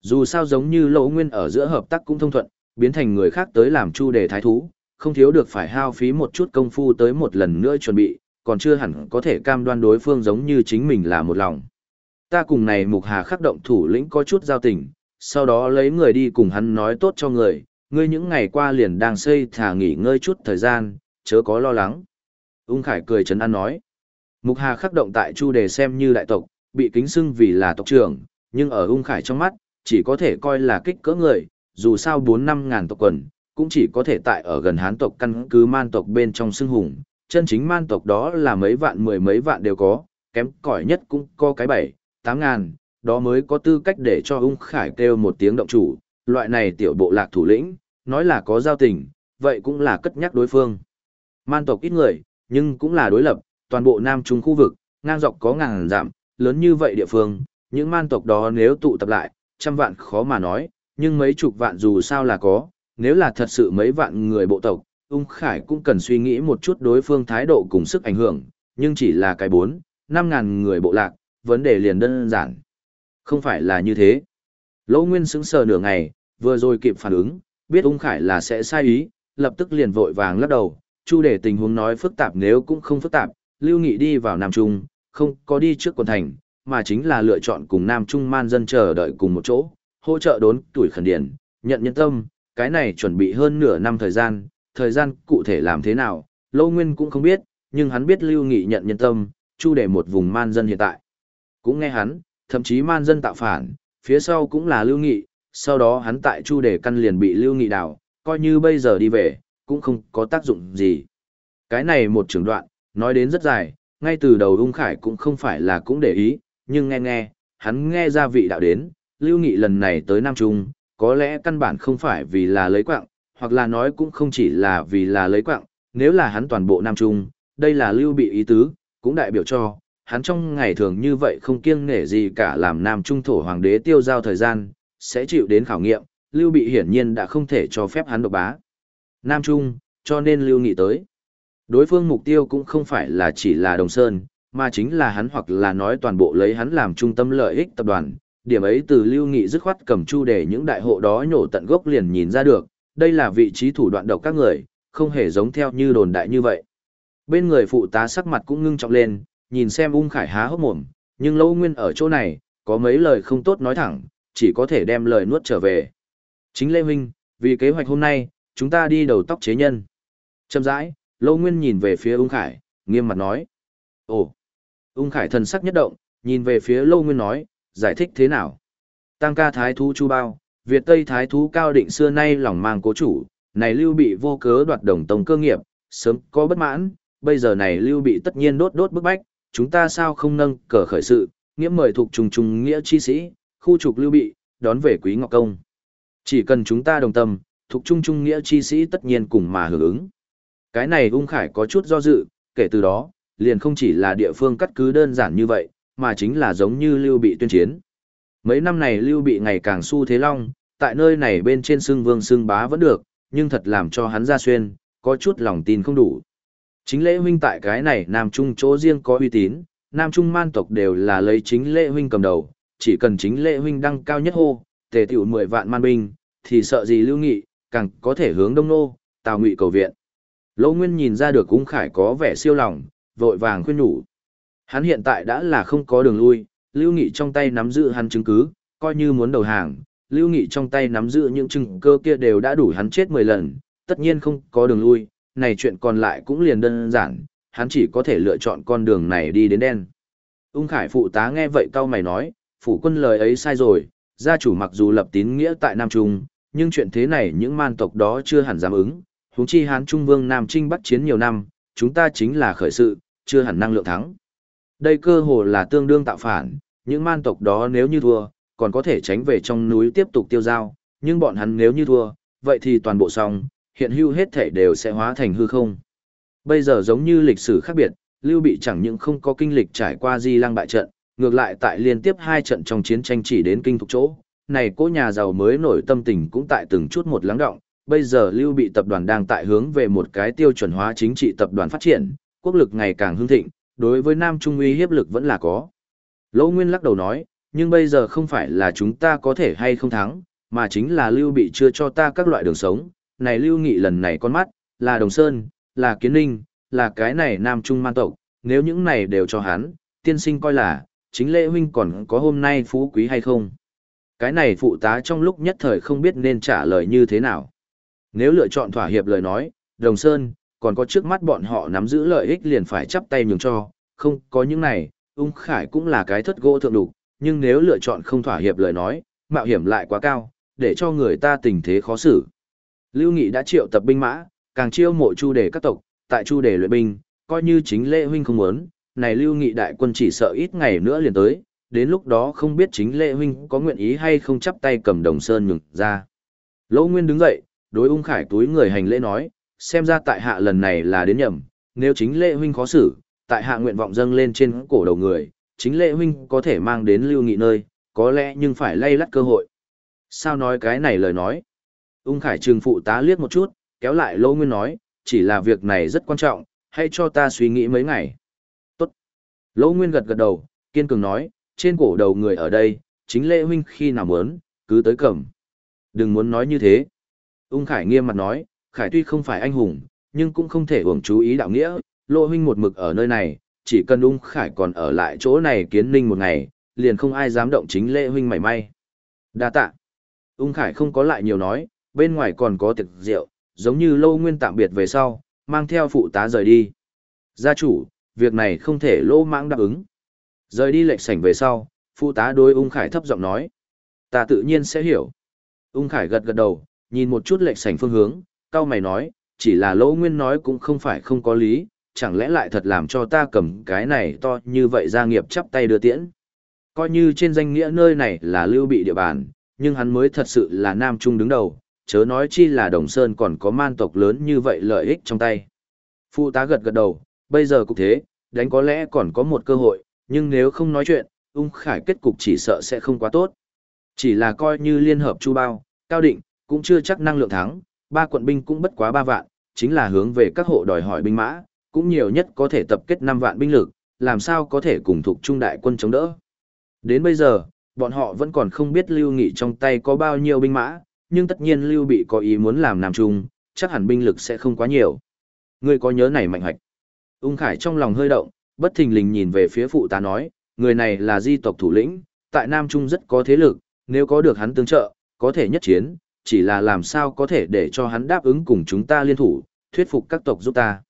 Dù sao giống như Lỗ Nguyên ở giữa hợp tác cũng thông thuận, biến thành người khác tới làm chu đề thái thú, không thiếu được phải hao phí một chút công phu tới một lần nữa chuẩn bị, còn chưa hẳn có thể cam đoan đối phương giống như chính mình là một lòng. Ta cùng này Mục Hà khắc động thủ lĩnh có chút giao tình, sau đó lấy người đi cùng hắn nói tốt cho người, ngươi những ngày qua liền đang xây thả nghỉ ngơi chút thời gian, chớ có lo lắng. Ung Khải cười chấn an nói. Mục Hà khắc động tại Chu Đề xem như đại tộc, bị kính xưng vì là tộc trưởng, nhưng ở Ung Khải trong mắt, chỉ có thể coi là kích cỡ người, dù sao 4 năm ngàn tộc quần, cũng chỉ có thể tại ở gần hán tộc căn cứ man tộc bên trong xưng hùng, chân chính man tộc đó là mấy vạn mười mấy vạn đều có, kém cỏi nhất cũng có cái bảy, tám ngàn, đó mới có tư cách để cho ung khải kêu một tiếng động chủ, loại này tiểu bộ lạc thủ lĩnh, nói là có giao tình, vậy cũng là cất nhắc đối phương. Man tộc ít người, nhưng cũng là đối lập, toàn bộ Nam Trung khu vực, ngang dọc có ngàn giảm, lớn như vậy địa phương, những man tộc đó nếu tụ tập lại, trăm vạn khó mà nói, nhưng mấy chục vạn dù sao là có, nếu là thật sự mấy vạn người bộ tộc, ung khải cũng cần suy nghĩ một chút đối phương thái độ cùng sức ảnh hưởng, nhưng chỉ là cái bốn, năm ngàn người bộ lạc, vấn đề liền đơn giản. Không phải là như thế. Lỗ Nguyên sững sờ nửa ngày, vừa rồi kịp phản ứng, biết ung khải là sẽ sai ý, lập tức liền vội vàng lắc đầu, chu để tình huống nói phức tạp nếu cũng không phức tạp, lưu nghị đi vào Nam Trung, không có đi trước quần thành, mà chính là lựa chọn cùng Nam Trung man dân chờ đợi cùng một chỗ, hỗ trợ đốn tuổi khẩn điển, nhận nhân tâm, cái này chuẩn bị hơn nửa năm thời gian, thời gian cụ thể làm thế nào, Lô Nguyên cũng không biết, nhưng hắn biết Lưu Nghị nhận nhân tâm, chu để một vùng man dân hiện tại. Cũng nghe hắn, thậm chí man dân tạo phản, phía sau cũng là Lưu Nghị, sau đó hắn tại chu để căn liền bị Lưu Nghị đảo, coi như bây giờ đi về, cũng không có tác dụng gì. Cái này một trường đoạn, nói đến rất dài, ngay từ đầu ung khải cũng không phải là cũng để ý, nhưng nghe nghe, hắn nghe ra vị đạo đến, Lưu Nghị lần này tới Nam Trung, có lẽ căn bản không phải vì là lấy quạng, hoặc là nói cũng không chỉ là vì là lấy quạng, nếu là hắn toàn bộ Nam Trung, đây là lưu bị ý tứ, cũng đại biểu cho, hắn trong ngày thường như vậy không kiêng nể gì cả làm Nam Trung thổ hoàng đế tiêu giao thời gian, sẽ chịu đến khảo nghiệm, lưu bị hiển nhiên đã không thể cho phép hắn độc bá. Nam Trung, cho nên lưu nghị tới. Đối phương mục tiêu cũng không phải là chỉ là Đồng Sơn, mà chính là hắn hoặc là nói toàn bộ lấy hắn làm trung tâm lợi ích tập đoàn, điểm ấy từ lưu nghị dứt khoát cầm chu để những đại hộ đó nhổ tận gốc liền nhìn ra được, đây là vị trí thủ đoạn độc các người, không hề giống theo như đồn đại như vậy. Bên người phụ tá sắc mặt cũng ngưng trọng lên, nhìn xem ung khải há hốc mồm, nhưng lâu nguyên ở chỗ này, có mấy lời không tốt nói thẳng, chỉ có thể đem lời nuốt trở về. Chính Lê Huynh, vì kế hoạch hôm nay, chúng ta đi đầu tóc chế nhân. Chậm rãi, lâu nguyên nhìn về phía ung khải, nghiêm mặt nói. Ồ! Ung khải thần sắc nhất động, nhìn về phía lâu nguyên nói, giải thích thế nào? Tăng ca thái thú chu bao, Việt Tây thái thú cao định xưa nay lòng mang cố chủ, này lưu bị vô cớ đoạt đồng tông cơ nghiệp, sớm có bất mãn, bây giờ này lưu bị tất nhiên đốt đốt bức bách, chúng ta sao không nâng cờ khởi sự, nghĩa mời thuộc trùng trùng nghĩa chi sĩ, khu trục lưu bị, đón về quý ngọc công. Chỉ cần chúng ta đồng tâm, thuộc trung trung nghĩa chi sĩ tất nhiên cùng mà hưởng ứng. Cái này ung khải có chút do dự, kể từ đó, liền không chỉ là địa phương cắt cứ đơn giản như vậy, mà chính là giống như lưu bị tuyên chiến. Mấy năm này lưu bị ngày càng su thế long, tại nơi này bên trên xương vương xương bá vẫn được, nhưng thật làm cho hắn ra xuyên, có chút lòng tin không đủ. Chính lễ huynh tại cái này Nam Trung chỗ riêng có uy tín, Nam Trung man tộc đều là lấy chính lễ huynh cầm đầu, chỉ cần chính lễ huynh đăng cao nhất hô, tề tiểu 10 vạn man binh, thì sợ gì lưu nghị, càng có thể hướng đông nô, tào ngụy cầu viện. Lỗ Nguyên nhìn ra được cũng khải có vẻ siêu lòng, vội vàng khuyên nhủ. Hắn hiện tại đã là không có đường lui, lưu nghị trong tay nắm giữ hắn chứng cứ, coi như muốn đầu hàng, lưu nghị trong tay nắm giữ những chứng cơ kia đều đã đủ hắn chết 10 lần, tất nhiên không có đường lui, này chuyện còn lại cũng liền đơn giản, hắn chỉ có thể lựa chọn con đường này đi đến đen. Ung Khải phụ tá nghe vậy cao mày nói, phủ quân lời ấy sai rồi, gia chủ mặc dù lập tín nghĩa tại Nam Trung, nhưng chuyện thế này những man tộc đó chưa hẳn dám ứng, huống chi Hán Trung Vương Nam Trinh bắt chiến nhiều năm, chúng ta chính là khởi sự, chưa hẳn năng lượng thắng. Đây cơ hồ là tương đương tạo phản, những man tộc đó nếu như thua, còn có thể tránh về trong núi tiếp tục tiêu giao, nhưng bọn hắn nếu như thua, vậy thì toàn bộ xong, hiện hưu hết thể đều sẽ hóa thành hư không. Bây giờ giống như lịch sử khác biệt, Lưu Bị chẳng những không có kinh lịch trải qua di lăng bại trận, ngược lại tại liên tiếp hai trận trong chiến tranh chỉ đến kinh thục chỗ, này cố nhà giàu mới nổi tâm tình cũng tại từng chút một lắng động, bây giờ Lưu Bị tập đoàn đang tại hướng về một cái tiêu chuẩn hóa chính trị tập đoàn phát triển, quốc lực ngày càng hưng thịnh, đối với Nam Trung uy hiếp lực vẫn là có. Lỗ Nguyên lắc đầu nói, nhưng bây giờ không phải là chúng ta có thể hay không thắng, mà chính là Lưu Bị chưa cho ta các loại đường sống. Này Lưu Nghị lần này con mắt, là Đồng Sơn, là Kiến Ninh, là cái này Nam Trung man tộc, nếu những này đều cho hắn, tiên sinh coi là, chính lễ huynh còn có hôm nay phú quý hay không. Cái này phụ tá trong lúc nhất thời không biết nên trả lời như thế nào. Nếu lựa chọn thỏa hiệp lời nói, Đồng Sơn, còn có trước mắt bọn họ nắm giữ lợi ích liền phải chắp tay nhường cho, không có những này, ung khải cũng là cái thất gỗ thượng đục, nhưng nếu lựa chọn không thỏa hiệp lời nói, mạo hiểm lại quá cao, để cho người ta tình thế khó xử. Lưu Nghị đã triệu tập binh mã, càng chiêu mộ chu đề các tộc, tại chu đề luyện binh, coi như chính lễ huynh không muốn, này Lưu Nghị đại quân chỉ sợ ít ngày nữa liền tới, đến lúc đó không biết chính lễ huynh có nguyện ý hay không chắp tay cầm đồng sơn nhường ra. Lỗ Nguyên đứng dậy, đối ung khải túi người hành lễ nói, xem ra tại hạ lần này là đến nhầm, nếu chính lễ huynh khó xử, tại hạ nguyện vọng dâng lên trên cổ đầu người, chính lễ huynh có thể mang đến lưu nghị nơi, có lẽ nhưng phải lay lắt cơ hội. Sao nói cái này lời nói? Ung khải trừng phụ tá liếc một chút, kéo lại lô Nguyên nói, chỉ là việc này rất quan trọng, hãy cho ta suy nghĩ mấy ngày. Tốt. lô Nguyên gật gật đầu, kiên cường nói, trên cổ đầu người ở đây, chính lễ huynh khi nào muốn, cứ tới cầm. Đừng muốn nói như thế. Ung Khải nghiêm mặt nói, Khải tuy không phải anh hùng, nhưng cũng không thể uổng chú ý đạo nghĩa, Lô huynh một mực ở nơi này, chỉ cần Ung Khải còn ở lại chỗ này kiến ninh một ngày, liền không ai dám động chính lễ huynh mảy may. Đa tạ. Ung Khải không có lại nhiều nói, bên ngoài còn có tiệc rượu, giống như Lô Nguyên tạm biệt về sau, mang theo phụ tá rời đi. Gia chủ, việc này không thể lô mãng đáp ứng. Rời đi lệch sảnh về sau, phụ tá đối ung khải thấp giọng nói. Ta tự nhiên sẽ hiểu. Ung khải gật gật đầu, nhìn một chút lệch sảnh phương hướng, cao mày nói, chỉ là lỗ nguyên nói cũng không phải không có lý, chẳng lẽ lại thật làm cho ta cầm cái này to như vậy gia nghiệp chắp tay đưa tiễn. Coi như trên danh nghĩa nơi này là lưu bị địa bàn, nhưng hắn mới thật sự là nam trung đứng đầu, chớ nói chi là đồng sơn còn có man tộc lớn như vậy lợi ích trong tay. Phụ tá gật gật đầu, bây giờ cũng thế, đánh có lẽ còn có một cơ hội, nhưng nếu không nói chuyện, ung khải kết cục chỉ sợ sẽ không quá tốt. Chỉ là coi như liên hợp chu bao, cao định, cũng chưa chắc năng lượng thắng, ba quận binh cũng bất quá ba vạn, chính là hướng về các hộ đòi hỏi binh mã, cũng nhiều nhất có thể tập kết 5 vạn binh lực, làm sao có thể cùng thuộc trung đại quân chống đỡ. Đến bây giờ, bọn họ vẫn còn không biết Lưu Nghị trong tay có bao nhiêu binh mã, nhưng tất nhiên Lưu Bị có ý muốn làm Nam Trung, chắc hẳn binh lực sẽ không quá nhiều. Ngươi có nhớ này mạnh hoạch. Ung Khải trong lòng hơi động, bất thình lình nhìn về phía phụ tá nói, người này là di tộc thủ lĩnh, tại Nam Trung rất có thế lực, nếu có được hắn tương trợ, có thể nhất chiến, chỉ là làm sao có thể để cho hắn đáp ứng cùng chúng ta liên thủ, thuyết phục các tộc giúp ta.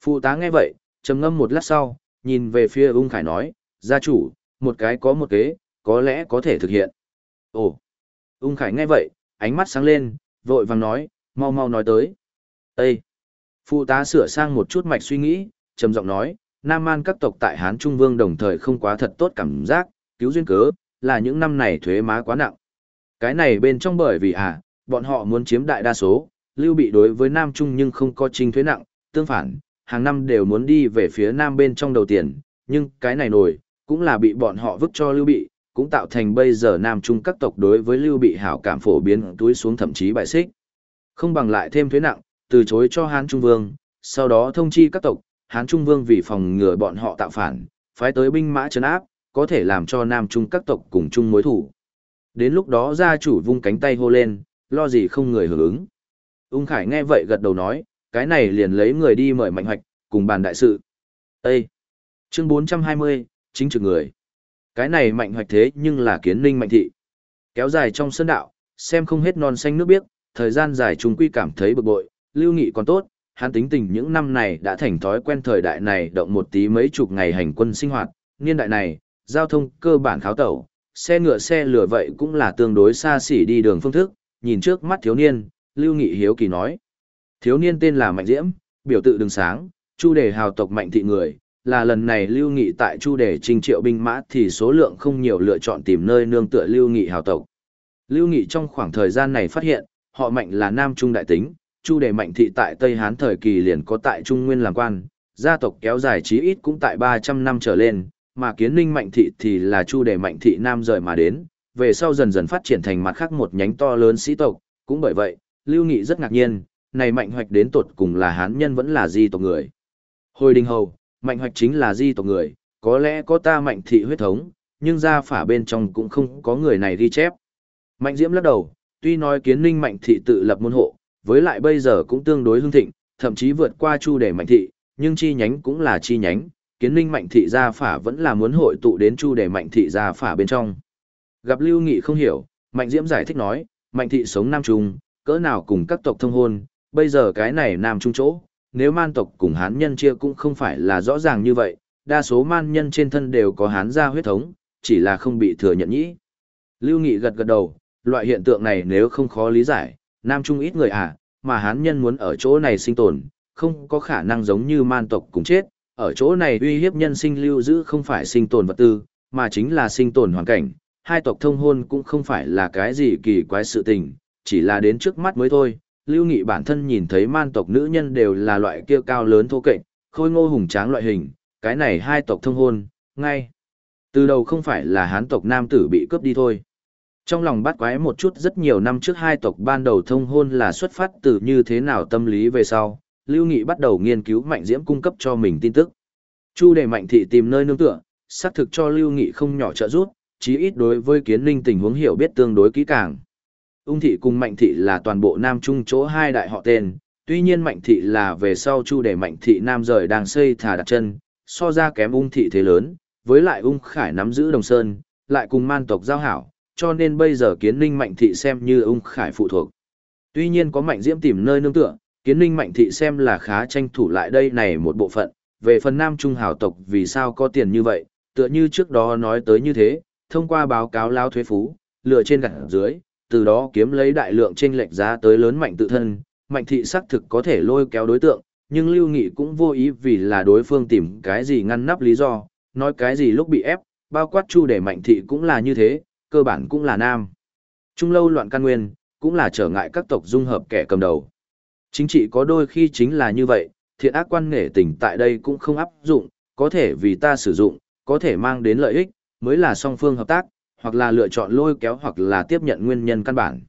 Phụ tá nghe vậy, trầm ngâm một lát sau, nhìn về phía ung khải nói, gia chủ, một cái có một kế, có lẽ có thể thực hiện. Ồ! Ung khải nghe vậy, ánh mắt sáng lên, vội vàng nói, mau mau nói tới. Ê! Phụ tá sửa sang một chút mạch suy nghĩ, trầm giọng nói, Nam Man các tộc tại Hán Trung Vương đồng thời không quá thật tốt cảm giác, cứu duyên cớ, là những năm này thuế má quá nặng. Cái này bên trong bởi vì à, bọn họ muốn chiếm đại đa số, lưu bị đối với Nam Trung nhưng không có trinh thuế nặng, tương phản, hàng năm đều muốn đi về phía Nam bên trong đầu tiền, nhưng cái này nổi, cũng là bị bọn họ vứt cho lưu bị, cũng tạo thành bây giờ Nam Trung các tộc đối với lưu bị hảo cảm phổ biến túi xuống thậm chí bại xích. Không bằng lại thêm thuế nặng, từ chối cho Hán Trung Vương, sau đó thông chi các tộc, Hán Trung Vương vì phòng ngừa bọn họ tạo phản, phái tới binh mã trấn áp, có thể làm cho Nam Trung các tộc cùng chung mối thủ. Đến lúc đó gia chủ vung cánh tay hô lên, lo gì không người hưởng ứng. Ung Khải nghe vậy gật đầu nói, cái này liền lấy người đi mời mạnh hoạch, cùng bàn đại sự. Ê! Chương 420, chính trực người. Cái này mạnh hoạch thế nhưng là kiến ninh mạnh thị. Kéo dài trong sân đạo, xem không hết non xanh nước biếc, thời gian dài chúng quy cảm thấy bực bội, lưu nghị còn tốt, hắn tính tình những năm này đã thành thói quen thời đại này động một tí mấy chục ngày hành quân sinh hoạt, niên đại này, giao thông cơ bản kháo tẩu, xe ngựa xe lửa vậy cũng là tương đối xa xỉ đi đường phương thức, nhìn trước mắt thiếu niên, Lưu Nghị hiếu kỳ nói. Thiếu niên tên là Mạnh Diễm, biểu tự đường sáng, chu đề hào tộc Mạnh thị người, là lần này Lưu Nghị tại chu đề trình triệu binh mã thì số lượng không nhiều lựa chọn tìm nơi nương tựa Lưu Nghị hào tộc. Lưu Nghị trong khoảng thời gian này phát hiện, họ Mạnh là nam trung đại tính, Chu Đề Mạnh Thị tại Tây Hán thời kỳ liền có tại Trung Nguyên làm quan, gia tộc kéo dài chí ít cũng tại 300 năm trở lên, mà Kiến Ninh Mạnh Thị thì là Chu Đề Mạnh Thị Nam rời mà đến, về sau dần dần phát triển thành mặt khác một nhánh to lớn sĩ tộc, cũng bởi vậy, Lưu Nghị rất ngạc nhiên, này Mạnh Hoạch đến tột cùng là Hán nhân vẫn là di tộc người. Hồi đình hầu, Mạnh Hoạch chính là di tộc người, có lẽ có ta Mạnh Thị huyết thống, nhưng gia phả bên trong cũng không có người này ghi chép. Mạnh Diễm lắc đầu, tuy nói kiến ninh mạnh thị tự lập môn hộ, với lại bây giờ cũng tương đối hưng thịnh, thậm chí vượt qua chu để mạnh thị, nhưng chi nhánh cũng là chi nhánh, kiến ninh mạnh thị gia phả vẫn là muốn hội tụ đến chu để mạnh thị gia phả bên trong. Gặp Lưu Nghị không hiểu, Mạnh Diễm giải thích nói, Mạnh thị sống Nam Trung, cỡ nào cùng các tộc thông hôn, bây giờ cái này Nam Trung chỗ, nếu man tộc cùng hán nhân chia cũng không phải là rõ ràng như vậy, đa số man nhân trên thân đều có hán gia huyết thống, chỉ là không bị thừa nhận nhĩ. Lưu Nghị gật gật đầu, loại hiện tượng này nếu không khó lý giải, Nam Trung ít người à, mà hán nhân muốn ở chỗ này sinh tồn, không có khả năng giống như man tộc cùng chết, ở chỗ này uy hiếp nhân sinh lưu giữ không phải sinh tồn vật tư, mà chính là sinh tồn hoàn cảnh, hai tộc thông hôn cũng không phải là cái gì kỳ quái sự tình, chỉ là đến trước mắt mới thôi. Lưu Nghị bản thân nhìn thấy man tộc nữ nhân đều là loại kia cao lớn thô kệch, khôi ngô hùng tráng loại hình, cái này hai tộc thông hôn, ngay. Từ đầu không phải là hán tộc nam tử bị cướp đi thôi. Trong lòng bắt quái một chút rất nhiều năm trước hai tộc ban đầu thông hôn là xuất phát từ như thế nào tâm lý về sau, Lưu Nghị bắt đầu nghiên cứu Mạnh Diễm cung cấp cho mình tin tức. Chu đề Mạnh Thị tìm nơi nương tựa, xác thực cho Lưu Nghị không nhỏ trợ giúp, chí ít đối với kiến linh tình huống hiểu biết tương đối kỹ càng. Ung Thị cùng Mạnh Thị là toàn bộ Nam Trung chỗ hai đại họ tên, tuy nhiên Mạnh Thị là về sau Chu để Mạnh Thị Nam rời đang xây thả đặt chân, so ra kém Ung Thị thế lớn, với lại Ung Khải nắm giữ Đồng Sơn, lại cùng man tộc giao hảo, cho nên bây giờ kiến ninh Mạnh Thị xem như Ung Khải phụ thuộc. Tuy nhiên có Mạnh Diễm tìm nơi nương tựa, kiến ninh mạnh thị xem là khá tranh thủ lại đây này một bộ phận, về phần nam trung hào tộc vì sao có tiền như vậy, tựa như trước đó nói tới như thế, thông qua báo cáo lao thuế phú, lừa trên gặt dưới, từ đó kiếm lấy đại lượng trên lệch giá tới lớn mạnh tự thân, mạnh thị xác thực có thể lôi kéo đối tượng, nhưng lưu nghị cũng vô ý vì là đối phương tìm cái gì ngăn nắp lý do, nói cái gì lúc bị ép, bao quát chu để mạnh thị cũng là như thế, cơ bản cũng là nam. Trung lâu loạn căn nguyên, cũng là trở ngại các tộc dung hợp kẻ cầm đầu. Chính trị có đôi khi chính là như vậy, thiện ác quan nghệ tình tại đây cũng không áp dụng, có thể vì ta sử dụng, có thể mang đến lợi ích, mới là song phương hợp tác, hoặc là lựa chọn lôi kéo hoặc là tiếp nhận nguyên nhân căn bản.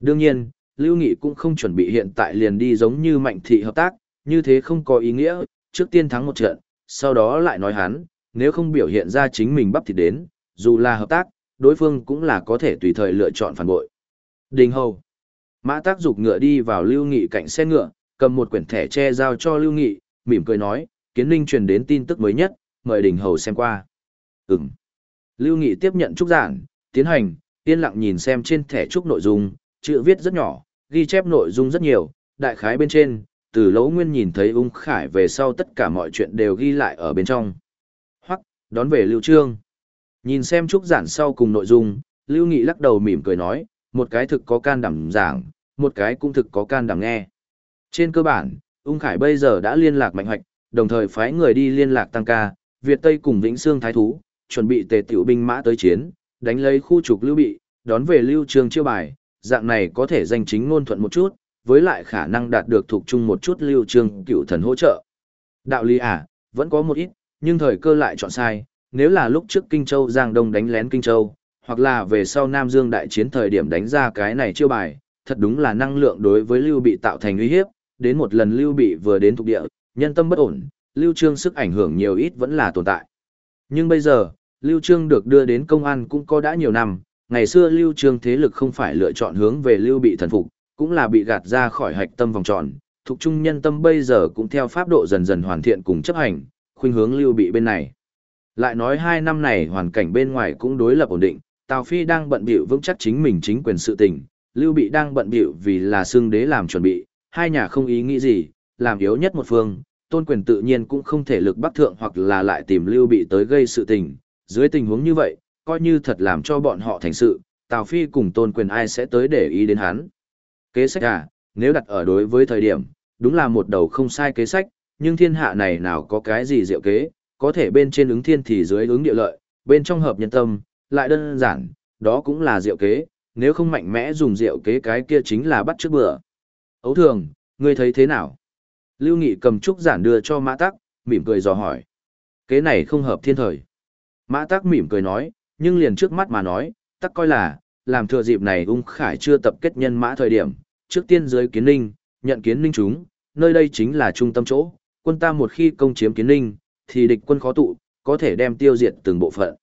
Đương nhiên, Lưu Nghị cũng không chuẩn bị hiện tại liền đi giống như mạnh thị hợp tác, như thế không có ý nghĩa, trước tiên thắng một trận, sau đó lại nói hắn, nếu không biểu hiện ra chính mình bắp thịt đến, dù là hợp tác, đối phương cũng là có thể tùy thời lựa chọn phản bội. Đình Hầu Mã tác dục ngựa đi vào Lưu Nghị cạnh xe ngựa, cầm một quyển thẻ che giao cho Lưu Nghị, mỉm cười nói, kiến ninh truyền đến tin tức mới nhất, mời đình hầu xem qua. Ừm. Lưu Nghị tiếp nhận trúc giảng, tiến hành, yên lặng nhìn xem trên thẻ trúc nội dung, chữ viết rất nhỏ, ghi chép nội dung rất nhiều, đại khái bên trên, từ lỗ nguyên nhìn thấy ung khải về sau tất cả mọi chuyện đều ghi lại ở bên trong. Hoặc, đón về Lưu Trương. Nhìn xem trúc giảng sau cùng nội dung, Lưu Nghị lắc đầu mỉm cười nói, một cái thực có can đảm giảng, một cái cũng thực có can đảm nghe. Trên cơ bản, Ung Khải bây giờ đã liên lạc mạnh hoạch, đồng thời phái người đi liên lạc tăng ca, Việt Tây cùng Vĩnh Sương Thái Thú, chuẩn bị tề tiểu binh mã tới chiến, đánh lấy khu trục lưu bị, đón về lưu trường chiêu bài, dạng này có thể danh chính ngôn thuận một chút, với lại khả năng đạt được thuộc chung một chút lưu trường cựu thần hỗ trợ. Đạo lý à, vẫn có một ít, nhưng thời cơ lại chọn sai, nếu là lúc trước Kinh Châu Giang Đông đánh lén Kinh Châu, hoặc là về sau Nam Dương đại chiến thời điểm đánh ra cái này chiêu bài, thật đúng là năng lượng đối với Lưu Bị tạo thành uy hiếp, đến một lần Lưu Bị vừa đến thuộc địa, nhân tâm bất ổn, Lưu Trương sức ảnh hưởng nhiều ít vẫn là tồn tại. Nhưng bây giờ, Lưu Trương được đưa đến công an cũng có đã nhiều năm, ngày xưa Lưu Trương thế lực không phải lựa chọn hướng về Lưu Bị thần phục, cũng là bị gạt ra khỏi hạch tâm vòng tròn, thuộc trung nhân tâm bây giờ cũng theo pháp độ dần dần hoàn thiện cùng chấp hành, khuynh hướng Lưu Bị bên này. Lại nói hai năm này hoàn cảnh bên ngoài cũng đối lập ổn định, Tào Phi đang bận bịu vững chắc chính mình chính quyền sự tình, Lưu Bị đang bận bịu vì là xương đế làm chuẩn bị, hai nhà không ý nghĩ gì, làm yếu nhất một phương, tôn quyền tự nhiên cũng không thể lực bắc thượng hoặc là lại tìm Lưu Bị tới gây sự tình, dưới tình huống như vậy, coi như thật làm cho bọn họ thành sự, Tào Phi cùng tôn quyền ai sẽ tới để ý đến hắn. Kế sách à, nếu đặt ở đối với thời điểm, đúng là một đầu không sai kế sách, nhưng thiên hạ này nào có cái gì diệu kế, có thể bên trên ứng thiên thì dưới ứng địa lợi, bên trong hợp nhân tâm, lại đơn giản, đó cũng là diệu kế, nếu không mạnh mẽ dùng diệu kế cái kia chính là bắt trước bữa. Ấu thường, ngươi thấy thế nào? Lưu Nghị cầm trúc giản đưa cho Mã Tắc, mỉm cười dò hỏi. Kế này không hợp thiên thời. Mã Tắc mỉm cười nói, nhưng liền trước mắt mà nói, Tắc coi là, làm thừa dịp này ung khải chưa tập kết nhân mã thời điểm, trước tiên dưới kiến ninh, nhận kiến ninh chúng, nơi đây chính là trung tâm chỗ, quân ta một khi công chiếm kiến ninh, thì địch quân khó tụ, có thể đem tiêu diệt từng bộ phận.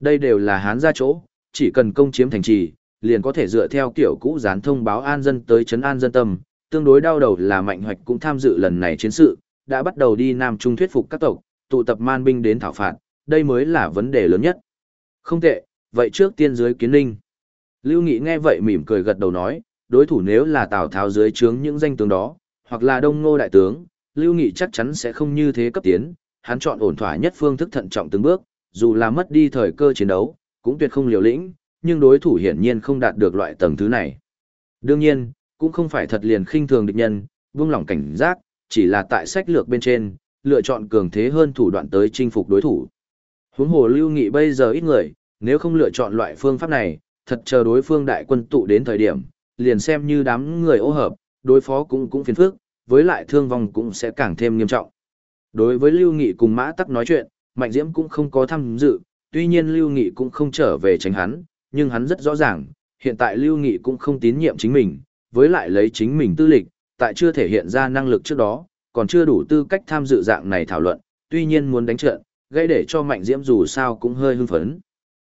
Đây đều là hán ra chỗ, chỉ cần công chiếm thành trì, liền có thể dựa theo kiểu cũ dán thông báo an dân tới trấn an dân tâm, tương đối đau đầu là Mạnh Hoạch cũng tham dự lần này chiến sự, đã bắt đầu đi Nam Trung thuyết phục các tộc, tụ tập man binh đến thảo phạt, đây mới là vấn đề lớn nhất. Không tệ, vậy trước tiên dưới kiến linh. Lưu Nghị nghe vậy mỉm cười gật đầu nói, đối thủ nếu là Tào Tháo dưới trướng những danh tướng đó, hoặc là Đông Ngô đại tướng, Lưu Nghị chắc chắn sẽ không như thế cấp tiến, hắn chọn ổn thỏa nhất phương thức thận trọng từng bước, dù là mất đi thời cơ chiến đấu, cũng tuyệt không liều lĩnh, nhưng đối thủ hiển nhiên không đạt được loại tầng thứ này. Đương nhiên, cũng không phải thật liền khinh thường địch nhân, buông lỏng cảnh giác, chỉ là tại sách lược bên trên, lựa chọn cường thế hơn thủ đoạn tới chinh phục đối thủ. Huống hồ Lưu Nghị bây giờ ít người, nếu không lựa chọn loại phương pháp này, thật chờ đối phương đại quân tụ đến thời điểm, liền xem như đám người ô hợp, đối phó cũng cũng phiền phức, với lại thương vong cũng sẽ càng thêm nghiêm trọng. Đối với Lưu Nghị cùng Mã Tắc nói chuyện, Mạnh Diễm cũng không có tham dự, tuy nhiên Lưu Nghị cũng không trở về tránh hắn, nhưng hắn rất rõ ràng, hiện tại Lưu Nghị cũng không tín nhiệm chính mình, với lại lấy chính mình tư lịch, tại chưa thể hiện ra năng lực trước đó, còn chưa đủ tư cách tham dự dạng này thảo luận, tuy nhiên muốn đánh trận, gây để cho Mạnh Diễm dù sao cũng hơi hưng phấn.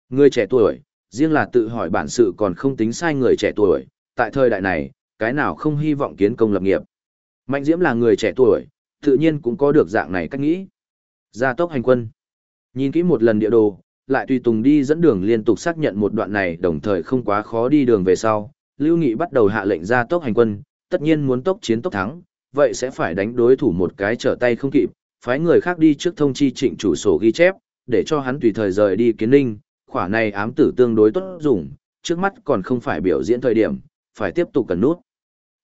Người trẻ tuổi, riêng là tự hỏi bản sự còn không tính sai người trẻ tuổi, tại thời đại này, cái nào không hy vọng kiến công lập nghiệp. Mạnh Diễm là người trẻ tuổi, tự nhiên cũng có được dạng này cách nghĩ. Gia tốc hành quân. Nhìn kỹ một lần địa đồ, lại tùy tùng đi dẫn đường liên tục xác nhận một đoạn này đồng thời không quá khó đi đường về sau. Lưu Nghị bắt đầu hạ lệnh gia tốc hành quân, tất nhiên muốn tốc chiến tốc thắng, vậy sẽ phải đánh đối thủ một cái trở tay không kịp, phái người khác đi trước thông chi trịnh chủ sổ ghi chép, để cho hắn tùy thời rời đi kiến ninh, khỏa này ám tử tương đối tốt dùng, trước mắt còn không phải biểu diễn thời điểm, phải tiếp tục cần nút.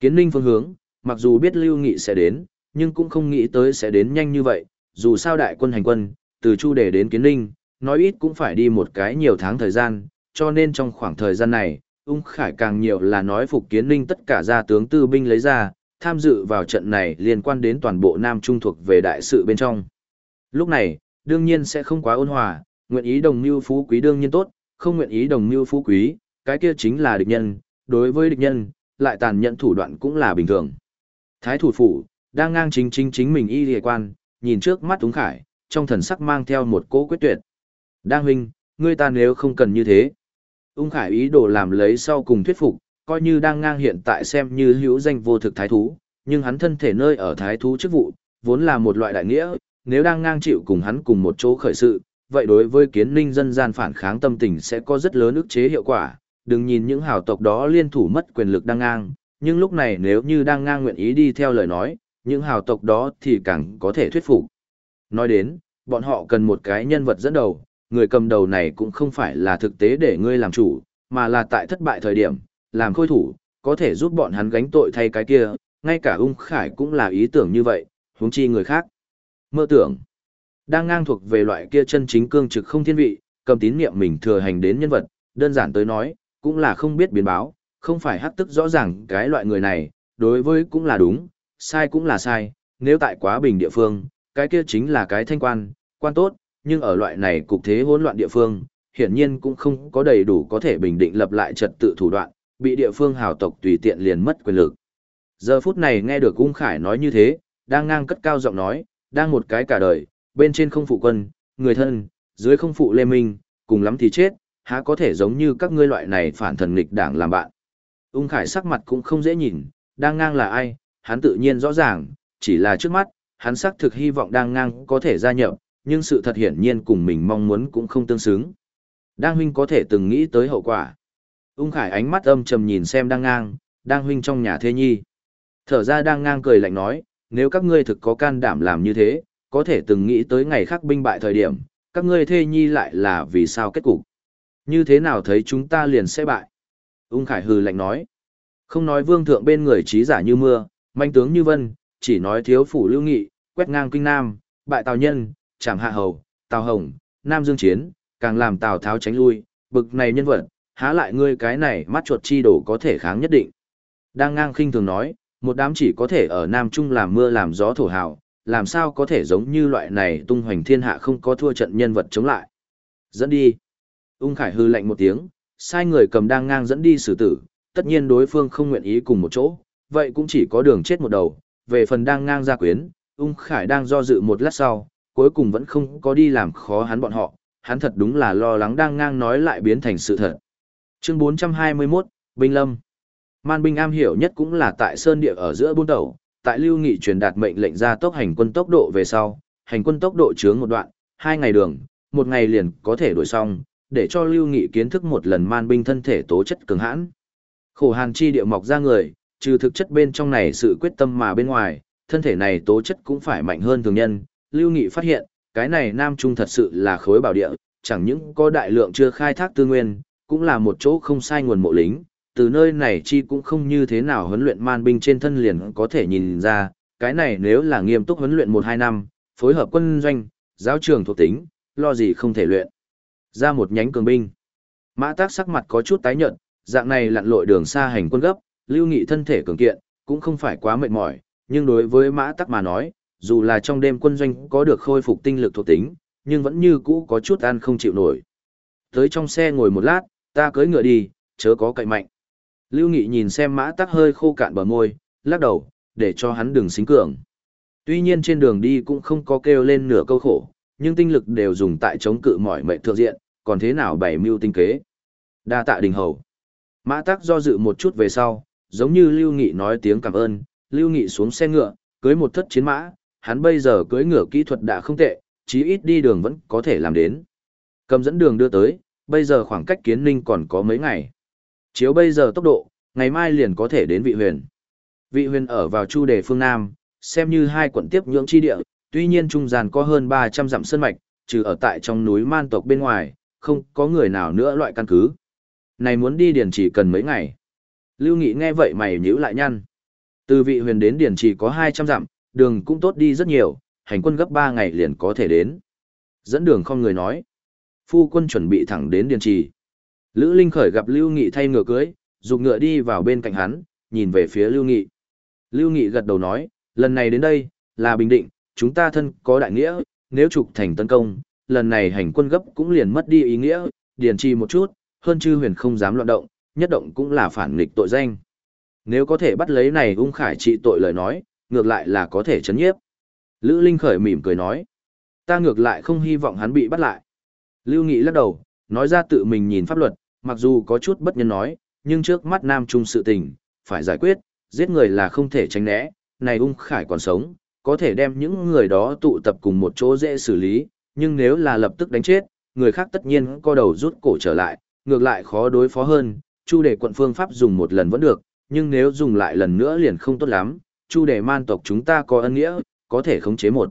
Kiến ninh phương hướng, mặc dù biết Lưu Nghị sẽ đến, nhưng cũng không nghĩ tới sẽ đến nhanh như vậy, dù sao đại quân hành quân, từ Chu Đề đến Kiến Ninh, nói ít cũng phải đi một cái nhiều tháng thời gian, cho nên trong khoảng thời gian này, ung khải càng nhiều là nói phục Kiến Ninh tất cả gia tướng tư binh lấy ra, tham dự vào trận này liên quan đến toàn bộ Nam Trung thuộc về đại sự bên trong. Lúc này, đương nhiên sẽ không quá ôn hòa, nguyện ý đồng mưu phú quý đương nhiên tốt, không nguyện ý đồng mưu phú quý, cái kia chính là địch nhân, đối với địch nhân, lại tàn nhẫn thủ đoạn cũng là bình thường. Thái thủ phủ, đang ngang chính chính chính mình y lìa quan, nhìn trước mắt Túng Khải, trong thần sắc mang theo một cố quyết tuyệt. Đang huynh, ngươi ta nếu không cần như thế. Ung Khải ý đồ làm lấy sau cùng thuyết phục, coi như đang ngang hiện tại xem như hữu danh vô thực thái thú, nhưng hắn thân thể nơi ở thái thú chức vụ, vốn là một loại đại nghĩa, nếu đang ngang chịu cùng hắn cùng một chỗ khởi sự, vậy đối với kiến ninh dân gian phản kháng tâm tình sẽ có rất lớn ức chế hiệu quả, đừng nhìn những hào tộc đó liên thủ mất quyền lực đang ngang, nhưng lúc này nếu như đang ngang nguyện ý đi theo lời nói, những hào tộc đó thì càng có thể thuyết phục. Nói đến, bọn họ cần một cái nhân vật dẫn đầu, người cầm đầu này cũng không phải là thực tế để ngươi làm chủ, mà là tại thất bại thời điểm, làm khôi thủ, có thể giúp bọn hắn gánh tội thay cái kia, ngay cả ung khải cũng là ý tưởng như vậy, huống chi người khác. Mơ tưởng, đang ngang thuộc về loại kia chân chính cương trực không thiên vị, cầm tín niệm mình thừa hành đến nhân vật, đơn giản tới nói, cũng là không biết biến báo, không phải hắc tức rõ ràng cái loại người này, đối với cũng là đúng, sai cũng là sai, nếu tại quá bình địa phương, cái kia chính là cái thanh quan, quan tốt, nhưng ở loại này cục thế hỗn loạn địa phương, hiển nhiên cũng không có đầy đủ có thể bình định lập lại trật tự thủ đoạn, bị địa phương hào tộc tùy tiện liền mất quyền lực. Giờ phút này nghe được Ung Khải nói như thế, đang ngang cất cao giọng nói, đang một cái cả đời, bên trên không phụ quân, người thân, dưới không phụ lê minh, cùng lắm thì chết, há có thể giống như các ngươi loại này phản thần nghịch đảng làm bạn. Ung Khải sắc mặt cũng không dễ nhìn, đang ngang là ai, hắn tự nhiên rõ ràng, chỉ là trước mắt, hắn xác thực hy vọng đang ngang có thể gia nhập, nhưng sự thật hiển nhiên cùng mình mong muốn cũng không tương xứng. Đang huynh có thể từng nghĩ tới hậu quả. Ung Khải ánh mắt âm trầm nhìn xem đang ngang, đang huynh trong nhà thê nhi. Thở ra đang ngang cười lạnh nói, nếu các ngươi thực có can đảm làm như thế, có thể từng nghĩ tới ngày khác binh bại thời điểm, các ngươi thê nhi lại là vì sao kết cục. Như thế nào thấy chúng ta liền sẽ bại. Ung Khải hừ lạnh nói, không nói vương thượng bên người trí giả như mưa, manh tướng như vân, chỉ nói thiếu phủ lưu nghị, quét ngang kinh nam, bại tào nhân, chẳng hạ hầu, tào hồng, nam dương chiến, càng làm tào tháo tránh lui, bực này nhân vật, há lại ngươi cái này mắt chuột chi đổ có thể kháng nhất định. Đang ngang khinh thường nói, một đám chỉ có thể ở Nam Trung làm mưa làm gió thổ hào, làm sao có thể giống như loại này tung hoành thiên hạ không có thua trận nhân vật chống lại. Dẫn đi. Ung Khải hư lạnh một tiếng, sai người cầm đang ngang dẫn đi xử tử, tất nhiên đối phương không nguyện ý cùng một chỗ, vậy cũng chỉ có đường chết một đầu. Về phần đang ngang ra quyến, ung khải đang do dự một lát sau, cuối cùng vẫn không có đi làm khó hắn bọn họ, Hắn thật đúng là lo lắng đang ngang nói lại biến thành sự thật. Chương 421, Binh Lâm. Man binh am hiểu nhất cũng là tại sơn địa ở giữa buôn tàu, tại Lưu Nghị truyền đạt mệnh lệnh ra tốc hành quân tốc độ về sau, hành quân tốc độ chướng một đoạn, hai ngày đường, một ngày liền có thể đuổi xong, để cho Lưu Nghị kiến thức một lần man binh thân thể tố chất cường hãn. Khổ hàn chi địa mọc ra người, trừ thực chất bên trong này sự quyết tâm mà bên ngoài, thân thể này tố chất cũng phải mạnh hơn thường nhân. Lưu Nghị phát hiện, cái này Nam Trung thật sự là khối bảo địa, chẳng những có đại lượng chưa khai thác tư nguyên, cũng là một chỗ không sai nguồn mộ lính. Từ nơi này chi cũng không như thế nào huấn luyện man binh trên thân liền có thể nhìn ra, cái này nếu là nghiêm túc huấn luyện 1-2 năm, phối hợp quân doanh, giáo trường thuộc tính, lo gì không thể luyện. Ra một nhánh cường binh. Mã tác sắc mặt có chút tái nhợt, dạng này lặn lội đường xa hành quân gấp, lưu nghị thân thể cường kiện, cũng không phải quá mệt mỏi, nhưng đối với mã tắc mà nói, dù là trong đêm quân doanh có được khôi phục tinh lực thuộc tính, nhưng vẫn như cũ có chút ăn không chịu nổi. Tới trong xe ngồi một lát, ta cưỡi ngựa đi, chớ có cậy mạnh. Lưu Nghị nhìn xem mã tắc hơi khô cạn bờ môi, lắc đầu, để cho hắn đừng xính cường. Tuy nhiên trên đường đi cũng không có kêu lên nửa câu khổ, nhưng tinh lực đều dùng tại chống cự mỏi mệnh thượng diện, còn thế nào bày mưu tinh kế. Đa tạ đình hầu. Mã tắc do dự một chút về sau, giống như Lưu Nghị nói tiếng cảm ơn, Lưu Nghị xuống xe ngựa, cưới một thất chiến mã, hắn bây giờ cưới ngựa kỹ thuật đã không tệ, chí ít đi đường vẫn có thể làm đến. Cầm dẫn đường đưa tới, bây giờ khoảng cách kiến ninh còn có mấy ngày. Chiếu bây giờ tốc độ, ngày mai liền có thể đến vị huyền. Vị huyền ở vào chu đề phương Nam, xem như hai quận tiếp nhưỡng chi địa, tuy nhiên trung gian có hơn 300 dặm sơn mạch, trừ ở tại trong núi man tộc bên ngoài, không có người nào nữa loại căn cứ. Này muốn đi điền chỉ cần mấy ngày. Lưu Nghị nghe vậy mày nhíu lại nhăn. Từ vị huyền đến điền chỉ có 200 dặm, đường cũng tốt đi rất nhiều, hành quân gấp 3 ngày liền có thể đến. Dẫn đường không người nói. Phu quân chuẩn bị thẳng đến điền trì. Lữ Linh khởi gặp Lưu Nghị thay ngựa cưới, dục ngựa đi vào bên cạnh hắn, nhìn về phía Lưu Nghị. Lưu Nghị gật đầu nói, lần này đến đây, là bình định, chúng ta thân có đại nghĩa, nếu trục thành tấn công, lần này hành quân gấp cũng liền mất đi ý nghĩa, điền trì một chút, hơn chư huyền không dám loạn động, nhất động cũng là phản nghịch tội danh. Nếu có thể bắt lấy này ung khải trị tội lời nói, ngược lại là có thể chấn nhiếp. Lữ Linh khởi mỉm cười nói, ta ngược lại không hy vọng hắn bị bắt lại. Lưu Nghị lắc đầu, nói ra tự mình nhìn pháp luật, mặc dù có chút bất nhân nói, nhưng trước mắt Nam Trung sự tình, phải giải quyết, giết người là không thể tránh né, này ung khải còn sống, có thể đem những người đó tụ tập cùng một chỗ dễ xử lý, nhưng nếu là lập tức đánh chết, người khác tất nhiên co đầu rút cổ trở lại, ngược lại khó đối phó hơn, chu đề quận phương pháp dùng một lần vẫn được, nhưng nếu dùng lại lần nữa liền không tốt lắm, chu đề man tộc chúng ta có ân nghĩa, có thể khống chế một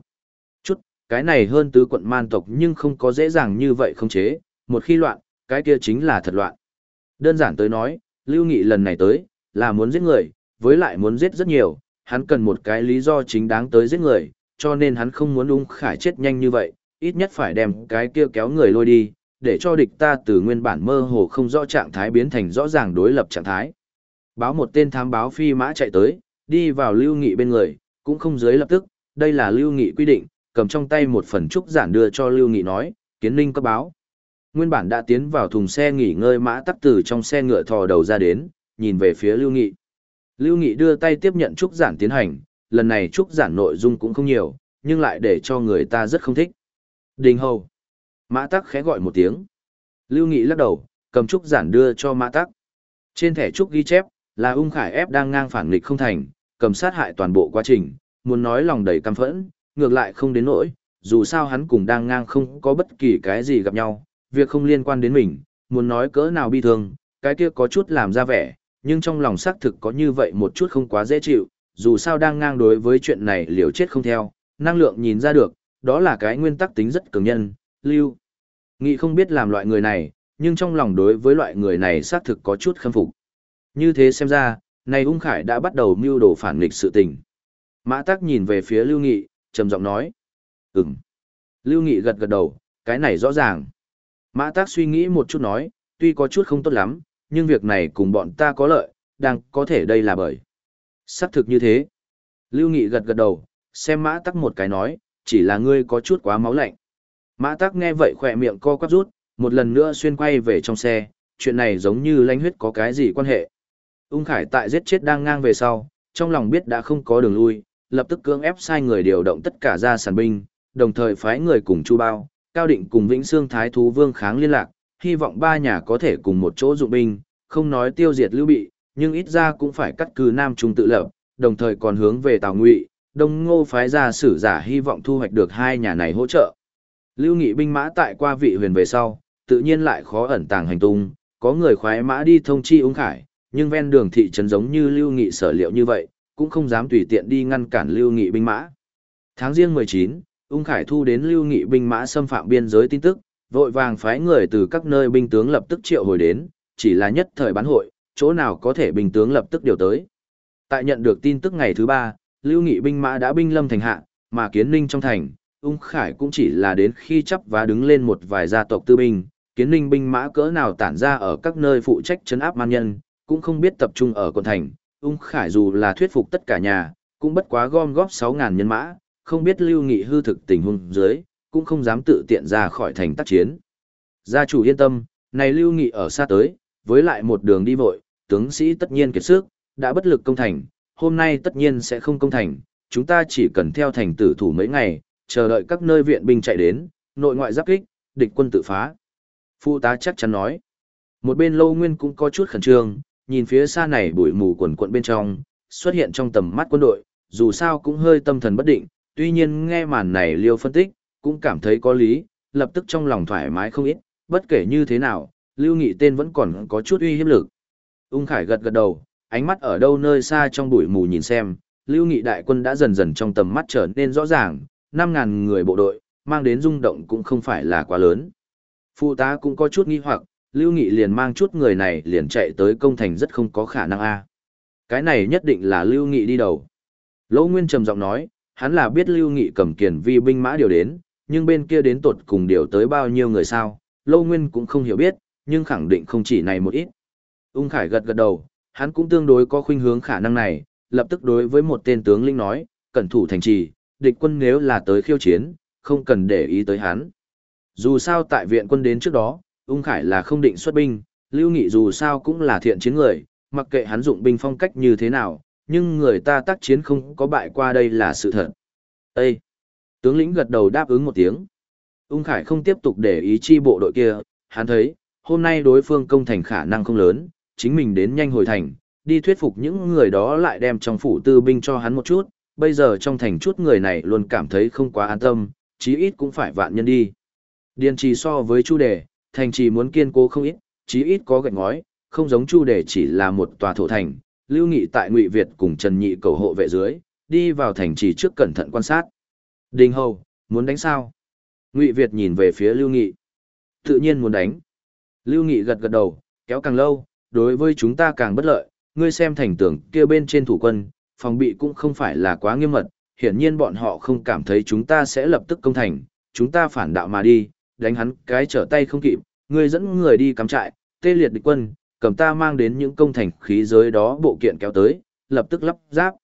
cái này hơn tứ quận man tộc nhưng không có dễ dàng như vậy khống chế, một khi loạn, cái kia chính là thật loạn. Đơn giản tới nói, Lưu Nghị lần này tới, là muốn giết người, với lại muốn giết rất nhiều, hắn cần một cái lý do chính đáng tới giết người, cho nên hắn không muốn ung khải chết nhanh như vậy, ít nhất phải đem cái kia kéo người lôi đi, để cho địch ta từ nguyên bản mơ hồ không rõ trạng thái biến thành rõ ràng đối lập trạng thái. Báo một tên thám báo phi mã chạy tới, đi vào lưu nghị bên người, cũng không dưới lập tức, đây là lưu nghị quy định, cầm trong tay một phần trúc giản đưa cho lưu nghị nói, kiến ninh cấp báo. Nguyên bản đã tiến vào thùng xe nghỉ ngơi mã tắc từ trong xe ngựa thò đầu ra đến, nhìn về phía lưu nghị. Lưu nghị đưa tay tiếp nhận trúc giản tiến hành, lần này trúc giản nội dung cũng không nhiều, nhưng lại để cho người ta rất không thích. Đình hầu. Mã tắc khẽ gọi một tiếng. Lưu Nghị lắc đầu, cầm trúc giản đưa cho mã tắc. Trên thẻ trúc ghi chép, là ung khải ép đang ngang phản nghịch không thành, cầm sát hại toàn bộ quá trình, muốn nói lòng đầy căm phẫn, ngược lại không đến nỗi, dù sao hắn cùng đang ngang không có bất kỳ cái gì gặp nhau, việc không liên quan đến mình, muốn nói cỡ nào bi thương, cái kia có chút làm ra vẻ, nhưng trong lòng xác thực có như vậy một chút không quá dễ chịu, dù sao đang ngang đối với chuyện này liều chết không theo, năng lượng nhìn ra được, đó là cái nguyên tắc tính rất cường nhân, lưu. Nghị không biết làm loại người này, nhưng trong lòng đối với loại người này xác thực có chút khâm phục. Như thế xem ra, này ung khải đã bắt đầu mưu đồ phản nghịch sự tình. Mã tắc nhìn về phía Lưu Nghị, trầm giọng nói. Ừm. Lưu Nghị gật gật đầu, cái này rõ ràng. Mã tắc suy nghĩ một chút nói, tuy có chút không tốt lắm, nhưng việc này cùng bọn ta có lợi, đang có thể đây là bởi. Xác thực như thế. Lưu Nghị gật gật đầu, xem mã tắc một cái nói, chỉ là ngươi có chút quá máu lạnh. Mã tắc nghe vậy khỏe miệng co quắp rút, một lần nữa xuyên quay về trong xe, chuyện này giống như lãnh huyết có cái gì quan hệ. Ung Khải tại giết chết đang ngang về sau, trong lòng biết đã không có đường lui, lập tức cưỡng ép sai người điều động tất cả ra sản binh, đồng thời phái người cùng Chu Bao, Cao Định cùng Vĩnh Xương Thái Thú Vương kháng liên lạc, hy vọng ba nhà có thể cùng một chỗ dụng binh, không nói tiêu diệt Lưu Bị, nhưng ít ra cũng phải cắt cừ Nam Trung tự lập, đồng thời còn hướng về Tào Ngụy, Đông Ngô phái ra sử giả hy vọng thu hoạch được hai nhà này hỗ trợ. Lưu Nghị binh mã tại qua vị huyền về sau, tự nhiên lại khó ẩn tàng hành tung, có người khoái mã đi thông chi ung khải, nhưng ven đường thị trấn giống như Lưu Nghị sở liệu như vậy, cũng không dám tùy tiện đi ngăn cản Lưu Nghị binh mã. Tháng riêng 19, ung khải thu đến Lưu Nghị binh mã xâm phạm biên giới tin tức, vội vàng phái người từ các nơi binh tướng lập tức triệu hồi đến, chỉ là nhất thời bán hội, chỗ nào có thể binh tướng lập tức điều tới. Tại nhận được tin tức ngày thứ ba, Lưu Nghị binh mã đã binh lâm thành hạ, mà kiến ninh trong thành, ung khải cũng chỉ là đến khi chấp và đứng lên một vài gia tộc tư binh, kiến ninh binh mã cỡ nào tản ra ở các nơi phụ trách chấn áp man nhân, cũng không biết tập trung ở quận thành, ung khải dù là thuyết phục tất cả nhà, cũng bất quá gom góp 6.000 nhân mã, không biết lưu nghị hư thực tình huống dưới, cũng không dám tự tiện ra khỏi thành tác chiến. Gia chủ yên tâm, này lưu nghị ở xa tới, với lại một đường đi vội, tướng sĩ tất nhiên kiệt sức, đã bất lực công thành, hôm nay tất nhiên sẽ không công thành, chúng ta chỉ cần theo thành tử thủ mấy ngày, chờ đợi các nơi viện binh chạy đến, nội ngoại giáp kích, địch quân tự phá. Phụ tá chắc chắn nói. Một bên lâu nguyên cũng có chút khẩn trương, nhìn phía xa này bụi mù quần quận bên trong, xuất hiện trong tầm mắt quân đội, dù sao cũng hơi tâm thần bất định, tuy nhiên nghe màn này liêu phân tích, cũng cảm thấy có lý, lập tức trong lòng thoải mái không ít, bất kể như thế nào, lưu nghị tên vẫn còn có chút uy hiếp lực. Ung Khải gật gật đầu, ánh mắt ở đâu nơi xa trong bụi mù nhìn xem, lưu nghị đại quân đã dần dần trong tầm mắt trở nên rõ ràng, 5.000 người bộ đội, mang đến rung động cũng không phải là quá lớn. Phụ tá cũng có chút nghi hoặc, Lưu Nghị liền mang chút người này liền chạy tới công thành rất không có khả năng a. Cái này nhất định là Lưu Nghị đi đầu. Lỗ Nguyên trầm giọng nói, hắn là biết Lưu Nghị cầm kiền vi binh mã điều đến, nhưng bên kia đến tột cùng điều tới bao nhiêu người sao, Lô Nguyên cũng không hiểu biết, nhưng khẳng định không chỉ này một ít. Ung Khải gật gật đầu, hắn cũng tương đối có khuynh hướng khả năng này, lập tức đối với một tên tướng lĩnh nói, cẩn thủ thành trì, địch quân nếu là tới khiêu chiến, không cần để ý tới hắn. Dù sao tại viện quân đến trước đó, ung khải là không định xuất binh, lưu nghị dù sao cũng là thiện chiến người, mặc kệ hắn dụng binh phong cách như thế nào, nhưng người ta tác chiến không có bại qua đây là sự thật. Ê! Tướng lĩnh gật đầu đáp ứng một tiếng. Ung khải không tiếp tục để ý chi bộ đội kia, hắn thấy, hôm nay đối phương công thành khả năng không lớn, chính mình đến nhanh hồi thành, đi thuyết phục những người đó lại đem trong phủ tư binh cho hắn một chút, bây giờ trong thành chút người này luôn cảm thấy không quá an tâm, chí ít cũng phải vạn nhân đi. Điền trì so với chu đề, thành trì muốn kiên cố không ít, chí ít có gạch ngói, không giống chu đề chỉ là một tòa thổ thành, lưu nghị tại ngụy Việt cùng Trần Nhị cầu hộ vệ dưới, đi vào thành trì trước cẩn thận quan sát. Đình hầu, muốn đánh sao? Ngụy Việt nhìn về phía lưu nghị. Tự nhiên muốn đánh. Lưu nghị gật gật đầu, kéo càng lâu, đối với chúng ta càng bất lợi, ngươi xem thành tưởng kia bên trên thủ quân, phòng bị cũng không phải là quá nghiêm mật, hiển nhiên bọn họ không cảm thấy chúng ta sẽ lập tức công thành, chúng ta phản đạo mà đi, đánh hắn cái trở tay không kịp, ngươi dẫn người đi cắm trại, tê liệt địch quân, cầm ta mang đến những công thành khí giới đó bộ kiện kéo tới, lập tức lắp ráp.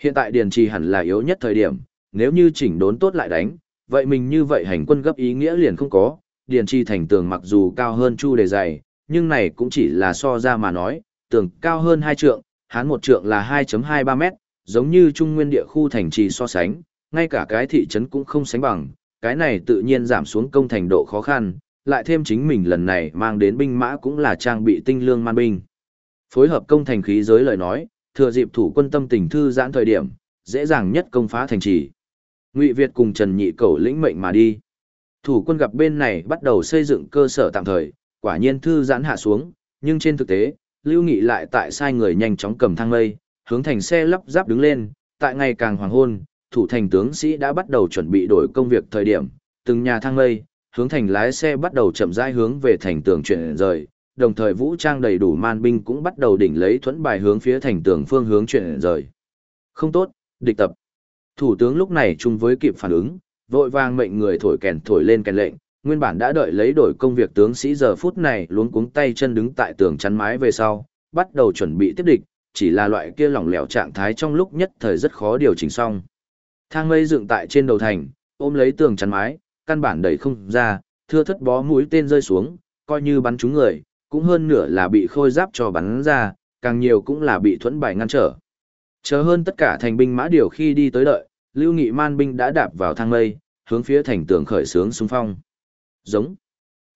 Hiện tại điền trì hẳn là yếu nhất thời điểm, nếu như chỉnh đốn tốt lại đánh, vậy mình như vậy hành quân gấp ý nghĩa liền không có, điền trì thành tường mặc dù cao hơn chu đề dày, nhưng này cũng chỉ là so ra mà nói, tường cao hơn hai trượng, hán một trượng là 2.23 mét, giống như trung nguyên địa khu thành trì so sánh, ngay cả cái thị trấn cũng không sánh bằng, cái này tự nhiên giảm xuống công thành độ khó khăn, lại thêm chính mình lần này mang đến binh mã cũng là trang bị tinh lương man binh. Phối hợp công thành khí giới lời nói, thừa dịp thủ quân tâm tình thư giãn thời điểm, dễ dàng nhất công phá thành trì. Ngụy Việt cùng Trần Nhị Cẩu lĩnh mệnh mà đi. Thủ quân gặp bên này bắt đầu xây dựng cơ sở tạm thời, quả nhiên thư giãn hạ xuống, nhưng trên thực tế, Lưu Nghị lại tại sai người nhanh chóng cầm thang mây, hướng thành xe lắp ráp đứng lên, tại ngày càng hoàng hôn, thủ thành tướng sĩ đã bắt đầu chuẩn bị đổi công việc thời điểm, từng nhà thang mây, hướng thành lái xe bắt đầu chậm rãi hướng về thành tường chuyển rời, đồng thời vũ trang đầy đủ man binh cũng bắt đầu đỉnh lấy thuẫn bài hướng phía thành tường phương hướng chuyển rời. Không tốt, địch tập. Thủ tướng lúc này chung với kịp phản ứng, vội vàng mệnh người thổi kèn thổi lên kèn lệnh, nguyên bản đã đợi lấy đổi công việc tướng sĩ giờ phút này luống cuống tay chân đứng tại tường chắn mái về sau, bắt đầu chuẩn bị tiếp địch, chỉ là loại kia lỏng lẻo trạng thái trong lúc nhất thời rất khó điều chỉnh xong. Thang mây dựng tại trên đầu thành, ôm lấy tường chắn mái, căn bản đẩy không ra, thưa thất bó mũi tên rơi xuống, coi như bắn trúng người, cũng hơn nửa là bị khôi giáp cho bắn ra, càng nhiều cũng là bị thuẫn bài ngăn trở. Chờ hơn tất cả thành binh mã điều khi đi tới đợi, Lưu Nghị Man binh đã đạp vào thang mây, hướng phía thành tường khởi sướng xung phong. Giống.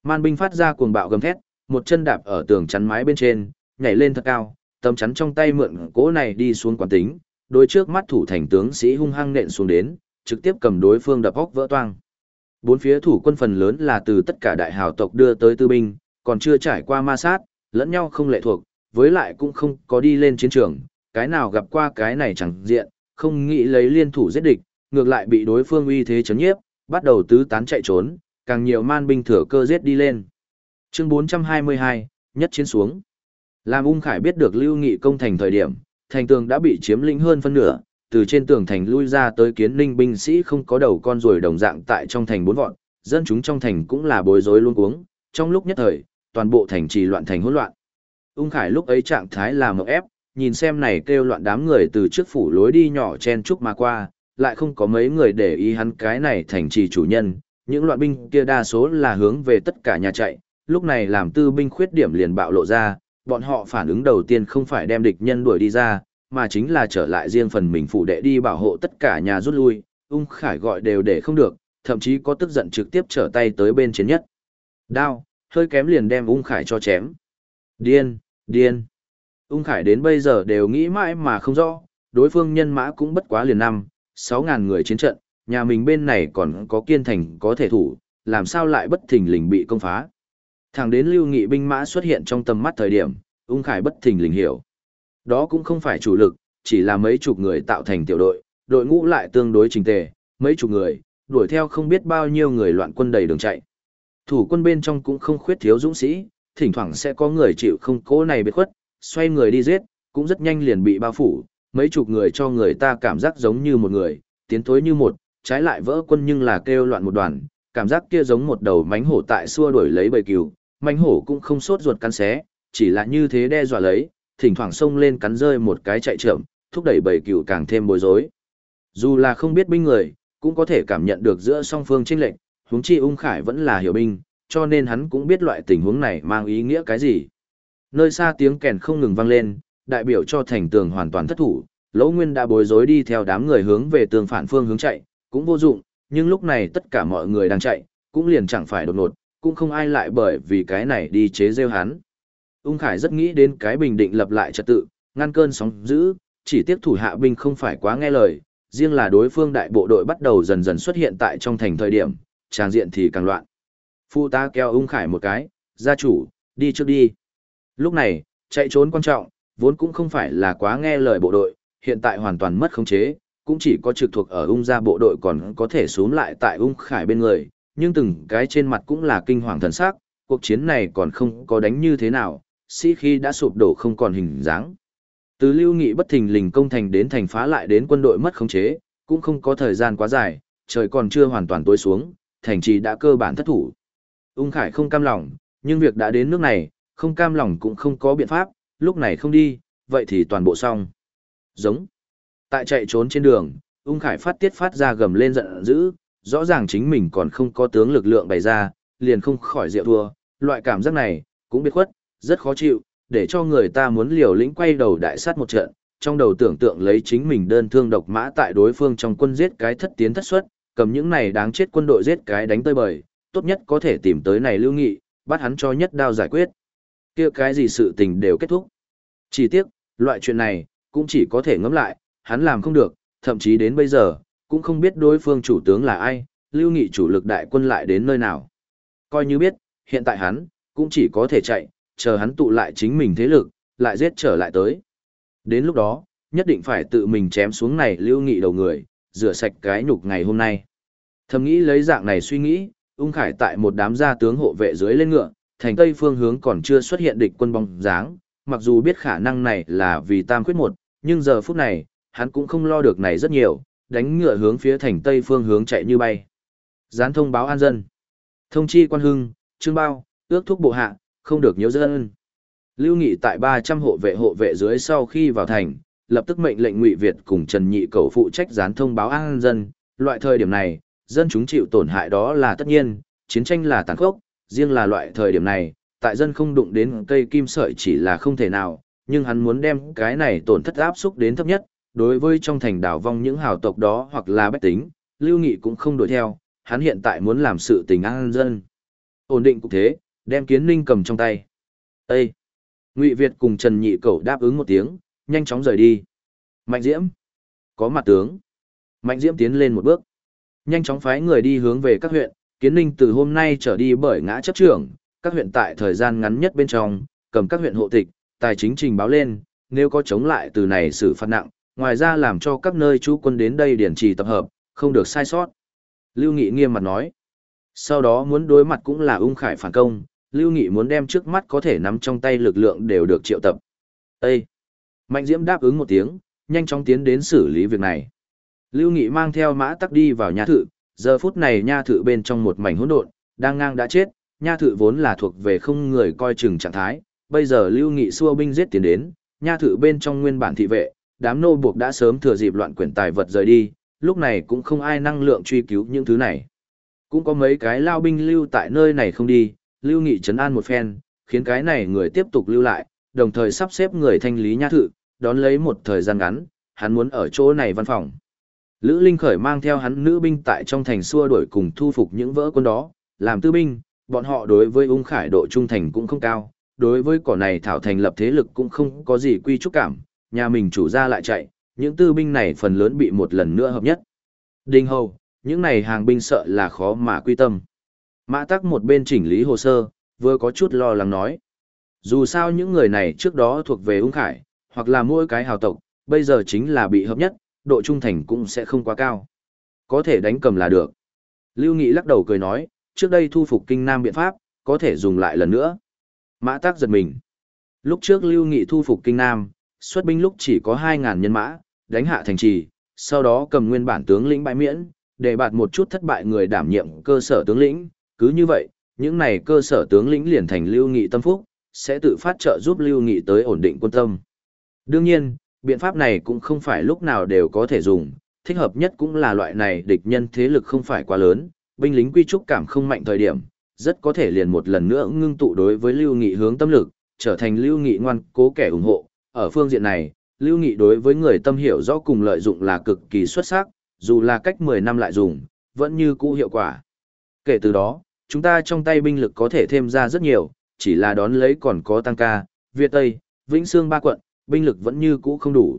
Man binh phát ra cuồng bạo gầm thét, một chân đạp ở tường chắn mái bên trên, nhảy lên thật cao, tấm chắn trong tay mượn cỗ này đi xuống quán tính, đôi trước mắt thủ thành tướng sĩ hung hăng nện xuống đến, trực tiếp cầm đối phương đập óc vỡ toang. Bốn phía thủ quân phần lớn là từ tất cả đại hào tộc đưa tới tư binh, còn chưa trải qua ma sát, lẫn nhau không lệ thuộc, với lại cũng không có đi lên chiến trường, cái nào gặp qua cái này chẳng diện, không nghĩ lấy liên thủ giết địch, ngược lại bị đối phương uy thế chấn nhiếp, bắt đầu tứ tán chạy trốn, càng nhiều man binh thừa cơ giết đi lên. Chương 422, nhất chiến xuống. Làm ung khải biết được lưu nghị công thành thời điểm, thành tường đã bị chiếm lĩnh hơn phân nửa, từ trên tường thành lui ra tới kiến ninh binh sĩ không có đầu con rồi đồng dạng tại trong thành bốn vọn, dân chúng trong thành cũng là bối rối luôn cuống, trong lúc nhất thời, toàn bộ thành trì loạn thành hỗn loạn. Ung Khải lúc ấy trạng thái là mộng ép, nhìn xem này kêu loạn đám người từ trước phủ lối đi nhỏ chen trúc mà qua, lại không có mấy người để ý hắn cái này thành trì chủ nhân, những loạn binh kia đa số là hướng về tất cả nhà chạy, lúc này làm tư binh khuyết điểm liền bạo lộ ra, bọn họ phản ứng đầu tiên không phải đem địch nhân đuổi đi ra, mà chính là trở lại riêng phần mình phụ đệ đi bảo hộ tất cả nhà rút lui, ung khải gọi đều để không được, thậm chí có tức giận trực tiếp trở tay tới bên chiến nhất. Đao, hơi kém liền đem ung khải cho chém. Điên, điên. Ung khải đến bây giờ đều nghĩ mãi mà không rõ, đối phương nhân mã cũng bất quá liền năm, sáu ngàn người chiến trận, nhà mình bên này còn có kiên thành có thể thủ, làm sao lại bất thình lình bị công phá. Thẳng đến lưu nghị binh mã xuất hiện trong tầm mắt thời điểm, ung khải bất thình lình hiểu. Đó cũng không phải chủ lực, chỉ là mấy chục người tạo thành tiểu đội, đội ngũ lại tương đối trình tề, mấy chục người, đuổi theo không biết bao nhiêu người loạn quân đầy đường chạy. Thủ quân bên trong cũng không khuyết thiếu dũng sĩ, thỉnh thoảng sẽ có người chịu không cố này biệt khuất, xoay người đi giết, cũng rất nhanh liền bị bao phủ, mấy chục người cho người ta cảm giác giống như một người, tiến thối như một, trái lại vỡ quân nhưng là kêu loạn một đoàn, cảm giác kia giống một đầu mánh hổ tại xua đuổi lấy bầy cừu, mánh hổ cũng không sốt ruột cắn xé, chỉ là như thế đe dọa lấy, thỉnh thoảng xông lên cắn rơi một cái chạy trộm, thúc đẩy bầy cừu càng thêm bối rối. Dù là không biết binh người, cũng có thể cảm nhận được giữa song phương chênh lệch, huống chi ung khải vẫn là hiểu binh, cho nên hắn cũng biết loại tình huống này mang ý nghĩa cái gì. Nơi xa tiếng kèn không ngừng vang lên, đại biểu cho thành tường hoàn toàn thất thủ, Lỗ Nguyên đã bối rối đi theo đám người hướng về tường phản phương hướng chạy, cũng vô dụng, nhưng lúc này tất cả mọi người đang chạy, cũng liền chẳng phải đột ngột, cũng không ai lại bởi vì cái này đi chế rêu hắn. Ung Khải rất nghĩ đến cái bình định lập lại trật tự, ngăn cơn sóng dữ, chỉ tiếc thủ hạ binh không phải quá nghe lời, riêng là đối phương đại bộ đội bắt đầu dần dần xuất hiện tại trong thành thời điểm, tràng diện thì càng loạn. Phu ta kéo ung khải một cái, gia chủ, đi trước đi. Lúc này, chạy trốn quan trọng, vốn cũng không phải là quá nghe lời bộ đội, hiện tại hoàn toàn mất khống chế, cũng chỉ có trực thuộc ở ung gia bộ đội còn có thể xuống lại tại ung khải bên người, nhưng từng cái trên mặt cũng là kinh hoàng thần sắc, cuộc chiến này còn không có đánh như thế nào, sĩ khi đã sụp đổ không còn hình dáng. Từ lưu nghị bất thình lình công thành đến thành phá lại đến quân đội mất khống chế, cũng không có thời gian quá dài, trời còn chưa hoàn toàn tối xuống, thành trì đã cơ bản thất thủ. Ung Khải không cam lòng, nhưng việc đã đến nước này, không cam lòng cũng không có biện pháp, lúc này không đi, vậy thì toàn bộ xong. Giống. Tại chạy trốn trên đường, Ung Khải phát tiết phát ra gầm lên giận dữ, rõ ràng chính mình còn không có tướng lực lượng bày ra, liền không khỏi rượu thua, loại cảm giác này, cũng biết khuất, rất khó chịu, để cho người ta muốn liều lĩnh quay đầu đại sát một trận, trong đầu tưởng tượng lấy chính mình đơn thương độc mã tại đối phương trong quân giết cái thất tiến thất xuất, cầm những này đáng chết quân đội giết cái đánh tơi bời, tốt nhất có thể tìm tới này lưu nghị, bắt hắn cho nhất đao giải quyết. kia cái gì sự tình đều kết thúc. Chỉ tiếc, loại chuyện này, cũng chỉ có thể ngẫm lại, hắn làm không được, thậm chí đến bây giờ, cũng không biết đối phương chủ tướng là ai, lưu nghị chủ lực đại quân lại đến nơi nào. Coi như biết, hiện tại hắn, cũng chỉ có thể chạy, chờ hắn tụ lại chính mình thế lực, lại giết trở lại tới. Đến lúc đó, nhất định phải tự mình chém xuống này lưu nghị đầu người, rửa sạch cái nhục ngày hôm nay. Thầm nghĩ lấy dạng này suy nghĩ, ung khải tại một đám gia tướng hộ vệ dưới lên ngựa, thành tây phương hướng còn chưa xuất hiện địch quân bóng dáng, mặc dù biết khả năng này là vì tam quyết một, nhưng giờ phút này, hắn cũng không lo được này rất nhiều, đánh ngựa hướng phía thành tây phương hướng chạy như bay. Gián thông báo an dân. Thông chi quan hưng, trương bao, ước thúc bộ hạ, không được nhiễu dân. Lưu Nghị tại 300 hộ vệ hộ vệ dưới sau khi vào thành, lập tức mệnh lệnh Ngụy Việt cùng Trần Nhị cầu phụ trách gián thông báo an dân, loại thời điểm này, dân chúng chịu tổn hại đó là tất nhiên, chiến tranh là tàn khốc, riêng là loại thời điểm này, tại dân không đụng đến cây kim sợi chỉ là không thể nào, nhưng hắn muốn đem cái này tổn thất áp xúc đến thấp nhất, đối với trong thành đảo vong những hào tộc đó hoặc là bách tính, Lưu Nghị cũng không đuổi theo, hắn hiện tại muốn làm sự tình an dân. Ổn định cục thế, đem kiến ninh cầm trong tay. Ê! Ngụy Việt cùng Trần Nhị Cẩu đáp ứng một tiếng, nhanh chóng rời đi. Mạnh Diễm! Có mặt tướng. Mạnh Diễm tiến lên một bước. Nhanh chóng phái người đi hướng về các huyện, kiến ninh từ hôm nay trở đi bởi ngã chấp trưởng, các huyện tại thời gian ngắn nhất bên trong, cầm các huyện hộ tịch, tài chính trình báo lên, nếu có chống lại từ này xử phạt nặng, ngoài ra làm cho các nơi chú quân đến đây điển trì tập hợp, không được sai sót. Lưu Nghị nghiêm mặt nói. Sau đó muốn đối mặt cũng là ung khải phản công, Lưu Nghị muốn đem trước mắt có thể nắm trong tay lực lượng đều được triệu tập. Ê! Mạnh Diễm đáp ứng một tiếng, nhanh chóng tiến đến xử lý việc này. Lưu Nghị mang theo mã tắc đi vào nhà thự, giờ phút này nha thự bên trong một mảnh hỗn độn, đang ngang đã chết, nha thự vốn là thuộc về không người coi chừng trạng thái, bây giờ Lưu Nghị xua binh giết tiến đến, nha thự bên trong nguyên bản thị vệ, đám nô buộc đã sớm thừa dịp loạn quyển tài vật rời đi, lúc này cũng không ai năng lượng truy cứu những thứ này. Cũng có mấy cái lao binh lưu tại nơi này không đi, Lưu Nghị trấn an một phen, khiến cái này người tiếp tục lưu lại, đồng thời sắp xếp người thanh lý nha thự, đón lấy một thời gian ngắn, hắn muốn ở chỗ này văn phòng. Lữ Linh Khởi mang theo hắn nữ binh tại trong thành xua đuổi cùng thu phục những vỡ quân đó, làm tư binh, bọn họ đối với ung khải độ trung thành cũng không cao, đối với cỏ này thảo thành lập thế lực cũng không có gì quy trúc cảm, nhà mình chủ ra lại chạy, những tư binh này phần lớn bị một lần nữa hợp nhất. Đinh Hầu, những này hàng binh sợ là khó mà quy tâm. Mã tắc một bên chỉnh lý hồ sơ, vừa có chút lo lắng nói. Dù sao những người này trước đó thuộc về ung khải, hoặc là mỗi cái hào tộc, bây giờ chính là bị hợp nhất, độ trung thành cũng sẽ không quá cao. Có thể đánh cầm là được. Lưu Nghị lắc đầu cười nói, trước đây thu phục kinh nam biện pháp, có thể dùng lại lần nữa. Mã tác giật mình. Lúc trước Lưu Nghị thu phục kinh nam, xuất binh lúc chỉ có 2.000 nhân mã, đánh hạ thành trì, sau đó cầm nguyên bản tướng lĩnh bãi miễn, để bạt một chút thất bại người đảm nhiệm cơ sở tướng lĩnh, cứ như vậy, những này cơ sở tướng lĩnh liền thành Lưu Nghị tâm phúc, sẽ tự phát trợ giúp Lưu Nghị tới ổn định quân tâm. Đương nhiên, biện pháp này cũng không phải lúc nào đều có thể dùng, thích hợp nhất cũng là loại này địch nhân thế lực không phải quá lớn, binh lính quy trúc cảm không mạnh thời điểm, rất có thể liền một lần nữa ngưng tụ đối với Lưu Nghị hướng tâm lực, trở thành Lưu Nghị ngoan cố kẻ ủng hộ. Ở phương diện này, Lưu Nghị đối với người tâm hiểu rõ cùng lợi dụng là cực kỳ xuất sắc, dù là cách 10 năm lại dùng, vẫn như cũ hiệu quả. Kể từ đó, chúng ta trong tay binh lực có thể thêm ra rất nhiều, chỉ là đón lấy còn có tăng ca, Việt Tây, Vĩnh Sương ba quận, binh lực vẫn như cũ không đủ.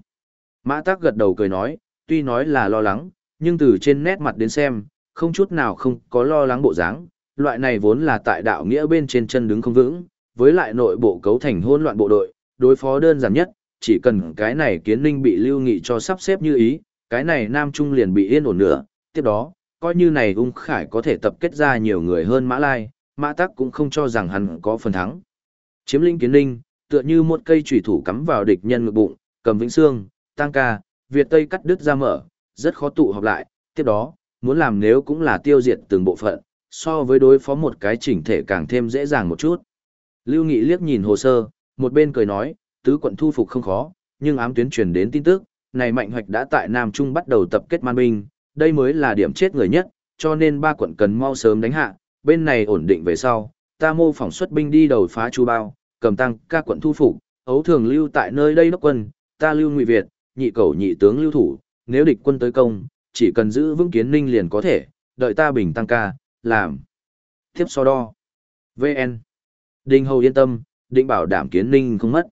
Mã Tác gật đầu cười nói, tuy nói là lo lắng, nhưng từ trên nét mặt đến xem, không chút nào không có lo lắng bộ dáng, loại này vốn là tại đạo nghĩa bên trên chân đứng không vững, với lại nội bộ cấu thành hỗn loạn bộ đội, đối phó đơn giản nhất, chỉ cần cái này kiến ninh bị lưu nghị cho sắp xếp như ý, cái này Nam Trung liền bị yên ổn nữa, tiếp đó, coi như này ung khải có thể tập kết ra nhiều người hơn Mã Lai, Mã Tắc cũng không cho rằng hắn có phần thắng. Chiếm lĩnh kiến ninh, tựa như một cây chủy thủ cắm vào địch nhân ngực bụng, cầm vĩnh xương, tăng ca, Việt Tây cắt đứt ra mở, rất khó tụ họp lại, tiếp đó, muốn làm nếu cũng là tiêu diệt từng bộ phận, so với đối phó một cái chỉnh thể càng thêm dễ dàng một chút. Lưu Nghị liếc nhìn hồ sơ, một bên cười nói, tứ quận thu phục không khó, nhưng ám tuyến truyền đến tin tức, này mạnh hoạch đã tại Nam Trung bắt đầu tập kết man binh, đây mới là điểm chết người nhất, cho nên ba quận cần mau sớm đánh hạ, bên này ổn định về sau, ta mô phỏng xuất binh đi đầu phá chu bao, cầm tăng ca quận thu phục, ấu thường lưu tại nơi đây đốc quân, ta lưu ngụy Việt, nhị cầu nhị tướng lưu thủ, nếu địch quân tới công, chỉ cần giữ vững kiến ninh liền có thể, đợi ta bình tăng ca, làm. Tiếp so đo. VN. Đinh Hầu yên tâm, định bảo đảm kiến ninh không mất.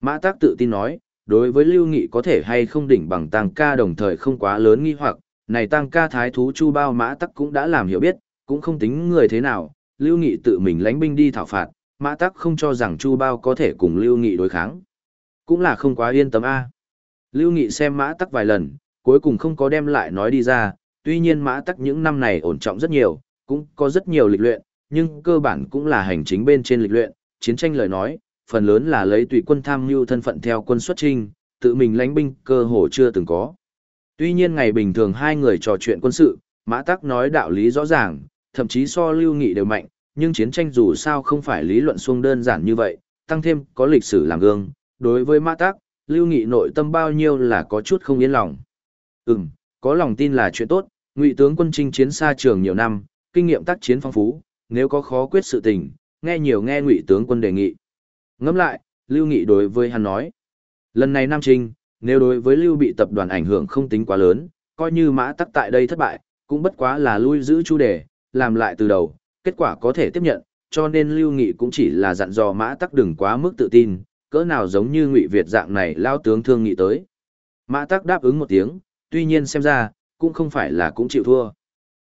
Mã Tác tự tin nói, đối với Lưu Nghị có thể hay không đỉnh bằng tăng ca đồng thời không quá lớn nghi hoặc, này tăng ca thái thú Chu Bao Mã Tắc cũng đã làm hiểu biết, cũng không tính người thế nào, Lưu Nghị tự mình lánh binh đi thảo phạt, Mã Tắc không cho rằng Chu Bao có thể cùng Lưu Nghị đối kháng. Cũng là không quá yên tâm a. Lưu Nghị xem Mã Tắc vài lần, cuối cùng không có đem lại nói đi ra, tuy nhiên Mã Tắc những năm này ổn trọng rất nhiều, cũng có rất nhiều lịch luyện, nhưng cơ bản cũng là hành chính bên trên lịch luyện, chiến tranh lời nói, phần lớn là lấy tùy quân tham mưu thân phận theo quân xuất trinh, tự mình lãnh binh cơ hồ chưa từng có. Tuy nhiên ngày bình thường hai người trò chuyện quân sự, Mã Tắc nói đạo lý rõ ràng, thậm chí so Lưu Nghị đều mạnh, nhưng chiến tranh dù sao không phải lý luận xuông đơn giản như vậy, tăng thêm có lịch sử làm gương, đối với Mã Tắc, Lưu Nghị nội tâm bao nhiêu là có chút không yên lòng. Ừm, có lòng tin là chuyện tốt, Ngụy tướng quân chinh chiến xa trường nhiều năm, kinh nghiệm tác chiến phong phú, nếu có khó quyết sự tình, nghe nhiều nghe Ngụy tướng quân đề nghị. Ngẫm lại, Lưu Nghị đối với hắn nói, lần này Nam Trinh, nếu đối với Lưu bị tập đoàn ảnh hưởng không tính quá lớn, coi như Mã Tắc tại đây thất bại, cũng bất quá là lui giữ chu đề, làm lại từ đầu, kết quả có thể tiếp nhận, cho nên Lưu Nghị cũng chỉ là dặn dò Mã Tắc đừng quá mức tự tin, cỡ nào giống như Ngụy Việt dạng này lao tướng thương nghị tới. Mã Tắc đáp ứng một tiếng, tuy nhiên xem ra, cũng không phải là cũng chịu thua.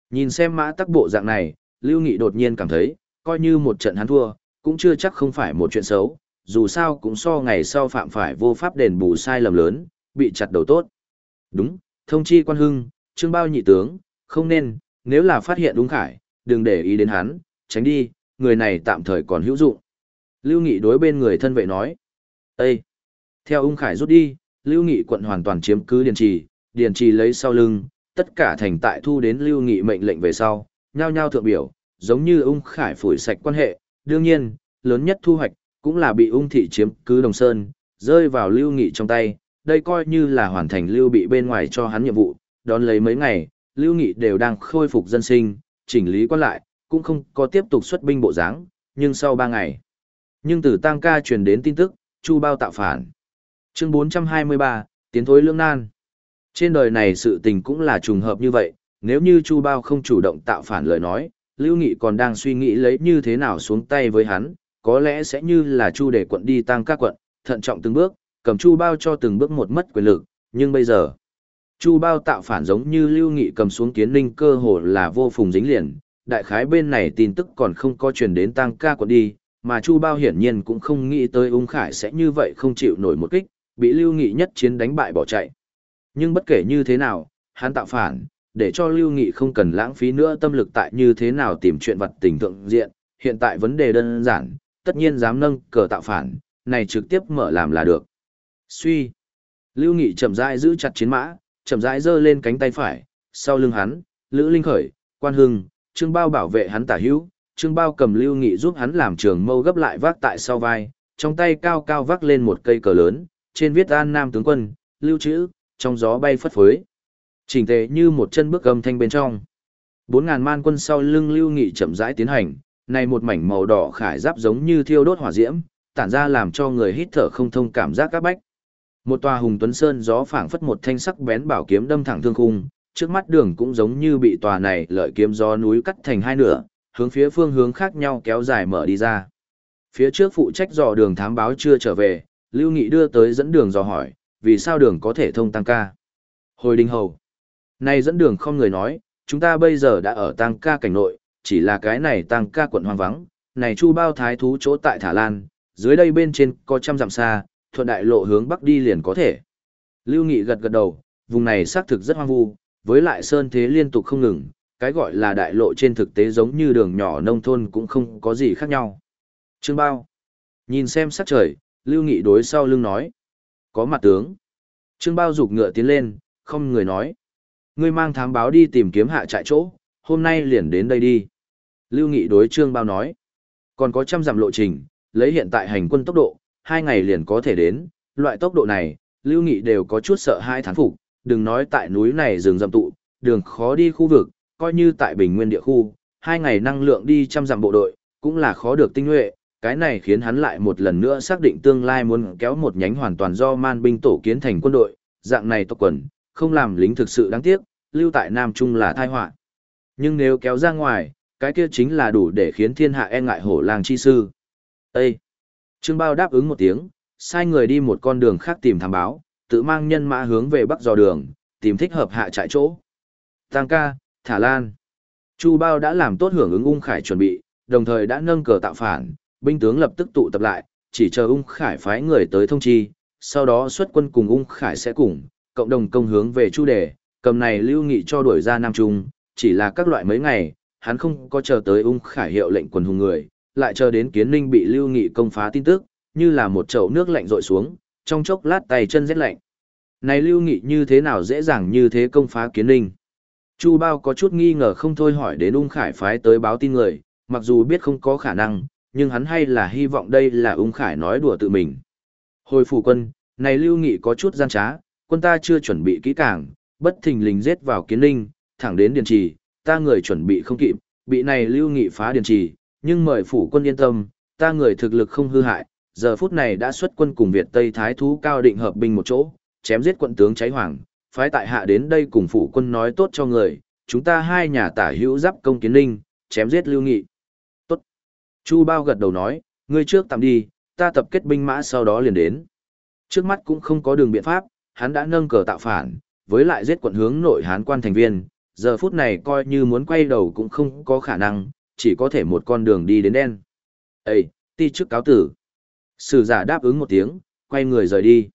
Nhìn xem Mã Tắc bộ dạng này, Lưu Nghị đột nhiên cảm thấy, coi như một trận hắn thua, cũng chưa chắc không phải một chuyện xấu, dù sao cũng so ngày sau phạm phải vô pháp đền bù sai lầm lớn, bị chặt đầu tốt. Đúng, thông chi quan hưng, trương bao nhị tướng, không nên, nếu là phát hiện đúng khải, đừng để ý đến hắn, tránh đi, người này tạm thời còn hữu dụng. Lưu Nghị đối bên người thân vệ nói. Ê! Theo ung khải rút đi, Lưu Nghị quận hoàn toàn chiếm cứ Điền Trì, Điền Trì lấy sau lưng, tất cả thành tại thu đến Lưu Nghị mệnh lệnh về sau, nhao nhao thượng biểu, giống như ung khải phủi sạch quan hệ, đương nhiên, lớn nhất thu hoạch, cũng là bị ung thị chiếm cứ Đồng Sơn, rơi vào Lưu Nghị trong tay, đây coi như là hoàn thành Lưu bị bên ngoài cho hắn nhiệm vụ, đón lấy mấy ngày, Lưu Nghị đều đang khôi phục dân sinh, chỉnh lý quan lại, cũng không có tiếp tục xuất binh bộ dáng, nhưng sau 3 ngày. Nhưng từ Tăng Ca truyền đến tin tức, Chu Bao tạo phản. Chương 423, tiến thối lương nan. Trên đời này sự tình cũng là trùng hợp như vậy, nếu như Chu Bao không chủ động tạo phản lời nói, Lưu Nghị còn đang suy nghĩ lấy như thế nào xuống tay với hắn, có lẽ sẽ như là Chu để quận đi tăng các quận, thận trọng từng bước, cầm Chu Bao cho từng bước một mất quyền lực, nhưng bây giờ, Chu Bao tạo phản giống như Lưu Nghị cầm xuống kiến ninh cơ hồ là vô phùng dính liền, đại khái bên này tin tức còn không có truyền đến tăng ca quận đi, mà Chu Bao hiển nhiên cũng không nghĩ tới ung khải sẽ như vậy không chịu nổi một kích, bị Lưu Nghị nhất chiến đánh bại bỏ chạy. Nhưng bất kể như thế nào, hắn tạo phản, để cho Lưu Nghị không cần lãng phí nữa tâm lực tại như thế nào tìm chuyện vật tình thượng diện, hiện tại vấn đề đơn giản, tất nhiên dám nâng cờ tạo phản, này trực tiếp mở làm là được. Suy. Lưu Nghị chậm rãi giữ chặt chiến mã, chậm rãi giơ lên cánh tay phải, sau lưng hắn, Lữ Linh Khởi, Quan Hưng, Trương Bao bảo vệ hắn tả hữu, Trương Bao cầm Lưu Nghị giúp hắn làm trường mâu gấp lại vác tại sau vai, trong tay cao cao vác lên một cây cờ lớn, trên viết An Nam tướng quân, lưu trữ trong gió bay phất phới. Chỉnh tề như một chân bước âm thanh bên trong. Bốn ngàn man quân sau lưng Lưu Nghị chậm rãi tiến hành, này một mảnh màu đỏ khải giáp giống như thiêu đốt hỏa diễm, tản ra làm cho người hít thở không thông cảm giác các bách. Một tòa hùng tuấn sơn gió phảng phất một thanh sắc bén bảo kiếm đâm thẳng thương khung, trước mắt đường cũng giống như bị tòa này lợi kiếm gió núi cắt thành hai nửa, hướng phía phương hướng khác nhau kéo dài mở đi ra. Phía trước phụ trách dò đường thám báo chưa trở về, Lưu Nghị đưa tới dẫn đường dò hỏi, vì sao đường có thể thông tăng ca. Hồi đình hầu nay dẫn đường không người nói, chúng ta bây giờ đã ở tăng ca cảnh nội, chỉ là cái này tăng ca quận hoang vắng, này chu bao thái thú chỗ tại Thả Lan, dưới đây bên trên có trăm dặm xa, thuận đại lộ hướng bắc đi liền có thể. Lưu Nghị gật gật đầu, vùng này xác thực rất hoang vu, với lại sơn thế liên tục không ngừng, cái gọi là đại lộ trên thực tế giống như đường nhỏ nông thôn cũng không có gì khác nhau. Trương Bao. Nhìn xem sắc trời, Lưu Nghị đối sau lưng nói. Có mặt tướng. Trương Bao rục ngựa tiến lên, không người nói. Ngươi mang thám báo đi tìm kiếm hạ trại chỗ, hôm nay liền đến đây đi. Lưu Nghị đối Trương Bao nói. Còn có trăm dặm lộ trình, lấy hiện tại hành quân tốc độ, hai ngày liền có thể đến, loại tốc độ này, Lưu Nghị đều có chút sợ hai thán phục, đừng nói tại núi này rừng rậm tụ, đường khó đi khu vực, coi như tại bình nguyên địa khu, hai ngày năng lượng đi trăm dặm bộ đội, cũng là khó được tinh nhuệ, cái này khiến hắn lại một lần nữa xác định tương lai muốn kéo một nhánh hoàn toàn do man binh tổ kiến thành quân đội, dạng này tộc quần, không làm lính thực sự đáng tiếc, lưu tại Nam Trung là tai họa. Nhưng nếu kéo ra ngoài, cái kia chính là đủ để khiến thiên hạ e ngại hổ làng chi sư. Ê! Trương Bao đáp ứng một tiếng, sai người đi một con đường khác tìm thám báo, tự mang nhân mã hướng về bắc dò đường, tìm thích hợp hạ trại chỗ. Tăng ca, Thả Lan. Chu Bao đã làm tốt hưởng ứng ung khải chuẩn bị, đồng thời đã nâng cờ tạo phản, binh tướng lập tức tụ tập lại, chỉ chờ ung khải phái người tới thông chi, sau đó xuất quân cùng ung khải sẽ cùng, cộng đồng công hướng về Chu Đề, cầm này lưu nghị cho đuổi ra Nam Trung, chỉ là các loại mấy ngày, hắn không có chờ tới ung khải hiệu lệnh quần hùng người, lại chờ đến kiến ninh bị lưu nghị công phá tin tức, như là một chậu nước lạnh rội xuống, trong chốc lát tay chân rét lạnh. Này lưu nghị như thế nào dễ dàng như thế công phá kiến ninh? Chu Bao có chút nghi ngờ không thôi hỏi đến ung khải phái tới báo tin người, mặc dù biết không có khả năng, nhưng hắn hay là hy vọng đây là ung khải nói đùa tự mình. Hồi phủ quân, này lưu nghị có chút gian trá, quân ta chưa chuẩn bị kỹ càng, bất thình lình giết vào kiến linh, thẳng đến điền trì, ta người chuẩn bị không kịp, bị này lưu nghị phá điền trì, nhưng mời phủ quân yên tâm, ta người thực lực không hư hại, giờ phút này đã xuất quân cùng Việt Tây Thái Thú cao định hợp binh một chỗ, chém giết quận tướng cháy hoàng, phái tại hạ đến đây cùng phủ quân nói tốt cho người, chúng ta hai nhà tả hữu giáp công kiến linh, chém giết lưu nghị. Tốt. Chu Bao gật đầu nói, ngươi trước tạm đi, ta tập kết binh mã sau đó liền đến. Trước mắt cũng không có đường biện pháp, hắn đã nâng cờ tạo phản, với lại giết quận hướng nội hán quan thành viên, giờ phút này coi như muốn quay đầu cũng không có khả năng, chỉ có thể một con đường đi đến đen. Ê, ti trước cáo tử. Sử giả đáp ứng một tiếng, quay người rời đi.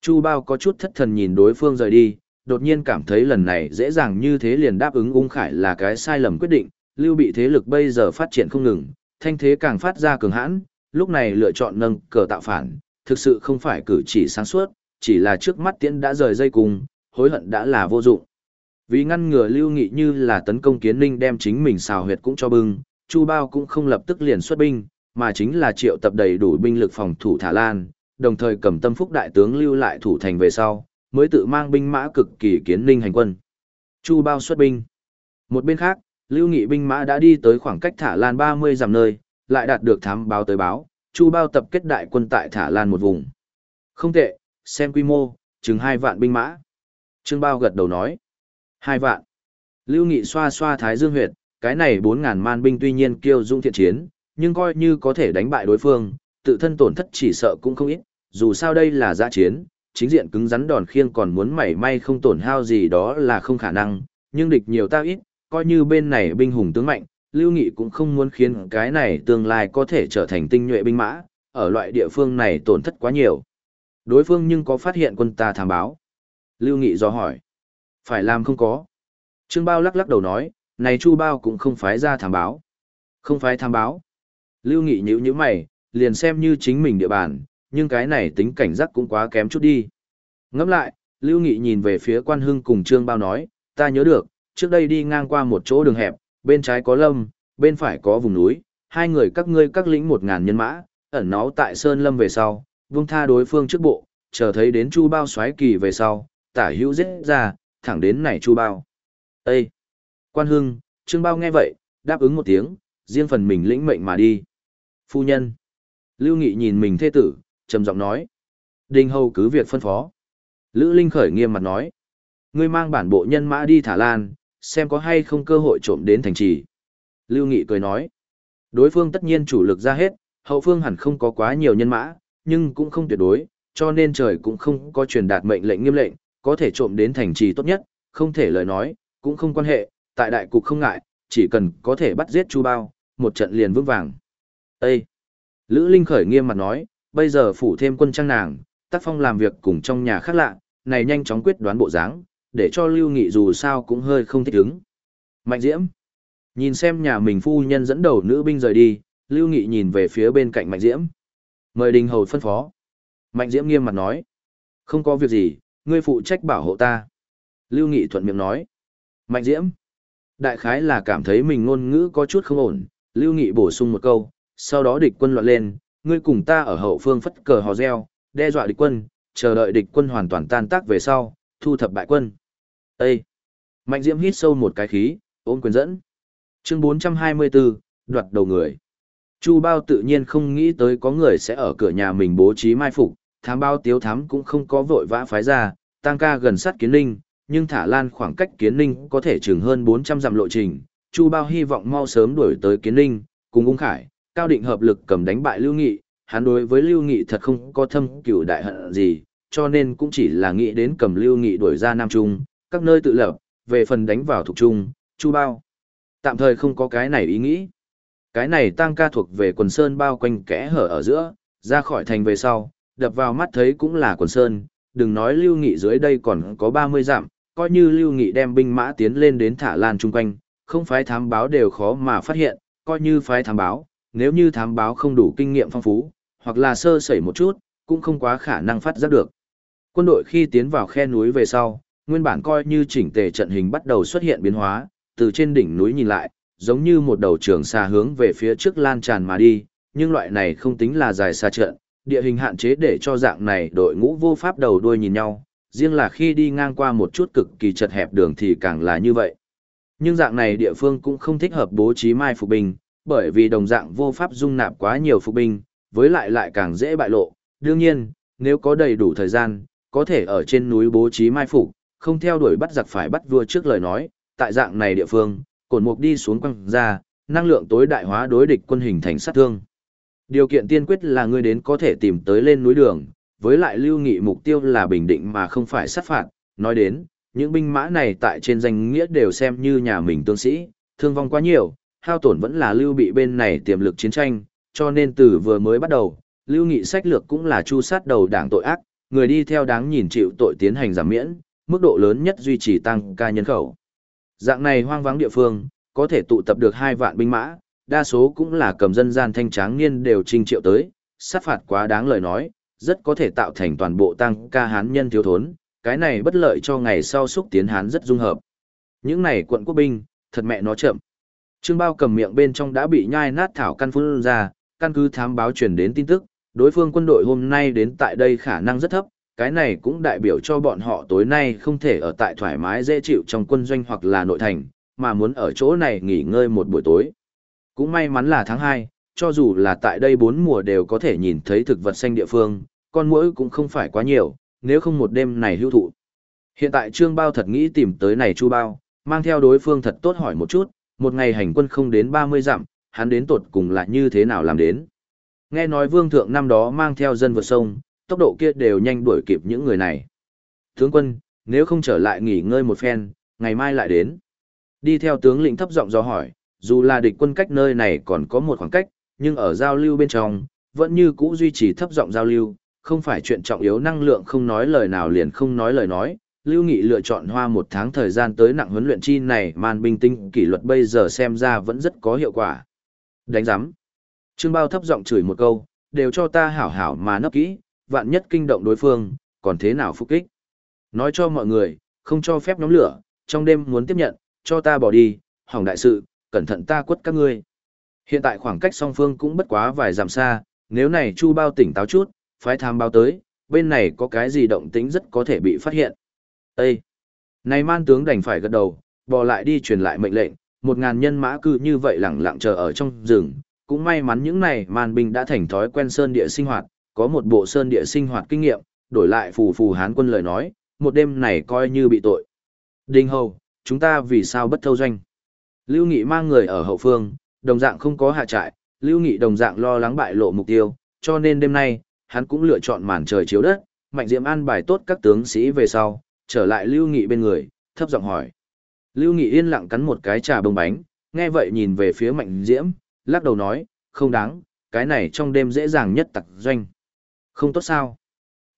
Chu Bao có chút thất thần nhìn đối phương rời đi, đột nhiên cảm thấy lần này dễ dàng như thế liền đáp ứng ung khải là cái sai lầm quyết định, lưu bị thế lực bây giờ phát triển không ngừng, thanh thế càng phát ra cường hãn, lúc này lựa chọn nâng cờ tạo phản, thực sự không phải cử chỉ sáng suốt, chỉ là trước mắt tiễn đã rời dây cùng, hối hận đã là vô dụng. Vì ngăn ngừa lưu nghị như là tấn công kiến ninh đem chính mình xào huyệt cũng cho bưng, Chu Bao cũng không lập tức liền xuất binh, mà chính là triệu tập đầy đủ binh lực phòng thủ Thả Lan, đồng thời cầm tâm phúc đại tướng lưu lại thủ thành về sau, mới tự mang binh mã cực kỳ kiến ninh hành quân. Chu Bao xuất binh. Một bên khác, Lưu Nghị binh mã đã đi tới khoảng cách Thả Lan 30 dặm nơi, lại đạt được thám báo tới báo, Chu Bao tập kết đại quân tại Thả Lan một vùng. Không tệ, xem quy mô, chừng hai vạn binh mã. Trương Bao gật đầu nói. Hai vạn. Lưu Nghị xoa xoa Thái Dương huyệt, cái này 4.000 man binh tuy nhiên kiêu dung thiện chiến, nhưng coi như có thể đánh bại đối phương, tự thân tổn thất chỉ sợ cũng không ít, dù sao đây là giã chiến, chính diện cứng rắn đòn khiêng còn muốn mảy may không tổn hao gì đó là không khả năng, nhưng địch nhiều ta ít, coi như bên này binh hùng tướng mạnh, Lưu Nghị cũng không muốn khiến cái này tương lai có thể trở thành tinh nhuệ binh mã, ở loại địa phương này tổn thất quá nhiều. Đối phương nhưng có phát hiện quân ta thám báo. Lưu Nghị do hỏi. Phải làm không có. Trương Bao lắc lắc đầu nói, này Chu Bao cũng không phái ra thám báo. Không phái thám báo. Lưu Nghị nhíu nhíu mày, liền xem như chính mình địa bàn, nhưng cái này tính cảnh giác cũng quá kém chút đi. Ngẫm lại, Lưu Nghị nhìn về phía quan hưng cùng Trương Bao nói, ta nhớ được, trước đây đi ngang qua một chỗ đường hẹp, bên trái có lâm, bên phải có vùng núi, hai người các ngươi các lĩnh một ngàn nhân mã, ẩn náu tại Sơn Lâm về sau, vung tha đối phương trước bộ, chờ thấy đến Chu Bao xoáy kỳ về sau, tả hữu giết ra, thẳng đến này Chu Bao. Ê! Quan Hưng, Trương Bao nghe vậy, đáp ứng một tiếng, riêng phần mình lĩnh mệnh mà đi. Phu nhân! Lưu Nghị nhìn mình thê tử, trầm giọng nói. Đình hầu cứ việc phân phó. Lữ Linh khởi nghiêm mặt nói. Ngươi mang bản bộ nhân mã đi thả lan, xem có hay không cơ hội trộm đến thành trì. Lưu Nghị cười nói. Đối phương tất nhiên chủ lực ra hết, hậu phương hẳn không có quá nhiều nhân mã, nhưng cũng không tuyệt đối, cho nên trời cũng không có truyền đạt mệnh lệnh nghiêm lệnh, có thể trộm đến thành trì tốt nhất, không thể lời nói, cũng không quan hệ, tại đại cục không ngại, chỉ cần có thể bắt giết Chu Bao, một trận liền vững vàng. Ê! Lữ Linh khởi nghiêm mặt nói, bây giờ phủ thêm quân trang nàng, tác phong làm việc cùng trong nhà khác lạ, này nhanh chóng quyết đoán bộ dáng, để cho Lưu Nghị dù sao cũng hơi không thích ứng. Mạnh Diễm. Nhìn xem nhà mình phu nhân dẫn đầu nữ binh rời đi, Lưu Nghị nhìn về phía bên cạnh Mạnh Diễm. Mời Đình Hầu phân phó. Mạnh Diễm nghiêm mặt nói. Không có việc gì, ngươi phụ trách bảo hộ ta. Lưu Nghị thuận miệng nói. Mạnh Diễm. Đại khái là cảm thấy mình ngôn ngữ có chút không ổn, Lưu Nghị bổ sung một câu, sau đó địch quân loạn lên, ngươi cùng ta ở hậu phương phất cờ hò reo, đe dọa địch quân, chờ đợi địch quân hoàn toàn tan tác về sau, thu thập bại quân. Ê! Mạnh Diễm hít sâu một cái khí, ôm quyền dẫn. Chương 424, đoạt đầu người. Chu Bao tự nhiên không nghĩ tới có người sẽ ở cửa nhà mình bố trí mai phục, thám bao tiếu thám cũng không có vội vã phái ra, tăng ca gần sát kiến ninh, nhưng thả lan khoảng cách kiến ninh có thể chừng hơn 400 dặm lộ trình. Chu Bao hy vọng mau sớm đuổi tới kiến ninh, cùng ung khải, cao định hợp lực cầm đánh bại Lưu Nghị, hắn đối với Lưu Nghị thật không có thâm cửu đại hận gì, cho nên cũng chỉ là nghĩ đến cầm Lưu Nghị đuổi ra Nam Trung, các nơi tự lập, về phần đánh vào thuộc Trung, Chu Bao. Tạm thời không có cái này ý nghĩ. Cái này tăng ca thuộc về quần sơn bao quanh kẽ hở ở giữa, ra khỏi thành về sau, đập vào mắt thấy cũng là quần sơn, đừng nói Lưu Nghị dưới đây còn có 30 dặm, coi như Lưu Nghị đem binh mã tiến lên đến thả lan chung quanh, không phái thám báo đều khó mà phát hiện, coi như phái thám báo, nếu như thám báo không đủ kinh nghiệm phong phú, hoặc là sơ sẩy một chút, cũng không quá khả năng phát giác được. Quân đội khi tiến vào khe núi về sau, nguyên bản coi như chỉnh tề trận hình bắt đầu xuất hiện biến hóa, từ trên đỉnh núi nhìn lại, giống như một đầu trường xa hướng về phía trước lan tràn mà đi, nhưng loại này không tính là dài xa trận, địa hình hạn chế để cho dạng này đội ngũ vô pháp đầu đuôi nhìn nhau, riêng là khi đi ngang qua một chút cực kỳ chật hẹp đường thì càng là như vậy. Nhưng dạng này địa phương cũng không thích hợp bố trí mai phục binh, bởi vì đồng dạng vô pháp dung nạp quá nhiều phục binh, với lại lại càng dễ bại lộ. Đương nhiên, nếu có đầy đủ thời gian, có thể ở trên núi bố trí mai phục, không theo đuổi bắt giặc phải bắt vua trước lời nói, tại dạng này địa phương, cổn mục đi xuống quăng ra, năng lượng tối đại hóa đối địch quân hình thành sát thương. Điều kiện tiên quyết là ngươi đến có thể tìm tới lên núi đường, với lại lưu nghị mục tiêu là bình định mà không phải sát phạt. Nói đến, những binh mã này tại trên danh nghĩa đều xem như nhà mình tương sĩ, thương vong quá nhiều, hao tổn vẫn là lưu bị bên này tiềm lực chiến tranh, cho nên từ vừa mới bắt đầu, lưu nghị sách lược cũng là chu sát đầu đảng tội ác, người đi theo đáng nhìn chịu tội tiến hành giảm miễn, mức độ lớn nhất duy trì tăng ca nhân khẩu. Dạng này hoang vắng địa phương, có thể tụ tập được hai vạn binh mã, đa số cũng là cầm dân gian thanh tráng niên đều trinh triệu tới, sát phạt quá đáng lời nói, rất có thể tạo thành toàn bộ tăng ca hán nhân thiếu thốn, cái này bất lợi cho ngày sau xúc tiến hán rất dung hợp. Những này quận quốc binh, thật mẹ nó chậm. Trương Bao cầm miệng bên trong đã bị nhai nát thảo căn phun ra, căn cứ thám báo truyền đến tin tức, đối phương quân đội hôm nay đến tại đây khả năng rất thấp, cái này cũng đại biểu cho bọn họ tối nay không thể ở tại thoải mái dễ chịu trong quân doanh hoặc là nội thành, mà muốn ở chỗ này nghỉ ngơi một buổi tối. Cũng may mắn là tháng 2, cho dù là tại đây bốn mùa đều có thể nhìn thấy thực vật xanh địa phương, con muỗi cũng không phải quá nhiều, nếu không một đêm này hữu thụ. Hiện tại Trương Bao thật nghĩ tìm tới này Chu Bao, mang theo đối phương thật tốt hỏi một chút, một ngày hành quân không đến 30 dặm, hắn đến tột cùng là như thế nào làm đến. Nghe nói vương thượng năm đó mang theo dân vượt sông, tốc độ kia đều nhanh đuổi kịp những người này. Tướng quân, nếu không trở lại nghỉ ngơi một phen, ngày mai lại đến. Đi theo tướng lĩnh thấp giọng do hỏi, dù là địch quân cách nơi này còn có một khoảng cách, nhưng ở giao lưu bên trong, vẫn như cũ duy trì thấp giọng giao lưu, không phải chuyện trọng yếu năng lượng không nói lời nào liền không nói lời nói. Lưu Nghị lựa chọn hoa một tháng thời gian tới nặng huấn luyện chi này màn binh tinh kỷ luật bây giờ xem ra vẫn rất có hiệu quả. Đánh giám. Trương Bao thấp giọng chửi một câu, đều cho ta hảo hảo mà nấp kỹ, vạn nhất kinh động đối phương, còn thế nào phục kích. Nói cho mọi người, không cho phép nhóm lửa, trong đêm muốn tiếp nhận, cho ta bỏ đi, hỏng đại sự, cẩn thận ta quất các ngươi. Hiện tại khoảng cách song phương cũng bất quá vài dặm xa, nếu này Chu Bao tỉnh táo chút, phái tham bao tới, bên này có cái gì động tĩnh rất có thể bị phát hiện. Ê! Này man tướng đành phải gật đầu, bò lại đi truyền lại mệnh lệnh, một ngàn nhân mã cư như vậy lẳng lặng chờ ở trong rừng, cũng may mắn những này man binh đã thành thói quen sơn địa sinh hoạt, có một bộ sơn địa sinh hoạt kinh nghiệm, đổi lại phù phù hán quân lời nói, một đêm này coi như bị tội. Đinh hầu, chúng ta vì sao bất thâu doanh? Lưu Nghị mang người ở hậu phương, đồng dạng không có hạ trại, Lưu Nghị đồng dạng lo lắng bại lộ mục tiêu, cho nên đêm nay, hắn cũng lựa chọn màn trời chiếu đất, Mạnh Diễm an bài tốt các tướng sĩ về sau, trở lại Lưu Nghị bên người, thấp giọng hỏi. Lưu Nghị yên lặng cắn một cái trà bông bánh, nghe vậy nhìn về phía Mạnh Diễm, lắc đầu nói, không đáng, cái này trong đêm dễ dàng nhất tặc doanh. Không tốt sao?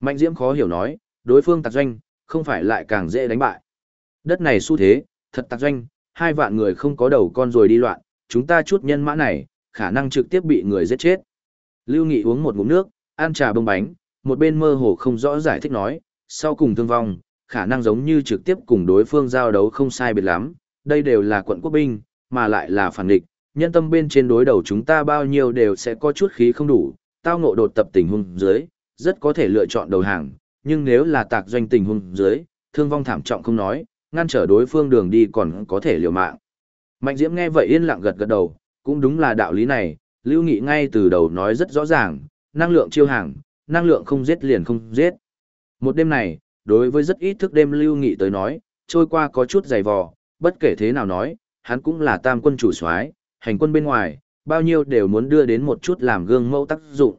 Mạnh Diễm khó hiểu nói, đối phương tạc doanh, không phải lại càng dễ đánh bại. Đất này xu thế, thật tạc doanh, hai vạn người không có đầu con rồi đi loạn, chúng ta chút nhân mã này, khả năng trực tiếp bị người giết chết. Lưu Nghị uống một ngụm nước, ăn trà bông bánh, một bên mơ hồ không rõ giải thích nói, sau cùng thương vong, khả năng giống như trực tiếp cùng đối phương giao đấu không sai biệt lắm, đây đều là quận quốc binh, mà lại là phản địch, nhân tâm bên trên đối đầu chúng ta bao nhiêu đều sẽ có chút khí không đủ, tao ngộ đột tập tình huống dưới, rất có thể lựa chọn đầu hàng, nhưng nếu là tạc doanh tình huống dưới, thương vong thảm trọng không nói, ngăn trở đối phương đường đi còn có thể liều mạng. Mạnh Diễm nghe vậy yên lặng gật gật đầu, cũng đúng là đạo lý này, Lưu Nghị ngay từ đầu nói rất rõ ràng, năng lượng chiêu hàng, năng lượng không giết liền không giết. Một đêm này, đối với rất ít thức đêm Lưu Nghị tới nói, trôi qua có chút dày vò, bất kể thế nào nói, hắn cũng là tam quân chủ soái, hành quân bên ngoài, bao nhiêu đều muốn đưa đến một chút làm gương mẫu tác dụng.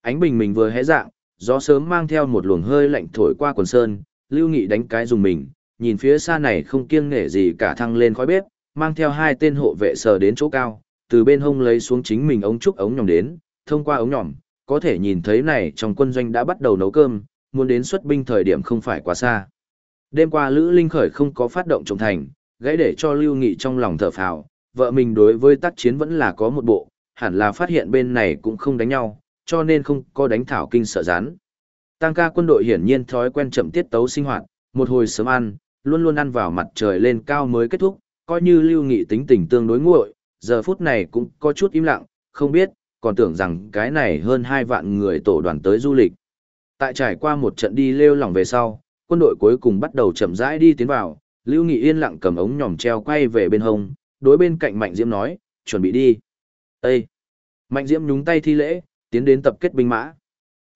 Ánh bình mình vừa hé dạng, gió sớm mang theo một luồng hơi lạnh thổi qua quần sơn, Lưu Nghị đánh cái dùng mình, nhìn phía xa này không kiêng nể gì cả thăng lên khói bếp, mang theo hai tên hộ vệ sờ đến chỗ cao, từ bên hông lấy xuống chính mình ống trúc ống nhòm đến, thông qua ống nhòm, có thể nhìn thấy này trong quân doanh đã bắt đầu nấu cơm, muốn đến xuất binh thời điểm không phải quá xa. Đêm qua Lữ Linh Khởi không có phát động trọng thành, gãy để cho Lưu Nghị trong lòng thở phào, vợ mình đối với tác chiến vẫn là có một bộ, hẳn là phát hiện bên này cũng không đánh nhau, cho nên không có đánh thảo kinh sợ rán. Tăng ca quân đội hiển nhiên thói quen chậm tiết tấu sinh hoạt, một hồi sớm ăn, luôn luôn ăn vào mặt trời lên cao mới kết thúc, coi như lưu nghị tính tình tương đối nguội, giờ phút này cũng có chút im lặng, không biết, còn tưởng rằng cái này hơn hai vạn người tổ đoàn tới du lịch. Tại trải qua một trận đi lêu lỏng về sau, quân đội cuối cùng bắt đầu chậm rãi đi tiến vào, Lưu Nghị yên lặng cầm ống nhòm treo quay về bên hông, đối bên cạnh Mạnh Diễm nói, chuẩn bị đi. Ê! Mạnh Diễm nhúng tay thi lễ, tiến đến tập kết binh mã.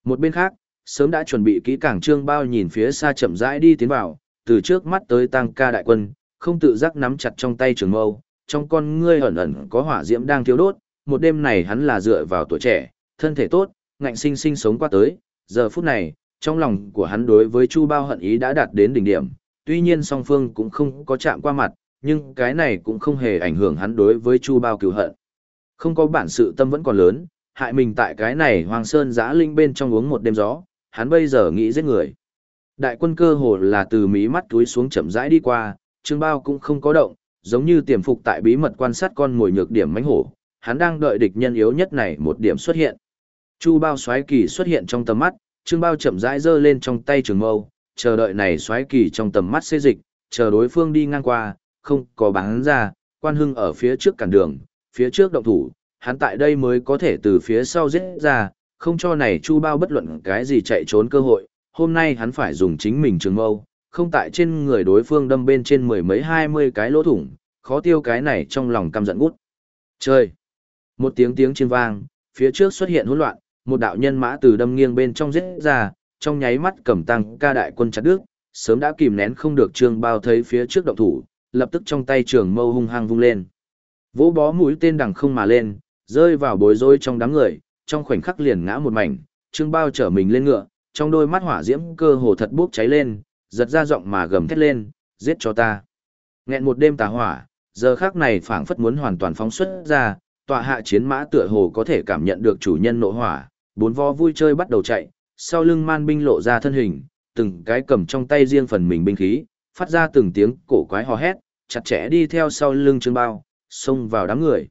Một bên khác, sớm đã chuẩn bị kỹ cảng trương bao nhìn phía xa chậm rãi đi tiến vào, từ trước mắt tới tăng ca đại quân, không tự giác nắm chặt trong tay trường mâu, trong con ngươi ẩn ẩn có hỏa diễm đang thiếu đốt, một đêm này hắn là dựa vào tuổi trẻ, thân thể tốt, ngạnh sinh sinh sống qua tới, giờ phút này, trong lòng của hắn đối với Chu Bao hận ý đã đạt đến đỉnh điểm, tuy nhiên song phương cũng không có chạm qua mặt, nhưng cái này cũng không hề ảnh hưởng hắn đối với Chu Bao cừu hận. Không có bản sự tâm vẫn còn lớn, hại mình tại cái này Hoàng Sơn giã linh bên trong uống một đêm gió, hắn bây giờ nghĩ giết người. Đại quân cơ hồ là từ mí mắt túi xuống chậm rãi đi qua, Trương Bao cũng không có động, giống như tiềm phục tại bí mật quan sát con mồi nhược điểm mánh hổ, hắn đang đợi địch nhân yếu nhất này một điểm xuất hiện. Chu Bao xoáy kỳ xuất hiện trong tầm mắt, Trương Bao chậm rãi giơ lên trong tay trường mâu, chờ đợi này xoáy kỳ trong tầm mắt xê dịch, chờ đối phương đi ngang qua, không có bán ra, quan hưng ở phía trước cản đường, phía trước động thủ, hắn tại đây mới có thể từ phía sau giết ra, không cho này Chu Bao bất luận cái gì chạy trốn cơ hội, hôm nay hắn phải dùng chính mình trường mâu, không tại trên người đối phương đâm bên trên mười mấy hai mươi cái lỗ thủng, khó tiêu cái này trong lòng căm giận ngút. trời, Một tiếng tiếng trên vang, phía trước xuất hiện hỗn loạn, một đạo nhân mã từ đâm nghiêng bên trong giết ra, trong nháy mắt cầm tăng ca đại quân chặt đứt, sớm đã kìm nén không được trương bao thấy phía trước động thủ, lập tức trong tay trường mâu hung hăng vung lên. Vỗ bó mũi tên đằng không mà lên, rơi vào bối rối trong đám người, trong khoảnh khắc liền ngã một mảnh, trương bao trở mình lên ngựa, trong đôi mắt hỏa diễm cơ hồ thật bốc cháy lên, giật ra giọng mà gầm thét lên, giết cho ta. Nghẹn một đêm tà hỏa, giờ khắc này phảng phất muốn hoàn toàn phóng xuất ra, tọa hạ chiến mã tựa hồ có thể cảm nhận được chủ nhân nộ hỏa, bốn vo vui chơi bắt đầu chạy, sau lưng man binh lộ ra thân hình, từng cái cầm trong tay riêng phần mình binh khí, phát ra từng tiếng cổ quái hò hét, chặt chẽ đi theo sau lưng Trương Bao, xông vào đám người.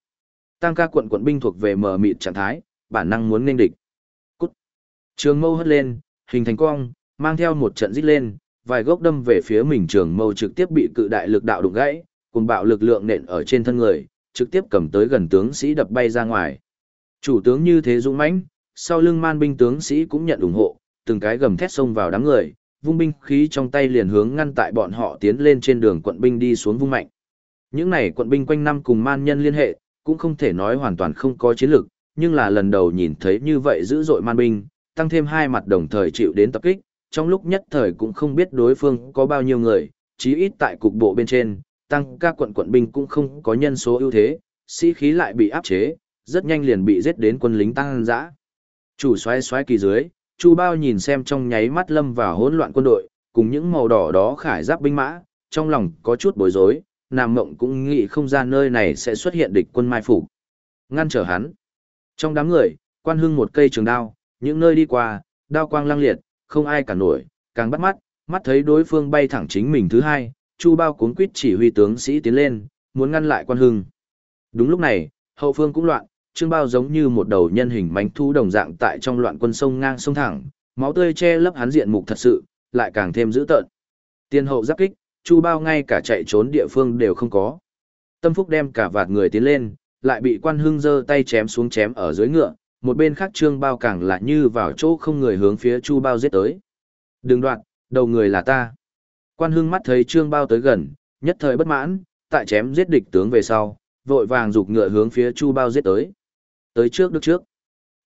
Tăng ca quận quận binh thuộc về mờ mịt trạng thái, bản năng muốn nên địch. Cút. Trường mâu hất lên, hình thành cong, mang theo một trận rít lên, vài gốc đâm về phía mình trường mâu trực tiếp bị cự đại lực đạo đụng gãy, cùng bạo lực lượng nện ở trên thân người, trực tiếp cầm tới gần tướng sĩ đập bay ra ngoài. Chủ tướng như thế dũng mãnh, sau lưng man binh tướng sĩ cũng nhận ủng hộ, từng cái gầm thét xông vào đám người, vung binh khí trong tay liền hướng ngăn tại bọn họ tiến lên trên đường quận binh đi xuống vung mạnh. Những này quận binh quanh năm cùng man nhân liên hệ, cũng không thể nói hoàn toàn không có chiến lược, nhưng là lần đầu nhìn thấy như vậy dữ dội man binh, tăng thêm hai mặt đồng thời chịu đến tập kích, trong lúc nhất thời cũng không biết đối phương có bao nhiêu người, chí ít tại cục bộ bên trên, tăng các quận quận binh cũng không có nhân số ưu thế, sĩ khí lại bị áp chế, rất nhanh liền bị giết đến quân lính tăng dã. Chủ xoay xoay kỳ dưới, Chu Bao nhìn xem trong nháy mắt lâm vào hỗn loạn quân đội, cùng những màu đỏ đó khải giáp binh mã, trong lòng có chút bối rối, Nam Mộng cũng nghĩ không ra nơi này sẽ xuất hiện địch quân mai phục. Ngăn trở hắn. Trong đám người, quan hưng một cây trường đao, những nơi đi qua, đao quang lăng liệt, không ai cả nổi, càng bắt mắt, mắt thấy đối phương bay thẳng chính mình thứ hai, Chu Bao cuốn quýt chỉ huy tướng sĩ tiến lên, muốn ngăn lại quan hưng. Đúng lúc này, hậu phương cũng loạn, Trương Bao giống như một đầu nhân hình mánh thu đồng dạng tại trong loạn quân sông ngang sông thẳng, máu tươi che lấp hắn diện mục thật sự, lại càng thêm dữ tợn. Tiên hậu giáp kích, Chu Bao ngay cả chạy trốn địa phương đều không có. Tâm Phúc đem cả vạt người tiến lên, lại bị quan hưng giơ tay chém xuống chém ở dưới ngựa, một bên khác Trương Bao càng lại như vào chỗ không người hướng phía Chu Bao giết tới. Đừng đoạn, đầu người là ta. Quan hưng mắt thấy Trương Bao tới gần, nhất thời bất mãn, tại chém giết địch tướng về sau, vội vàng giục ngựa hướng phía Chu Bao giết tới. Tới trước đức trước.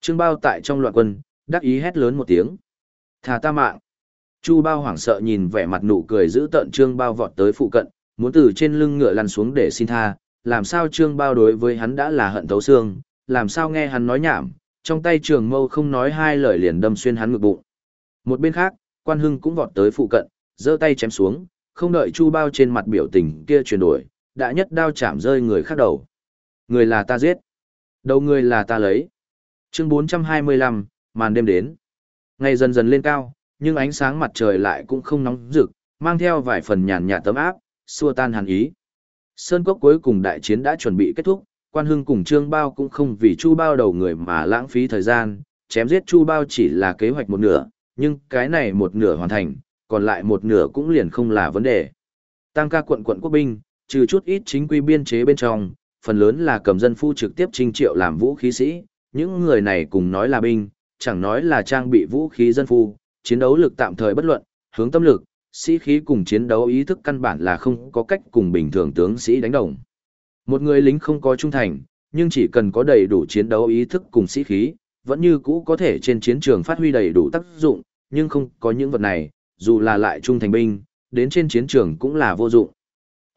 Trương Bao tại trong loạn quân, đắc ý hét lớn một tiếng. Thả ta mạng. Chu Bao hoảng sợ nhìn vẻ mặt nụ cười giữ tận Trương Bao vọt tới phụ cận, muốn từ trên lưng ngựa lăn xuống để xin tha, làm sao Trương Bao đối với hắn đã là hận thấu xương, làm sao nghe hắn nói nhảm, trong tay trường mâu không nói hai lời liền đâm xuyên hắn ngực bụng. Một bên khác, Quan Hưng cũng vọt tới phụ cận, giơ tay chém xuống, không đợi Chu Bao trên mặt biểu tình kia chuyển đổi, đã nhất đao chạm rơi người khác đầu. Người là ta giết. Đầu người là ta lấy. Chương 425, màn đêm đến. Ngày dần dần lên cao, nhưng ánh sáng mặt trời lại cũng không nóng rực, mang theo vài phần nhàn nhạt tấm áp, xua tan hàn ý. Sơn cốc cuối cùng đại chiến đã chuẩn bị kết thúc, quan hưng cùng trương bao cũng không vì chu bao đầu người mà lãng phí thời gian, chém giết chu bao chỉ là kế hoạch một nửa, nhưng cái này một nửa hoàn thành, còn lại một nửa cũng liền không là vấn đề. Tăng ca quận quận quốc binh, trừ chút ít chính quy biên chế bên trong, phần lớn là cầm dân phu trực tiếp trinh triệu làm vũ khí sĩ, những người này cùng nói là binh, chẳng nói là trang bị vũ khí dân phu, chiến đấu lực tạm thời bất luận, hướng tâm lực, sĩ khí cùng chiến đấu ý thức căn bản là không có cách cùng bình thường tướng sĩ đánh đồng. Một người lính không có trung thành, nhưng chỉ cần có đầy đủ chiến đấu ý thức cùng sĩ khí, vẫn như cũ có thể trên chiến trường phát huy đầy đủ tác dụng, nhưng không có những vật này, dù là lại trung thành binh, đến trên chiến trường cũng là vô dụng.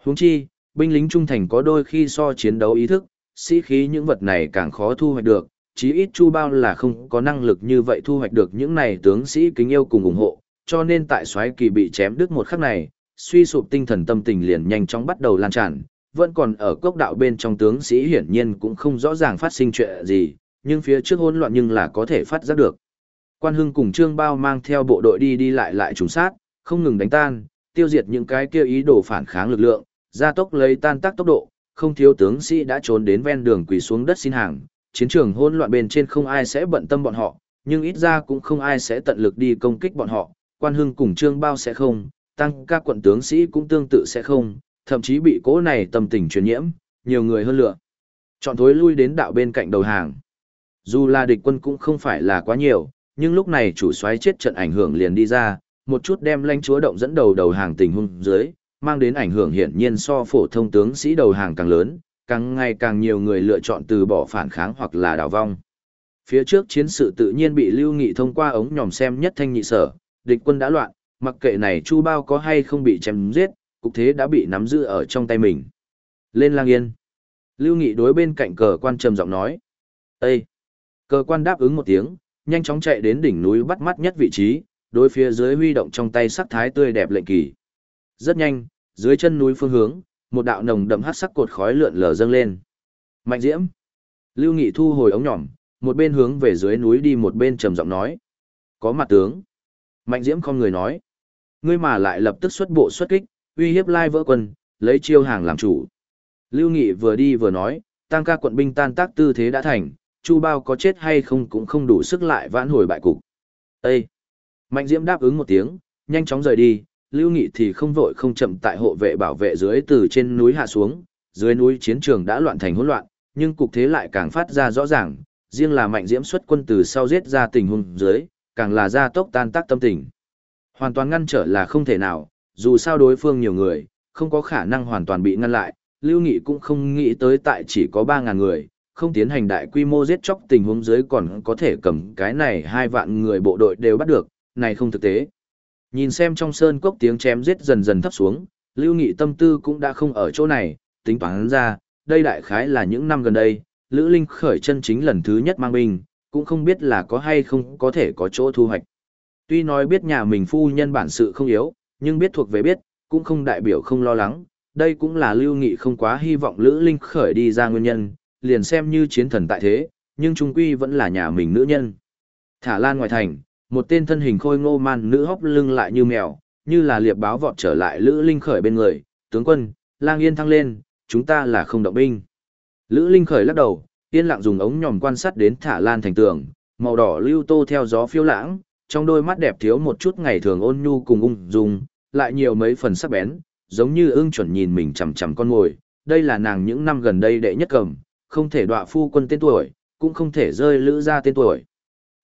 Huống chi, binh lính trung thành có đôi khi so chiến đấu ý thức, sĩ khí những vật này càng khó thu hoạch được, chí ít Chu Bao là không có năng lực như vậy thu hoạch được những này tướng sĩ kính yêu cùng ủng hộ, cho nên tại xoáy kỳ bị chém đứt một khắc này, suy sụp tinh thần tâm tình liền nhanh chóng bắt đầu lan tràn, vẫn còn ở cốc đạo bên trong tướng sĩ hiển nhiên cũng không rõ ràng phát sinh chuyện gì, nhưng phía trước hỗn loạn nhưng là có thể phát giác được. Quan Hưng cùng Trương Bao mang theo bộ đội đi đi lại lại trùng sát, không ngừng đánh tan, tiêu diệt những cái kia ý đồ phản kháng lực lượng, gia tốc lấy tan tác tốc độ, không thiếu tướng sĩ đã trốn đến ven đường quỳ xuống đất xin hàng, chiến trường hỗn loạn bên trên không ai sẽ bận tâm bọn họ, nhưng ít ra cũng không ai sẽ tận lực đi công kích bọn họ, Quan Hưng cùng Trương Bao sẽ không, tăng các quận tướng sĩ cũng tương tự sẽ không, thậm chí bị cố này tâm tình truyền nhiễm, nhiều người hơn lựa. Chọn thối lui đến đạo bên cạnh đầu hàng. Dù là địch quân cũng không phải là quá nhiều, nhưng lúc này chủ soái chết trận ảnh hưởng liền đi ra, một chút đem lãnh chúa động dẫn đầu đầu hàng tình huống dưới, mang đến ảnh hưởng hiển nhiên so phổ thông tướng sĩ đầu hàng càng lớn, càng ngày càng nhiều người lựa chọn từ bỏ phản kháng hoặc là đào vong. Phía trước chiến sự tự nhiên bị Lưu Nghị thông qua ống nhòm xem nhất thanh nhị sở, địch quân đã loạn, mặc kệ này Chu Bao có hay không bị chém giết, cục thế đã bị nắm giữ ở trong tay mình. Lên lang yên. Lưu Nghị đối bên cạnh cờ quan trầm giọng nói. Ê! Cờ quan đáp ứng một tiếng, nhanh chóng chạy đến đỉnh núi bắt mắt nhất vị trí, đối phía dưới huy động trong tay sắc thái tươi đẹp lệnh kỳ. Rất nhanh, dưới chân núi phương hướng, một đạo nồng đậm hắc sắc cột khói lượn lờ dâng lên. Mạnh Diễm. Lưu Nghị thu hồi ống nhỏm, một bên hướng về dưới núi đi một bên trầm giọng nói. Có mặt tướng. Mạnh Diễm không người nói. Ngươi mà lại lập tức xuất bộ xuất kích, uy hiếp lai vỡ quân, lấy chiêu hàng làm chủ. Lưu Nghị vừa đi vừa nói, tăng ca quận binh tan tác tư thế đã thành, Chu Bao có chết hay không cũng không đủ sức lại vãn hồi bại cục. Ê! Mạnh Diễm đáp ứng một tiếng, nhanh chóng rời đi, Lưu Nghị thì không vội không chậm tại hộ vệ bảo vệ dưới từ trên núi hạ xuống, dưới núi chiến trường đã loạn thành hỗn loạn, nhưng cục thế lại càng phát ra rõ ràng, riêng là Mạnh Diễm xuất quân từ sau giết ra tình huống dưới, càng là gia tốc tan tác tâm tình. Hoàn toàn ngăn trở là không thể nào, dù sao đối phương nhiều người, không có khả năng hoàn toàn bị ngăn lại, Lưu Nghị cũng không nghĩ tới tại chỉ có 3.000 người, không tiến hành đại quy mô giết chóc tình huống dưới còn có thể cầm cái này hai vạn người bộ đội đều bắt được, này không thực tế. Nhìn xem trong sơn cốc tiếng chém giết dần dần thấp xuống, Lưu Nghị tâm tư cũng đã không ở chỗ này, tính toán ra, đây đại khái là những năm gần đây, Lữ Linh khởi chân chính lần thứ nhất mang binh, cũng không biết là có hay không có thể có chỗ thu hoạch. Tuy nói biết nhà mình phu nhân bản sự không yếu, nhưng biết thuộc về biết, cũng không đại biểu không lo lắng, đây cũng là Lưu Nghị không quá hy vọng Lữ Linh khởi đi ra nguyên nhân, liền xem như chiến thần tại thế, nhưng trung quy vẫn là nhà mình nữ nhân. Thả Lan ngoài thành, một tên thân hình khôi ngô man nữ hóc lưng lại như mèo, như là liệp báo vọt trở lại Lữ Linh khởi bên người, tướng quân, lang yên thăng lên, chúng ta là không động binh. Lữ Linh khởi lắc đầu, yên lặng dùng ống nhòm quan sát đến Thả Lan thành tường, màu đỏ lưu tô theo gió phiêu lãng, trong đôi mắt đẹp thiếu một chút ngày thường ôn nhu cùng ung dung, lại nhiều mấy phần sắc bén, giống như ưng chuẩn nhìn mình chằm chằm con ngồi. Đây là nàng những năm gần đây đệ nhất cầm, không thể đọa phu quân tên tuổi, cũng không thể rơi lữ ra tên tuổi.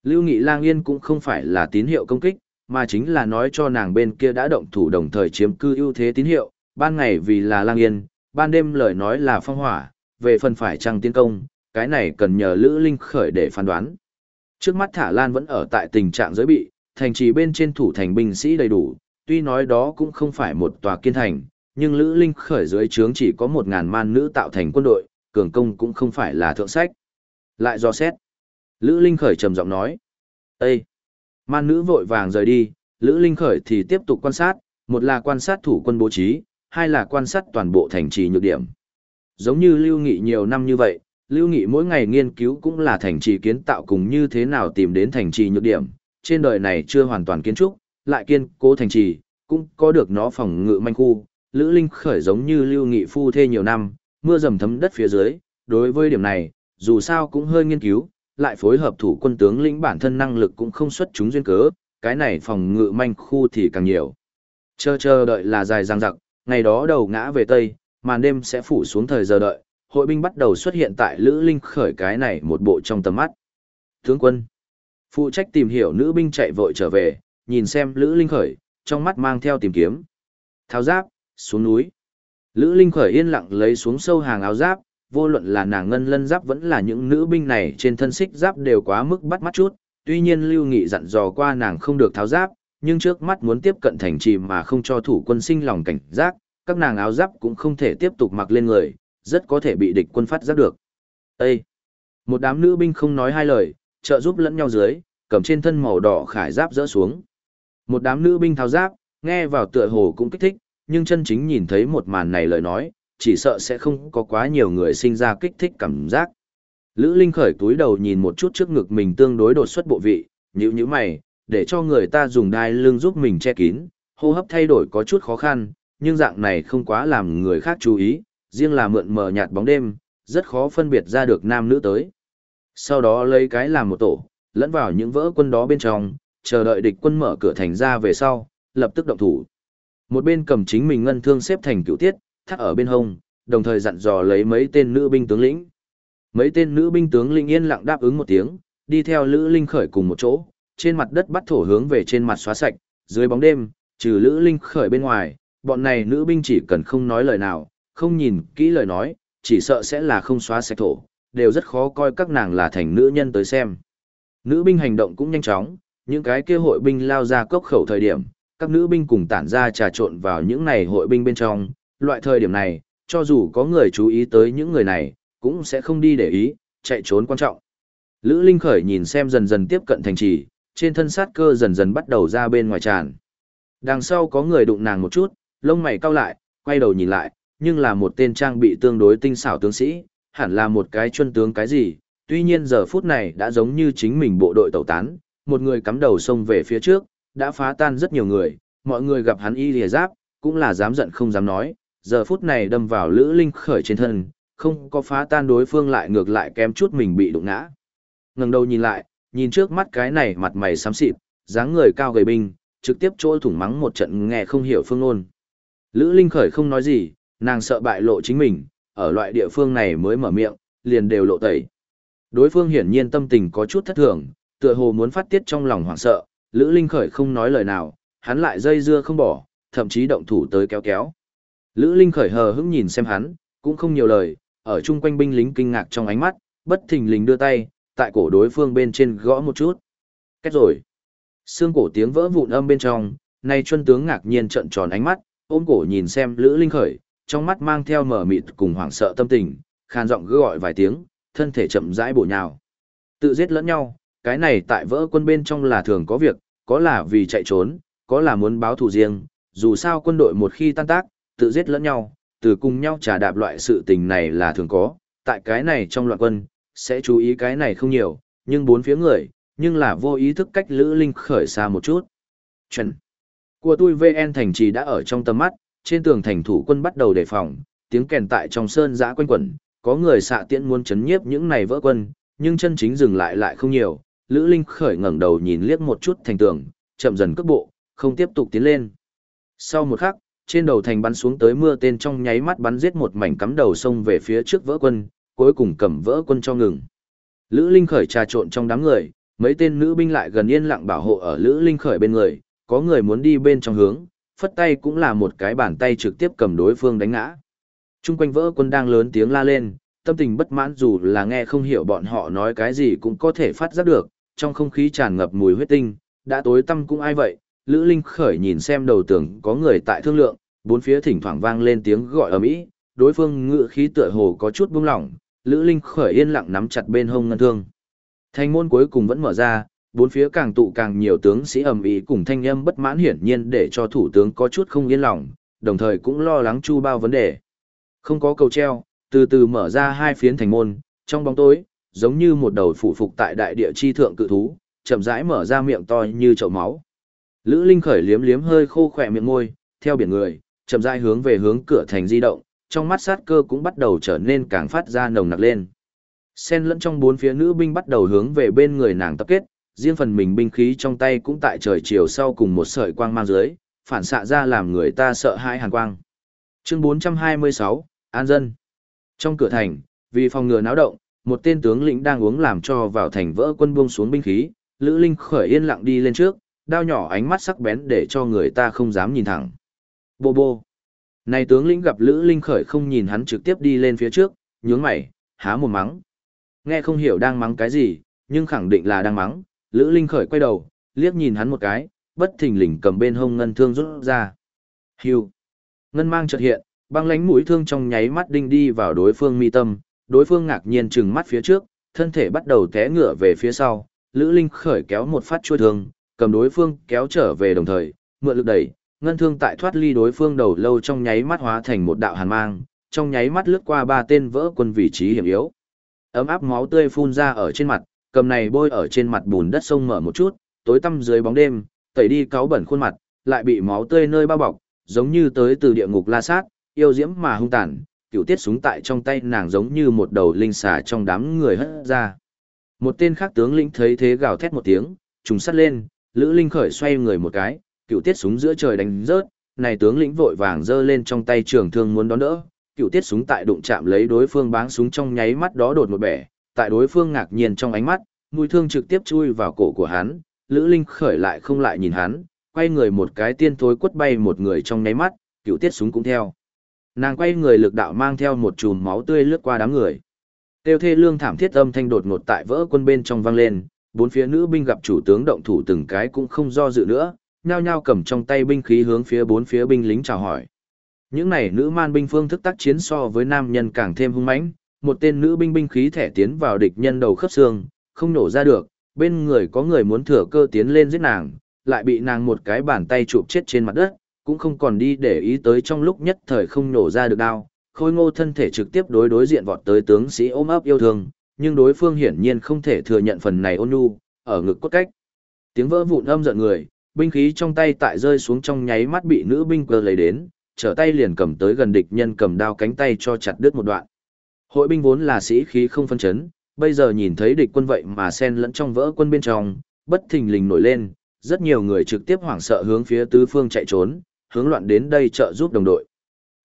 Lưu Nghị Lang Yên cũng không phải là tín hiệu công kích, mà chính là nói cho nàng bên kia đã động thủ đồng thời chiếm cư ưu thế tín hiệu, ban ngày vì là Lang Yên, ban đêm lời nói là phong hỏa, về phần phải trăng tiến công, cái này cần nhờ Lữ Linh khởi để phán đoán. Trước mắt Thả Lan vẫn ở tại tình trạng giới bị, thành trì bên trên thủ thành binh sĩ đầy đủ, tuy nói đó cũng không phải một tòa kiên thành, nhưng Lữ Linh khởi dưới trướng chỉ có một ngàn man nữ tạo thành quân đội, cường công cũng không phải là thượng sách. Lại do xét. Lữ Linh khởi trầm giọng nói. Ê! Man nữ vội vàng rời đi, Lữ Linh khởi thì tiếp tục quan sát, một là quan sát thủ quân bố trí, hai là quan sát toàn bộ thành trì nhược điểm. Giống như Lưu Nghị nhiều năm như vậy, Lưu Nghị mỗi ngày nghiên cứu cũng là thành trì kiến tạo cùng như thế nào tìm đến thành trì nhược điểm. Trên đời này chưa hoàn toàn kiến trúc, lại kiên cố thành trì, cũng có được nó phòng ngự manh khu. Lữ Linh khởi giống như Lưu Nghị phu thê nhiều năm, mưa dầm thấm đất phía dưới, đối với điểm này, dù sao cũng hơi nghiên cứu, lại phối hợp thủ quân tướng lĩnh bản thân năng lực cũng không xuất chúng duyên cớ, cái này phòng ngự manh khu thì càng nhiều. Chờ chờ đợi là dài dằng dặc, ngày đó đầu ngã về Tây, màn đêm sẽ phủ xuống thời giờ đợi, hội binh bắt đầu xuất hiện tại Lữ Linh khởi cái này một bộ trong tầm mắt. Tướng quân, phụ trách tìm hiểu nữ binh chạy vội trở về, nhìn xem Lữ Linh khởi, trong mắt mang theo tìm kiếm. Tháo giáp, xuống núi. Lữ Linh khởi yên lặng lấy xuống sâu hàng áo giáp, vô luận là nàng ngân lân giáp vẫn là những nữ binh này trên thân xích giáp đều quá mức bắt mắt chút, tuy nhiên Lưu Nghị dặn dò qua nàng không được tháo giáp, nhưng trước mắt muốn tiếp cận thành trì mà không cho thủ quân sinh lòng cảnh giác, các nàng áo giáp cũng không thể tiếp tục mặc lên người, rất có thể bị địch quân phát giác được. Ê! Một đám nữ binh không nói hai lời, trợ giúp lẫn nhau dưới, cầm trên thân màu đỏ khải giáp rỡ xuống. Một đám nữ binh tháo giáp, nghe vào tựa hồ cũng kích thích, nhưng chân chính nhìn thấy một màn này lời nói, chỉ sợ sẽ không có quá nhiều người sinh ra kích thích cảm giác. Lữ Linh khởi túi đầu nhìn một chút trước ngực mình tương đối đột xuất bộ vị, nhíu nhíu mày, để cho người ta dùng đai lưng giúp mình che kín, hô hấp thay đổi có chút khó khăn, nhưng dạng này không quá làm người khác chú ý, riêng là mượn mờ nhạt bóng đêm, rất khó phân biệt ra được nam nữ tới. Sau đó lấy cái làm một tổ, lẫn vào những vỡ quân đó bên trong, chờ đợi địch quân mở cửa thành ra về sau, lập tức động thủ. Một bên cầm chính mình ngân thương xếp thành cựu tiết, thắt ở bên hông, đồng thời dặn dò lấy mấy tên nữ binh tướng lĩnh. Mấy tên nữ binh tướng lĩnh yên lặng đáp ứng một tiếng, đi theo Lữ Linh khởi cùng một chỗ, trên mặt đất bắt thổ hướng về trên mặt xóa sạch, dưới bóng đêm, trừ Lữ Linh khởi bên ngoài, bọn này nữ binh chỉ cần không nói lời nào, không nhìn kỹ lời nói, chỉ sợ sẽ là không xóa sạch thổ, đều rất khó coi các nàng là thành nữ nhân tới xem. Nữ binh hành động cũng nhanh chóng, những cái kia hội binh lao ra cốc khẩu thời điểm, các nữ binh cùng tản ra trà trộn vào những này hội binh bên trong, loại thời điểm này, cho dù có người chú ý tới những người này, cũng sẽ không đi để ý, chạy trốn quan trọng. Lữ Linh Khởi nhìn xem dần dần tiếp cận thành trì, trên thân sát cơ dần dần bắt đầu ra bên ngoài tràn. Đằng sau có người đụng nàng một chút, lông mày cau lại, quay đầu nhìn lại, nhưng là một tên trang bị tương đối tinh xảo tướng sĩ, hẳn là một cái chuân tướng cái gì, tuy nhiên giờ phút này đã giống như chính mình bộ đội tẩu tán, một người cắm đầu xông về phía trước, đã phá tan rất nhiều người, mọi người gặp hắn y lìa giáp, cũng là dám giận không dám nói, giờ phút này đâm vào Lữ Linh khởi trên thân, không có phá tan đối phương lại ngược lại kém chút mình bị đụng ngã. Ngẩng đầu nhìn lại, nhìn trước mắt cái này mặt mày xám xịt, dáng người cao gầy binh, trực tiếp chỗ thủng mắng một trận nghe không hiểu phương ngôn. Lữ Linh khởi không nói gì, nàng sợ bại lộ chính mình, ở loại địa phương này mới mở miệng, liền đều lộ tẩy. Đối phương hiển nhiên tâm tình có chút thất thường, tựa hồ muốn phát tiết trong lòng hoảng sợ, Lữ Linh khởi không nói lời nào, hắn lại dây dưa không bỏ, thậm chí động thủ tới kéo kéo. Lữ Linh khởi hờ hững nhìn xem hắn, cũng không nhiều lời, ở chung quanh binh lính kinh ngạc trong ánh mắt, bất thình lình đưa tay, tại cổ đối phương bên trên gõ một chút. Kết rồi. Xương cổ tiếng vỡ vụn âm bên trong, nay chuân tướng ngạc nhiên trợn tròn ánh mắt, ôm cổ nhìn xem Lữ Linh khởi, trong mắt mang theo mở mịt cùng hoảng sợ tâm tình, khan giọng gọi vài tiếng, thân thể chậm rãi bổ nhào. Tự giết lẫn nhau, cái này tại vỡ quân bên trong là thường có việc, có là vì chạy trốn, có là muốn báo thù riêng, dù sao quân đội một khi tan tác, tự giết lẫn nhau, từ cùng nhau trả đạp loại sự tình này là thường có, tại cái này trong loạn quân, sẽ chú ý cái này không nhiều, nhưng bốn phía người, nhưng là vô ý thức cách Lữ Linh khởi xa một chút. Chuẩn. Của tôi VN thành trì đã ở trong tầm mắt, trên tường thành thủ quân bắt đầu đề phòng, tiếng kèn tại trong sơn giã quanh quẩn, có người xạ tiễn muốn chấn nhiếp những này vỡ quân, nhưng chân chính dừng lại lại không nhiều. Lữ Linh khởi ngẩng đầu nhìn liếc một chút thành tường, chậm dần cước bộ, không tiếp tục tiến lên. Sau một khắc, trên đầu thành bắn xuống tới mưa tên trong nháy mắt bắn giết một mảnh cắm đầu sông về phía trước vỡ quân, cuối cùng cầm vỡ quân cho ngừng. Lữ Linh khởi trà trộn trong đám người, mấy tên nữ binh lại gần yên lặng bảo hộ ở Lữ Linh khởi bên người, có người muốn đi bên trong hướng, phất tay cũng là một cái bàn tay trực tiếp cầm đối phương đánh ngã. Trung quanh vỡ quân đang lớn tiếng la lên, tâm tình bất mãn dù là nghe không hiểu bọn họ nói cái gì cũng có thể phát giác được, trong không khí tràn ngập mùi huyết tinh, đã tối tâm cũng ai vậy, Lữ Linh khởi nhìn xem đầu tường có người tại thương lượng, bốn phía thỉnh thoảng vang lên tiếng gọi ầm ĩ, đối phương ngự khí tựa hồ có chút buông lỏng, Lữ Linh khởi yên lặng nắm chặt bên hông ngân thương. Thành môn cuối cùng vẫn mở ra, bốn phía càng tụ càng nhiều tướng sĩ ầm ĩ cùng thanh âm bất mãn hiển nhiên để cho thủ tướng có chút không yên lòng, đồng thời cũng lo lắng chu bao vấn đề. Không có cầu treo, từ từ mở ra hai phiến thành môn, trong bóng tối, giống như một đầu phủ phục tại đại địa chi thượng cự thú, chậm rãi mở ra miệng to như chậu máu. Lữ Linh khởi liếm liếm hơi khô khỏe miệng môi, theo biển người, chậm rãi hướng về hướng cửa thành di động, trong mắt sát cơ cũng bắt đầu trở nên càng phát ra nồng nặc lên. Xen lẫn trong bốn phía nữ binh bắt đầu hướng về bên người nàng tập kết, riêng phần mình binh khí trong tay cũng tại trời chiều sau cùng một sợi quang mang dưới, phản xạ ra làm người ta sợ hãi hàn quang. Chương 426, An dân. Trong cửa thành, vì phòng ngừa náo động, một tên tướng lĩnh đang uống làm cho vào thành vỡ quân buông xuống binh khí, Lữ Linh khởi yên lặng đi lên trước, đao nhỏ ánh mắt sắc bén để cho người ta không dám nhìn thẳng. Bô bô. Này tướng lĩnh gặp Lữ Linh khởi không nhìn hắn trực tiếp đi lên phía trước, nhướng mày, há một mắng. Nghe không hiểu đang mắng cái gì, nhưng khẳng định là đang mắng, Lữ Linh khởi quay đầu, liếc nhìn hắn một cái, bất thình lình cầm bên hông ngân thương rút ra. Hưu. Ngân mang chợt hiện, Băng lánh mũi thương trong nháy mắt đinh đi vào đối phương mi tâm, đối phương ngạc nhiên trừng mắt phía trước, thân thể bắt đầu té ngựa về phía sau, Lữ Linh khởi kéo một phát chuôi thương, cầm đối phương kéo trở về đồng thời, mượn lực đẩy, ngân thương tại thoát ly đối phương đầu lâu trong nháy mắt hóa thành một đạo hàn mang, trong nháy mắt lướt qua ba tên vỡ quân vị trí hiểm yếu. Ấm áp máu tươi phun ra ở trên mặt, cầm này bôi ở trên mặt bùn đất sông mở một chút, tối tăm dưới bóng đêm, tẩy đi cáo bẩn khuôn mặt, lại bị máu tươi nơi bao bọc, giống như tới từ địa ngục la sát, yêu diễm mà hung tàn, cựu tiết súng tại trong tay nàng giống như một đầu linh xà trong đám người hất ra. Một tên khác tướng lĩnh thấy thế gào thét một tiếng, trùng sắt lên, Lữ Linh khởi xoay người một cái, cựu tiết súng giữa trời đánh rớt, này tướng lĩnh vội vàng giơ lên trong tay trường thương muốn đón đỡ, cựu tiết súng tại đụng chạm lấy đối phương báng súng trong nháy mắt đó đột một bẻ, tại đối phương ngạc nhiên trong ánh mắt, mũi thương trực tiếp chui vào cổ của hắn, Lữ Linh khởi lại không lại nhìn hắn, quay người một cái tiên thối quất bay một người trong nháy mắt, cựu tiết súng cũng theo. Nàng quay người lực đạo mang theo một chùm máu tươi lướt qua đám người. Tiêu thê lương thảm thiết âm thanh đột ngột tại vỡ quân bên trong vang lên, bốn phía nữ binh gặp chủ tướng động thủ từng cái cũng không do dự nữa, nhao nhao cầm trong tay binh khí hướng phía bốn phía binh lính chào hỏi. Những này nữ man binh phương thức tác chiến so với nam nhân càng thêm hung mãnh, một tên nữ binh binh khí thẻ tiến vào địch nhân đầu khớp xương, không nổ ra được, bên người có người muốn thừa cơ tiến lên giết nàng, lại bị nàng một cái bàn tay chụp chết trên mặt đất, cũng không còn đi để ý tới trong lúc nhất thời không nổ ra được đao. Khôi ngô thân thể trực tiếp đối đối diện vọt tới tướng sĩ ôm ấp yêu thương, nhưng đối phương hiển nhiên không thể thừa nhận phần này ôn nhu, ở ngực cốt cách. Tiếng vỡ vụn âm giận người, binh khí trong tay tại rơi xuống trong nháy mắt bị nữ binh cơ lấy đến, trở tay liền cầm tới gần địch nhân cầm đao cánh tay cho chặt đứt một đoạn. Hội binh vốn là sĩ khí không phân chấn, bây giờ nhìn thấy địch quân vậy mà xen lẫn trong vỡ quân bên trong, bất thình lình nổi lên, rất nhiều người trực tiếp hoảng sợ hướng phía tứ phương chạy trốn, hướng loạn đến đây trợ giúp đồng đội.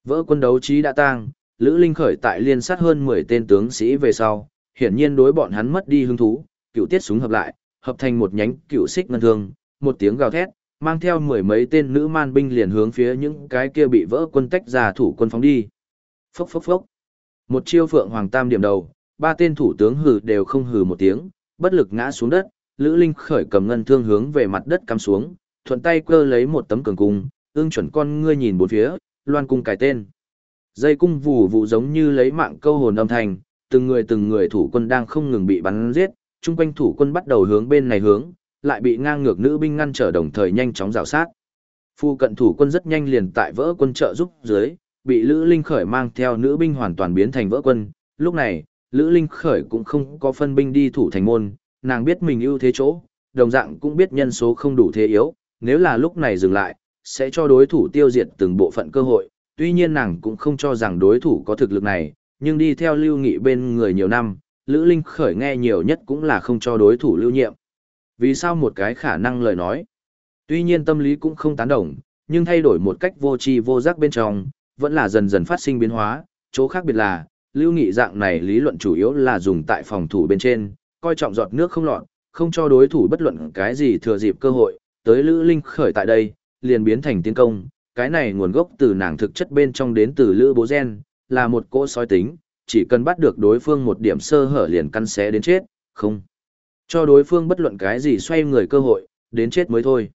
Vỡ quân đấu trí đã tang, Lữ Linh khởi tại liên sát hơn 10 tên tướng sĩ về sau, hiển nhiên đối bọn hắn mất đi hứng thú, cựu tiết súng hợp lại, hợp thành một nhánh cựu xích ngân thương, một tiếng gào thét, mang theo mười mấy tên nữ man binh liền hướng phía những cái kia bị vỡ quân tách ra thủ quân phóng đi. Phốc phốc phốc. Một chiêu phượng hoàng tam điểm đầu, ba tên thủ tướng hừ đều không hừ một tiếng, bất lực ngã xuống đất, Lữ Linh khởi cầm ngân thương hướng về mặt đất cắm xuống, thuận tay cơ lấy một tấm cường cung, ương chuẩn con ngươi nhìn bốn phía, loan cung cài tên. Dây cung vù vụ giống như lấy mạng câu hồn âm thanh, từng người từng người thủ quân đang không ngừng bị bắn giết, chung quanh thủ quân bắt đầu hướng bên này hướng, lại bị ngang ngược nữ binh ngăn trở đồng thời nhanh chóng rào sát. Phu cận thủ quân rất nhanh liền tại vỡ quân trợ giúp dưới, bị Lữ Linh Khởi mang theo nữ binh hoàn toàn biến thành vỡ quân. Lúc này, Lữ Linh Khởi cũng không có phân binh đi thủ thành môn, nàng biết mình ưu thế chỗ, đồng dạng cũng biết nhân số không đủ thế yếu, nếu là lúc này dừng lại, sẽ cho đối thủ tiêu diệt từng bộ phận cơ hội. Tuy nhiên nàng cũng không cho rằng đối thủ có thực lực này, nhưng đi theo lưu nghị bên người nhiều năm, Lữ Linh Khởi nghe nhiều nhất cũng là không cho đối thủ lưu nhiệm. Vì sao một cái khả năng lời nói? Tuy nhiên tâm lý cũng không tán đồng, nhưng thay đổi một cách vô tri vô giác bên trong, vẫn là dần dần phát sinh biến hóa, chỗ khác biệt là, lưu nghị dạng này lý luận chủ yếu là dùng tại phòng thủ bên trên, coi trọng giọt nước không lọt, không cho đối thủ bất luận cái gì thừa dịp cơ hội, tới Lữ Linh khởi tại đây, liền biến thành tiến công, cái này nguồn gốc từ nàng thực chất bên trong đến từ Lữ Bố Gen, là một cỗ sói tính, chỉ cần bắt được đối phương một điểm sơ hở liền căn xé đến chết, không. Cho đối phương bất luận cái gì xoay người cơ hội, đến chết mới thôi.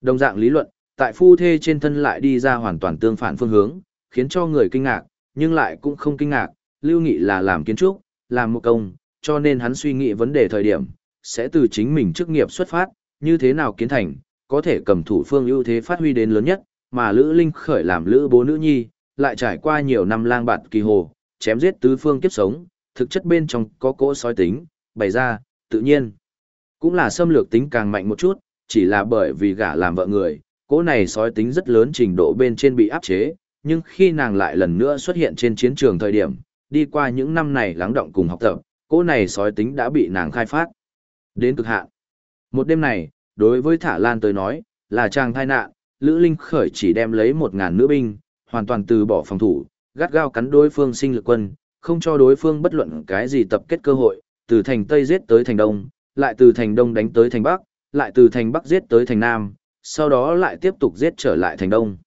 Đồng dạng lý luận, tại phu thê trên thân lại đi ra hoàn toàn tương phản phương hướng, khiến cho người kinh ngạc, nhưng lại cũng không kinh ngạc, Lưu Nghị là làm kiến trúc, làm một công, cho nên hắn suy nghĩ vấn đề thời điểm, sẽ từ chính mình chức nghiệp xuất phát, như thế nào kiến thành, có thể cầm thủ phương ưu thế phát huy đến lớn nhất, mà Lữ Linh khởi làm Lữ bố nữ nhi, lại trải qua nhiều năm lang bạt kỳ hồ, chém giết tứ phương kiếp sống, thực chất bên trong có cỗ sói tính, bày ra, tự nhiên. Cũng là xâm lược tính càng mạnh một chút, chỉ là bởi vì gả làm vợ người, cỗ này sói tính rất lớn trình độ bên trên bị áp chế, nhưng khi nàng lại lần nữa xuất hiện trên chiến trường thời điểm, đi qua những năm này lắng động cùng học tập, cỗ này sói tính đã bị nàng khai phát. Đến cực hạn. Một đêm này, đối với Thả Lan tới nói, là chàng thai nạn, Lữ Linh khởi chỉ đem lấy một ngàn nữ binh, hoàn toàn từ bỏ phòng thủ, gắt gao cắn đối phương sinh lực quân, không cho đối phương bất luận cái gì tập kết cơ hội, từ thành Tây giết tới thành Đông, lại từ thành Đông đánh tới thành Bắc, lại từ thành Bắc giết tới thành Nam, sau đó lại tiếp tục giết trở lại thành Đông.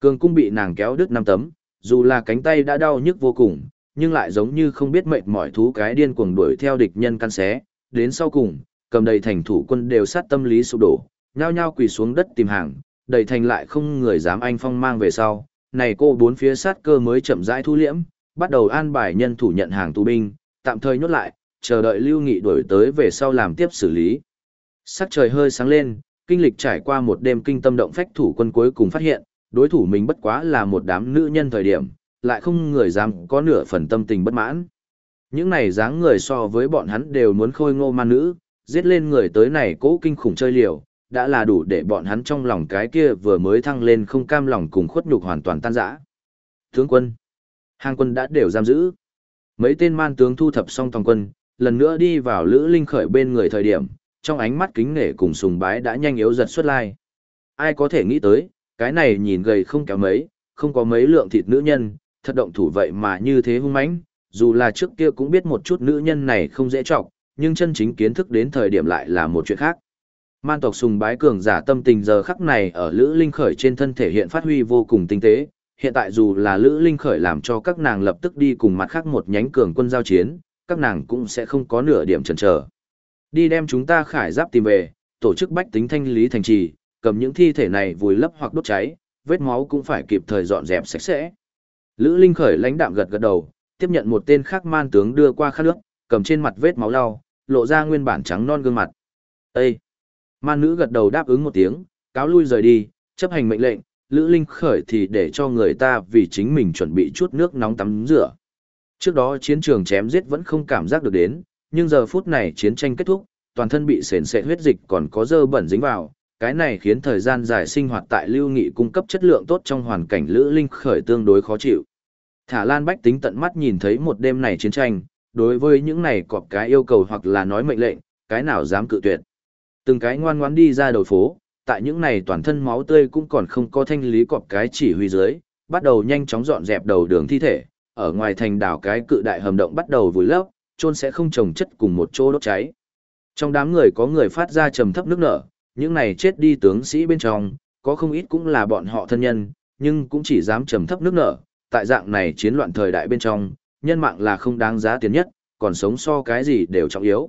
Cường cung bị nàng kéo đứt năm tấm, dù là cánh tay đã đau nhức vô cùng, nhưng lại giống như không biết mệt mỏi thú cái điên cuồng đuổi theo địch nhân căn xé, đến sau cùng, cầm đầy thành thủ quân đều sát tâm lý sụp đổ, nhao nhao quỳ xuống đất tìm hàng, đầy thành lại không người dám anh phong mang về sau, này cô bốn phía sát cơ mới chậm rãi thu liễm, bắt đầu an bài nhân thủ nhận hàng tù binh, tạm thời nhốt lại, chờ đợi Lưu Nghị đuổi tới về sau làm tiếp xử lý. Sắc trời hơi sáng lên, kinh lịch trải qua một đêm kinh tâm động phách thủ quân cuối cùng phát hiện, đối thủ mình bất quá là một đám nữ nhân thời điểm, lại không người dám có nửa phần tâm tình bất mãn. Những này dáng người so với bọn hắn đều muốn khôi ngô man nữ, giết lên người tới này cố kinh khủng chơi liều, đã là đủ để bọn hắn trong lòng cái kia vừa mới thăng lên không cam lòng cùng khuất nhục hoàn toàn tan rã. Tướng quân, hàng quân đã đều giam giữ. Mấy tên man tướng thu thập xong toàn quân, lần nữa đi vào Lữ Linh khởi bên người thời điểm, trong ánh mắt kính nể cùng sùng bái đã nhanh yếu giật xuất lai. Ai có thể nghĩ tới, cái này nhìn gầy không kéo mấy, không có mấy lượng thịt nữ nhân, thật động thủ vậy mà như thế hung mãnh, dù là trước kia cũng biết một chút nữ nhân này không dễ trọng, nhưng chân chính kiến thức đến thời điểm lại là một chuyện khác. Man tộc sùng bái cường giả tâm tình giờ khắc này ở Lữ Linh Khởi trên thân thể hiện phát huy vô cùng tinh tế, hiện tại dù là Lữ Linh Khởi làm cho các nàng lập tức đi cùng mặt khác một nhánh cường quân giao chiến, các nàng cũng sẽ không có nửa điểm chần chờ. Đi đem chúng ta khải giáp tìm về, tổ chức bách tính thanh lý thành trì, cầm những thi thể này vùi lấp hoặc đốt cháy, vết máu cũng phải kịp thời dọn dẹp sạch sẽ. Lữ Linh khởi lãnh đạm gật gật đầu, tiếp nhận một tên khác man tướng đưa qua khát nước, cầm trên mặt vết máu lau, lộ ra nguyên bản trắng non gương mặt. Ê! Man nữ gật đầu đáp ứng một tiếng, cáo lui rời đi, chấp hành mệnh lệnh, Lữ Linh khởi thì để cho người ta vì chính mình chuẩn bị chút nước nóng tắm rửa. Trước đó chiến trường chém giết vẫn không cảm giác được đến, nhưng giờ phút này chiến tranh kết thúc, toàn thân bị sền sệt huyết dịch còn có dơ bẩn dính vào, cái này khiến thời gian dài sinh hoạt tại lưu nghị cung cấp chất lượng tốt trong hoàn cảnh lữ linh khởi tương đối khó chịu. Thả Lan Bách tính tận mắt nhìn thấy một đêm này chiến tranh, đối với những này cọp cái yêu cầu hoặc là nói mệnh lệnh, cái nào dám cự tuyệt. Từng cái ngoan ngoãn đi ra đầu phố, tại những này toàn thân máu tươi cũng còn không có thanh lý cọp cái chỉ huy dưới, bắt đầu nhanh chóng dọn dẹp đầu đường thi thể, ở ngoài thành đảo cái cự đại hầm động bắt đầu vùi lấp, trôn sẽ không trồng chất cùng một chỗ đốt cháy. Trong đám người có người phát ra trầm thấp nước nở, những này chết đi tướng sĩ bên trong, có không ít cũng là bọn họ thân nhân, nhưng cũng chỉ dám trầm thấp nước nở, tại dạng này chiến loạn thời đại bên trong, nhân mạng là không đáng giá tiền nhất, còn sống so cái gì đều trọng yếu.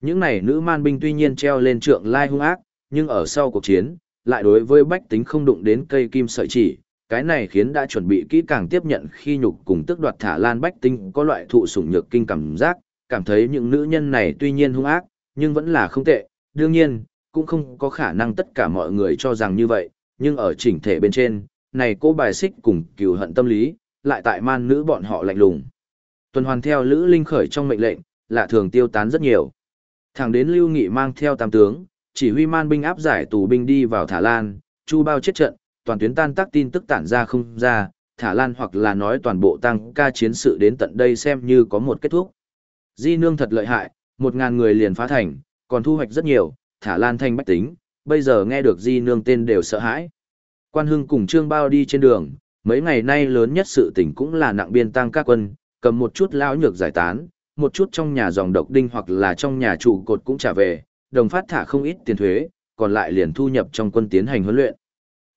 Những này nữ man binh tuy nhiên treo lên trượng lai hung ác, nhưng ở sau cuộc chiến, lại đối với bách tính không đụng đến cây kim sợi chỉ, cái này khiến đã chuẩn bị kỹ càng tiếp nhận khi nhục cùng tức đoạt thả lan bách tinh có loại thụ sủng nhược kinh cảm giác, cảm thấy những nữ nhân này tuy nhiên hung ác, nhưng vẫn là không tệ, đương nhiên, cũng không có khả năng tất cả mọi người cho rằng như vậy, nhưng ở chỉnh thể bên trên, này cô bài xích cùng cừu hận tâm lý, lại tại man nữ bọn họ lạnh lùng. Tuần hoàn theo Lữ Linh khởi trong mệnh lệnh, lạ thường tiêu tán rất nhiều. Thẳng đến Lưu Nghị mang theo tam tướng, chỉ huy man binh áp giải tù binh đi vào Thả Lan, Chu Bao chết trận, toàn tuyến tan tác tin tức tản ra không ra, Thả Lan hoặc là nói toàn bộ tăng ca chiến sự đến tận đây xem như có một kết thúc. Di nương thật lợi hại, một ngàn người liền phá thành, còn thu hoạch rất nhiều, Thả Lan thanh bách tính, bây giờ nghe được Di nương tên đều sợ hãi. Quan Hưng cùng Trương Bao đi trên đường, mấy ngày nay lớn nhất sự tỉnh cũng là nặng biên tăng ca quân, cầm một chút lão nhược giải tán, một chút trong nhà dòng độc đinh hoặc là trong nhà trụ cột cũng trả về, đồng phát thả không ít tiền thuế, còn lại liền thu nhập trong quân tiến hành huấn luyện.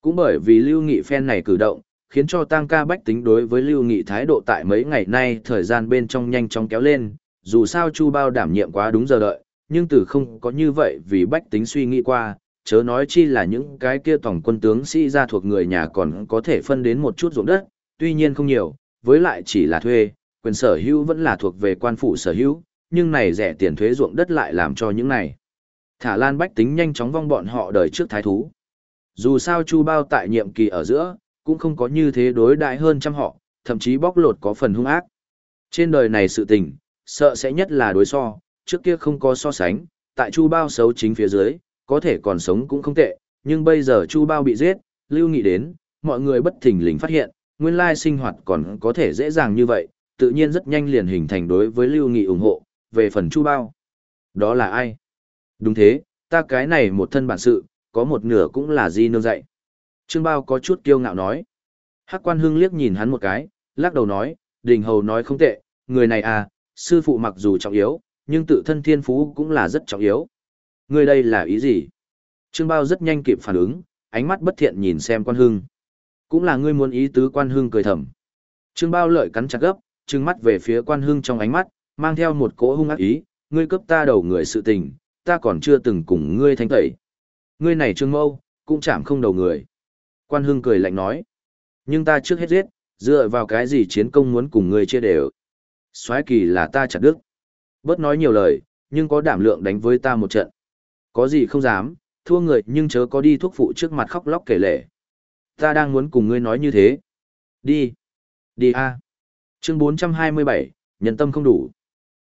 Cũng bởi vì Lưu Nghị phen này cử động, khiến cho tăng ca bách tính đối với Lưu Nghị thái độ tại mấy ngày nay thời gian bên trong nhanh chóng kéo lên, dù sao Chu Bao đảm nhiệm quá đúng giờ đợi, nhưng từ không có như vậy vì bách tính suy nghĩ qua, chớ nói chi là những cái kia tổng quân tướng sĩ ra thuộc người nhà còn có thể phân đến một chút ruộng đất, tuy nhiên không nhiều, với lại chỉ là thuê, quyền sở hữu vẫn là thuộc về quan phủ sở hữu, nhưng này rẻ tiền thuế ruộng đất lại làm cho những này. Thả Lan bách tính nhanh chóng vong bọn họ đời trước thái thú. Dù sao Chu Bao tại nhiệm kỳ ở giữa, cũng không có như thế đối đại hơn trăm họ, thậm chí bóc lột có phần hung ác. Trên đời này sự tình, sợ sẽ nhất là đối so, trước kia không có so sánh, tại Chu Bao xấu chính phía dưới, có thể còn sống cũng không tệ, nhưng bây giờ Chu Bao bị giết, Lưu Nghị đến, mọi người bất thình lình phát hiện, nguyên lai sinh hoạt còn có thể dễ dàng như vậy, tự nhiên rất nhanh liền hình thành đối với Lưu Nghị ủng hộ, về phần Chu Bao. Đó là ai? Đúng thế, ta cái này một thân bản sự, có một nửa cũng là di nương dạy. Trương Bao có chút kiêu ngạo nói. Hắc quan hưng liếc nhìn hắn một cái, lắc đầu nói, đình hầu nói không tệ, người này à, sư phụ mặc dù trọng yếu, nhưng tự thân thiên phú cũng là rất trọng yếu. Người đây là ý gì? Trương Bao rất nhanh kịp phản ứng, ánh mắt bất thiện nhìn xem quan hưng. Cũng là ngươi muốn ý tứ quan hưng cười thầm. Trương Bao lợi cắn chặt gấp, trừng mắt về phía quan hưng trong ánh mắt, mang theo một cỗ hung ác ý, ngươi cướp ta đầu người sự tình, ta còn chưa từng cùng ngươi thanh tẩy. Ngươi này trương mâu, cũng chạm không đầu người. Quan hưng cười lạnh nói. Nhưng ta trước hết giết, dựa vào cái gì chiến công muốn cùng ngươi chia đều. Soái kỳ là ta chặt đức. Bớt nói nhiều lời, nhưng có đảm lượng đánh với ta một trận. Có gì không dám, thua người nhưng chớ có đi thuốc phụ trước mặt khóc lóc kể lể. Ta đang muốn cùng ngươi nói như thế. Đi. Đi a. Chương 427, nhân tâm không đủ.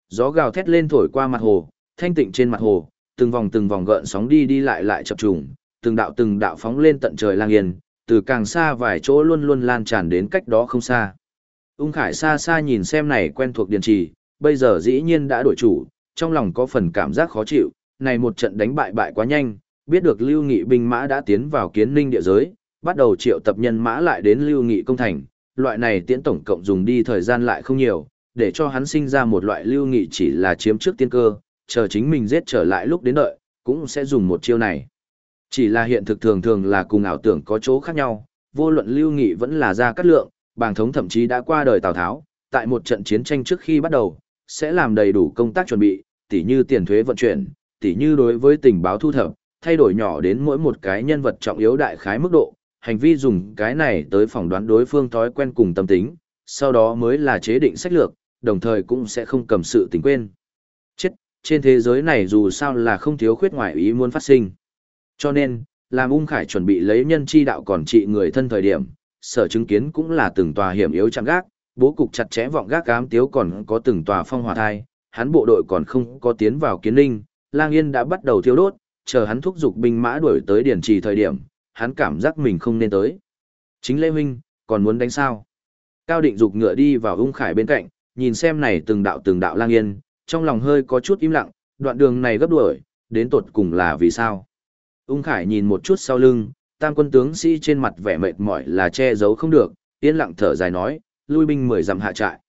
Gió gào thét lên thổi qua mặt hồ, thanh tịnh trên mặt hồ, từng vòng từng vòng gợn sóng đi đi lại lại chập trùng, từng đạo từng đạo phóng lên tận trời lang yên, từ càng xa vài chỗ luôn luôn lan tràn đến cách đó không xa. Ung Khải xa xa nhìn xem này quen thuộc điện trì, bây giờ dĩ nhiên đã đổi chủ, trong lòng có phần cảm giác khó chịu, này một trận đánh bại bại quá nhanh, biết được Lưu Nghị binh mã đã tiến vào kiến ninh địa giới, bắt đầu triệu tập nhân mã lại đến Lưu Nghị công thành, loại này tiễn tổng cộng dùng đi thời gian lại không nhiều, để cho hắn sinh ra một loại Lưu Nghị chỉ là chiếm trước tiên cơ, chờ chính mình giết trở lại lúc đến đợi, cũng sẽ dùng một chiêu này. Chỉ là hiện thực thường thường là cùng ảo tưởng có chỗ khác nhau, vô luận Lưu Nghị vẫn là ra cắt lượng, bàng thống thậm chí đã qua đời Tào Tháo, tại một trận chiến tranh trước khi bắt đầu, sẽ làm đầy đủ công tác chuẩn bị, tỉ như tiền thuế vận chuyển, tỉ như đối với tình báo thu thập, thay đổi nhỏ đến mỗi một cái nhân vật trọng yếu đại khái mức độ, hành vi dùng cái này tới phỏng đoán đối phương thói quen cùng tâm tính, sau đó mới là chế định sách lược, đồng thời cũng sẽ không cầm sự tình quên. Trên thế giới này dù sao là không thiếu khuyết ngoại ý muốn phát sinh. Cho nên, làm ung khải chuẩn bị lấy nhân chi đạo còn trị người thân thời điểm, sở chứng kiến cũng là từng tòa hiểm yếu chạm gác, bố cục chặt chẽ vọng gác cám tiếu còn có từng tòa phong hỏa thai, hắn bộ đội còn không có tiến vào kiến linh, lang yên đã bắt đầu thiêu đốt, chờ hắn thúc giục binh mã đuổi tới điển trì thời điểm, hắn cảm giác mình không nên tới. Chính Lê Huynh, còn muốn đánh sao? Cao định dục ngựa đi vào ung khải bên cạnh, nhìn xem này từng đạo từng đạo lang yên, trong lòng hơi có chút im lặng, đoạn đường này gấp đuổi, đến tột cùng là vì sao? Ung khải nhìn một chút sau lưng, tam quân tướng sĩ trên mặt vẻ mệt mỏi là che giấu không được, yên lặng thở dài nói, lui binh mười dặm hạ trại.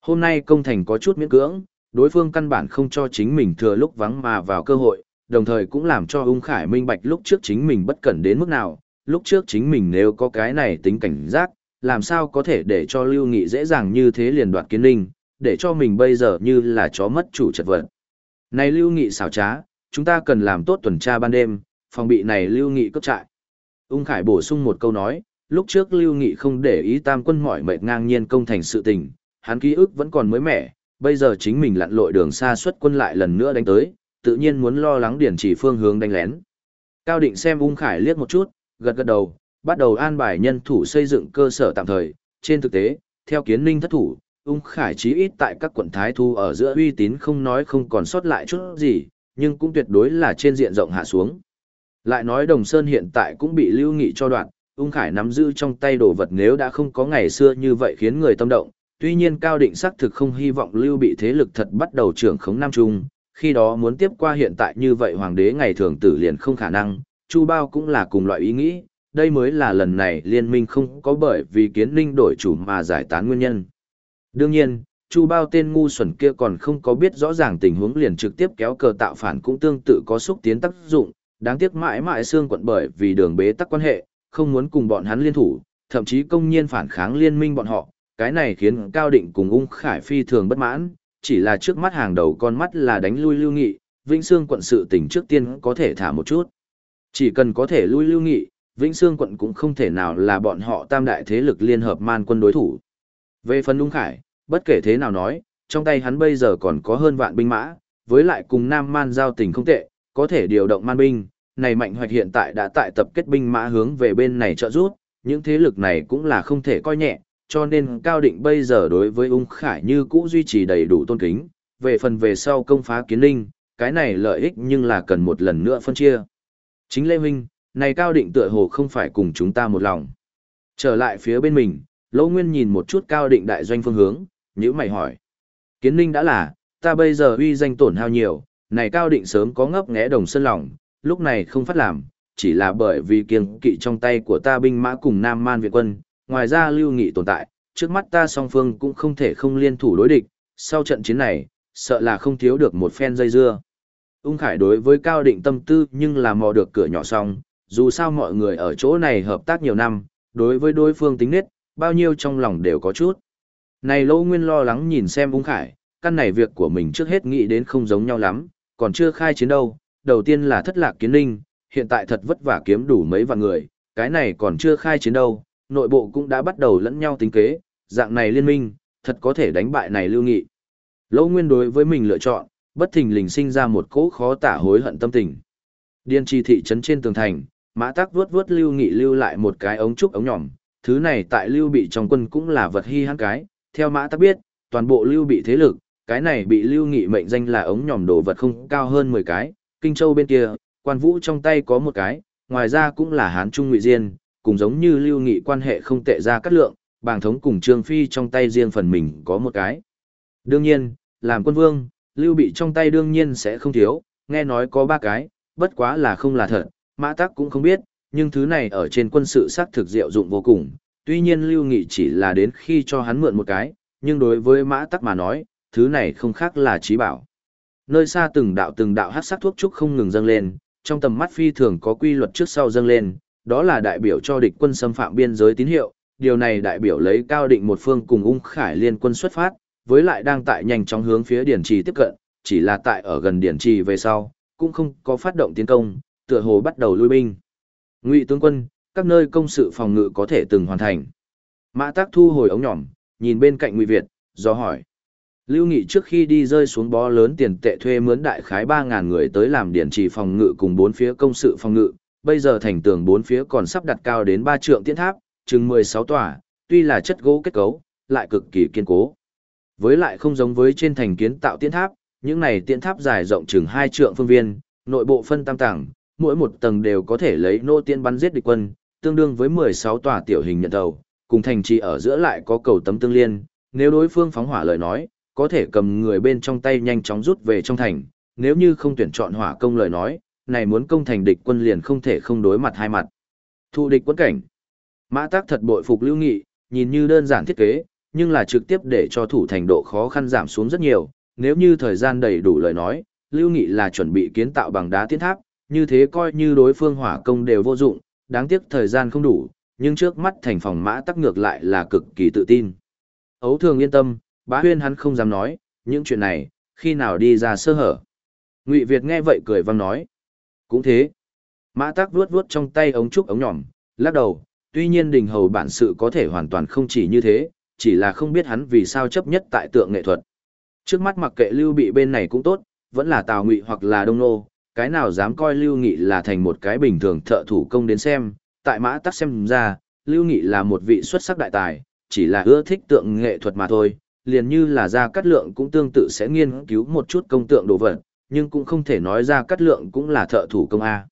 Hôm nay công thành có chút miễn cưỡng, đối phương căn bản không cho chính mình thừa lúc vắng mà vào cơ hội, đồng thời cũng làm cho ung khải minh bạch lúc trước chính mình bất cẩn đến mức nào, lúc trước chính mình nếu có cái này tính cảnh giác, làm sao có thể để cho lưu nghị dễ dàng như thế liền đoạt kiến linh, để cho mình bây giờ như là chó mất chủ chật vật. Này lưu nghị xảo trá, chúng ta cần làm tốt tuần tra ban đêm, phòng bị này lưu nghị cấp trại. Ung Khải bổ sung một câu nói, lúc trước lưu nghị không để ý tam quân mỏi mệt ngang nhiên công thành sự tình, hắn ký ức vẫn còn mới mẻ, bây giờ chính mình lặn lội đường xa xuất quân lại lần nữa đánh tới, tự nhiên muốn lo lắng điển chỉ phương hướng đánh lén. Cao định xem ung khải liếc một chút, gật gật đầu, bắt đầu an bài nhân thủ xây dựng cơ sở tạm thời, trên thực tế, theo kiến ninh thất thủ, ung khải chí ít tại các quận thái thu ở giữa uy tín không nói không còn sót lại chút gì, nhưng cũng tuyệt đối là trên diện rộng hạ xuống. Lại nói Đồng Sơn hiện tại cũng bị lưu nghị cho đoạn, ung khải nắm giữ trong tay đồ vật nếu đã không có ngày xưa như vậy khiến người tâm động, tuy nhiên cao định xác thực không hy vọng lưu bị thế lực thật bắt đầu trưởng khống Nam Trung, khi đó muốn tiếp qua hiện tại như vậy hoàng đế ngày thường tử liền không khả năng, Chu Bao cũng là cùng loại ý nghĩ, đây mới là lần này liên minh không có bởi vì kiến ninh đổi chủ mà giải tán nguyên nhân. Đương nhiên, Chu Bao tên ngu xuẩn kia còn không có biết rõ ràng tình huống liền trực tiếp kéo cờ tạo phản cũng tương tự có xúc tiến tác dụng, đáng tiếc mãi mãi xương quận bởi vì đường bế tắc quan hệ, không muốn cùng bọn hắn liên thủ, thậm chí công nhiên phản kháng liên minh bọn họ, cái này khiến Cao Định cùng ung khải phi thường bất mãn, chỉ là trước mắt hàng đầu con mắt là đánh lui lưu nghị, Vĩnh Sương quận sự tình trước tiên có thể thả một chút. Chỉ cần có thể lui lưu nghị, Vĩnh Sương quận cũng không thể nào là bọn họ tam đại thế lực liên hợp man quân đối thủ. Về phần ung khải, bất kể thế nào nói, trong tay hắn bây giờ còn có hơn vạn binh mã, với lại cùng Nam Man giao tình không tệ, có thể điều động man binh, này mạnh hoạch hiện tại đã tại tập kết binh mã hướng về bên này trợ giúp, những thế lực này cũng là không thể coi nhẹ, cho nên Cao Định bây giờ đối với ung khải như cũ duy trì đầy đủ tôn kính, về phần về sau công phá kiến linh, cái này lợi ích nhưng là cần một lần nữa phân chia. Chính Lê Huynh, này Cao Định tựa hồ không phải cùng chúng ta một lòng. Trở lại phía bên mình, Lỗ Nguyên nhìn một chút Cao Định đại doanh phương hướng, nhữ mày hỏi. Kiến ninh đã là, ta bây giờ uy danh tổn hao nhiều, này Cao Định sớm có ngấp nghé đồng sơn lòng, lúc này không phát làm, chỉ là bởi vì kiêng kỵ trong tay của ta binh mã cùng Nam Man Việt quân, ngoài ra lưu nghị tồn tại, trước mắt ta song phương cũng không thể không liên thủ đối địch, sau trận chiến này, sợ là không thiếu được một phen dây dưa. Ung Khải đối với cao định tâm tư nhưng là mò được cửa nhỏ xong, dù sao mọi người ở chỗ này hợp tác nhiều năm, đối với đối phương tính nết, bao nhiêu trong lòng đều có chút. Này Lỗ Nguyên lo lắng nhìn xem Ung Khải, căn này việc của mình trước hết nghĩ đến không giống nhau lắm, còn chưa khai chiến đâu, đầu tiên là thất lạc kiến linh, hiện tại thật vất vả kiếm đủ mấy vạn người, cái này còn chưa khai chiến đâu, nội bộ cũng đã bắt đầu lẫn nhau tính kế, dạng này liên minh, thật có thể đánh bại này lưu nghị. Lỗ Nguyên đối với mình lựa chọn, bất thình lình sinh ra một cỗ khó tả hối hận tâm tình. Điên trì thị trấn trên tường thành, mã tắc vuốt vuốt lưu nghị lưu lại một cái ống trúc ống nhỏm, thứ này tại lưu bị trong quân cũng là vật hy hãn cái, theo mã tắc biết, toàn bộ lưu bị thế lực, cái này bị lưu nghị mệnh danh là ống nhòm đồ vật không cao hơn 10 cái, kinh châu bên kia, quan vũ trong tay có một cái, ngoài ra cũng là hán trung ngụy diên, cùng giống như lưu nghị quan hệ không tệ ra cắt lượng, bàng thống cùng trương phi trong tay riêng phần mình có một cái. Đương nhiên, làm quân vương, lưu bị trong tay đương nhiên sẽ không thiếu, nghe nói có ba cái, bất quá là không là thật, mã tắc cũng không biết, nhưng thứ này ở trên quân sự xác thực diệu dụng vô cùng, tuy nhiên lưu nghị chỉ là đến khi cho hắn mượn một cái, nhưng đối với mã tắc mà nói, thứ này không khác là trí bảo. Nơi xa từng đạo từng đạo hát sắc thuốc trúc không ngừng dâng lên, trong tầm mắt phi thường có quy luật trước sau dâng lên, đó là đại biểu cho địch quân xâm phạm biên giới tín hiệu, điều này đại biểu lấy cao định một phương cùng ung khải liên quân xuất phát, với lại đang tại nhanh chóng hướng phía điển trì tiếp cận, chỉ là tại ở gần điển trì về sau, cũng không có phát động tiến công, tựa hồ bắt đầu lui binh. Ngụy tướng quân, các nơi công sự phòng ngự có thể từng hoàn thành. Mã Tác thu hồi ống nhỏm, nhìn bên cạnh Ngụy Việt, do hỏi. Lưu Nghị trước khi đi rơi xuống bó lớn tiền tệ thuê mướn đại khái 3.000 người tới làm điển trì phòng ngự cùng bốn phía công sự phòng ngự, bây giờ thành tường bốn phía còn sắp đặt cao đến 3 trượng tiến tháp, chừng 16 tòa, tuy là chất gỗ kết cấu, lại cực kỳ kiên cố. Với lại không giống với trên thành kiến tạo tiến tháp, những này tiến tháp dài rộng chừng 2 trượng phương viên, nội bộ phân tam tầng, mỗi một tầng đều có thể lấy nô tiên bắn giết địch quân, tương đương với 16 tòa tiểu hình nhận đầu, cùng thành trì ở giữa lại có cầu tấm tương liên, nếu đối phương phóng hỏa lời nói, có thể cầm người bên trong tay nhanh chóng rút về trong thành, nếu như không tuyển chọn hỏa công lời nói, này muốn công thành địch quân liền không thể không đối mặt hai mặt. Thu địch quân cảnh. Mã tác thật bội phục lưu nghị, nhìn như đơn giản thiết kế, nhưng là trực tiếp để cho thủ thành độ khó khăn giảm xuống rất nhiều, nếu như thời gian đầy đủ lời nói, lưu nghị là chuẩn bị kiến tạo bằng đá tiến tháp, như thế coi như đối phương hỏa công đều vô dụng, đáng tiếc thời gian không đủ, nhưng trước mắt thành phòng mã tắc ngược lại là cực kỳ tự tin. Ấu thường yên tâm, bá huyên hắn không dám nói, những chuyện này, khi nào đi ra sơ hở. Ngụy Việt nghe vậy cười vang nói. Cũng thế. Mã tắc vuốt vuốt trong tay ống trúc ống nhỏm, lắc đầu, tuy nhiên đình hầu bản sự có thể hoàn toàn không chỉ như thế, chỉ là không biết hắn vì sao chấp nhất tại tượng nghệ thuật. Trước mắt mặc kệ lưu bị bên này cũng tốt, vẫn là tào ngụy hoặc là đông nô, cái nào dám coi lưu nghị là thành một cái bình thường thợ thủ công đến xem, tại mã tắc xem ra, lưu nghị là một vị xuất sắc đại tài, chỉ là ưa thích tượng nghệ thuật mà thôi, liền như là ra cắt lượng cũng tương tự sẽ nghiên cứu một chút công tượng đồ vật, nhưng cũng không thể nói ra cắt lượng cũng là thợ thủ công A.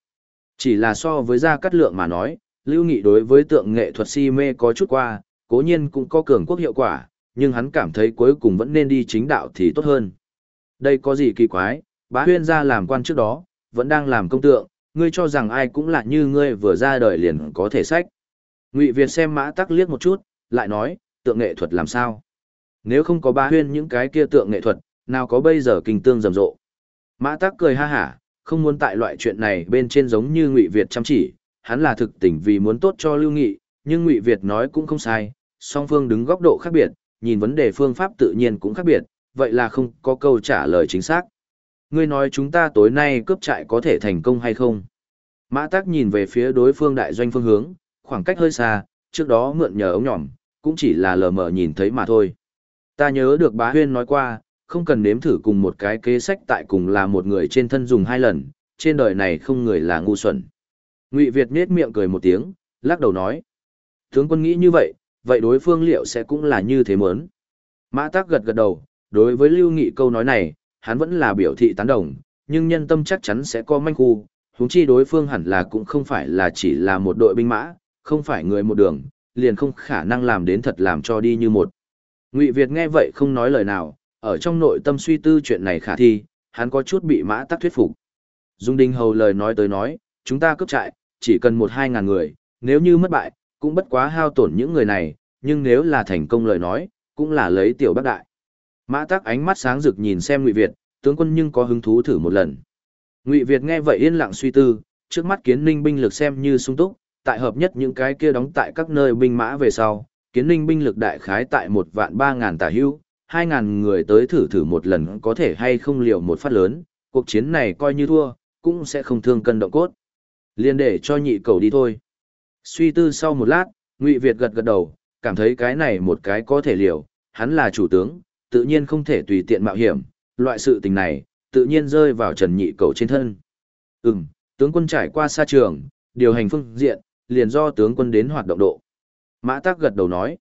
Chỉ là so với ra cắt lượng mà nói, Lưu Nghị đối với tượng nghệ thuật si mê có chút qua, cố nhiên cũng có cường quốc hiệu quả, nhưng hắn cảm thấy cuối cùng vẫn nên đi chính đạo thì tốt hơn. Đây có gì kỳ quái, bá huyên ra làm quan trước đó, vẫn đang làm công tượng, ngươi cho rằng ai cũng là như ngươi vừa ra đời liền có thể sách. Ngụy Việt xem mã tắc liếc một chút, lại nói, tượng nghệ thuật làm sao? Nếu không có Ba huyên những cái kia tượng nghệ thuật, nào có bây giờ kinh tương rầm rộ. Mã tắc cười ha hả, không muốn tại loại chuyện này bên trên giống như Ngụy Việt chăm chỉ, hắn là thực tình vì muốn tốt cho Lưu Nghị, nhưng Ngụy Việt nói cũng không sai, song phương đứng góc độ khác biệt, nhìn vấn đề phương pháp tự nhiên cũng khác biệt, vậy là không có câu trả lời chính xác. Ngươi nói chúng ta tối nay cướp trại có thể thành công hay không? Mã Tắc nhìn về phía đối phương đại doanh phương hướng, khoảng cách hơi xa, trước đó mượn nhờ ống nhỏm, cũng chỉ là lờ mờ nhìn thấy mà thôi. Ta nhớ được bá huyên nói qua, không cần nếm thử cùng một cái kế sách tại cùng là một người trên thân dùng hai lần, trên đời này không người là ngu xuẩn. Ngụy Việt nết miệng cười một tiếng, lắc đầu nói. Tướng quân nghĩ như vậy, vậy đối phương liệu sẽ cũng là như thế mớn. Mã Tắc gật gật đầu, đối với Lưu Nghị câu nói này, hắn vẫn là biểu thị tán đồng, nhưng nhân tâm chắc chắn sẽ có manh khu, huống chi đối phương hẳn là cũng không phải là chỉ là một đội binh mã, không phải người một đường, liền không khả năng làm đến thật làm cho đi như một. Ngụy Việt nghe vậy không nói lời nào, ở trong nội tâm suy tư chuyện này khả thi, hắn có chút bị mã tắc thuyết phục. Dung Đinh Hầu lời nói tới nói, chúng ta cướp trại, chỉ cần một hai ngàn người, nếu như mất bại, cũng bất quá hao tổn những người này, nhưng nếu là thành công lời nói, cũng là lấy tiểu bác đại. Mã tắc ánh mắt sáng rực nhìn xem Ngụy Việt, tướng quân nhưng có hứng thú thử một lần. Ngụy Việt nghe vậy yên lặng suy tư, trước mắt kiến ninh binh lực xem như sung túc, tại hợp nhất những cái kia đóng tại các nơi binh mã về sau, kiến ninh binh lực đại khái tại một vạn ba ngàn tả hưu, hai ngàn người tới thử thử một lần có thể hay không liều một phát lớn, cuộc chiến này coi như thua, cũng sẽ không thương cân động cốt. Liên để cho nhị cầu đi thôi. Suy tư sau một lát, Ngụy Việt gật gật đầu, cảm thấy cái này một cái có thể liều, hắn là chủ tướng, tự nhiên không thể tùy tiện mạo hiểm, loại sự tình này, tự nhiên rơi vào Trần Nhị Cầu trên thân. Ừm, tướng quân trải qua xa trường, điều hành phương diện, liền do tướng quân đến hoạt động độ. Mã Tắc gật đầu nói.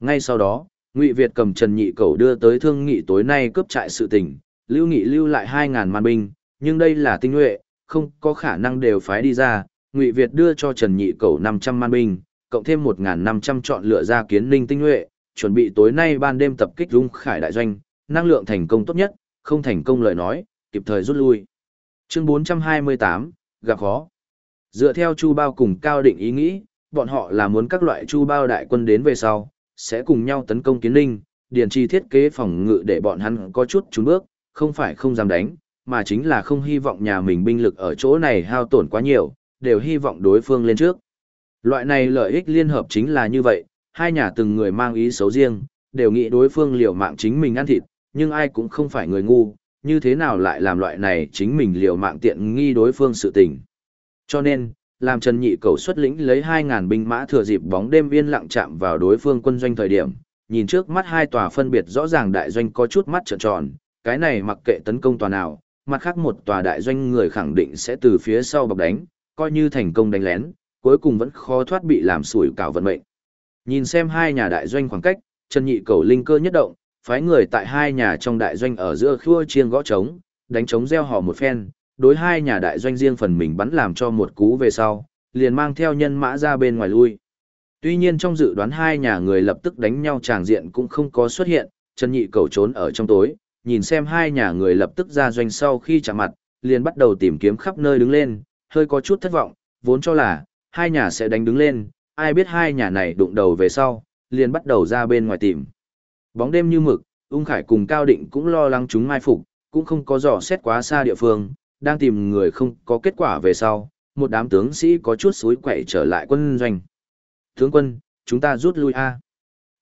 Ngay sau đó, Ngụy Việt cầm Trần Nhị Cầu đưa tới thương nghị tối nay cướp trại sự tình, lưu nghị lưu lại 2.000 man binh, nhưng đây là tinh nhuệ, không có khả năng đều phái đi ra. Ngụy Việt đưa cho Trần Nhị Cầu 500 man binh, cộng thêm 1.500 chọn lựa ra kiến ninh tinh nhuệ, chuẩn bị tối nay ban đêm tập kích Dung Khải đại doanh, năng lượng thành công tốt nhất, không thành công lời nói, kịp thời rút lui. Chương 428, gặp khó. Dựa theo Chu Bao cùng Cao Định ý nghĩ, bọn họ là muốn các loại Chu Bao đại quân đến về sau, sẽ cùng nhau tấn công kiến ninh, điền chi thiết kế phòng ngự để bọn hắn có chút trốn bước, không phải không dám đánh, mà chính là không hy vọng nhà mình binh lực ở chỗ này hao tổn quá nhiều, đều hy vọng đối phương lên trước. Loại này lợi ích liên hợp chính là như vậy, hai nhà từng người mang ý xấu riêng, đều nghĩ đối phương liều mạng chính mình ăn thịt, nhưng ai cũng không phải người ngu, như thế nào lại làm loại này chính mình liều mạng tiện nghi đối phương sự tình. Cho nên, làm Trần Nhị Cầu xuất lĩnh lấy 2.000 binh mã thừa dịp bóng đêm yên lặng chạm vào đối phương quân doanh thời điểm, nhìn trước mắt hai tòa phân biệt rõ ràng đại doanh có chút mắt trợn tròn, cái này mặc kệ tấn công tòa nào, mặt khác một tòa đại doanh người khẳng định sẽ từ phía sau bọc đánh, coi như thành công đánh lén, cuối cùng vẫn khó thoát bị làm sủi cảo vận mệnh. Nhìn xem hai nhà đại doanh khoảng cách, Trần Nhị Cầu linh cơ nhất động, phái người tại hai nhà trong đại doanh ở giữa khua chiêng gõ trống, đánh trống gieo hò một phen, đối hai nhà đại doanh riêng phần mình bắn làm cho một cú về sau, liền mang theo nhân mã ra bên ngoài lui. Tuy nhiên trong dự đoán hai nhà người lập tức đánh nhau tràng diện cũng không có xuất hiện, Trần Nhị cầu trốn ở trong tối, nhìn xem hai nhà người lập tức ra doanh sau khi chạm mặt, liền bắt đầu tìm kiếm khắp nơi đứng lên, hơi có chút thất vọng, vốn cho là, hai nhà sẽ đánh đứng lên, ai biết hai nhà này đụng đầu về sau, liền bắt đầu ra bên ngoài tìm. Bóng đêm như mực, Ung Khải cùng Cao Định cũng lo lắng chúng mai phục, cũng không có dò xét quá xa địa phương, đang tìm người không có kết quả về sau, một đám tướng sĩ có chút suối quậy trở lại quân doanh. Tướng quân, chúng ta rút lui a.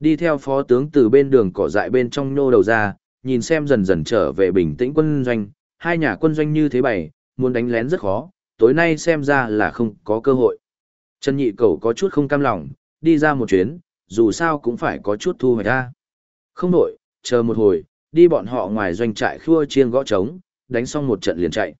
Đi theo phó tướng từ bên đường cỏ dại bên trong nô đầu ra, nhìn xem dần dần trở về bình tĩnh quân doanh, hai nhà quân doanh như thế bày, muốn đánh lén rất khó, tối nay xem ra là không có cơ hội. Trần Nhị Cầu có chút không cam lòng, đi ra một chuyến, dù sao cũng phải có chút thu hoạch ra. Không nổi, chờ một hồi, đi bọn họ ngoài doanh trại khua chiêng gõ trống, đánh xong một trận liền chạy.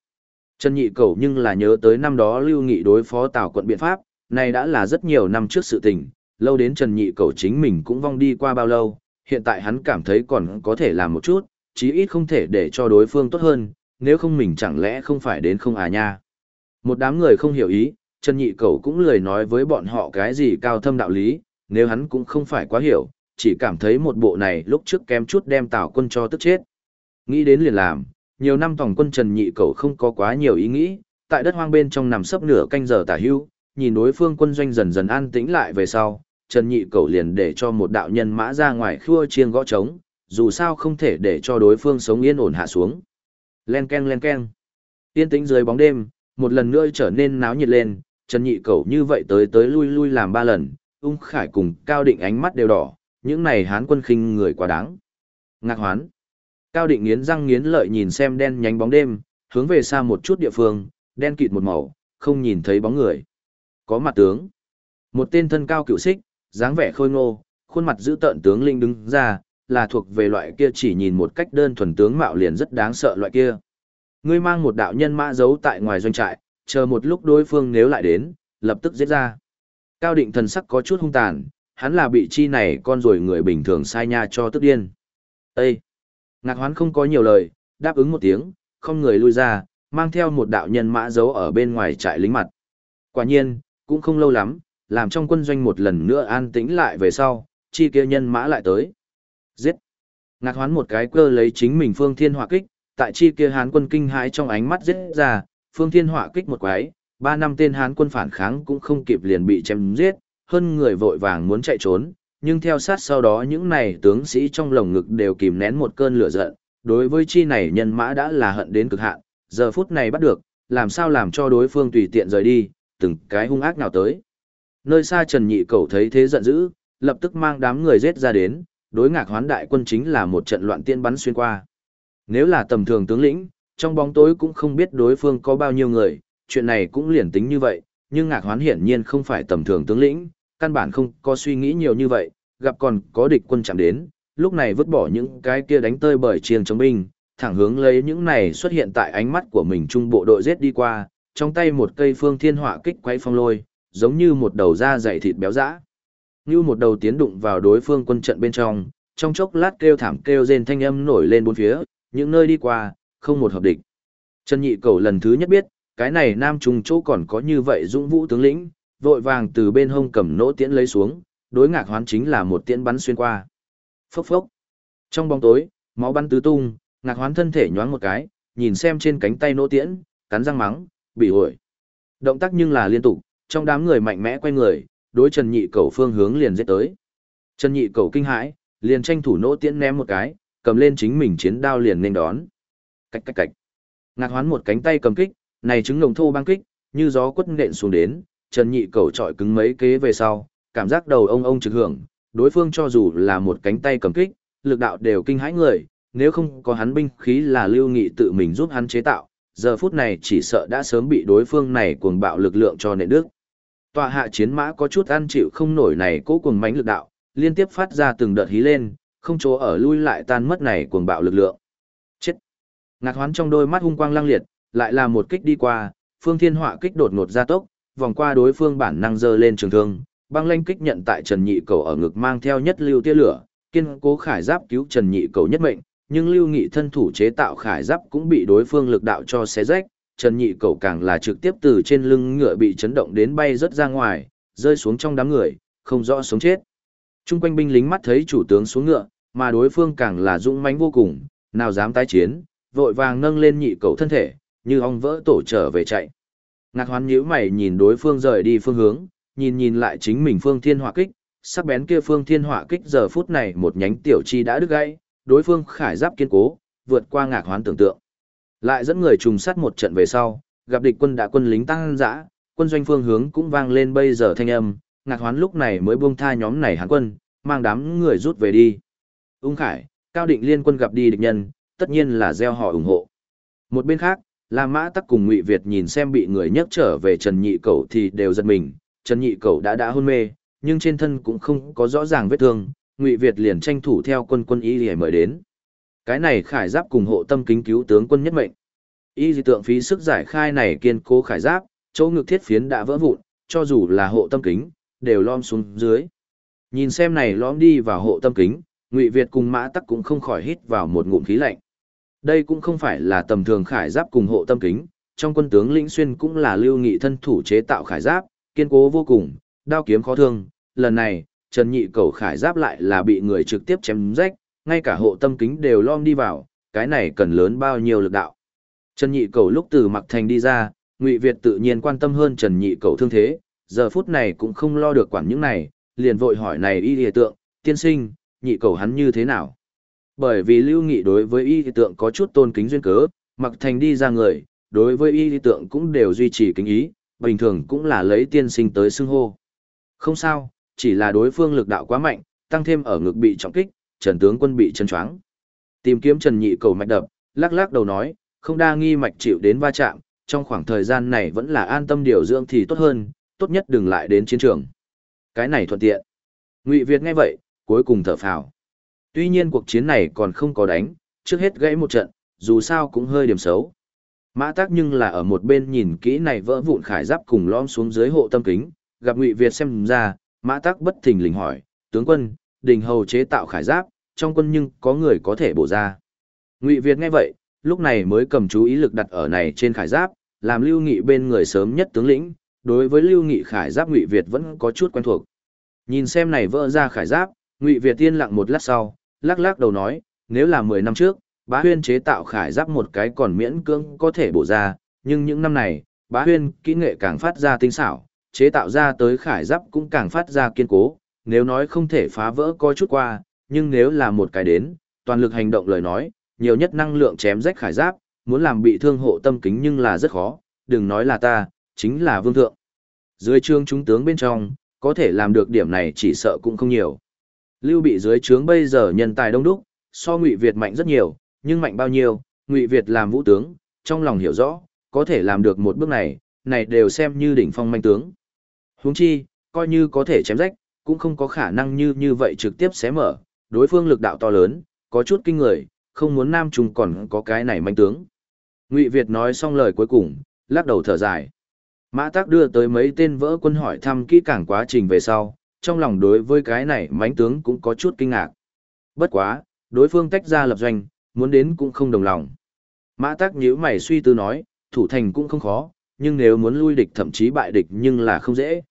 Trần Nhị Cầu nhưng là nhớ tới năm đó lưu nghị đối phó Tào quận biện pháp, này đã là rất nhiều năm trước sự tình, lâu đến Trần Nhị Cầu chính mình cũng vong đi qua bao lâu, hiện tại hắn cảm thấy còn có thể làm một chút, chí ít không thể để cho đối phương tốt hơn, nếu không mình chẳng lẽ không phải đến không à nha. Một đám người không hiểu ý, Trần Nhị Cầu cũng lười nói với bọn họ cái gì cao thâm đạo lý, nếu hắn cũng không phải quá hiểu, chỉ cảm thấy một bộ này lúc trước kém chút đem Tào quân cho tức chết. Nghĩ đến liền làm, nhiều năm tổng quân Trần Nhị Cầu không có quá nhiều ý nghĩ, tại đất hoang bên trong nằm sấp nửa canh giờ tả hưu, nhìn đối phương quân doanh dần dần an tĩnh lại về sau, Trần Nhị Cầu liền để cho một đạo nhân mã ra ngoài khua chiêng gõ trống, dù sao không thể để cho đối phương sống yên ổn hạ xuống. Len keng len keng. Yên tĩnh dưới bóng đêm, một lần nữa trở nên náo nhiệt lên, Trần Nhị Cầu như vậy tới tới lui lui làm ba lần, ung khải cùng Cao Định ánh mắt đều đỏ, những này hán quân khinh người quá đáng. Ngạc hoán. Cao Định nghiến răng nghiến lợi nhìn xem đen nhánh bóng đêm, hướng về xa một chút địa phương, đen kịt một màu, không nhìn thấy bóng người. Có mặt tướng. Một tên thân cao cựu xích, dáng vẻ khôi ngô, khuôn mặt giữ tợn tướng linh đứng ra, là thuộc về loại kia chỉ nhìn một cách đơn thuần tướng mạo liền rất đáng sợ loại kia. Ngươi mang một đạo nhân mã giấu tại ngoài doanh trại, chờ một lúc đối phương nếu lại đến, lập tức giết ra. Cao định thần sắc có chút hung tàn, hắn là bị chi này con rồi người bình thường sai nha cho tức điên. Ê! Ngạc hoán không có nhiều lời, đáp ứng một tiếng, không người lui ra, mang theo một đạo nhân mã giấu ở bên ngoài trại lính mặt. Quả nhiên, cũng không lâu lắm, làm trong quân doanh một lần nữa an tĩnh lại về sau, chi kia nhân mã lại tới. Giết! Ngạc hoán một cái cơ lấy chính mình phương thiên hỏa kích, tại chi kia hán quân kinh hãi trong ánh mắt giết ra, phương thiên họa kích một quái, ba năm tên hán quân phản kháng cũng không kịp liền bị chém giết, hơn người vội vàng muốn chạy trốn, nhưng theo sát sau đó những này tướng sĩ trong lồng ngực đều kìm nén một cơn lửa giận, đối với chi này nhân mã đã là hận đến cực hạn, giờ phút này bắt được, làm sao làm cho đối phương tùy tiện rời đi, từng cái hung ác nào tới. Nơi xa Trần Nhị Cầu thấy thế giận dữ, lập tức mang đám người giết ra đến, đối ngạc hoán đại quân chính là một trận loạn tiên bắn xuyên qua. Nếu là tầm thường tướng lĩnh, trong bóng tối cũng không biết đối phương có bao nhiêu người, chuyện này cũng liền tính như vậy, nhưng ngạc hoán hiển nhiên không phải tầm thường tướng lĩnh, căn bản không có suy nghĩ nhiều như vậy, gặp còn có địch quân chạm đến, lúc này vứt bỏ những cái kia đánh tơi bởi chiêng chống binh, thẳng hướng lấy những này xuất hiện tại ánh mắt của mình trung bộ đội giết đi qua, trong tay một cây phương thiên họa kích quay phong lôi, giống như một đầu da dày thịt béo dã. Như một đầu tiến đụng vào đối phương quân trận bên trong, trong chốc lát kêu thảm kêu rên thanh âm nổi lên bốn phía, những nơi đi qua, không một hợp địch. Trần Nhị Cầu lần thứ nhất biết, cái này nam trung chỗ còn có như vậy dũng vũ tướng lĩnh, vội vàng từ bên hông cầm nỗ tiễn lấy xuống, đối ngạc hoán chính là một tiễn bắn xuyên qua. Phốc phốc. Trong bóng tối, máu bắn tứ tung, ngạc hoán thân thể nhoáng một cái, nhìn xem trên cánh tay nỗ tiễn, cắn răng mắng, bị ổi. Động tác nhưng là liên tục, trong đám người mạnh mẽ quay người, đối Trần Nhị Cầu phương hướng liền giết tới. Trần Nhị Cầu kinh hãi, liền tranh thủ nỗ tiễn ném một cái, cầm lên chính mình chiến đao liền nên đón. Cách cách cạch. Ngạc hoán một cánh tay cầm kích, này trứng lồng thô băng kích, như gió quất nện xuống đến, Trần Nhị Cầu trọi cứng mấy kế về sau, cảm giác đầu ông ông trực hưởng, đối phương cho dù là một cánh tay cầm kích, lực đạo đều kinh hãi người, nếu không có hắn binh khí là lưu nghị tự mình giúp hắn chế tạo, giờ phút này chỉ sợ đã sớm bị đối phương này cuồng bạo lực lượng cho nệ đức. Tọa hạ chiến mã có chút ăn chịu không nổi này cố cuồng mãnh lực đạo, liên tiếp phát ra từng đợt hí lên, không chỗ ở lui lại tan mất này cuồng bạo lực lượng. Ngạc hoán trong đôi mắt hung quang lăng liệt, lại là một kích đi qua, phương thiên họa kích đột ngột ra tốc, vòng qua đối phương bản năng dơ lên trường thương, băng lanh kích nhận tại Trần Nhị Cầu ở ngực mang theo nhất lưu tia lửa, kiên cố khải giáp cứu Trần Nhị Cầu nhất mệnh, nhưng lưu nghị thân thủ chế tạo khải giáp cũng bị đối phương lực đạo cho xé rách, Trần Nhị Cầu càng là trực tiếp từ trên lưng ngựa bị chấn động đến bay rất ra ngoài, rơi xuống trong đám người, không rõ sống chết. Trung quanh binh lính mắt thấy chủ tướng xuống ngựa, mà đối phương càng là dũng mãnh vô cùng, nào dám tái chiến, vội vàng nâng lên nhị cầu thân thể, như ong vỡ tổ trở về chạy. Ngạc hoán nhíu mày nhìn đối phương rời đi phương hướng, nhìn nhìn lại chính mình phương thiên hỏa kích, sắc bén kia phương thiên hỏa kích giờ phút này một nhánh tiểu chi đã đứt gãy, đối phương khải giáp kiên cố, vượt qua ngạc hoán tưởng tượng. Lại dẫn người trùng sát một trận về sau, gặp địch quân đã quân lính tăng dã, quân doanh phương hướng cũng vang lên bây giờ thanh âm, ngạc hoán lúc này mới buông tha nhóm này hán quân, mang đám người rút về đi. Ung Khải, Cao Định liên quân gặp đi địch nhân, tất nhiên là gieo họ ủng hộ. Một bên khác, La Mã Tắc cùng Ngụy Việt nhìn xem bị người nhấc trở về Trần Nhị Cẩu thì đều giật mình, Trần Nhị Cẩu đã đã hôn mê, nhưng trên thân cũng không có rõ ràng vết thương, Ngụy Việt liền tranh thủ theo quân quân y liễu mời đến. Cái này khải giáp cùng hộ tâm kính cứu tướng quân nhất mệnh. Y dị tượng phí sức giải khai này kiên cố khải giáp, chỗ ngực thiết phiến đã vỡ vụn, cho dù là hộ tâm kính, đều lom xuống dưới. Nhìn xem này lõm đi vào hộ tâm kính, Ngụy Việt cùng Mã Tắc cũng không khỏi hít vào một ngụm khí lạnh. Đây cũng không phải là tầm thường khải giáp cùng hộ tâm kính, trong quân tướng lĩnh xuyên cũng là lưu nghị thân thủ chế tạo khải giáp, kiên cố vô cùng, đao kiếm khó thương. Lần này, Trần Nhị cầu khải giáp lại là bị người trực tiếp chém rách, ngay cả hộ tâm kính đều lom đi vào, cái này cần lớn bao nhiêu lực đạo. Trần Nhị cầu lúc từ mặc thành đi ra, Ngụy Việt tự nhiên quan tâm hơn Trần Nhị cầu thương thế, giờ phút này cũng không lo được quản những này, liền vội hỏi này y địa tượng, tiên sinh, nhị cầu hắn như thế nào? Bởi vì lưu nghị đối với y địa tượng có chút tôn kính duyên cớ, mặc thành đi ra người, đối với y địa tượng cũng đều duy trì kính ý, bình thường cũng là lấy tiên sinh tới xưng hô. Không sao, chỉ là đối phương lực đạo quá mạnh, tăng thêm ở ngực bị trọng kích, trần tướng quân bị chân choáng. Tìm kiếm trần nhị cầu mạch đập, lắc lắc đầu nói, không đa nghi mạch chịu đến va chạm, trong khoảng thời gian này vẫn là an tâm điều dưỡng thì tốt hơn, tốt nhất đừng lại đến chiến trường. Cái này thuận tiện. Ngụy Việt nghe vậy, cuối cùng thở phào. Tuy nhiên cuộc chiến này còn không có đánh, trước hết gãy một trận, dù sao cũng hơi điểm xấu. Mã Tắc nhưng là ở một bên nhìn kỹ này vỡ vụn khải giáp cùng lõm xuống dưới hộ tâm kính, gặp Ngụy Việt xem ra, Mã Tắc bất thình lình hỏi, tướng quân, đình hầu chế tạo khải giáp, trong quân nhưng có người có thể bổ ra. Ngụy Việt nghe vậy, lúc này mới cầm chú ý lực đặt ở này trên khải giáp, làm lưu nghị bên người sớm nhất tướng lĩnh, đối với lưu nghị khải giáp Ngụy Việt vẫn có chút quen thuộc. Nhìn xem này vỡ ra khải giáp, Ngụy Việt tiên lặng một lát sau, lắc lắc đầu nói, nếu là 10 năm trước, bá huyên chế tạo khải giáp một cái còn miễn cưỡng có thể bổ ra, nhưng những năm này, bá huyên kỹ nghệ càng phát ra tinh xảo, chế tạo ra tới khải giáp cũng càng phát ra kiên cố, nếu nói không thể phá vỡ coi chút qua, nhưng nếu là một cái đến, toàn lực hành động lời nói, nhiều nhất năng lượng chém rách khải giáp, muốn làm bị thương hộ tâm kính nhưng là rất khó, đừng nói là ta, chính là vương thượng. Dưới trương chúng tướng bên trong, có thể làm được điểm này chỉ sợ cũng không nhiều. Lưu bị dưới trướng bây giờ nhân tài đông đúc, so Ngụy Việt mạnh rất nhiều, nhưng mạnh bao nhiêu, Ngụy Việt làm vũ tướng, trong lòng hiểu rõ, có thể làm được một bước này, này đều xem như đỉnh phong manh tướng. Huống chi, coi như có thể chém rách, cũng không có khả năng như như vậy trực tiếp xé mở, đối phương lực đạo to lớn, có chút kinh người, không muốn Nam Trung còn có cái này manh tướng. Ngụy Việt nói xong lời cuối cùng, lắc đầu thở dài. Mã Tắc đưa tới mấy tên vỡ quân hỏi thăm kỹ càng quá trình về sau, trong lòng đối với cái này mánh tướng cũng có chút kinh ngạc. Bất quá, đối phương tách ra lập doanh, muốn đến cũng không đồng lòng. Mã Tắc nhíu mày suy tư nói, thủ thành cũng không khó, nhưng nếu muốn lui địch thậm chí bại địch nhưng là không dễ.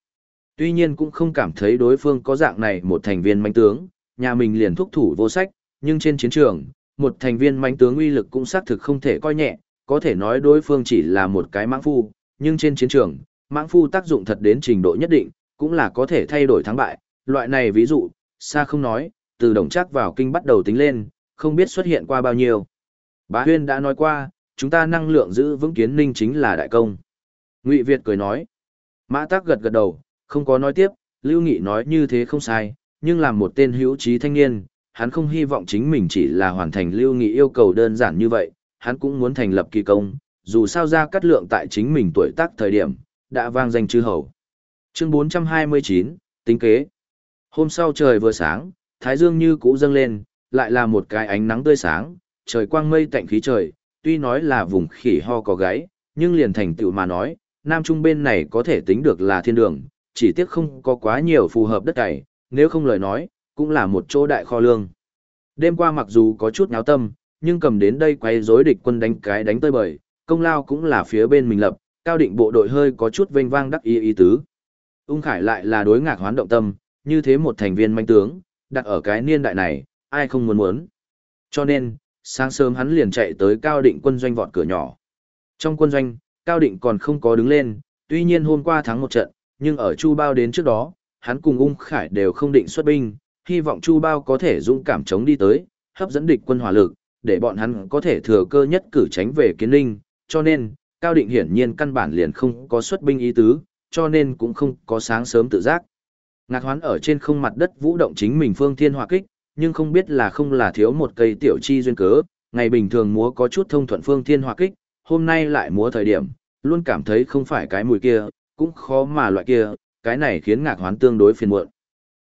Tuy nhiên cũng không cảm thấy đối phương có dạng này một thành viên mánh tướng, nhà mình liền thúc thủ vô sách, nhưng trên chiến trường, một thành viên mánh tướng uy lực cũng xác thực không thể coi nhẹ, có thể nói đối phương chỉ là một cái mãng phu, nhưng trên chiến trường, mãng phu tác dụng thật đến trình độ nhất định, cũng là có thể thay đổi thắng bại. Loại này ví dụ, xa không nói, từ đồng chắc vào kinh bắt đầu tính lên, không biết xuất hiện qua bao nhiêu. Bá Huyên đã nói qua, chúng ta năng lượng giữ vững kiến ninh chính là đại công. Ngụy Việt cười nói. Mã Tắc gật gật đầu, không có nói tiếp, Lưu Nghị nói như thế không sai, nhưng làm một tên hữu trí thanh niên, hắn không hy vọng chính mình chỉ là hoàn thành Lưu Nghị yêu cầu đơn giản như vậy, hắn cũng muốn thành lập kỳ công, dù sao ra cắt lượng tại chính mình tuổi tác thời điểm, đã vang danh chư hầu. Chương 429, tính kế. Hôm sau trời vừa sáng, thái dương như cũ dâng lên, lại là một cái ánh nắng tươi sáng, trời quang mây tạnh khí trời, tuy nói là vùng khỉ ho có gáy, nhưng liền thành tựu mà nói, Nam Trung bên này có thể tính được là thiên đường, chỉ tiếc không có quá nhiều phù hợp đất cày, nếu không lời nói, cũng là một chỗ đại kho lương. Đêm qua mặc dù có chút náo tâm, nhưng cầm đến đây quay rối địch quân đánh cái đánh tơi bời, công lao cũng là phía bên mình lập, cao định bộ đội hơi có chút vênh vang đắc ý ý tứ. Ung Khải lại là đối ngạc hoán động tâm, như thế một thành viên manh tướng, đặt ở cái niên đại này, ai không muốn muốn. Cho nên, sáng sớm hắn liền chạy tới cao định quân doanh vọt cửa nhỏ. Trong quân doanh, cao định còn không có đứng lên, tuy nhiên hôm qua thắng một trận, nhưng ở Chu Bao đến trước đó, hắn cùng ung khải đều không định xuất binh, hy vọng Chu Bao có thể dũng cảm chống đi tới, hấp dẫn địch quân hỏa lực, để bọn hắn có thể thừa cơ nhất cử tránh về kiến linh, cho nên, Cao Định hiển nhiên căn bản liền không có xuất binh ý tứ, cho nên cũng không có sáng sớm tự giác. Ngạc hoán ở trên không mặt đất vũ động chính mình phương thiên hỏa kích, nhưng không biết là không là thiếu một cây tiểu chi duyên cớ, ngày bình thường múa có chút thông thuận phương thiên hỏa kích, hôm nay lại múa thời điểm, luôn cảm thấy không phải cái mùi kia, cũng khó mà loại kia, cái này khiến ngạc hoán tương đối phiền muộn.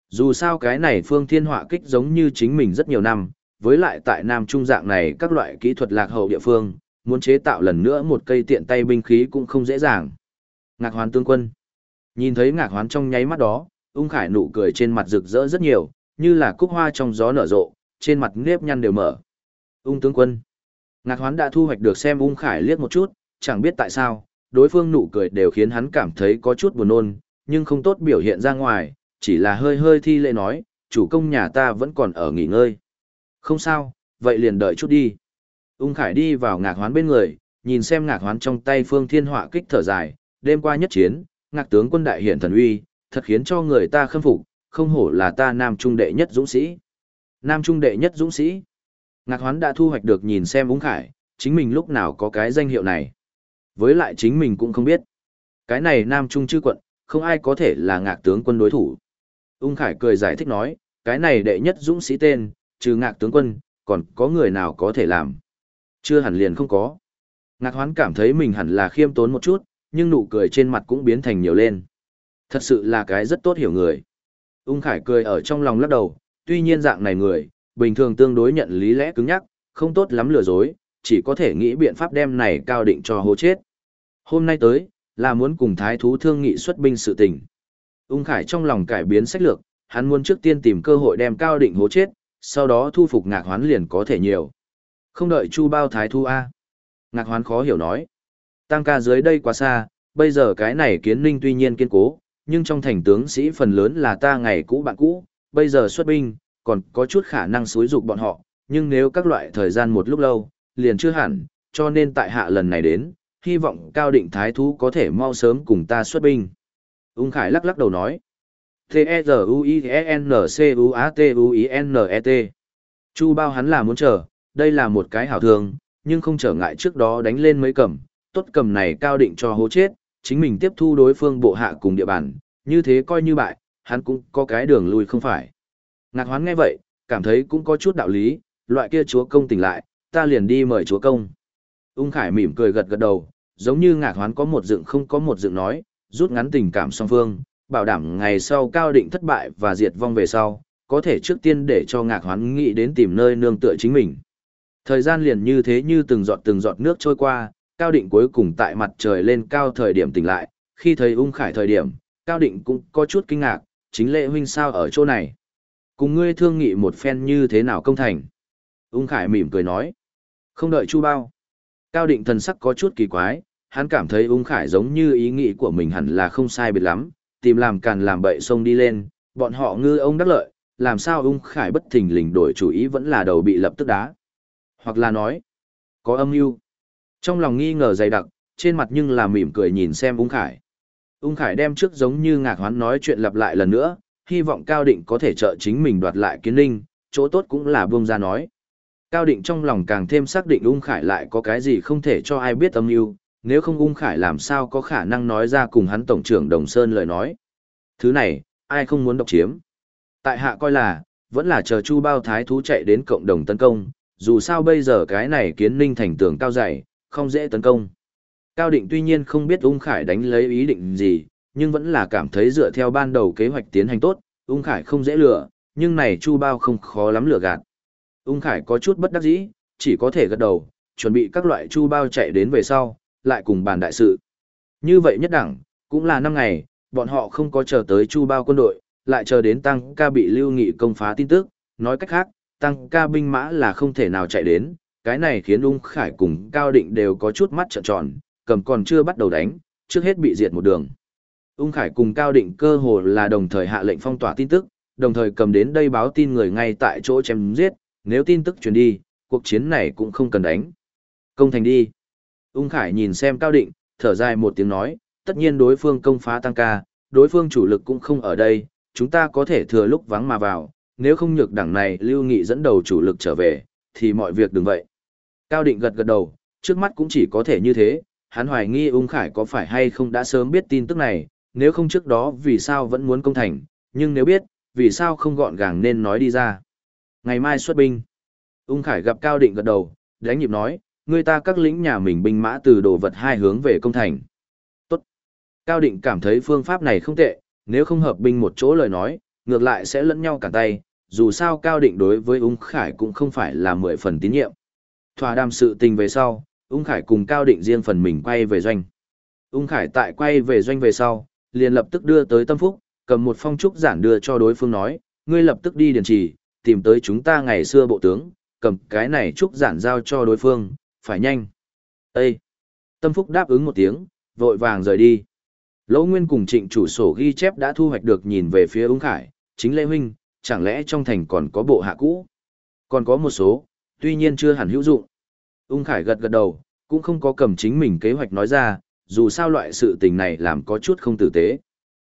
Dù sao cái này phương thiên hỏa kích giống như chính mình rất nhiều năm, với lại tại Nam Trung dạng này các loại kỹ thuật lạc hậu địa phương, muốn chế tạo lần nữa một cây tiện tay binh khí cũng không dễ dàng. Ngạc hoán tương quân. Nhìn thấy ngạc hoán trong nháy mắt đó, ung khải nụ cười trên mặt rực rỡ rất nhiều, như là cúc hoa trong gió nở rộ, trên mặt nếp nhăn đều mở. Ung tướng quân. Ngạc hoán đã thu hoạch được xem ung khải liếc một chút, chẳng biết tại sao, đối phương nụ cười đều khiến hắn cảm thấy có chút buồn nôn, nhưng không tốt biểu hiện ra ngoài, chỉ là hơi hơi thi lễ nói, chủ công nhà ta vẫn còn ở nghỉ ngơi. Không sao, vậy liền đợi chút đi. Ung Khải đi vào ngạc hoán bên người, nhìn xem ngạc hoán trong tay phương thiên họa kích thở dài, đêm qua nhất chiến, ngạc tướng quân đại hiển thần uy, thật khiến cho người ta khâm phục, không hổ là ta nam trung đệ nhất dũng sĩ. Nam trung đệ nhất dũng sĩ. Ngạc hoán đã thu hoạch được nhìn xem Ung Khải, chính mình lúc nào có cái danh hiệu này. Với lại chính mình cũng không biết. Cái này nam trung chư quận, không ai có thể là ngạc tướng quân đối thủ. Ung Khải cười giải thích nói, cái này đệ nhất dũng sĩ tên, trừ ngạc tướng quân, còn có người nào có thể làm. Chưa hẳn liền không có. Ngạc hoán cảm thấy mình hẳn là khiêm tốn một chút, nhưng nụ cười trên mặt cũng biến thành nhiều lên. Thật sự là cái rất tốt hiểu người. Ung Khải cười ở trong lòng lắc đầu, tuy nhiên dạng này người, bình thường tương đối nhận lý lẽ cứng nhắc, không tốt lắm lừa dối, chỉ có thể nghĩ biện pháp đem này cao định cho hố chết. Hôm nay tới, là muốn cùng thái thú thương nghị xuất binh sự tình. Ung Khải trong lòng cải biến sách lược, hắn muốn trước tiên tìm cơ hội đem cao định hố chết, sau đó thu phục ngạc hoán liền có thể nhiều. Không đợi chu bao thái thu A. Ngạc hoán khó hiểu nói. Tăng ca dưới đây quá xa, bây giờ cái này kiến ninh tuy nhiên kiên cố, nhưng trong thành tướng sĩ phần lớn là ta ngày cũ bạn cũ, bây giờ xuất binh, còn có chút khả năng xúi dục bọn họ, nhưng nếu các loại thời gian một lúc lâu, liền chưa hẳn, cho nên tại hạ lần này đến, hy vọng cao định thái thú có thể mau sớm cùng ta xuất binh. Ung Khải lắc lắc đầu nói. T-E-Z-U-I-N-C-U-A-T-U-I-N-E-T. Chu bao hắn là muốn chờ, đây là một cái hảo thường, nhưng không trở ngại trước đó đánh lên mấy cầm, tốt cầm này cao định cho hố chết, chính mình tiếp thu đối phương bộ hạ cùng địa bàn, như thế coi như bại, hắn cũng có cái đường lui không phải. Ngạc hoán nghe vậy, cảm thấy cũng có chút đạo lý, loại kia chúa công tỉnh lại, ta liền đi mời chúa công. Ung Khải mỉm cười gật gật đầu, giống như ngạc hoán có một dựng không có một dựng nói, rút ngắn tình cảm song phương, bảo đảm ngày sau cao định thất bại và diệt vong về sau, có thể trước tiên để cho ngạc hoán nghĩ đến tìm nơi nương tựa chính mình. Thời gian liền như thế như từng giọt từng giọt nước trôi qua, cao định cuối cùng tại mặt trời lên cao thời điểm tỉnh lại, khi thấy ung khải thời điểm, cao định cũng có chút kinh ngạc, chính lệ huynh sao ở chỗ này. Cùng ngươi thương nghị một phen như thế nào công thành. Ung khải mỉm cười nói. Không đợi chu bao. Cao định thần sắc có chút kỳ quái, hắn cảm thấy ung khải giống như ý nghĩ của mình hẳn là không sai biệt lắm, tìm làm càn làm bậy xông đi lên, bọn họ ngư ông đắc lợi, làm sao ung khải bất thình lình đổi chủ ý vẫn là đầu bị lập tức đá. Hoặc là nói, có âm mưu trong lòng nghi ngờ dày đặc, trên mặt nhưng là mỉm cười nhìn xem ung khải. Ung khải đem trước giống như ngạc hoán nói chuyện lặp lại lần nữa, hy vọng Cao Định có thể trợ chính mình đoạt lại kiến linh, chỗ tốt cũng là buông ra nói. Cao Định trong lòng càng thêm xác định ung khải lại có cái gì không thể cho ai biết âm mưu nếu không ung khải làm sao có khả năng nói ra cùng hắn tổng trưởng Đồng Sơn lời nói. Thứ này, ai không muốn độc chiếm. Tại hạ coi là, vẫn là chờ chu bao thái thú chạy đến cộng đồng tấn công, dù sao bây giờ cái này kiến ninh thành tường cao dày, không dễ tấn công. Cao định tuy nhiên không biết ung khải đánh lấy ý định gì, nhưng vẫn là cảm thấy dựa theo ban đầu kế hoạch tiến hành tốt, ung khải không dễ lừa, nhưng này chu bao không khó lắm lừa gạt. Ung khải có chút bất đắc dĩ, chỉ có thể gật đầu, chuẩn bị các loại chu bao chạy đến về sau, lại cùng bàn đại sự. Như vậy nhất đẳng, cũng là năm ngày, bọn họ không có chờ tới chu bao quân đội, lại chờ đến tăng ca bị lưu nghị công phá tin tức, nói cách khác, tăng ca binh mã là không thể nào chạy đến, cái này khiến ung khải cùng cao định đều có chút mắt trợn tròn, cầm còn chưa bắt đầu đánh, trước hết bị diệt một đường. Ung khải cùng cao định cơ hồ là đồng thời hạ lệnh phong tỏa tin tức, đồng thời cầm đến đây báo tin người ngay tại chỗ chém giết, nếu tin tức truyền đi, cuộc chiến này cũng không cần đánh. Công thành đi. Ung khải nhìn xem cao định, thở dài một tiếng nói, tất nhiên đối phương công phá tăng ca, đối phương chủ lực cũng không ở đây, chúng ta có thể thừa lúc vắng mà vào, nếu không nhược đẳng này lưu nghị dẫn đầu chủ lực trở về, thì mọi việc đừng vậy. Cao định gật gật đầu, trước mắt cũng chỉ có thể như thế, hắn hoài nghi ung khải có phải hay không đã sớm biết tin tức này, nếu không trước đó vì sao vẫn muốn công thành, nhưng nếu biết, vì sao không gọn gàng nên nói đi ra. Ngày mai xuất binh, ung khải gặp Cao định gật đầu, đánh nhịp nói, người ta các lính nhà mình binh mã từ đồ vật hai hướng về công thành. Tốt. Cao định cảm thấy phương pháp này không tệ, nếu không hợp binh một chỗ lời nói, ngược lại sẽ lẫn nhau cản tay, dù sao Cao Định đối với Ung Khải cũng không phải là mười phần tín nhiệm. Thỏa đàm sự tình về sau, Ung Khải cùng Cao Định riêng phần mình quay về doanh. Ung Khải tại quay về doanh về sau, liền lập tức đưa tới Tâm Phúc, cầm một phong trúc giản đưa cho đối phương nói, ngươi lập tức đi điền trì, tìm tới chúng ta ngày xưa bộ tướng, cầm cái này trúc giản giao cho đối phương, phải nhanh. Ê! Tâm Phúc đáp ứng một tiếng, vội vàng rời đi. Lỗ Nguyên cùng trịnh chủ sổ ghi chép đã thu hoạch được nhìn về phía ung khải, chính lễ huynh, chẳng lẽ trong thành còn có bộ hạ cũ? Còn có một số, tuy nhiên chưa hẳn hữu dụng. Ung khải gật gật đầu, cũng không có cầm chính mình kế hoạch nói ra, dù sao loại sự tình này làm có chút không tử tế.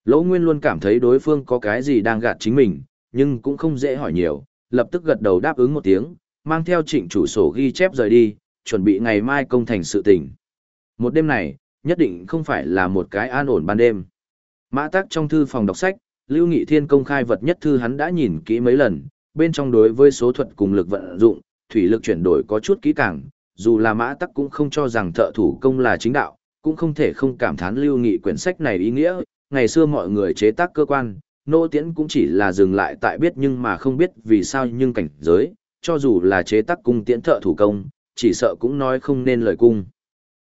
Lỗ Nguyên luôn cảm thấy đối phương có cái gì đang gạt chính mình, nhưng cũng không dễ hỏi nhiều, lập tức gật đầu đáp ứng một tiếng, mang theo trịnh chủ sổ ghi chép rời đi, chuẩn bị ngày mai công thành sự tình. Một đêm này, nhất định không phải là một cái an ổn ban đêm. Mã tắc trong thư phòng đọc sách, Lưu Nghị Thiên công khai vật nhất thư hắn đã nhìn kỹ mấy lần, bên trong đối với số thuật cùng lực vận dụng, thủy lực chuyển đổi có chút kỹ càng, dù là mã tắc cũng không cho rằng thợ thủ công là chính đạo, cũng không thể không cảm thán Lưu Nghị quyển sách này ý nghĩa, ngày xưa mọi người chế tác cơ quan, nô tiễn cũng chỉ là dừng lại tại biết nhưng mà không biết vì sao nhưng cảnh giới, cho dù là chế tác cung tiễn thợ thủ công, chỉ sợ cũng nói không nên lời cung.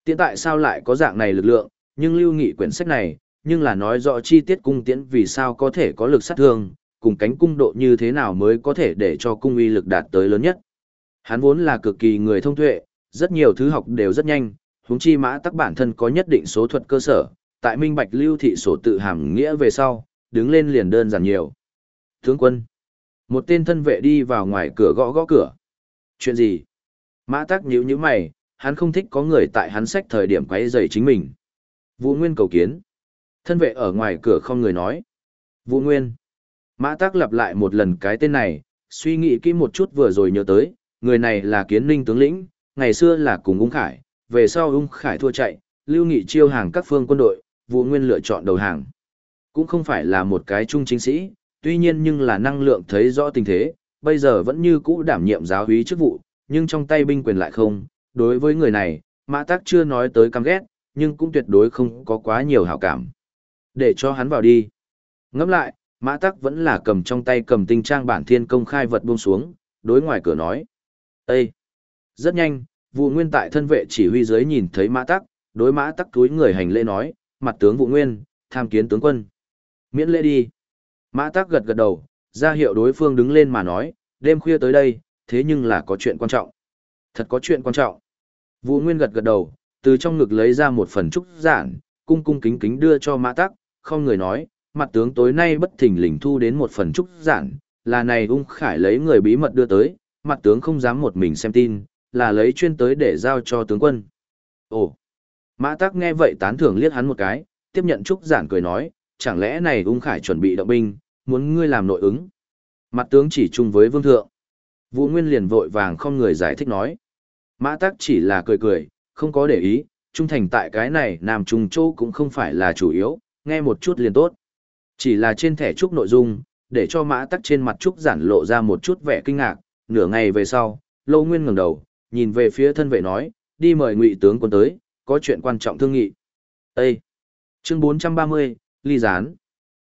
Tiễn tại sao lại có dạng này lực lượng, nhưng lưu nghị quyển sách này, nhưng là nói rõ chi tiết cung tiễn vì sao có thể có lực sát thương, cùng cánh cung độ như thế nào mới có thể để cho cung uy lực đạt tới lớn nhất. Hắn vốn là cực kỳ người thông tuệ, rất nhiều thứ học đều rất nhanh, huống chi mã tắc bản thân có nhất định số thuật cơ sở, tại minh bạch lưu thị sổ tự hàm nghĩa về sau, đứng lên liền đơn giản nhiều. Tướng quân, một tên thân vệ đi vào ngoài cửa gõ gõ cửa. Chuyện gì? Mã tắc nhíu nhíu mày, hắn không thích có người tại hắn sách thời điểm quấy rầy chính mình. Vũ Nguyên cầu kiến. Thân vệ ở ngoài cửa không người nói. Vũ Nguyên. Mã Tắc lặp lại một lần cái tên này, suy nghĩ kỹ một chút vừa rồi nhớ tới, người này là kiến ninh tướng lĩnh, ngày xưa là cùng ung khải, về sau ung khải thua chạy, lưu nghị chiêu hàng các phương quân đội, Vũ Nguyên lựa chọn đầu hàng. Cũng không phải là một cái trung chính sĩ, tuy nhiên nhưng là năng lượng thấy rõ tình thế, bây giờ vẫn như cũ đảm nhiệm giáo úy chức vụ, nhưng trong tay binh quyền lại không, đối với người này, Mã Tắc chưa nói tới căm ghét, nhưng cũng tuyệt đối không có quá nhiều hảo cảm. Để cho hắn vào đi. Ngẫm lại, Mã Tắc vẫn là cầm trong tay cầm tinh trang bản thiên công khai vật buông xuống, đối ngoài cửa nói. Ê! Rất nhanh, vụ nguyên tại thân vệ chỉ huy dưới nhìn thấy Mã Tắc, đối Mã Tắc túi người hành lễ nói, mặt tướng vụ nguyên, tham kiến tướng quân. Miễn lễ đi. Mã Tắc gật gật đầu, ra hiệu đối phương đứng lên mà nói, đêm khuya tới đây, thế nhưng là có chuyện quan trọng. Thật có chuyện quan trọng. Vũ Nguyên gật gật đầu, từ trong ngực lấy ra một phần trúc giản, cung cung kính kính đưa cho Mã Tắc, không người nói, mặt tướng tối nay bất thình lình thu đến một phần trúc giản, là này ung khải lấy người bí mật đưa tới, mặt tướng không dám một mình xem tin, là lấy chuyên tới để giao cho tướng quân. Ồ! Mã Tắc nghe vậy tán thưởng liếc hắn một cái, tiếp nhận trúc giản cười nói, chẳng lẽ này ung khải chuẩn bị động binh, muốn ngươi làm nội ứng. Mặt tướng chỉ chung với vương thượng. Vũ Nguyên liền vội vàng không người giải thích nói. Mã Tắc chỉ là cười cười, không có để ý, trung thành tại cái này Nam Trung Châu cũng không phải là chủ yếu, nghe một chút liền tốt. Chỉ là trên thẻ trúc nội dung, để cho Mã Tắc trên mặt trúc giản lộ ra một chút vẻ kinh ngạc, nửa ngày về sau, Lô Nguyên ngẩng đầu, nhìn về phía thân vệ nói, đi mời ngụy tướng quân tới, có chuyện quan trọng thương nghị. Ê! Chương 430, Ly Gián.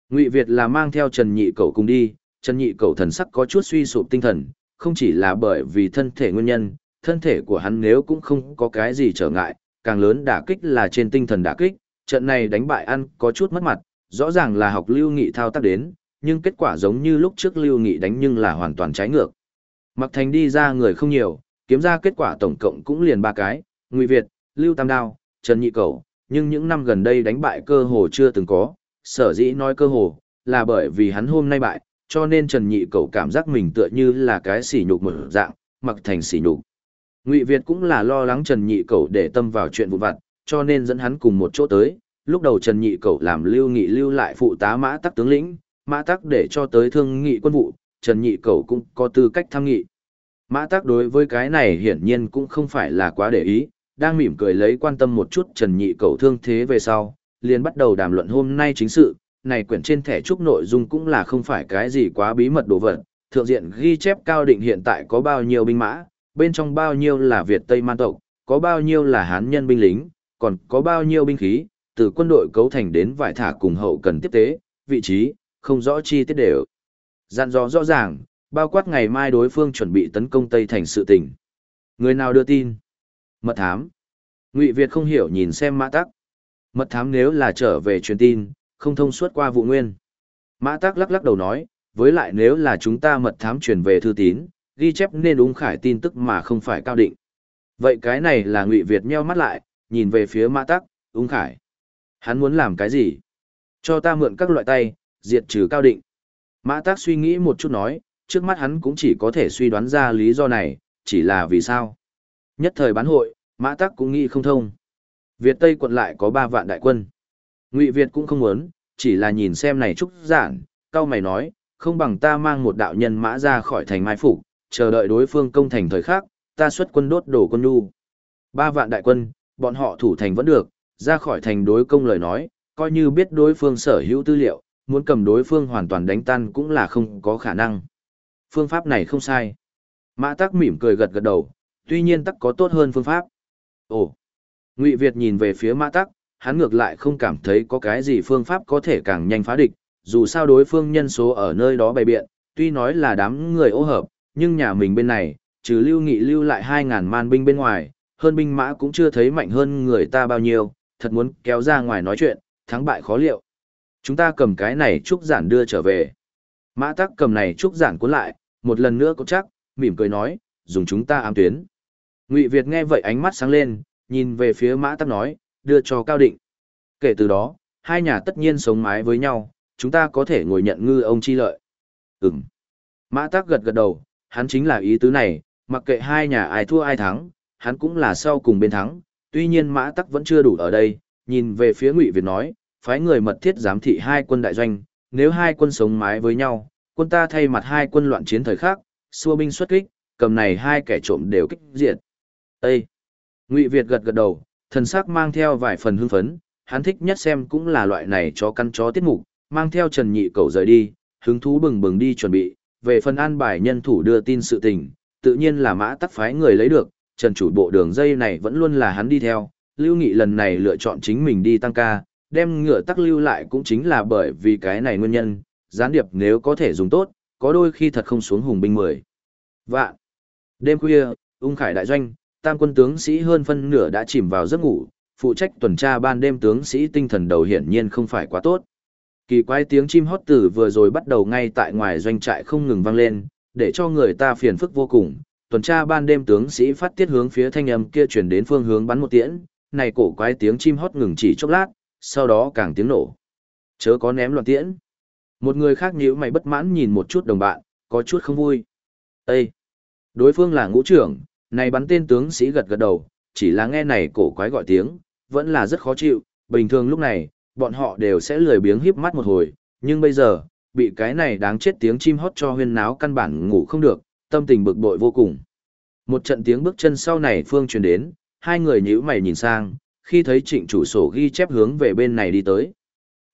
Ngụy Việt là mang theo Trần Nhị Cẩu cùng đi, Trần Nhị Cẩu thần sắc có chút suy sụp tinh thần, không chỉ là bởi vì thân thể nguyên nhân, thân thể của hắn nếu cũng không có cái gì trở ngại, càng lớn đả kích là trên tinh thần đả kích, trận này đánh bại ăn có chút mất mặt, rõ ràng là học lưu nghị thao tác đến, nhưng kết quả giống như lúc trước lưu nghị đánh nhưng là hoàn toàn trái ngược. Mặc thành đi ra người không nhiều, kiếm ra kết quả tổng cộng cũng liền ba cái, Ngụy Việt, Lưu Tam Đao, Trần Nhị Cầu. nhưng những năm gần đây đánh bại cơ hồ chưa từng có, sở dĩ nói cơ hồ, là bởi vì hắn hôm nay bại, cho nên Trần Nhị Cầu cảm giác mình tựa như là cái sỉ nhục mở dạng, mặc thành sỉ nhục. Ngụy Việt cũng là lo lắng Trần Nhị Cầu để tâm vào chuyện vụn vặt, cho nên dẫn hắn cùng một chỗ tới. Lúc đầu Trần Nhị Cầu làm Lưu Nghị lưu lại phụ tá Mã Tắc tướng lĩnh, Mã Tắc để cho tới thương nghị quân vụ, Trần Nhị Cẩu cũng có tư cách tham nghị. Mã tác đối với cái này hiển nhiên cũng không phải là quá để ý, đang mỉm cười lấy quan tâm một chút Trần Nhị Cẩu thương thế về sau, liền bắt đầu đàm luận hôm nay chính sự, này quyển trên thẻ trúc nội dung cũng là không phải cái gì quá bí mật đồ vật, thượng diện ghi chép cao định hiện tại có bao nhiêu binh mã, bên trong bao nhiêu là Việt Tây Man tộc, có bao nhiêu là Hán nhân binh lính, còn có bao nhiêu binh khí, từ quân đội cấu thành đến vải thả cùng hậu cần tiếp tế, vị trí, không rõ chi tiết đều. Dặn dò rõ ràng, bao quát ngày mai đối phương chuẩn bị tấn công Tây thành sự tình. Người nào đưa tin? Mật thám. Ngụy Việt không hiểu nhìn xem mã tắc. Mật thám nếu là trở về truyền tin, không thông suốt qua vụ nguyên. Mã tắc lắc lắc đầu nói, với lại nếu là chúng ta mật thám truyền về thư tín, ghi chép nên đúng khải tin tức mà không phải cao định. Vậy cái này là Ngụy Việt meo mắt lại, nhìn về phía Mã Tắc, ung khải. Hắn muốn làm cái gì? Cho ta mượn các loại tay, diệt trừ cao định. Mã Tắc suy nghĩ một chút nói, trước mắt hắn cũng chỉ có thể suy đoán ra lý do này, chỉ là vì sao. Nhất thời bán hội, Mã Tắc cũng nghĩ không thông. Việt Tây quận lại có 3 vạn đại quân. Ngụy Việt cũng không muốn, chỉ là nhìn xem này trúc giản, cao mày nói, không bằng ta mang một đạo nhân mã ra khỏi thành mai phủ chờ đợi đối phương công thành thời khắc, ta xuất quân đốt đổ quân nhu. Ba vạn đại quân, bọn họ thủ thành vẫn được, ra khỏi thành đối công lời nói, coi như biết đối phương sở hữu tư liệu, muốn cầm đối phương hoàn toàn đánh tan cũng là không có khả năng. Phương pháp này không sai. Mã Tắc mỉm cười gật gật đầu, tuy nhiên Tắc có tốt hơn phương pháp. Ồ! Ngụy Việt nhìn về phía Mã Tắc, hắn ngược lại không cảm thấy có cái gì phương pháp có thể càng nhanh phá địch, dù sao đối phương nhân số ở nơi đó bày biện, tuy nói là đám người ô hợp, nhưng nhà mình bên này, trừ lưu nghị lưu lại 2.000 man binh bên ngoài, hơn binh mã cũng chưa thấy mạnh hơn người ta bao nhiêu, thật muốn kéo ra ngoài nói chuyện, thắng bại khó liệu. Chúng ta cầm cái này trúc giản đưa trở về. Mã tắc cầm này trúc giản cuốn lại, một lần nữa cố chắc, mỉm cười nói, dùng chúng ta ám tuyến. Ngụy Việt nghe vậy ánh mắt sáng lên, nhìn về phía mã tắc nói, đưa cho Cao Định. Kể từ đó, hai nhà tất nhiên sống mái với nhau, chúng ta có thể ngồi nhận ngư ông chi lợi. Ừm. Mã tắc gật gật đầu, hắn chính là ý tứ này, mặc kệ hai nhà ai thua ai thắng, hắn cũng là sau cùng bên thắng, tuy nhiên mã tắc vẫn chưa đủ ở đây, nhìn về phía Ngụy Việt nói, phái người mật thiết giám thị hai quân đại doanh, nếu hai quân sống mái với nhau, quân ta thay mặt hai quân loạn chiến thời khác, xua binh xuất kích, cầm này hai kẻ trộm đều kích diệt. Ê! Ngụy Việt gật gật đầu, thần sắc mang theo vài phần hưng phấn, hắn thích nhất xem cũng là loại này cho căn chó tiết mục, mang theo Trần Nhị cầu rời đi, hứng thú bừng bừng đi chuẩn bị, về phần an bài nhân thủ đưa tin sự tình, tự nhiên là mã tắc phái người lấy được, trần chủ bộ đường dây này vẫn luôn là hắn đi theo, Lưu Nghị lần này lựa chọn chính mình đi tăng ca, đem ngựa tắc lưu lại cũng chính là bởi vì cái này nguyên nhân, gián điệp nếu có thể dùng tốt, có đôi khi thật không xuống hùng binh mười. Vạn. Đêm khuya, ung khải đại doanh, tam quân tướng sĩ hơn phân nửa đã chìm vào giấc ngủ, phụ trách tuần tra ban đêm tướng sĩ tinh thần đầu hiển nhiên không phải quá tốt. Kỳ quái tiếng chim hót tử vừa rồi bắt đầu ngay tại ngoài doanh trại không ngừng vang lên, để cho người ta phiền phức vô cùng. Tuần tra ban đêm tướng sĩ phát tiết hướng phía thanh âm kia chuyển đến phương hướng bắn một tiễn, này cổ quái tiếng chim hót ngừng chỉ chốc lát, sau đó càng tiếng nổ. Chớ có ném loạn tiễn. Một người khác nhíu mày bất mãn nhìn một chút đồng bạn, có chút không vui. Ê! Đối phương là ngũ trưởng, này bắn tên tướng sĩ gật gật đầu, chỉ là nghe này cổ quái gọi tiếng, vẫn là rất khó chịu, bình thường lúc này, bọn họ đều sẽ lười biếng híp mắt một hồi, nhưng bây giờ, bị cái này đáng chết tiếng chim hót cho huyên náo căn bản ngủ không được, tâm tình bực bội vô cùng. Một trận tiếng bước chân sau này phương truyền đến, hai người nhíu mày nhìn sang, khi thấy trịnh chủ sổ ghi chép hướng về bên này đi tới.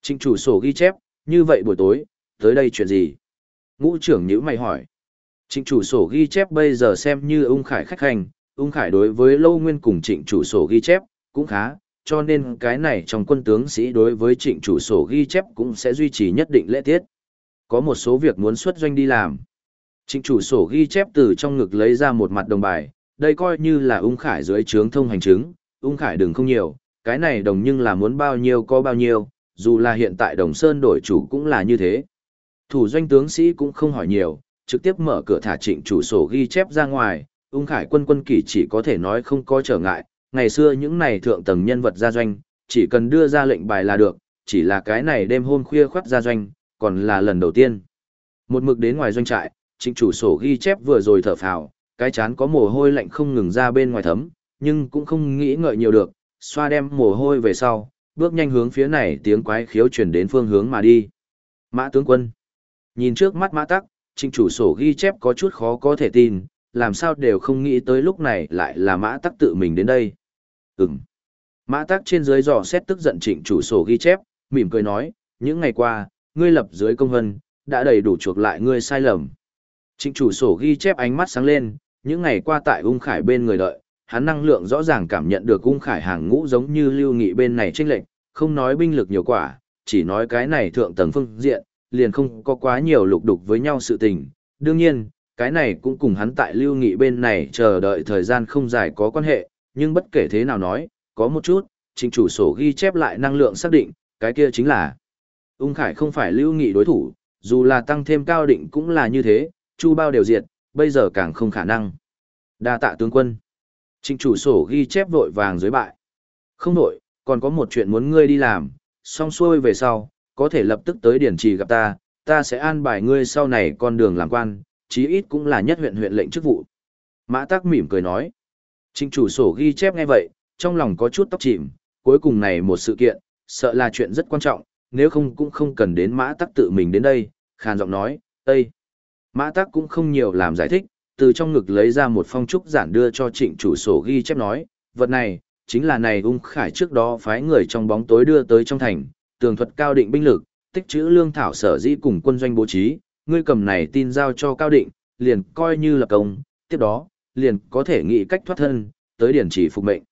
Trịnh chủ sổ ghi chép, như vậy buổi tối, tới đây chuyện gì? Ngũ trưởng nhữ mày hỏi. Trịnh chủ sổ ghi chép bây giờ xem như ung khải khách hành, ung khải đối với lâu nguyên cùng trịnh chủ sổ ghi chép, cũng khá, cho nên cái này trong quân tướng sĩ đối với trịnh chủ sổ ghi chép cũng sẽ duy trì nhất định lễ tiết. Có một số việc muốn xuất doanh đi làm. Trịnh chủ sổ ghi chép từ trong ngực lấy ra một mặt đồng bài, đây coi như là ung khải dưới trướng thông hành chứng, ung khải đừng không nhiều, cái này đồng nhưng là muốn bao nhiêu có bao nhiêu, dù là hiện tại đồng sơn đổi chủ cũng là như thế. Thủ doanh tướng sĩ cũng không hỏi nhiều, trực tiếp mở cửa thả trịnh chủ sổ ghi chép ra ngoài, ung khải quân quân kỷ chỉ có thể nói không có trở ngại, ngày xưa những này thượng tầng nhân vật ra doanh, chỉ cần đưa ra lệnh bài là được, chỉ là cái này đêm hôm khuya khoắt ra doanh, còn là lần đầu tiên. Một mực đến ngoài doanh trại, trịnh chủ sổ ghi chép vừa rồi thở phào, cái chán có mồ hôi lạnh không ngừng ra bên ngoài thấm, nhưng cũng không nghĩ ngợi nhiều được, xoa đem mồ hôi về sau, bước nhanh hướng phía này tiếng quái khiếu chuyển đến phương hướng mà đi. Mã tướng quân. Nhìn trước mắt mã tắc, trịnh chủ sổ ghi chép có chút khó có thể tin, làm sao đều không nghĩ tới lúc này lại là mã tắc tự mình đến đây. Ừm. Mã tắc trên dưới dò xét tức giận trịnh chủ sổ ghi chép, mỉm cười nói, những ngày qua, ngươi lập dưới công hân, đã đầy đủ chuộc lại ngươi sai lầm. Trịnh chủ sổ ghi chép ánh mắt sáng lên, những ngày qua tại ung khải bên người đợi, hắn năng lượng rõ ràng cảm nhận được ung khải hàng ngũ giống như lưu nghị bên này trinh lệnh, không nói binh lực nhiều quả, chỉ nói cái này thượng tầng phương diện, liền không có quá nhiều lục đục với nhau sự tình. Đương nhiên, cái này cũng cùng hắn tại lưu nghị bên này chờ đợi thời gian không dài có quan hệ, nhưng bất kể thế nào nói, có một chút, trình chủ sổ ghi chép lại năng lượng xác định, cái kia chính là ung khải không phải lưu nghị đối thủ, dù là tăng thêm cao định cũng là như thế, chu bao đều diệt, bây giờ càng không khả năng. đa tạ tướng quân. Trình chủ sổ ghi chép vội vàng dưới bại. Không nội, còn có một chuyện muốn ngươi đi làm, xong xuôi về sau, có thể lập tức tới điển trì gặp ta, ta sẽ an bài ngươi sau này con đường làm quan, chí ít cũng là nhất huyện huyện lệnh chức vụ. Mã Tắc mỉm cười nói. Trình chủ sổ ghi chép ngay vậy, trong lòng có chút tóc chìm, cuối cùng này một sự kiện, sợ là chuyện rất quan trọng, nếu không cũng không cần đến Mã Tắc tự mình đến đây, khàn giọng nói, Ê! Mã Tắc cũng không nhiều làm giải thích, từ trong ngực lấy ra một phong trúc giản đưa cho trịnh chủ sổ ghi chép nói, vật này, chính là này ung khải trước đó phái người trong bóng tối đưa tới trong thành, tường thuật cao định binh lực, tích trữ lương thảo sở dĩ cùng quân doanh bố trí, ngươi cầm này tin giao cho cao định, liền coi như là công, tiếp đó, liền có thể nghĩ cách thoát thân, tới điển chỉ phục mệnh.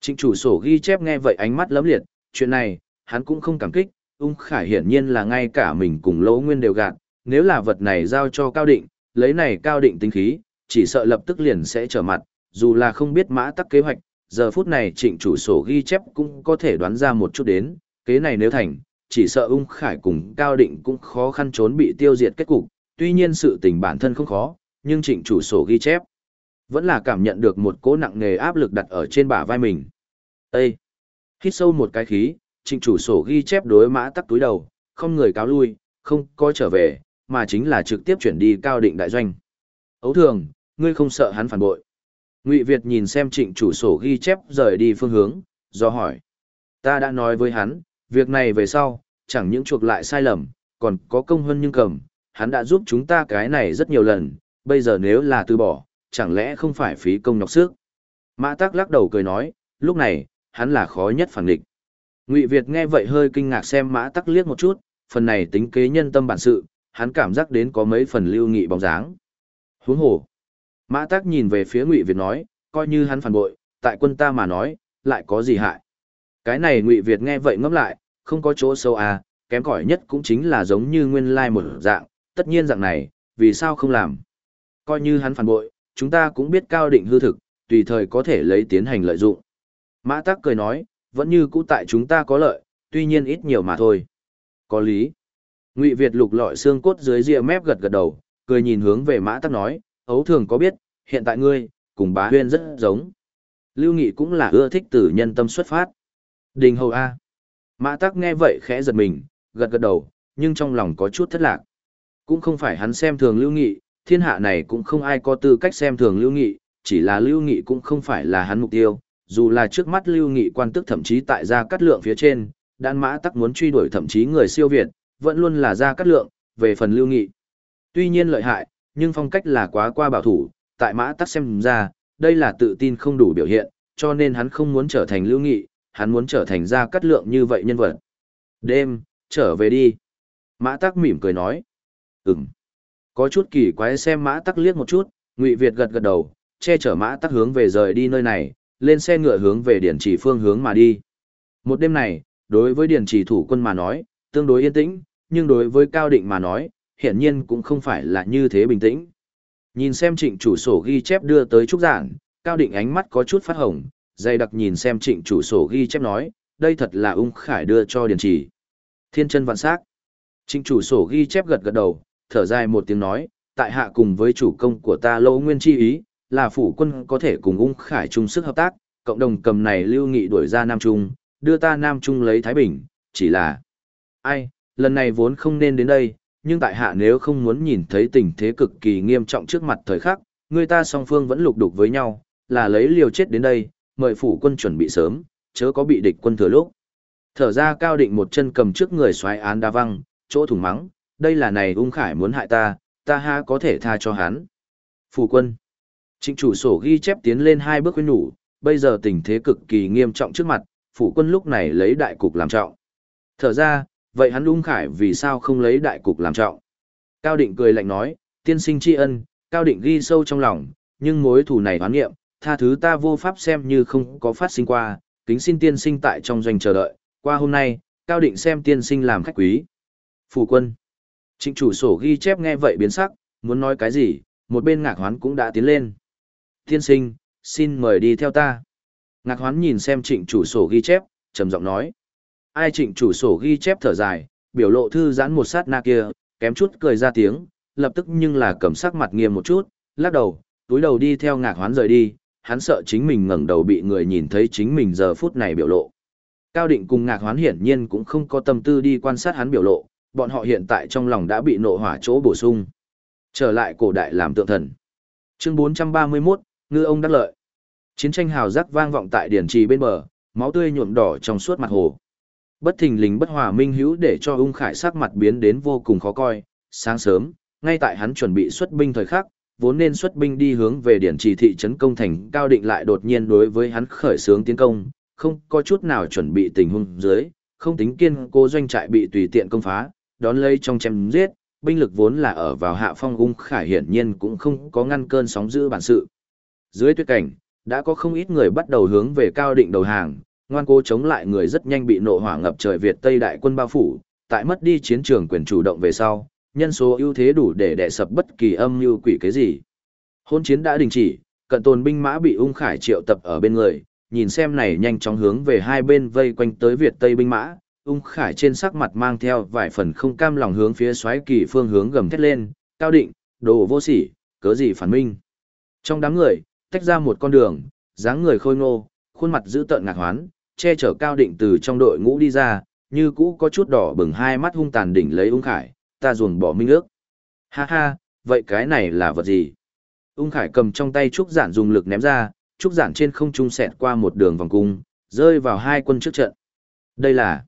Trịnh chủ sổ ghi chép nghe vậy ánh mắt lấm liệt, chuyện này, hắn cũng không cảm kích, ung khải hiển nhiên là ngay cả mình cùng lỗ nguyên đều gạt, nếu là vật này giao cho cao định, lấy này cao định tính khí, chỉ sợ lập tức liền sẽ trở mặt, dù là không biết mã tắc kế hoạch, giờ phút này trịnh chủ sổ ghi chép cũng có thể đoán ra một chút đến, kế này nếu thành, chỉ sợ ung khải cùng cao định cũng khó khăn trốn bị tiêu diệt kết cục, tuy nhiên sự tình bản thân không khó, nhưng trịnh chủ sổ ghi chép, vẫn là cảm nhận được một cỗ nặng nề áp lực đặt ở trên bả vai mình. Ê! Hít sâu một cái khí, trịnh chủ sổ ghi chép đối mã tắc túi đầu, không người cáo lui, không có trở về, mà chính là trực tiếp chuyển đi cao định đại doanh. Ấu thường, ngươi không sợ hắn phản bội. Ngụy Việt nhìn xem trịnh chủ sổ ghi chép rời đi phương hướng, do hỏi. Ta đã nói với hắn, việc này về sau, chẳng những chuộc lại sai lầm, còn có công hơn nhưng cầm, hắn đã giúp chúng ta cái này rất nhiều lần, bây giờ nếu là từ bỏ, chẳng lẽ không phải phí công nhọc sức. Mã Tắc lắc đầu cười nói, lúc này, hắn là khó nhất phản địch. Ngụy Việt nghe vậy hơi kinh ngạc xem Mã Tắc liếc một chút, phần này tính kế nhân tâm bản sự, hắn cảm giác đến có mấy phần lưu nghị bóng dáng. Huống hồ. Mã Tắc nhìn về phía Ngụy Việt nói, coi như hắn phản bội, tại quân ta mà nói, lại có gì hại. Cái này Ngụy Việt nghe vậy ngẫm lại, không có chỗ sâu à, kém cỏi nhất cũng chính là giống như nguyên lai một dạng, tất nhiên dạng này, vì sao không làm. Coi như hắn phản bội, chúng ta cũng biết cao định hư thực, tùy thời có thể lấy tiến hành lợi dụng. Mã Tắc cười nói, vẫn như cũ tại chúng ta có lợi, tuy nhiên ít nhiều mà thôi. Có lý. Ngụy Việt lục lọi xương cốt dưới ria mép gật gật đầu, cười nhìn hướng về Mã Tắc nói, ấu thường có biết, hiện tại ngươi, cùng bá huyên rất giống. Lưu Nghị cũng là ưa thích từ nhân tâm xuất phát. Đình hầu A. Mã Tắc nghe vậy khẽ giật mình, gật gật đầu, nhưng trong lòng có chút thất lạc. Cũng không phải hắn xem thường Lưu Nghị, thiên hạ này cũng không ai có tư cách xem thường Lưu Nghị, chỉ là Lưu Nghị cũng không phải là hắn mục tiêu, dù là trước mắt Lưu Nghị quan tức thậm chí tại gia cắt lượng phía trên, đan mã tắc muốn truy đuổi thậm chí người siêu việt, vẫn luôn là gia cắt lượng, về phần Lưu Nghị. Tuy nhiên lợi hại, nhưng phong cách là quá qua bảo thủ, tại mã tắc xem ra, đây là tự tin không đủ biểu hiện, cho nên hắn không muốn trở thành Lưu Nghị, hắn muốn trở thành gia cắt lượng như vậy nhân vật. Đêm, trở về đi. Mã tắc mỉm cười nói. Ừm. Có chút kỳ quái xem mã tắc liếc một chút, Ngụy Việt gật gật đầu, che chở mã tắc hướng về rời đi nơi này, lên xe ngựa hướng về điển chỉ phương hướng mà đi. Một đêm này, đối với điển chỉ thủ quân mà nói, tương đối yên tĩnh, nhưng đối với cao định mà nói, hiển nhiên cũng không phải là như thế bình tĩnh. Nhìn xem trịnh chủ sổ ghi chép đưa tới trúc giảng, cao định ánh mắt có chút phát hồng, dày đặc nhìn xem trịnh chủ sổ ghi chép nói, đây thật là ung khải đưa cho Điền chỉ. Thiên chân vạn sắc. Trịnh chủ sổ ghi chép gật gật đầu, thở dài một tiếng nói, tại hạ cùng với chủ công của ta lâu nguyên chi ý, là phủ quân có thể cùng ung khải chung sức hợp tác, cộng đồng cầm này lưu nghị đuổi ra Nam Trung, đưa ta Nam Trung lấy Thái Bình, chỉ là... Ai, lần này vốn không nên đến đây, nhưng tại hạ nếu không muốn nhìn thấy tình thế cực kỳ nghiêm trọng trước mặt thời khắc, người ta song phương vẫn lục đục với nhau, là lấy liều chết đến đây, mời phủ quân chuẩn bị sớm, chớ có bị địch quân thừa lúc. Thở ra cao định một chân cầm trước người xoáy án đa văng, chỗ thủng mắng, đây là này ung khải muốn hại ta, ta ha có thể tha cho hắn. Phủ quân. Trịnh chủ sổ ghi chép tiến lên hai bước khuyên nhủ, bây giờ tình thế cực kỳ nghiêm trọng trước mặt, phủ quân lúc này lấy đại cục làm trọng. Thở ra, vậy hắn ung khải vì sao không lấy đại cục làm trọng? Cao định cười lạnh nói, tiên sinh tri ân, cao định ghi sâu trong lòng, nhưng mối thù này hoán nghiệm, tha thứ ta vô pháp xem như không có phát sinh qua, kính xin tiên sinh tại trong doanh chờ đợi, qua hôm nay, cao định xem tiên sinh làm khách quý. Phủ quân. Trịnh chủ sổ ghi chép nghe vậy biến sắc, muốn nói cái gì, một bên ngạc hoán cũng đã tiến lên. Tiên sinh, xin mời đi theo ta. Ngạc hoán nhìn xem trịnh chủ sổ ghi chép, trầm giọng nói. Ai trịnh chủ sổ ghi chép thở dài, biểu lộ thư giãn một sát na kia, kém chút cười ra tiếng, lập tức nhưng là cầm sắc mặt nghiêm một chút, lắc đầu, túi đầu đi theo ngạc hoán rời đi, hắn sợ chính mình ngẩng đầu bị người nhìn thấy chính mình giờ phút này biểu lộ. Cao định cùng ngạc hoán hiển nhiên cũng không có tâm tư đi quan sát hắn biểu lộ, bọn họ hiện tại trong lòng đã bị nộ hỏa chỗ bổ sung. Trở lại cổ đại làm tượng thần. Chương 431, ngư ông đắc lợi. Chiến tranh hào giác vang vọng tại điển trì bên bờ, máu tươi nhuộm đỏ trong suốt mặt hồ. Bất thình lình bất hòa minh hữu để cho ung khải sắc mặt biến đến vô cùng khó coi. Sáng sớm, ngay tại hắn chuẩn bị xuất binh thời khắc, vốn nên xuất binh đi hướng về điển trì thị trấn công thành cao định lại đột nhiên đối với hắn khởi xướng tiến công, không có chút nào chuẩn bị tình huống dưới, không tính kiên cố doanh trại bị tùy tiện công phá, đón lấy trong chém giết, binh lực vốn là ở vào hạ phong ung khải hiển nhiên cũng không có ngăn cơn sóng dữ bản sự. Dưới tuyết cảnh, đã có không ít người bắt đầu hướng về cao định đầu hàng, ngoan cố chống lại người rất nhanh bị nộ hỏa ngập trời Việt Tây đại quân bao phủ, tại mất đi chiến trường quyền chủ động về sau, nhân số ưu thế đủ để đè sập bất kỳ âm mưu quỷ cái gì. Hôn chiến đã đình chỉ, cận tồn binh mã bị ung khải triệu tập ở bên người, nhìn xem này nhanh chóng hướng về hai bên vây quanh tới Việt Tây binh mã, ung khải trên sắc mặt mang theo vài phần không cam lòng hướng phía xoáy kỳ phương hướng gầm thét lên, cao định, đồ vô sỉ, cớ gì phản minh. Trong đám người, tách ra một con đường, dáng người khôi ngô, khuôn mặt giữ tợn ngạc hoán, che chở cao định từ trong đội ngũ đi ra, như cũ có chút đỏ bừng hai mắt hung tàn đỉnh lấy ung khải, ta ruồng bỏ minh ước. Ha ha, vậy cái này là vật gì? Ung khải cầm trong tay trúc giản dùng lực ném ra, trúc giản trên không trung xẹt qua một đường vòng cung, rơi vào hai quân trước trận. Đây là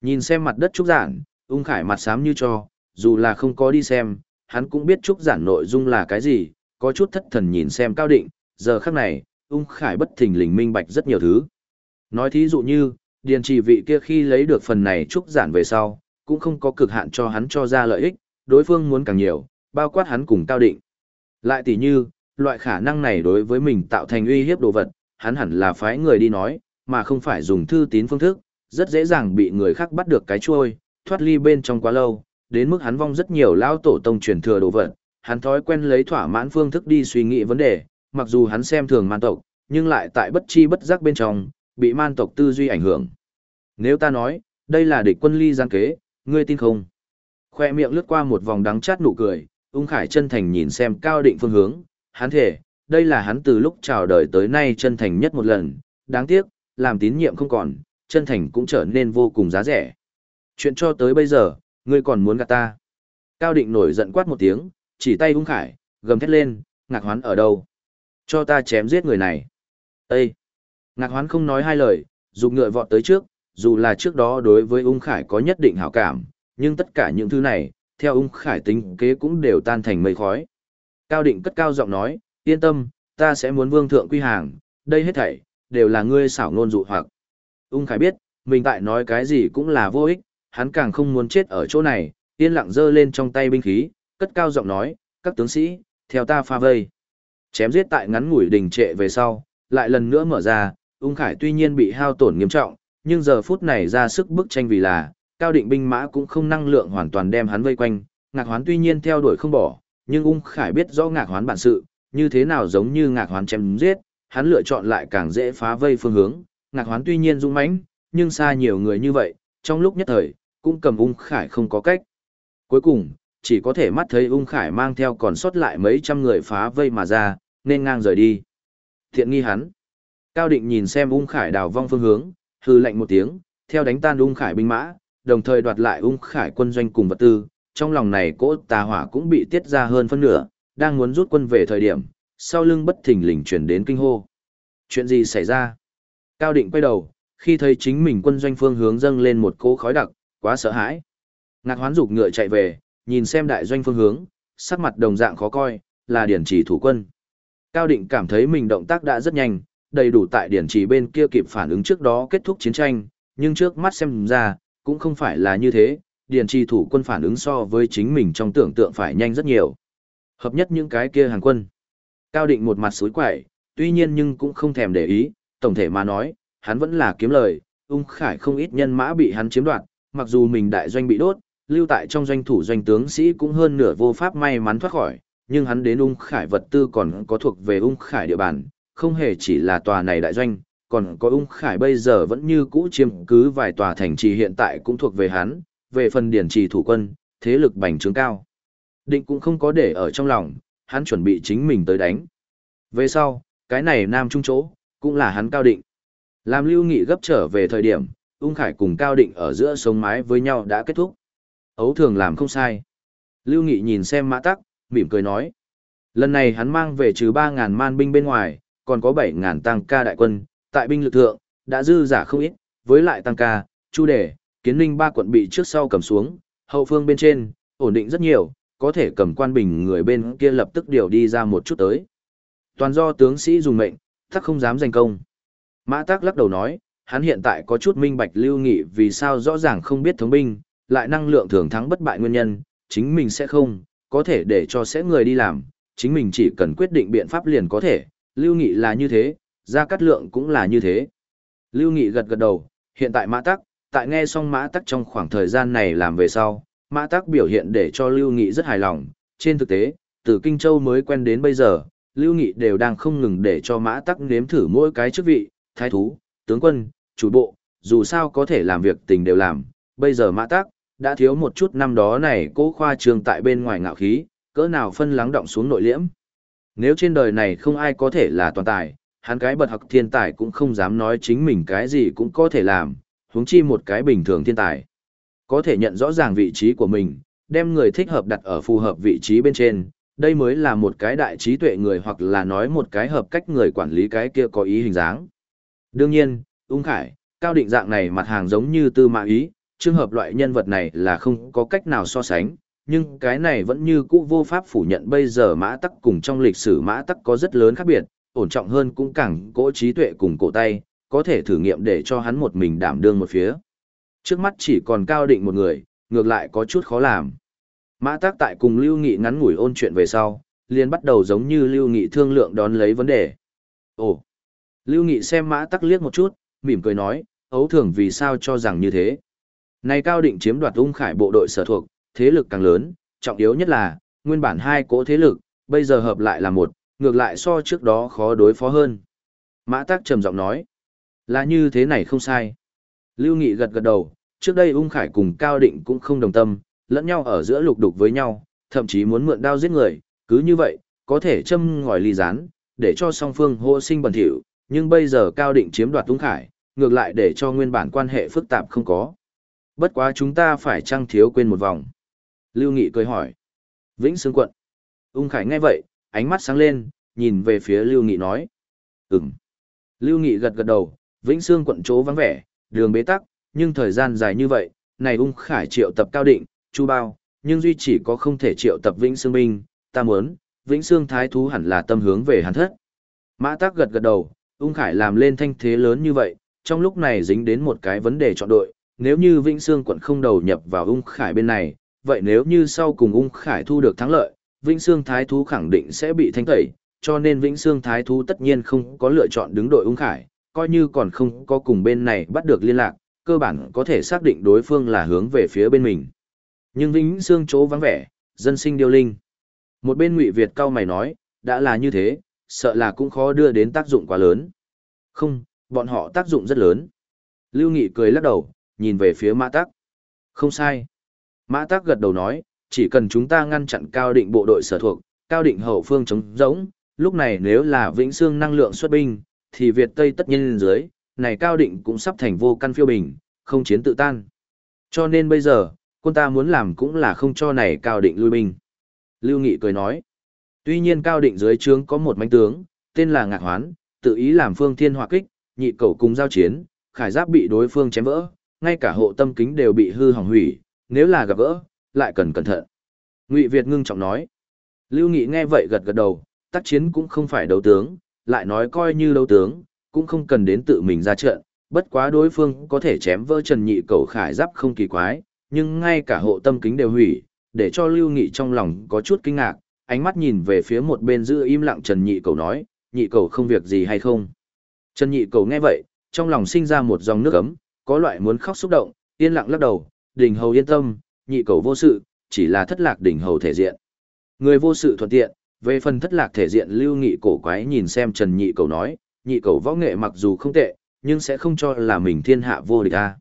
Nhìn xem mặt đất trúc giản, ung khải mặt xám như cho, dù là không có đi xem, hắn cũng biết trúc giản nội dung là cái gì, có chút thất thần nhìn xem cao định, giờ khắc này, ung khải bất thình lình minh bạch rất nhiều thứ. Nói thí dụ như, điền trì vị kia khi lấy được phần này trúc giản về sau, cũng không có cực hạn cho hắn cho ra lợi ích, đối phương muốn càng nhiều, bao quát hắn cùng cao định. Lại tỉ như, loại khả năng này đối với mình tạo thành uy hiếp đồ vật, hắn hẳn là phái người đi nói, mà không phải dùng thư tín phương thức, rất dễ dàng bị người khác bắt được cái chuôi, thoát ly bên trong quá lâu, đến mức hắn vong rất nhiều lao tổ tông truyền thừa đồ vật, hắn thói quen lấy thỏa mãn phương thức đi suy nghĩ vấn đề, mặc dù hắn xem thường man tộc, nhưng lại tại bất chi bất giác bên trong, bị man tộc tư duy ảnh hưởng. Nếu ta nói, đây là địch quân ly gian kế, ngươi tin không? Khoe miệng lướt qua một vòng đắng chát nụ cười, ung khải chân thành nhìn xem cao định phương hướng, hắn thể, đây là hắn từ lúc chào đời tới nay chân thành nhất một lần, đáng tiếc, làm tín nhiệm không còn, chân thành cũng trở nên vô cùng giá rẻ. Chuyện cho tới bây giờ, ngươi còn muốn gạt ta. Cao định nổi giận quát một tiếng, chỉ tay ung khải, gầm thét lên, ngạc hoán ở đâu? Cho ta chém giết người này. Ê! Ngạc hoán không nói hai lời, dục ngựa vọt tới trước, dù là trước đó đối với ung khải có nhất định hảo cảm, nhưng tất cả những thứ này, theo ung khải tính kế cũng đều tan thành mây khói. Cao định cất cao giọng nói, yên tâm, ta sẽ muốn vương thượng quy hàng, đây hết thảy, đều là ngươi xảo ngôn dụ hoặc. Ung khải biết, mình tại nói cái gì cũng là vô ích, hắn càng không muốn chết ở chỗ này, yên lặng giơ lên trong tay binh khí, cất cao giọng nói, các tướng sĩ, theo ta pha vây. Chém giết tại ngắn ngủi đình trệ về sau, lại lần nữa mở ra, ung khải tuy nhiên bị hao tổn nghiêm trọng, nhưng giờ phút này ra sức bức tranh vì là, cao định binh mã cũng không năng lượng hoàn toàn đem hắn vây quanh, ngạc hoán tuy nhiên theo đuổi không bỏ, nhưng ung khải biết rõ ngạc hoán bản sự, như thế nào giống như ngạc hoán chém giết, hắn lựa chọn lại càng dễ phá vây phương hướng, ngạc hoán tuy nhiên dũng mãnh, nhưng xa nhiều người như vậy, trong lúc nhất thời, cũng cầm ung khải không có cách. Cuối cùng, chỉ có thể mắt thấy ung khải mang theo còn sót lại mấy trăm người phá vây mà ra, nên ngang rời đi. Thiện nghi hắn. Cao định nhìn xem ung khải đào vong phương hướng, hư lệnh một tiếng, theo đánh tan ung khải binh mã, đồng thời đoạt lại ung khải quân doanh cùng vật tư, trong lòng này cỗ tà hỏa cũng bị tiết ra hơn phân nửa, đang muốn rút quân về thời điểm, sau lưng bất thình lình chuyển đến kinh hô. Chuyện gì xảy ra? Cao định quay đầu, khi thấy chính mình quân doanh phương hướng dâng lên một cỗ khói đặc, quá sợ hãi. Ngạc hoán dục ngựa chạy về, nhìn xem đại doanh phương hướng, sắc mặt đồng dạng khó coi, là điển chỉ thủ quân. Cao định cảm thấy mình động tác đã rất nhanh, đầy đủ tại điển trì bên kia kịp phản ứng trước đó kết thúc chiến tranh, nhưng trước mắt xem ra, cũng không phải là như thế, điển trì thủ quân phản ứng so với chính mình trong tưởng tượng phải nhanh rất nhiều. Hợp nhất những cái kia hàng quân. Cao định một mặt suối quẩy, tuy nhiên nhưng cũng không thèm để ý, tổng thể mà nói, hắn vẫn là kiếm lời, ung khải không ít nhân mã bị hắn chiếm đoạt, mặc dù mình đại doanh bị đốt, lưu tại trong doanh thủ doanh tướng sĩ cũng hơn nửa vô pháp may mắn thoát khỏi, nhưng hắn đến ung khải vật tư còn có thuộc về ung khải địa bàn, không hề chỉ là tòa này đại doanh, còn có ung khải bây giờ vẫn như cũ chiếm cứ vài tòa thành trì hiện tại cũng thuộc về hắn, về phần điển trì thủ quân, thế lực bành trướng cao. Định cũng không có để ở trong lòng, hắn chuẩn bị chính mình tới đánh. Về sau, cái này nam trung chỗ, cũng là hắn cao định. Làm lưu nghị gấp trở về thời điểm, ung khải cùng cao định ở giữa sống mái với nhau đã kết thúc. Ấu thường làm không sai. Lưu nghị nhìn xem mã tắc, mỉm cười nói. Lần này hắn mang về trừ 3.000 man binh bên ngoài, còn có 7.000 tăng ca đại quân, tại binh lực thượng, đã dư giả không ít, với lại tăng ca, chu đề, kiến ninh ba quận bị trước sau cầm xuống, hậu phương bên trên, ổn định rất nhiều, có thể cầm quan bình người bên kia lập tức điều đi ra một chút tới. Toàn do tướng sĩ dùng mệnh, tắc không dám giành công. Mã tắc lắc đầu nói, hắn hiện tại có chút minh bạch lưu nghị vì sao rõ ràng không biết thống binh, lại năng lượng thường thắng bất bại nguyên nhân, chính mình sẽ không, có thể để cho sẽ người đi làm, chính mình chỉ cần quyết định biện pháp liền có thể, lưu nghị là như thế, Gia Cát Lượng cũng là như thế. Lưu Nghị gật gật đầu, hiện tại Mã Tắc, tại nghe xong Mã Tắc trong khoảng thời gian này làm về sau, Mã Tắc biểu hiện để cho Lưu Nghị rất hài lòng. Trên thực tế, từ Kinh Châu mới quen đến bây giờ, Lưu Nghị đều đang không ngừng để cho Mã Tắc nếm thử mỗi cái chức vị, thái thú, tướng quân, chủ bộ, dù sao có thể làm việc tình đều làm. Bây giờ Mã Tắc, đã thiếu một chút năm đó này cố khoa trường tại bên ngoài ngạo khí, cỡ nào phân lắng động xuống nội liễm. Nếu trên đời này không ai có thể là toàn tài, hắn cái bật học thiên tài cũng không dám nói chính mình cái gì cũng có thể làm, huống chi một cái bình thường thiên tài. Có thể nhận rõ ràng vị trí của mình, đem người thích hợp đặt ở phù hợp vị trí bên trên, đây mới là một cái đại trí tuệ người hoặc là nói một cái hợp cách người quản lý cái kia có ý hình dáng. Đương nhiên, ung khải, cao định dạng này mặt hàng giống như tư mã ý, trường hợp loại nhân vật này là không có cách nào so sánh, nhưng cái này vẫn như cũ vô pháp phủ nhận bây giờ mã tắc cùng trong lịch sử mã tắc có rất lớn khác biệt, ổn trọng hơn cũng càng cỗ trí tuệ cùng cổ tay, có thể thử nghiệm để cho hắn một mình đảm đương một phía. Trước mắt chỉ còn cao định một người, ngược lại có chút khó làm. Mã tác tại cùng Lưu Nghị ngắn ngủi ôn chuyện về sau, liền bắt đầu giống như Lưu Nghị thương lượng đón lấy vấn đề. Ồ! Lưu Nghị xem mã tắc liếc một chút, mỉm cười nói, ấu thường vì sao cho rằng như thế. Này cao định chiếm đoạt ung khải bộ đội sở thuộc, thế lực càng lớn, trọng yếu nhất là, nguyên bản hai cỗ thế lực, bây giờ hợp lại là một, ngược lại so trước đó khó đối phó hơn. Mã Tắc trầm giọng nói, là như thế này không sai. Lưu Nghị gật gật đầu, trước đây ung khải cùng Cao Định cũng không đồng tâm, lẫn nhau ở giữa lục đục với nhau, thậm chí muốn mượn đao giết người, cứ như vậy, có thể châm ngòi ly rán, để cho song phương hô sinh bẩn thỉu, nhưng bây giờ Cao Định chiếm đoạt ung khải, ngược lại để cho nguyên bản quan hệ phức tạp không có. Bất quá chúng ta phải trăng thiếu quên một vòng. Lưu Nghị cười hỏi. Vĩnh Sương quận. Ung Khải nghe vậy, ánh mắt sáng lên, nhìn về phía Lưu Nghị nói. Ừm. Lưu Nghị gật gật đầu, Vĩnh Sương quận chỗ vắng vẻ, đường bế tắc, nhưng thời gian dài như vậy, này Ung Khải triệu tập cao định, chu bao, nhưng duy chỉ có không thể triệu tập Vĩnh Sương binh, ta muốn, Vĩnh Sương thái thú hẳn là tâm hướng về hắn thất. Mã Tắc gật gật đầu, Ung Khải làm lên thanh thế lớn như vậy, trong lúc này dính đến một cái vấn đề chọn đội, nếu như Vĩnh Sương quận không đầu nhập vào Ung Khải bên này, vậy nếu như sau cùng ung khải thu được thắng lợi, Vĩnh Sương Thái Thú khẳng định sẽ bị thanh tẩy, cho nên Vĩnh Sương Thái Thú tất nhiên không có lựa chọn đứng đội ung khải, coi như còn không có cùng bên này bắt được liên lạc, cơ bản có thể xác định đối phương là hướng về phía bên mình. Nhưng Vĩnh Sương chỗ vắng vẻ, dân sinh điêu linh. Một bên Ngụy Việt cao mày nói, đã là như thế, sợ là cũng khó đưa đến tác dụng quá lớn. Không, bọn họ tác dụng rất lớn. Lưu Nghị cười lắc đầu, nhìn về phía Mã Tắc. Không sai. Mã Tắc gật đầu nói, chỉ cần chúng ta ngăn chặn cao định bộ đội sở thuộc, cao định hậu phương chống giống, lúc này nếu là Vĩnh Sương năng lượng xuất binh, thì Việt Tây tất nhiên lên dưới, này cao định cũng sắp thành vô căn phiêu bình, không chiến tự tan. Cho nên bây giờ, quân ta muốn làm cũng là không cho này cao định lui binh. Lưu Nghị cười nói, tuy nhiên cao định dưới trướng có một manh tướng, tên là Ngạc Hoán, tự ý làm phương thiên hỏa kích, nhị cầu cùng giao chiến, khải giáp bị đối phương chém vỡ, ngay cả hộ tâm kính đều bị hư hỏng hủy, nếu là gặp gỡ, lại cần cẩn thận. Ngụy Việt ngưng trọng nói. Lưu Nghị nghe vậy gật gật đầu, tác chiến cũng không phải đấu tướng, lại nói coi như đấu tướng, cũng không cần đến tự mình ra trận, bất quá đối phương có thể chém vỡ Trần Nhị cầu khải giáp không kỳ quái, nhưng ngay cả hộ tâm kính đều hủy, để cho Lưu Nghị trong lòng có chút kinh ngạc, ánh mắt nhìn về phía một bên giữ im lặng Trần Nhị cầu nói, Nhị cầu không việc gì hay không. Trần Nhị cầu nghe vậy, trong lòng sinh ra một dòng nước ấm, có loại muốn khóc xúc động, yên lặng lắc đầu, đỉnh hầu yên tâm, nhị cầu vô sự, chỉ là thất lạc đỉnh hầu thể diện. Người vô sự thuận tiện, về phần thất lạc thể diện lưu nghị cổ quái nhìn xem Trần nhị cầu nói, nhị cầu võ nghệ mặc dù không tệ, nhưng sẽ không cho là mình thiên hạ vô địch a.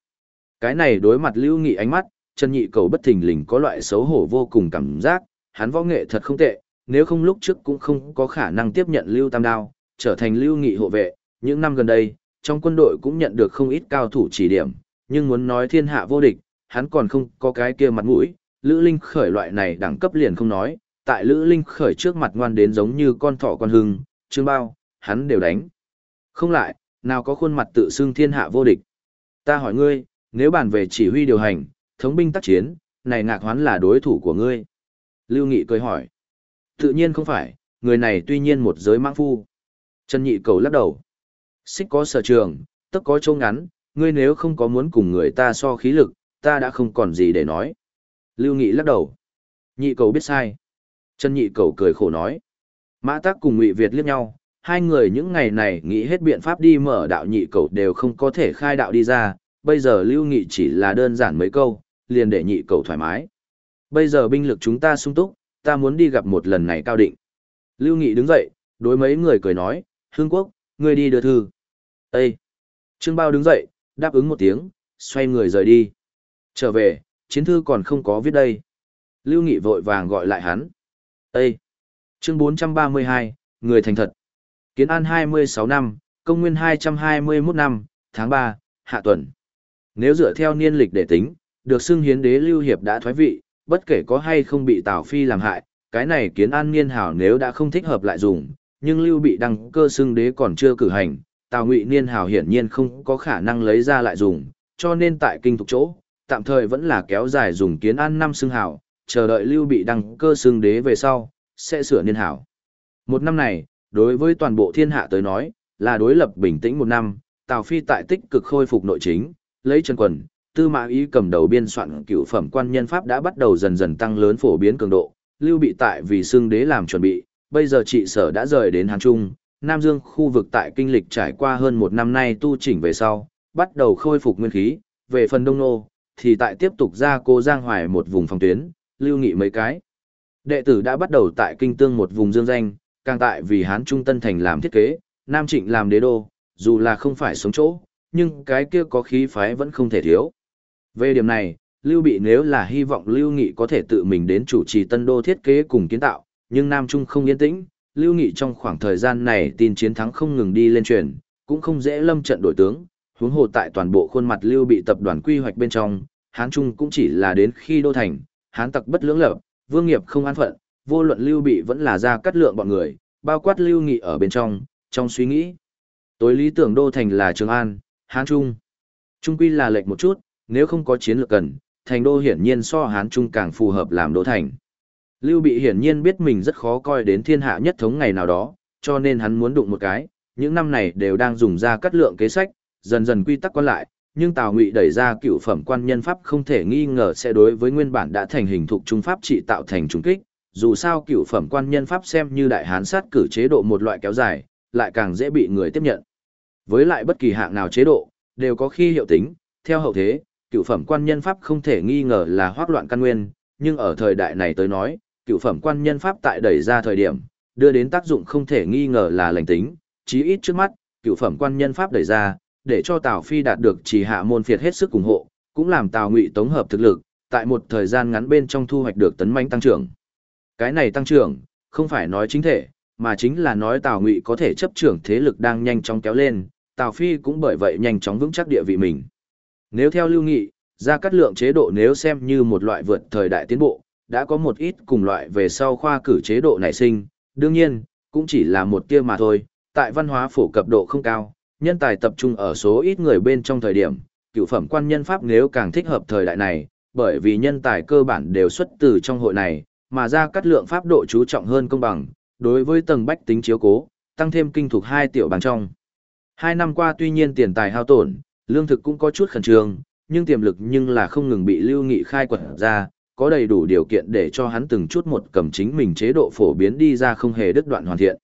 Cái này đối mặt lưu nghị ánh mắt, Trần nhị cầu bất thình lình có loại xấu hổ vô cùng cảm giác, hắn võ nghệ thật không tệ, nếu không lúc trước cũng không có khả năng tiếp nhận lưu tam đao, trở thành lưu nghị hộ vệ, những năm gần đây, trong quân đội cũng nhận được không ít cao thủ chỉ điểm, nhưng muốn nói thiên hạ vô địch, hắn còn không có cái kia mặt mũi, Lữ Linh khởi loại này đẳng cấp liền không nói, tại Lữ Linh khởi trước mặt ngoan đến giống như con thỏ con hưng, trương bao, hắn đều đánh. Không lại, nào có khuôn mặt tự xưng thiên hạ vô địch. Ta hỏi ngươi, nếu bàn về chỉ huy điều hành, thống binh tác chiến, này ngạc hoán là đối thủ của ngươi. Lưu Nghị cười hỏi. Tự nhiên không phải, người này tuy nhiên một giới mãng phu. Trần Nhị cầu lắc đầu. Xích có sở trường, tất có châu ngắn, ngươi nếu không có muốn cùng người ta so khí lực, ta đã không còn gì để nói. Lưu Nghị lắc đầu. Nhị cầu biết sai. Trần nhị cầu cười khổ nói. Mã Tắc cùng Ngụy Việt liếc nhau, hai người những ngày này nghĩ hết biện pháp đi mở đạo nhị cầu đều không có thể khai đạo đi ra, bây giờ Lưu Nghị chỉ là đơn giản mấy câu, liền để nhị cầu thoải mái. Bây giờ binh lực chúng ta sung túc, ta muốn đi gặp một lần này cao định. Lưu Nghị đứng dậy, đối mấy người cười nói, Hương Quốc, ngươi đi đưa thư. Ê! Trương Bao đứng dậy, đáp ứng một tiếng, xoay người rời đi. Trở về, chiến thư còn không có viết đây. Lưu Nghị vội vàng gọi lại hắn. Ê! Chương 432, Người thành thật. Kiến an 26 năm, công nguyên 221 năm, tháng 3, hạ tuần. Nếu dựa theo niên lịch để tính, được xưng hiến đế Lưu Hiệp đã thoái vị, bất kể có hay không bị Tào Phi làm hại, cái này kiến an niên hảo nếu đã không thích hợp lại dùng, nhưng Lưu bị đăng cơ xưng đế còn chưa cử hành, Tào Ngụy niên hảo hiển nhiên không có khả năng lấy ra lại dùng, cho nên tại kinh thuộc chỗ, tạm thời vẫn là kéo dài dùng kiến an năm xưng hảo, chờ đợi lưu bị đăng cơ xưng đế về sau, sẽ sửa niên hảo. Một năm này, đối với toàn bộ thiên hạ tới nói, là đối lập bình tĩnh một năm, Tào Phi tại tích cực khôi phục nội chính, lấy chân quần, tư mã ý cầm đầu biên soạn cựu phẩm quan nhân pháp đã bắt đầu dần dần tăng lớn phổ biến cường độ, lưu bị tại vì xưng đế làm chuẩn bị, bây giờ trị sở đã rời đến Hàn Trung, Nam Dương khu vực tại kinh lịch trải qua hơn một năm nay tu chỉnh về sau, bắt đầu khôi phục nguyên khí, về phần đông nô, thì tại tiếp tục ra cô Giang Hoài một vùng phòng tuyến, lưu nghị mấy cái. Đệ tử đã bắt đầu tại kinh tương một vùng dương danh, càng tại vì Hán Trung Tân Thành làm thiết kế, Nam Trịnh làm đế đô, dù là không phải sống chỗ, nhưng cái kia có khí phái vẫn không thể thiếu. Về điểm này, Lưu Bị nếu là hy vọng Lưu Nghị có thể tự mình đến chủ trì tân đô thiết kế cùng kiến tạo, nhưng Nam Trung không yên tĩnh, Lưu Nghị trong khoảng thời gian này tin chiến thắng không ngừng đi lên truyền, cũng không dễ lâm trận đổi tướng, huống hồ tại toàn bộ khuôn mặt Lưu Bị tập đoàn quy hoạch bên trong, Hán Trung cũng chỉ là đến khi đô thành, Hán tặc bất lưỡng lập, vương nghiệp không an phận, vô luận Lưu Bị vẫn là ra cắt lượng bọn người, bao quát Lưu Nghị ở bên trong, trong suy nghĩ. Tối lý tưởng đô thành là Trường An, Hán Trung. Trung quy là lệch một chút, nếu không có chiến lược cần, thành đô hiển nhiên so Hán Trung càng phù hợp làm đô thành. Lưu Bị hiển nhiên biết mình rất khó coi đến thiên hạ nhất thống ngày nào đó, cho nên hắn muốn đụng một cái, những năm này đều đang dùng ra cắt lượng kế sách, dần dần quy tắc quan lại, nhưng Tào Ngụy đẩy ra cựu phẩm quan nhân pháp không thể nghi ngờ sẽ đối với nguyên bản đã thành hình thục trung pháp trị tạo thành trùng kích, dù sao cựu phẩm quan nhân pháp xem như đại hán sát cử chế độ một loại kéo dài, lại càng dễ bị người tiếp nhận. Với lại bất kỳ hạng nào chế độ, đều có khi hiệu tính, theo hậu thế, cựu phẩm quan nhân pháp không thể nghi ngờ là hoác loạn căn nguyên, nhưng ở thời đại này tới nói, cựu phẩm quan nhân pháp tại đẩy ra thời điểm, đưa đến tác dụng không thể nghi ngờ là lành tính, chí ít trước mắt, cựu phẩm quan nhân pháp đẩy ra, để cho Tào Phi đạt được chỉ hạ môn phiệt hết sức ủng hộ, cũng làm Tào Ngụy tổng hợp thực lực, tại một thời gian ngắn bên trong thu hoạch được tấn manh tăng trưởng. Cái này tăng trưởng, không phải nói chính thể, mà chính là nói Tào Ngụy có thể chấp trưởng thế lực đang nhanh chóng kéo lên, Tào Phi cũng bởi vậy nhanh chóng vững chắc địa vị mình. Nếu theo Lưu Nghị, ra cắt lượng chế độ nếu xem như một loại vượt thời đại tiến bộ, đã có một ít cùng loại về sau khoa cử chế độ nảy sinh, đương nhiên, cũng chỉ là một kia mà thôi, tại văn hóa phổ cập độ không cao, nhân tài tập trung ở số ít người bên trong thời điểm, cựu phẩm quan nhân pháp nếu càng thích hợp thời đại này, bởi vì nhân tài cơ bản đều xuất từ trong hội này, mà ra cắt lượng pháp độ chú trọng hơn công bằng, đối với tầng bách tính chiếu cố, tăng thêm kinh thuộc hai tiểu bằng trong. Hai năm qua tuy nhiên tiền tài hao tổn, lương thực cũng có chút khẩn trương, nhưng tiềm lực nhưng là không ngừng bị lưu nghị khai quật ra, có đầy đủ điều kiện để cho hắn từng chút một cầm chính mình chế độ phổ biến đi ra không hề đứt đoạn hoàn thiện.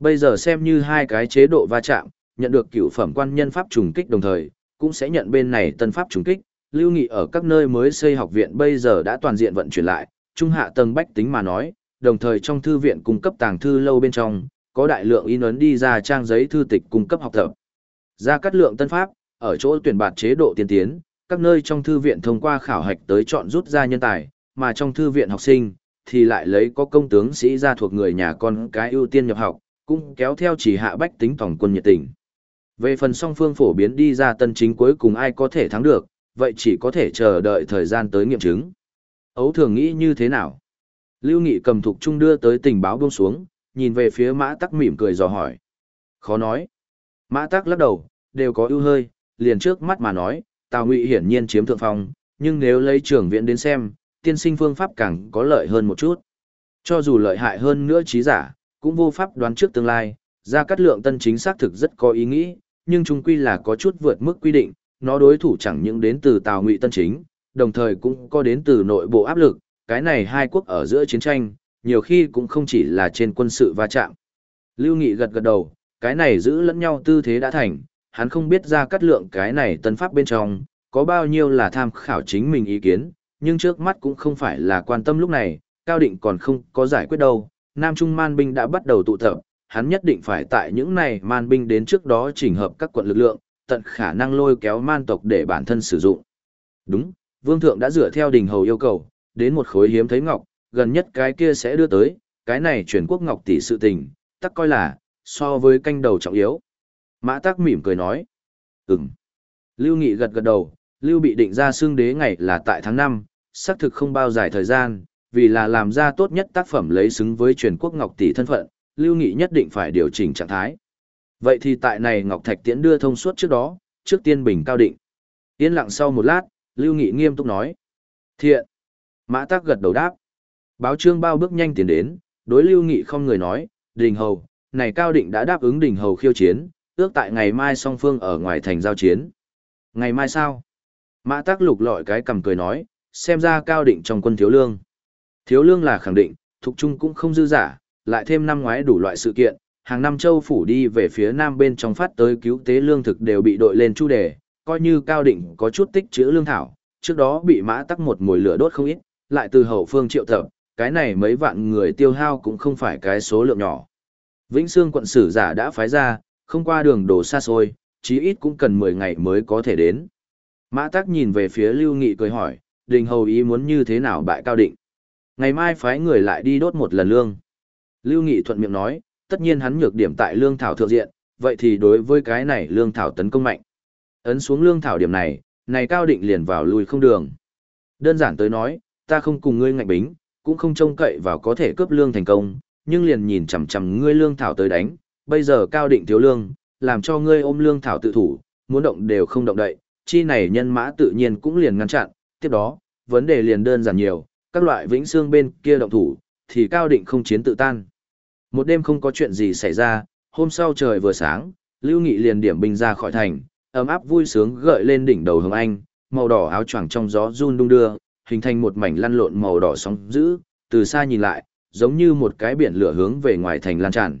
Bây giờ xem như hai cái chế độ va chạm, nhận được cựu phẩm quan nhân pháp trùng kích đồng thời, cũng sẽ nhận bên này tân pháp trùng kích, lưu nghị ở các nơi mới xây học viện bây giờ đã toàn diện vận chuyển lại, trung hạ tầng bách tính mà nói, đồng thời trong thư viện cung cấp tàng thư lâu bên trong, có đại lượng in ấn đi ra trang giấy thư tịch cung cấp học tập. Ra cắt lượng tân pháp, ở chỗ tuyển bạt chế độ tiên tiến, các nơi trong thư viện thông qua khảo hạch tới chọn rút ra nhân tài, mà trong thư viện học sinh, thì lại lấy có công tướng sĩ ra thuộc người nhà con cái ưu tiên nhập học, cũng kéo theo chỉ hạ bách tính tổng quân nhiệt tình. Về phần song phương phổ biến đi ra tân chính cuối cùng ai có thể thắng được, vậy chỉ có thể chờ đợi thời gian tới nghiệm chứng. Ấu thường nghĩ như thế nào? Lưu Nghị cầm thục trung đưa tới tình báo buông xuống, nhìn về phía mã tắc mỉm cười dò hỏi. Khó nói. Mã tắc lắc đầu, đều có ưu hơi, liền trước mắt mà nói, Tào Ngụy hiển nhiên chiếm thượng phong, nhưng nếu lấy trưởng viện đến xem, tiên sinh phương pháp càng có lợi hơn một chút. Cho dù lợi hại hơn nữa trí giả, cũng vô pháp đoán trước tương lai, ra cắt lượng tân chính xác thực rất có ý nghĩ, nhưng chung quy là có chút vượt mức quy định, nó đối thủ chẳng những đến từ Tào Ngụy tân chính, đồng thời cũng có đến từ nội bộ áp lực, cái này hai quốc ở giữa chiến tranh, nhiều khi cũng không chỉ là trên quân sự va chạm. Lưu Nghị gật gật đầu, cái này giữ lẫn nhau tư thế đã thành, hắn không biết ra cắt lượng cái này tân pháp bên trong, có bao nhiêu là tham khảo chính mình ý kiến, nhưng trước mắt cũng không phải là quan tâm lúc này, Cao Định còn không có giải quyết đâu, Nam Trung man binh đã bắt đầu tụ tập, hắn nhất định phải tại những này man binh đến trước đó chỉnh hợp các quận lực lượng, tận khả năng lôi kéo man tộc để bản thân sử dụng. Đúng, Vương Thượng đã dựa theo đình hầu yêu cầu, đến một khối hiếm thấy ngọc, gần nhất cái kia sẽ đưa tới, cái này chuyển quốc ngọc tỷ sự tình, tắc coi là, so với canh đầu trọng yếu. Mã tắc mỉm cười nói, ừm. Lưu Nghị gật gật đầu, Lưu bị định ra xương đế ngày là tại tháng 5, xác thực không bao dài thời gian, vì là làm ra tốt nhất tác phẩm lấy xứng với truyền quốc ngọc tỷ thân phận, Lưu Nghị nhất định phải điều chỉnh trạng thái. Vậy thì tại này Ngọc Thạch Tiễn đưa thông suốt trước đó, trước tiên bình cao định. Yên lặng sau một lát, Lưu Nghị nghiêm túc nói. Thiện. Mã Tắc gật đầu đáp. Báo trương bao bước nhanh tiến đến, đối Lưu Nghị không người nói, Đình Hầu, này Cao Định đã đáp ứng Đình Hầu khiêu chiến, ước tại ngày mai song phương ở ngoài thành giao chiến. Ngày mai sao? Mã Tắc lục lọi cái cầm cười nói, xem ra Cao Định trong quân thiếu lương. Thiếu lương là khẳng định, Thục Trung cũng không dư giả, lại thêm năm ngoái đủ loại sự kiện, hàng năm châu phủ đi về phía nam bên trong phát tới cứu tế lương thực đều bị đội lên chu đề, coi như cao định có chút tích trữ lương thảo, trước đó bị mã tắc một mùi lửa đốt không ít, lại từ hậu phương triệu tập, cái này mấy vạn người tiêu hao cũng không phải cái số lượng nhỏ. Vĩnh Sương quận sử giả đã phái ra, không qua đường đổ xa xôi, chí ít cũng cần 10 ngày mới có thể đến. Mã tắc nhìn về phía Lưu Nghị cười hỏi, đình hầu ý muốn như thế nào bại cao định. Ngày mai phái người lại đi đốt một lần lương. Lưu Nghị thuận miệng nói, tất nhiên hắn nhược điểm tại lương thảo thượng diện, vậy thì đối với cái này lương thảo tấn công mạnh. Ấn xuống lương thảo điểm này, này cao định liền vào lùi không đường. Đơn giản tới nói, ta không cùng ngươi ngạnh bính, cũng không trông cậy vào có thể cướp lương thành công, nhưng liền nhìn chằm chằm ngươi lương thảo tới đánh, bây giờ cao định thiếu lương, làm cho ngươi ôm lương thảo tự thủ, muốn động đều không động đậy, chi này nhân mã tự nhiên cũng liền ngăn chặn, tiếp đó, vấn đề liền đơn giản nhiều, các loại vĩnh xương bên kia động thủ, thì cao định không chiến tự tan. Một đêm không có chuyện gì xảy ra, hôm sau trời vừa sáng, Lưu Nghị liền điểm binh ra khỏi thành, ấm áp vui sướng gợi lên đỉnh đầu hồng anh, màu đỏ áo choàng trong gió run đung đưa, hình thành một mảnh lăn lộn màu đỏ sóng dữ, từ xa nhìn lại, giống như một cái biển lửa hướng về ngoài thành lan tràn.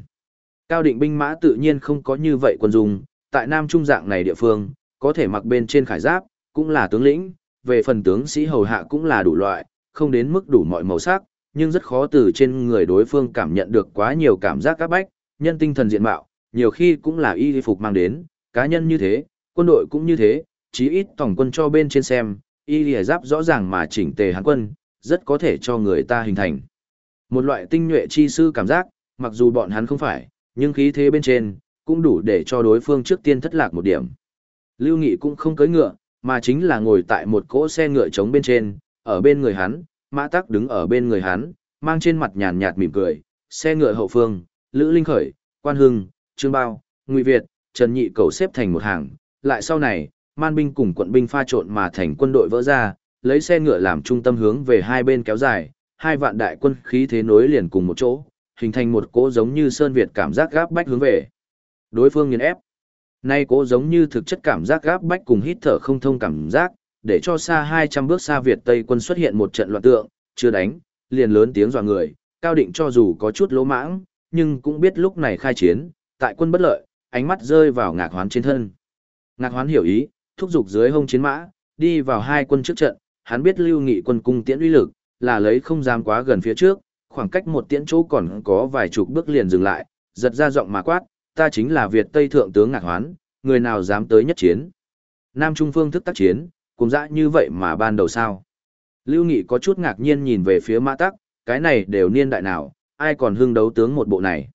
Cao định binh mã tự nhiên không có như vậy quân dung, tại Nam Trung dạng này địa phương, có thể mặc bên trên khải giáp, cũng là tướng lĩnh, về phần tướng sĩ hầu hạ cũng là đủ loại, không đến mức đủ mọi màu sắc, nhưng rất khó từ trên người đối phương cảm nhận được quá nhiều cảm giác các bách, nhân tinh thần diện mạo, nhiều khi cũng là y phục mang đến, cá nhân như thế, quân đội cũng như thế, chí ít tổng quân cho bên trên xem, y lìa giáp rõ ràng mà chỉnh tề hán quân, rất có thể cho người ta hình thành. Một loại tinh nhuệ chi sư cảm giác, mặc dù bọn hắn không phải, nhưng khí thế bên trên, cũng đủ để cho đối phương trước tiên thất lạc một điểm. Lưu Nghị cũng không cưỡi ngựa, mà chính là ngồi tại một cỗ xe ngựa trống bên trên, ở bên người hắn, Mã Tắc đứng ở bên người hắn, mang trên mặt nhàn nhạt mỉm cười, xe ngựa hậu phương, Lữ Linh Khởi, Quan Hưng, Trương Bao, Ngụy Việt, Trần Nhị cầu xếp thành một hàng, lại sau này, man binh cùng quận binh pha trộn mà thành quân đội vỡ ra, lấy xe ngựa làm trung tâm hướng về hai bên kéo dài, hai vạn đại quân khí thế nối liền cùng một chỗ, hình thành một cỗ giống như sơn việt cảm giác gáp bách hướng về. Đối phương nghiền ép. Nay cỗ giống như thực chất cảm giác gáp bách cùng hít thở không thông cảm giác, để cho xa 200 bước xa Việt Tây quân xuất hiện một trận loạn tượng, chưa đánh, liền lớn tiếng dọa người, cao định cho dù có chút lỗ mãng, nhưng cũng biết lúc này khai chiến, tại quân bất lợi, ánh mắt rơi vào ngạc hoán trên thân. Ngạc hoán hiểu ý, thúc giục dưới hông chiến mã, đi vào hai quân trước trận, hắn biết lưu nghị quân cung tiễn uy lực, là lấy không dám quá gần phía trước, khoảng cách một tiễn chỗ còn có vài chục bước liền dừng lại, giật ra giọng mà quát, ta chính là Việt Tây Thượng tướng Ngạc Hoán, người nào dám tới nhất chiến. Nam Trung phương thức tác chiến, cùng dã như vậy mà ban đầu sao. Lưu Nghị có chút ngạc nhiên nhìn về phía Mã Tắc, cái này đều niên đại nào, ai còn hưng đấu tướng một bộ này.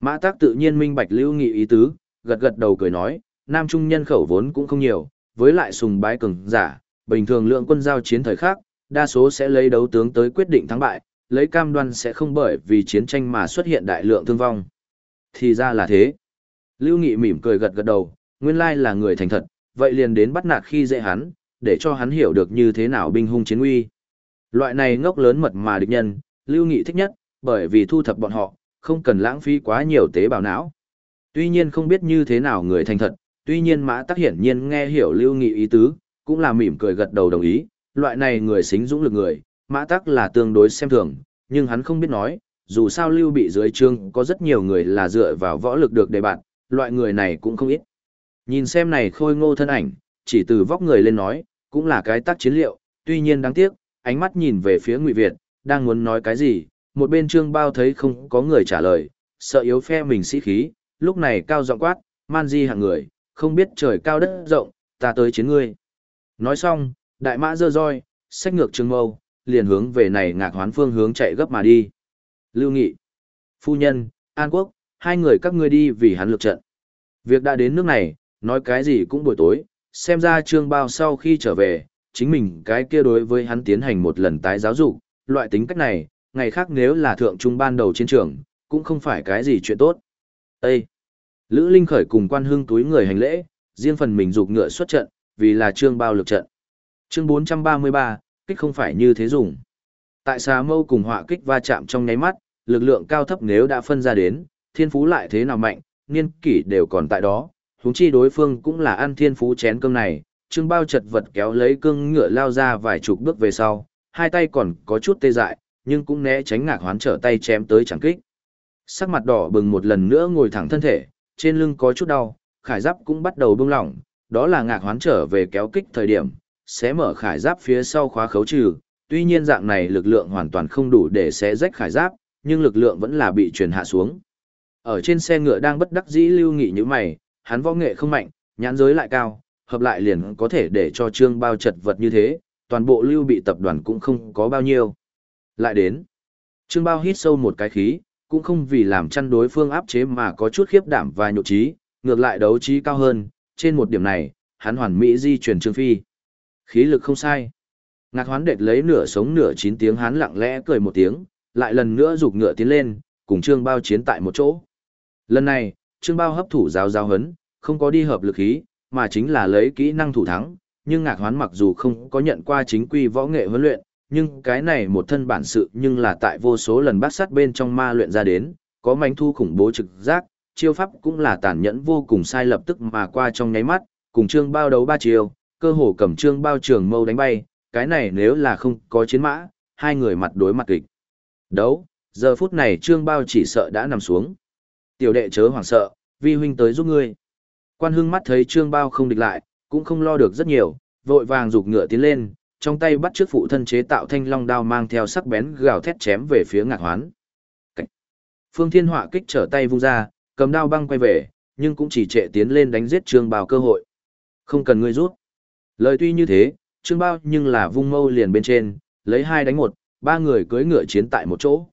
Mã Tắc tự nhiên minh bạch Lưu Nghị ý tứ, gật gật đầu cười nói, Nam Trung nhân khẩu vốn cũng không nhiều, với lại sùng bái cường giả, bình thường lượng quân giao chiến thời khác, đa số sẽ lấy đấu tướng tới quyết định thắng bại, lấy cam đoan sẽ không bởi vì chiến tranh mà xuất hiện đại lượng thương vong. Thì ra là thế. Lưu Nghị mỉm cười gật gật đầu, nguyên lai là người thành thật, vậy liền đến bắt nạt khi dễ hắn, để cho hắn hiểu được như thế nào binh hung chiến uy. Loại này ngốc lớn mật mà địch nhân, Lưu Nghị thích nhất, bởi vì thu thập bọn họ, không cần lãng phí quá nhiều tế bào não. Tuy nhiên không biết như thế nào người thành thật, tuy nhiên Mã Tắc hiển nhiên nghe hiểu Lưu Nghị ý tứ, cũng là mỉm cười gật đầu đồng ý, loại này người xính dũng lực người, Mã Tắc là tương đối xem thường, nhưng hắn không biết nói, dù sao Lưu bị dưới trương có rất nhiều người là dựa vào võ lực được đề bạn, loại người này cũng không ít. Nhìn xem này khôi ngô thân ảnh, chỉ từ vóc người lên nói, cũng là cái tác chiến liệu, tuy nhiên đáng tiếc, ánh mắt nhìn về phía Ngụy Việt, đang muốn nói cái gì, một bên trương bao thấy không có người trả lời, sợ yếu phe mình sĩ khí, lúc này cao giọng quát, man di hạng người, không biết trời cao đất rộng, ta tới chiến ngươi. Nói xong, đại mã dơ roi, sách ngược trương mâu, liền hướng về này ngạc hoán phương hướng chạy gấp mà đi. Lưu Nghị, Phu Nhân, An Quốc, hai người các ngươi đi vì hắn lược trận. Việc đã đến nước này, nói cái gì cũng buổi tối, xem ra trương bao sau khi trở về, chính mình cái kia đối với hắn tiến hành một lần tái giáo dục, loại tính cách này, ngày khác nếu là thượng trung ban đầu chiến trường, cũng không phải cái gì chuyện tốt. Ê! Lữ Linh khởi cùng quan hương túi người hành lễ, riêng phần mình dục ngựa xuất trận, vì là trương bao lực trận. Chương 433, kích không phải như thế dùng. Tại xà mâu cùng họa kích va chạm trong nháy mắt, lực lượng cao thấp nếu đã phân ra đến, thiên phú lại thế nào mạnh, niên kỷ đều còn tại đó, huống chi đối phương cũng là ăn thiên phú chén cơm này, trương bao chật vật kéo lấy cương ngựa lao ra vài chục bước về sau, hai tay còn có chút tê dại, nhưng cũng né tránh ngạc hoán trở tay chém tới chẳng kích. Sắc mặt đỏ bừng một lần nữa ngồi thẳng thân thể, trên lưng có chút đau, khải giáp cũng bắt đầu bông lỏng, đó là ngạc hoán trở về kéo kích thời điểm, sẽ mở khải giáp phía sau khóa khấu trừ, tuy nhiên dạng này lực lượng hoàn toàn không đủ để xé rách khải giáp, nhưng lực lượng vẫn là bị truyền hạ xuống. Ở trên xe ngựa đang bất đắc dĩ lưu nghị như mày, hắn võ nghệ không mạnh, nhãn giới lại cao, hợp lại liền có thể để cho trương bao chật vật như thế, toàn bộ lưu bị tập đoàn cũng không có bao nhiêu. Lại đến, trương bao hít sâu một cái khí, cũng không vì làm chăn đối phương áp chế mà có chút khiếp đảm và nhộ trí, ngược lại đấu trí cao hơn, trên một điểm này, hắn hoàn mỹ di chuyển trương phi. Khí lực không sai. Ngạc hoán đệt lấy nửa sống nửa chín tiếng hắn lặng lẽ cười một tiếng, lại lần nữa rục ngựa tiến lên, cùng trương bao chiến tại một chỗ. Lần này, trương bao hấp thụ giáo giáo hấn, không có đi hợp lực khí, mà chính là lấy kỹ năng thủ thắng, nhưng ngạc hoán mặc dù không có nhận qua chính quy võ nghệ huấn luyện, nhưng cái này một thân bản sự nhưng là tại vô số lần bát sát bên trong ma luyện ra đến, có mánh thu khủng bố trực giác, chiêu pháp cũng là tàn nhẫn vô cùng sai lập tức mà qua trong nháy mắt, cùng trương bao đấu ba chiêu, cơ hồ cầm trương bao trường mâu đánh bay, cái này nếu là không có chiến mã, hai người mặt đối mặt kịch. Đấu, giờ phút này trương bao chỉ sợ đã nằm xuống. Tiểu đệ chớ hoảng sợ, vi huynh tới giúp ngươi. Quan hưng mắt thấy trương bao không địch lại, cũng không lo được rất nhiều, vội vàng rục ngựa tiến lên, trong tay bắt trước phụ thân chế tạo thanh long đao mang theo sắc bén gào thét chém về phía ngạc hoán. Cách. Phương Thiên Họa kích trở tay vung ra, cầm đao băng quay về, nhưng cũng chỉ trệ tiến lên đánh giết Trương Bao cơ hội. Không cần ngươi rút. Lời tuy như thế, Trương Bao nhưng là vung mâu liền bên trên, lấy hai đánh một, ba người cưỡi ngựa chiến tại một chỗ.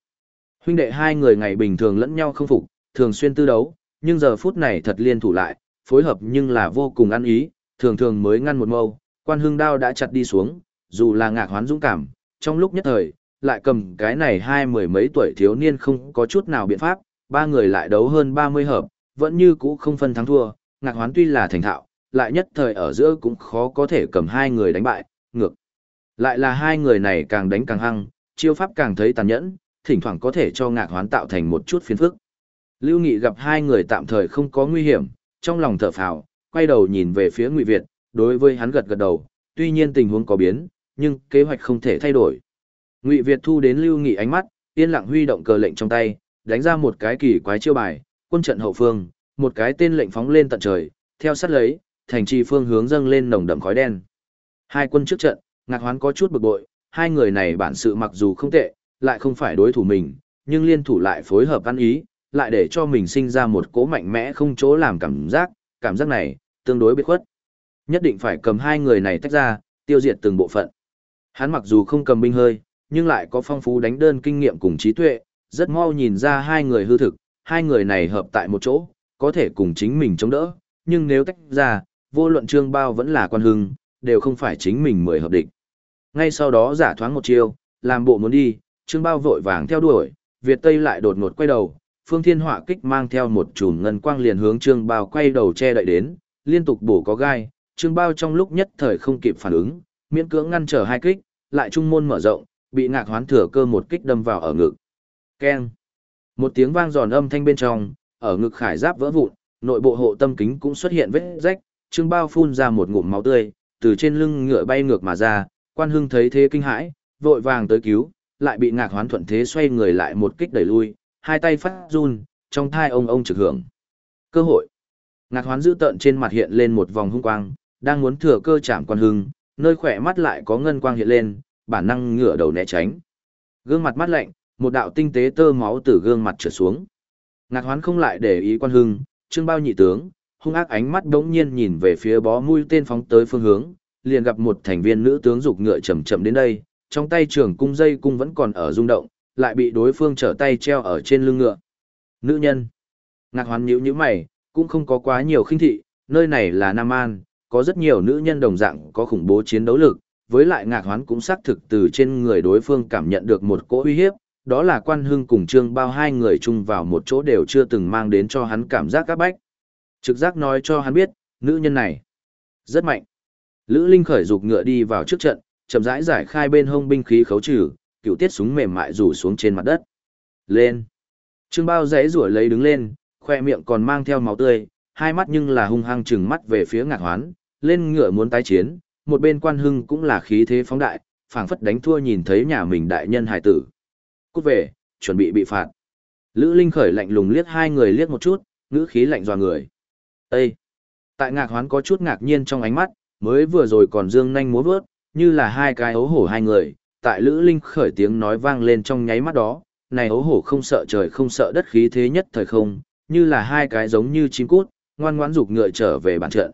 Huynh đệ hai người ngày bình thường lẫn nhau không phục, thường xuyên tư đấu, nhưng giờ phút này thật liên thủ lại, phối hợp nhưng là vô cùng ăn ý, thường thường mới ngăn một mâu, quan hương đao đã chặt đi xuống, dù là ngạc hoán dũng cảm, trong lúc nhất thời, lại cầm cái này hai mười mấy tuổi thiếu niên không có chút nào biện pháp, ba người lại đấu hơn 30 hợp, vẫn như cũ không phân thắng thua, ngạc hoán tuy là thành thạo, lại nhất thời ở giữa cũng khó có thể cầm hai người đánh bại, ngược. Lại là hai người này càng đánh càng hăng, chiêu pháp càng thấy tàn nhẫn, thỉnh thoảng có thể cho ngạc hoán tạo thành một chút phiền phức. Lưu Nghị gặp hai người tạm thời không có nguy hiểm, trong lòng thở phào, quay đầu nhìn về phía Ngụy Việt, đối với hắn gật gật đầu, tuy nhiên tình huống có biến, nhưng kế hoạch không thể thay đổi. Ngụy Việt thu đến Lưu Nghị ánh mắt, yên lặng huy động cờ lệnh trong tay, đánh ra một cái kỳ quái chiêu bài, quân trận hậu phương, một cái tên lệnh phóng lên tận trời, theo sát lấy, thành trì phương hướng dâng lên nồng đậm khói đen. Hai quân trước trận, Ngạc Hoán có chút bực bội, hai người này bản sự mặc dù không tệ, lại không phải đối thủ mình, nhưng liên thủ lại phối hợp ăn ý, lại để cho mình sinh ra một cố mạnh mẽ không chỗ làm cảm giác, cảm giác này, tương đối biệt khuất. Nhất định phải cầm hai người này tách ra, tiêu diệt từng bộ phận. Hắn mặc dù không cầm binh hơi, nhưng lại có phong phú đánh đơn kinh nghiệm cùng trí tuệ, rất mau nhìn ra hai người hư thực, hai người này hợp tại một chỗ, có thể cùng chính mình chống đỡ, nhưng nếu tách ra, vô luận trương bao vẫn là quan hưng, đều không phải chính mình mười hợp địch. Ngay sau đó giả thoáng một chiêu, làm bộ muốn đi, trương bao vội vàng theo đuổi, Việt Tây lại đột ngột quay đầu, phương thiên họa kích mang theo một chùm ngân quang liền hướng trương bao quay đầu che đậy đến, liên tục bổ có gai, trương bao trong lúc nhất thời không kịp phản ứng, miễn cưỡng ngăn trở hai kích, lại trung môn mở rộng, bị ngạc hoán thừa cơ một kích đâm vào ở ngực. Keng. Một tiếng vang giòn âm thanh bên trong, ở ngực khải giáp vỡ vụn, nội bộ hộ tâm kính cũng xuất hiện vết rách, trương bao phun ra một ngụm máu tươi, từ trên lưng ngựa bay ngược mà ra, quan hưng thấy thế kinh hãi, vội vàng tới cứu, lại bị ngạc hoán thuận thế xoay người lại một kích đẩy lui, hai tay phát run, trong thai ông ông trực hưởng. Cơ hội. Ngạc hoán giữ tận trên mặt hiện lên một vòng hung quang, đang muốn thừa cơ chạm quan hưng, nơi khỏe mắt lại có ngân quang hiện lên, bản năng ngửa đầu né tránh. Gương mặt mắt lạnh, một đạo tinh tế tơ máu từ gương mặt trượt xuống. Ngạc hoán không lại để ý quan hưng, trương bao nhị tướng, hung ác ánh mắt đống nhiên nhìn về phía bó mũi tên phóng tới phương hướng, liền gặp một thành viên nữ tướng dục ngựa chậm chậm đến đây, trong tay trường cung dây cung vẫn còn ở rung động, lại bị đối phương trở tay treo ở trên lưng ngựa. Nữ nhân. Ngạc hoán nhữ như mày, cũng không có quá nhiều khinh thị, nơi này là Nam An, có rất nhiều nữ nhân đồng dạng có khủng bố chiến đấu lực, với lại ngạc hoán cũng xác thực từ trên người đối phương cảm nhận được một cỗ uy hiếp, đó là quan hưng cùng trương bao hai người chung vào một chỗ đều chưa từng mang đến cho hắn cảm giác các bách. Trực giác nói cho hắn biết, nữ nhân này rất mạnh. Lữ Linh khởi dục ngựa đi vào trước trận, chậm rãi giải khai bên hông binh khí khấu trừ, cựu tiết súng mềm mại rủ xuống trên mặt đất. Lên. Trương bao giấy rủa lấy đứng lên, khoe miệng còn mang theo máu tươi, hai mắt nhưng là hung hăng trừng mắt về phía ngạc hoán, lên ngựa muốn tái chiến, một bên quan hưng cũng là khí thế phóng đại, phảng phất đánh thua nhìn thấy nhà mình đại nhân hài tử. Cút về, chuẩn bị bị phạt. Lữ Linh khởi lạnh lùng liếc hai người liếc một chút, ngữ khí lạnh dò người. Ê! Tại ngạc hoán có chút ngạc nhiên trong ánh mắt, mới vừa rồi còn dương nhanh múa vớt, như là hai cái ấu hổ hai người, tại Lữ Linh khởi tiếng nói vang lên trong nháy mắt đó, này hấu hổ không sợ trời không sợ đất khí thế nhất thời không, như là hai cái giống như chim cút, ngoan ngoãn rục ngựa trở về bản trận.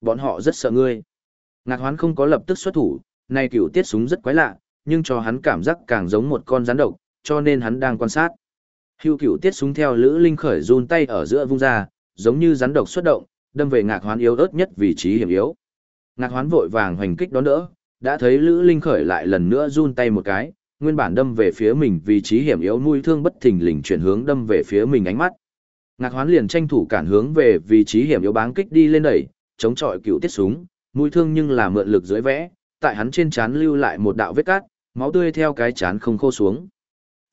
Bọn họ rất sợ ngươi. Ngạc hoán không có lập tức xuất thủ, này cửu tiết súng rất quái lạ, nhưng cho hắn cảm giác càng giống một con rắn độc, cho nên hắn đang quan sát. Hưu cửu tiết súng theo Lữ Linh khởi run tay ở giữa vung ra, giống như rắn độc xuất động, đâm về ngạc hoán yếu ớt nhất vị trí hiểm yếu. Ngạc hoán vội vàng hoành kích đón đỡ, đã thấy Lữ Linh khởi lại lần nữa run tay một cái, nguyên bản đâm về phía mình vị trí hiểm yếu nuôi thương bất thình lình chuyển hướng đâm về phía mình ánh mắt. Ngạc hoán liền tranh thủ cản hướng về vị trí hiểm yếu báng kích đi lên đẩy, chống chọi cựu tiết súng, mũi thương nhưng là mượn lực dưới vẽ, tại hắn trên trán lưu lại một đạo vết cát, máu tươi theo cái chán không khô xuống.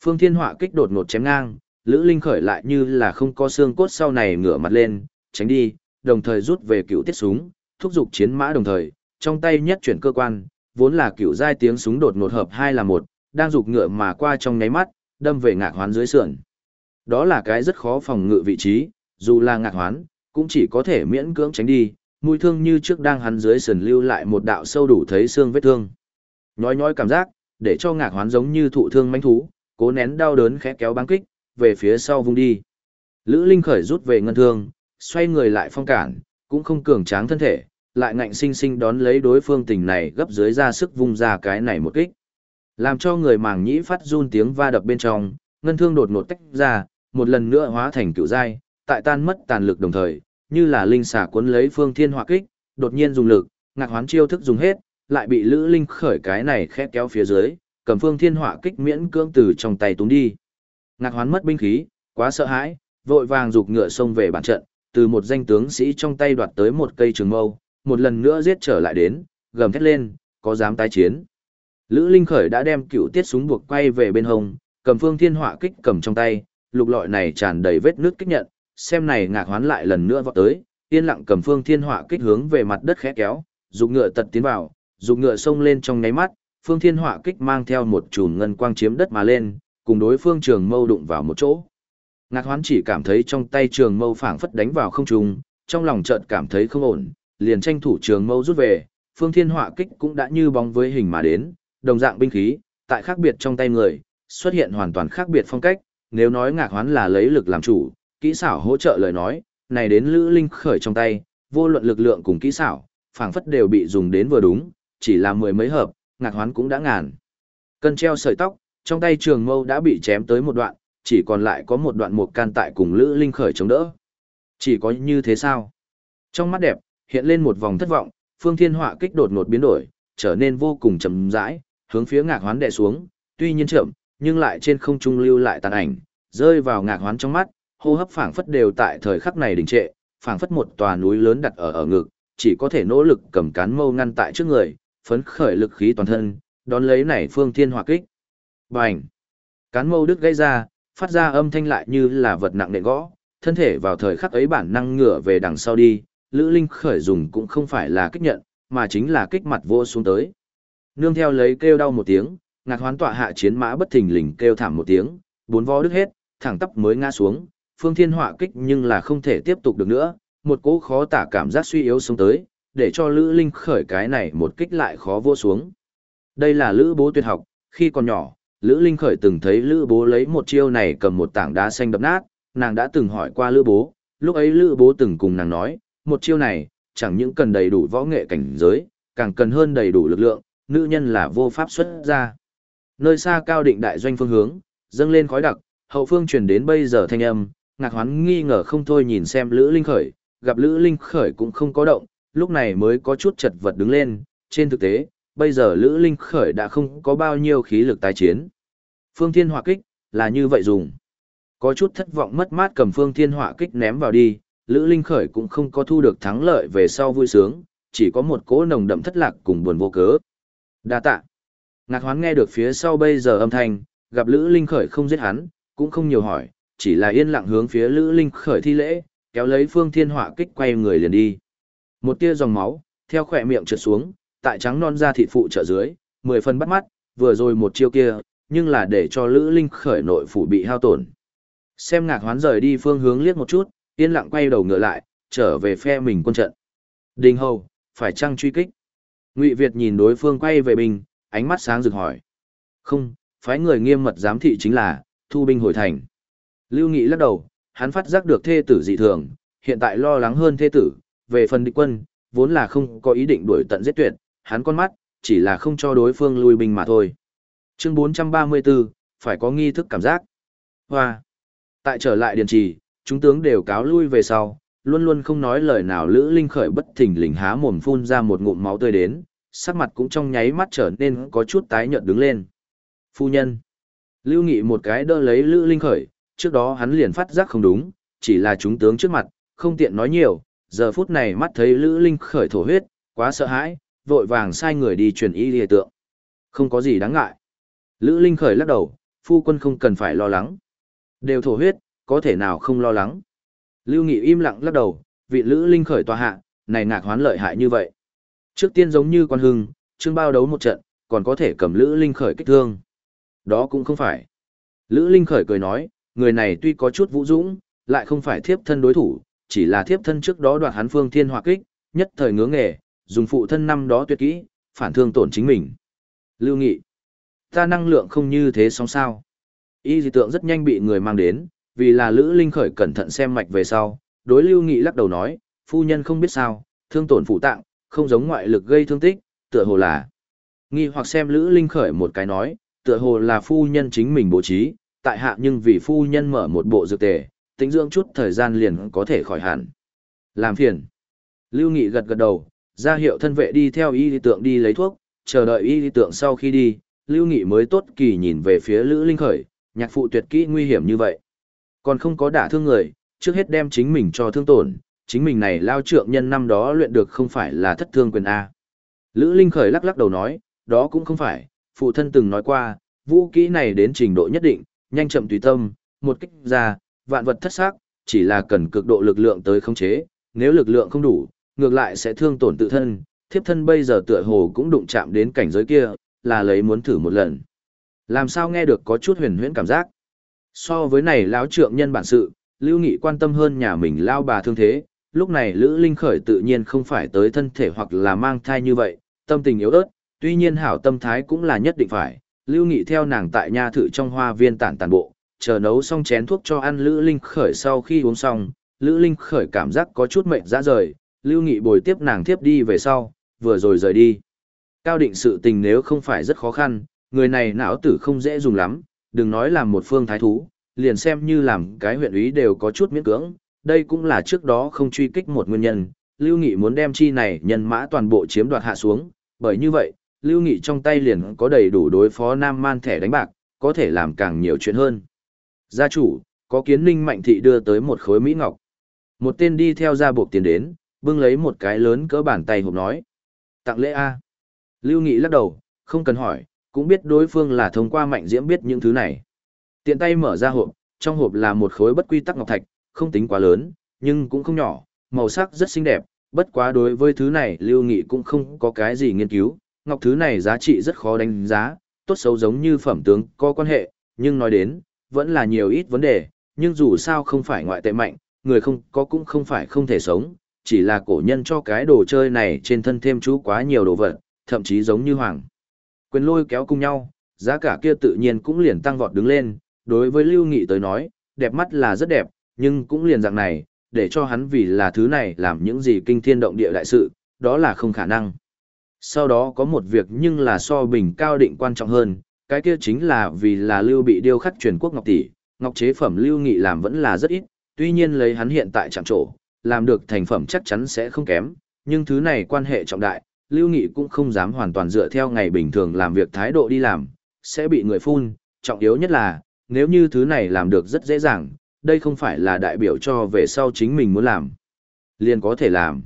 Phương Thiên Họa kích đột ngột chém ngang, Lữ Linh khởi lại như là không có xương cốt sau này ngửa mặt lên, tránh đi, đồng thời rút về cựu tiết súng, thúc giục chiến mã đồng thời, trong tay nhất chuyển cơ quan, vốn là cựu giai tiếng súng đột ngột hợp hai là một, đang rục ngựa mà qua trong nháy mắt, đâm về ngạc hoán dưới sườn. Đó là cái rất khó phòng ngự vị trí, dù là ngạc hoán, cũng chỉ có thể miễn cưỡng tránh đi, mũi thương như trước đang hắn dưới sườn lưu lại một đạo sâu đủ thấy xương vết thương. Nhói nhói cảm giác, để cho ngạc hoán giống như thụ thương manh thú, cố nén đau đớn khẽ kéo băng kích, về phía sau vung đi. Lữ Linh khởi rút về ngân thương, xoay người lại phong cản, cũng không cường tráng thân thể, lại ngạnh sinh sinh đón lấy đối phương tình này gấp dưới ra sức vung ra cái này một kích. Làm cho người màng nhĩ phát run tiếng va đập bên trong, ngân thương đột ngột tách ra, một lần nữa hóa thành cựu giai, tại tan mất tàn lực đồng thời, như là linh xà cuốn lấy phương thiên hỏa kích, đột nhiên dùng lực, ngạc hoán chiêu thức dùng hết, lại bị Lữ Linh khởi cái này khép kéo phía dưới, cầm phương thiên hỏa kích miễn cưỡng từ trong tay túng đi. Ngạc hoán mất binh khí, quá sợ hãi, vội vàng rục ngựa xông về bản trận, từ một danh tướng sĩ trong tay đoạt tới một cây trường mâu, một lần nữa giết trở lại đến, gầm thét lên, có dám tái chiến. Lữ Linh Khởi đã đem cựu tiết súng buộc quay về bên hông, cầm phương thiên họa kích cầm trong tay, lục lọi này tràn đầy vết nước kích nhận, xem này ngạc hoán lại lần nữa vọt tới, yên lặng cầm phương thiên họa kích hướng về mặt đất khẽ kéo, dục ngựa tật tiến vào, dục ngựa xông lên trong nháy mắt, phương thiên họa kích mang theo một chùm ngân quang chiếm đất mà lên, cùng đối phương trường mâu đụng vào một chỗ. Ngạc hoán chỉ cảm thấy trong tay trường mâu phảng phất đánh vào không trung, trong lòng chợt cảm thấy không ổn, liền tranh thủ trường mâu rút về, phương thiên hỏa kích cũng đã như bóng với hình mà đến, đồng dạng binh khí, tại khác biệt trong tay người, xuất hiện hoàn toàn khác biệt phong cách, nếu nói ngạc hoán là lấy lực làm chủ, kỹ xảo hỗ trợ lời nói, này đến Lữ Linh khởi trong tay, vô luận lực lượng cùng kỹ xảo, phảng phất đều bị dùng đến vừa đúng, chỉ là mười mấy hợp, ngạc hoán cũng đã ngàn. Cân treo sợi tóc, trong tay trường mâu đã bị chém tới một đoạn, chỉ còn lại có một đoạn một can tại cùng Lữ Linh khởi chống đỡ. Chỉ có như thế sao? Trong mắt đẹp, hiện lên một vòng thất vọng, phương thiên họa kích đột ngột biến đổi, trở nên vô cùng chậm rãi, hướng phía ngạc hoán đè xuống, tuy nhiên chậm, nhưng lại trên không trung lưu lại tàn ảnh, rơi vào ngạc hoán trong mắt, hô hấp phảng phất đều tại thời khắc này đình trệ, phảng phất một tòa núi lớn đặt ở ở ngực, chỉ có thể nỗ lực cầm cán mâu ngăn tại trước người, phấn khởi lực khí toàn thân, đón lấy này phương thiên Họa kích. Bành! Cán mâu đứt gây ra, phát ra âm thanh lại như là vật nặng nện gõ, thân thể vào thời khắc ấy bản năng ngửa về đằng sau đi, Lữ Linh khởi dùng cũng không phải là kích nhận, mà chính là kích mặt vô xuống tới. Nương theo lấy kêu đau một tiếng, ngạc hoán tọa hạ chiến mã bất thình lình kêu thảm một tiếng, bốn vó đứt hết, thẳng tắp mới ngã xuống, phương thiên họa kích nhưng là không thể tiếp tục được nữa, một cỗ khó tả cảm giác suy yếu xuống tới, để cho Lữ Linh khởi cái này một kích lại khó vô xuống. Đây là Lữ bố tuyệt học, khi còn nhỏ, Lữ Linh khởi từng thấy Lữ bố lấy một chiêu này cầm một tảng đá xanh đập nát, nàng đã từng hỏi qua Lữ bố, lúc ấy Lữ bố từng cùng nàng nói, một chiêu này, chẳng những cần đầy đủ võ nghệ cảnh giới, càng cần hơn đầy đủ lực lượng, nữ nhân là vô pháp xuất ra. Nơi xa cao định đại doanh phương hướng, dâng lên khói đặc, hậu phương truyền đến bây giờ thanh âm, ngạc hoán nghi ngờ không thôi nhìn xem Lữ Linh khởi, gặp Lữ Linh khởi cũng không có động, lúc này mới có chút chật vật đứng lên, trên thực tế, bây giờ Lữ Linh khởi đã không có bao nhiêu khí lực tái chiến. Phương Thiên Hỏa Kích, là như vậy dùng. Có chút thất vọng mất mát cầm Phương Thiên Hỏa Kích ném vào đi, Lữ Linh khởi cũng không có thu được thắng lợi về sau vui sướng, chỉ có một cỗ nồng đậm thất lạc cùng buồn vô cớ. Đa tạ. Ngạc hoán nghe được phía sau bây giờ âm thanh, gặp Lữ Linh khởi không giết hắn, cũng không nhiều hỏi, chỉ là yên lặng hướng phía Lữ Linh khởi thi lễ, kéo lấy phương thiên họa kích quay người liền đi. Một tia dòng máu, theo khỏe miệng trượt xuống, tại trắng non da thịt phụ trợ dưới, mười phần bắt mắt, vừa rồi một chiêu kia, nhưng là để cho Lữ Linh khởi nội phủ bị hao tổn. Xem ngạc hoán rời đi phương hướng liếc một chút, yên lặng quay đầu ngựa lại, trở về phe mình quân trận. Đình hầu, phải chăng truy kích? Ngụy Việt nhìn đối phương quay về binh, ánh mắt sáng rực hỏi. Không, phái người nghiêm mật giám thị chính là, thu binh hồi thành. Lưu Nghị lắc đầu, hắn phát giác được thê tử dị thường, hiện tại lo lắng hơn thê tử, về phần địch quân, vốn là không có ý định đuổi tận giết tuyệt, hắn con mắt, chỉ là không cho đối phương lui binh mà thôi. Chương 434, phải có nghi thức cảm giác. Hoa. Tại trở lại điền trì, chúng tướng đều cáo lui về sau, luôn luôn không nói lời nào Lữ Linh khởi bất thình lình há mồm phun ra một ngụm máu tươi đến, sắc mặt cũng trong nháy mắt trở nên có chút tái nhợt đứng lên. Phu nhân. Lưu Nghị một cái đỡ lấy Lữ Linh khởi, trước đó hắn liền phát giác không đúng, chỉ là chúng tướng trước mặt, không tiện nói nhiều, giờ phút này mắt thấy Lữ Linh khởi thổ huyết, quá sợ hãi, vội vàng sai người đi truyền y lìa tượng. Không có gì đáng ngại. Lữ Linh khởi lắc đầu, phu quân không cần phải lo lắng. Đều thổ huyết, có thể nào không lo lắng. Lưu Nghị im lặng lắc đầu, vị Lữ Linh khởi tòa hạ, này ngạc hoán lợi hại như vậy. Trước tiên giống như quan hưng, chương bao đấu một trận, còn có thể cầm Lữ Linh khởi kích thương. Đó cũng không phải. Lữ Linh khởi cười nói, người này tuy có chút vũ dũng, lại không phải thiếp thân đối thủ, chỉ là thiếp thân trước đó đoạt hắn phương thiên hỏa kích, nhất thời ngưỡng nghề, dùng phụ thân năm đó tuyệt kỹ, phản thương tổn chính mình. Lưu Nghị, ta năng lượng không như thế song sao. Y dị tượng rất nhanh bị người mang đến, vì là Lữ Linh khởi cẩn thận xem mạch về sau, đối Lưu Nghị lắc đầu nói, phu nhân không biết sao, thương tổn phụ tạng, không giống ngoại lực gây thương tích, tựa hồ là. Nghi hoặc xem Lữ Linh khởi một cái nói, tựa hồ là phu nhân chính mình bố trí, tại hạ nhưng vì phu nhân mở một bộ dược tề, tính dưỡng chút thời gian liền có thể khỏi hẳn. Làm phiền. Lưu Nghị gật gật đầu, ra hiệu thân vệ đi theo y lý tượng đi lấy thuốc, chờ đợi y lý tượng sau khi đi, Lưu Nghị mới tốt kỳ nhìn về phía Lữ Linh khởi, nhạc phụ tuyệt kỹ nguy hiểm như vậy. Còn không có đả thương người, trước hết đem chính mình cho thương tổn, chính mình này lao trượng nhân năm đó luyện được không phải là thất thương quyền A. Lữ Linh khởi lắc lắc đầu nói, đó cũng không phải, phụ thân từng nói qua, vũ kỹ này đến trình độ nhất định, nhanh chậm tùy tâm, một kích ra, vạn vật thất xác, chỉ là cần cực độ lực lượng tới khống chế, nếu lực lượng không đủ, ngược lại sẽ thương tổn tự thân, thiếp thân bây giờ tựa hồ cũng đụng chạm đến cảnh giới kia, là lấy muốn thử một lần. Làm sao nghe được có chút huyền huyễn cảm giác. So với này lão trượng nhân bản sự, Lưu Nghị quan tâm hơn nhà mình lao bà thương thế, lúc này Lữ Linh khởi tự nhiên không phải tới thân thể hoặc là mang thai như vậy, tâm tình yếu ớt, tuy nhiên hảo tâm thái cũng là nhất định phải, Lưu Nghị theo nàng tại nha thự trong hoa viên tản tàn bộ, chờ nấu xong chén thuốc cho ăn Lữ Linh khởi sau khi uống xong, Lữ Linh khởi cảm giác có chút mệt ra rời, Lưu Nghị bồi tiếp nàng tiếp đi về sau, vừa rồi rời đi. Cao định sự tình nếu không phải rất khó khăn, người này não tử không dễ dùng lắm, đừng nói làm một phương thái thú, liền xem như làm cái huyện ý đều có chút miễn cưỡng, đây cũng là trước đó không truy kích một nguyên nhân, Lưu Nghị muốn đem chi này nhân mã toàn bộ chiếm đoạt hạ xuống, bởi như vậy, Lưu Nghị trong tay liền có đầy đủ đối phó Nam Man thẻ đánh bạc, có thể làm càng nhiều chuyện hơn. Gia chủ, có kiến ninh mạnh thị đưa tới một khối Mỹ Ngọc. Một tên đi theo gia buộc tiền đến, bưng lấy một cái lớn cỡ bàn tay hộp nói. Tặng lễ A. Lưu Nghị lắc đầu, không cần hỏi, cũng biết đối phương là thông qua mạnh diễm biết những thứ này. Tiện tay mở ra hộp, trong hộp là một khối bất quy tắc ngọc thạch, không tính quá lớn, nhưng cũng không nhỏ, màu sắc rất xinh đẹp, bất quá đối với thứ này Lưu Nghị cũng không có cái gì nghiên cứu, ngọc thứ này giá trị rất khó đánh giá, tốt xấu giống như phẩm tướng có quan hệ, nhưng nói đến, vẫn là nhiều ít vấn đề, nhưng dù sao không phải ngoại tệ mạnh, người không có cũng không phải không thể sống, chỉ là cổ nhân cho cái đồ chơi này trên thân thêm chú quá nhiều đồ vật, thậm chí giống như hoàng. Quyền lôi kéo cùng nhau, giá cả kia tự nhiên cũng liền tăng vọt đứng lên, đối với Lưu Nghị tới nói, đẹp mắt là rất đẹp, nhưng cũng liền dạng này, để cho hắn vì là thứ này làm những gì kinh thiên động địa đại sự, đó là không khả năng. Sau đó có một việc nhưng là so bình cao định quan trọng hơn, cái kia chính là vì là Lưu bị điêu khắc truyền quốc ngọc tỷ, ngọc chế phẩm Lưu Nghị làm vẫn là rất ít, tuy nhiên lấy hắn hiện tại chạm trổ, làm được thành phẩm chắc chắn sẽ không kém, nhưng thứ này quan hệ trọng đại, Lưu Nghị cũng không dám hoàn toàn dựa theo ngày bình thường làm việc thái độ đi làm, sẽ bị người phun, trọng yếu nhất là, nếu như thứ này làm được rất dễ dàng, đây không phải là đại biểu cho về sau chính mình muốn làm. Liền có thể làm.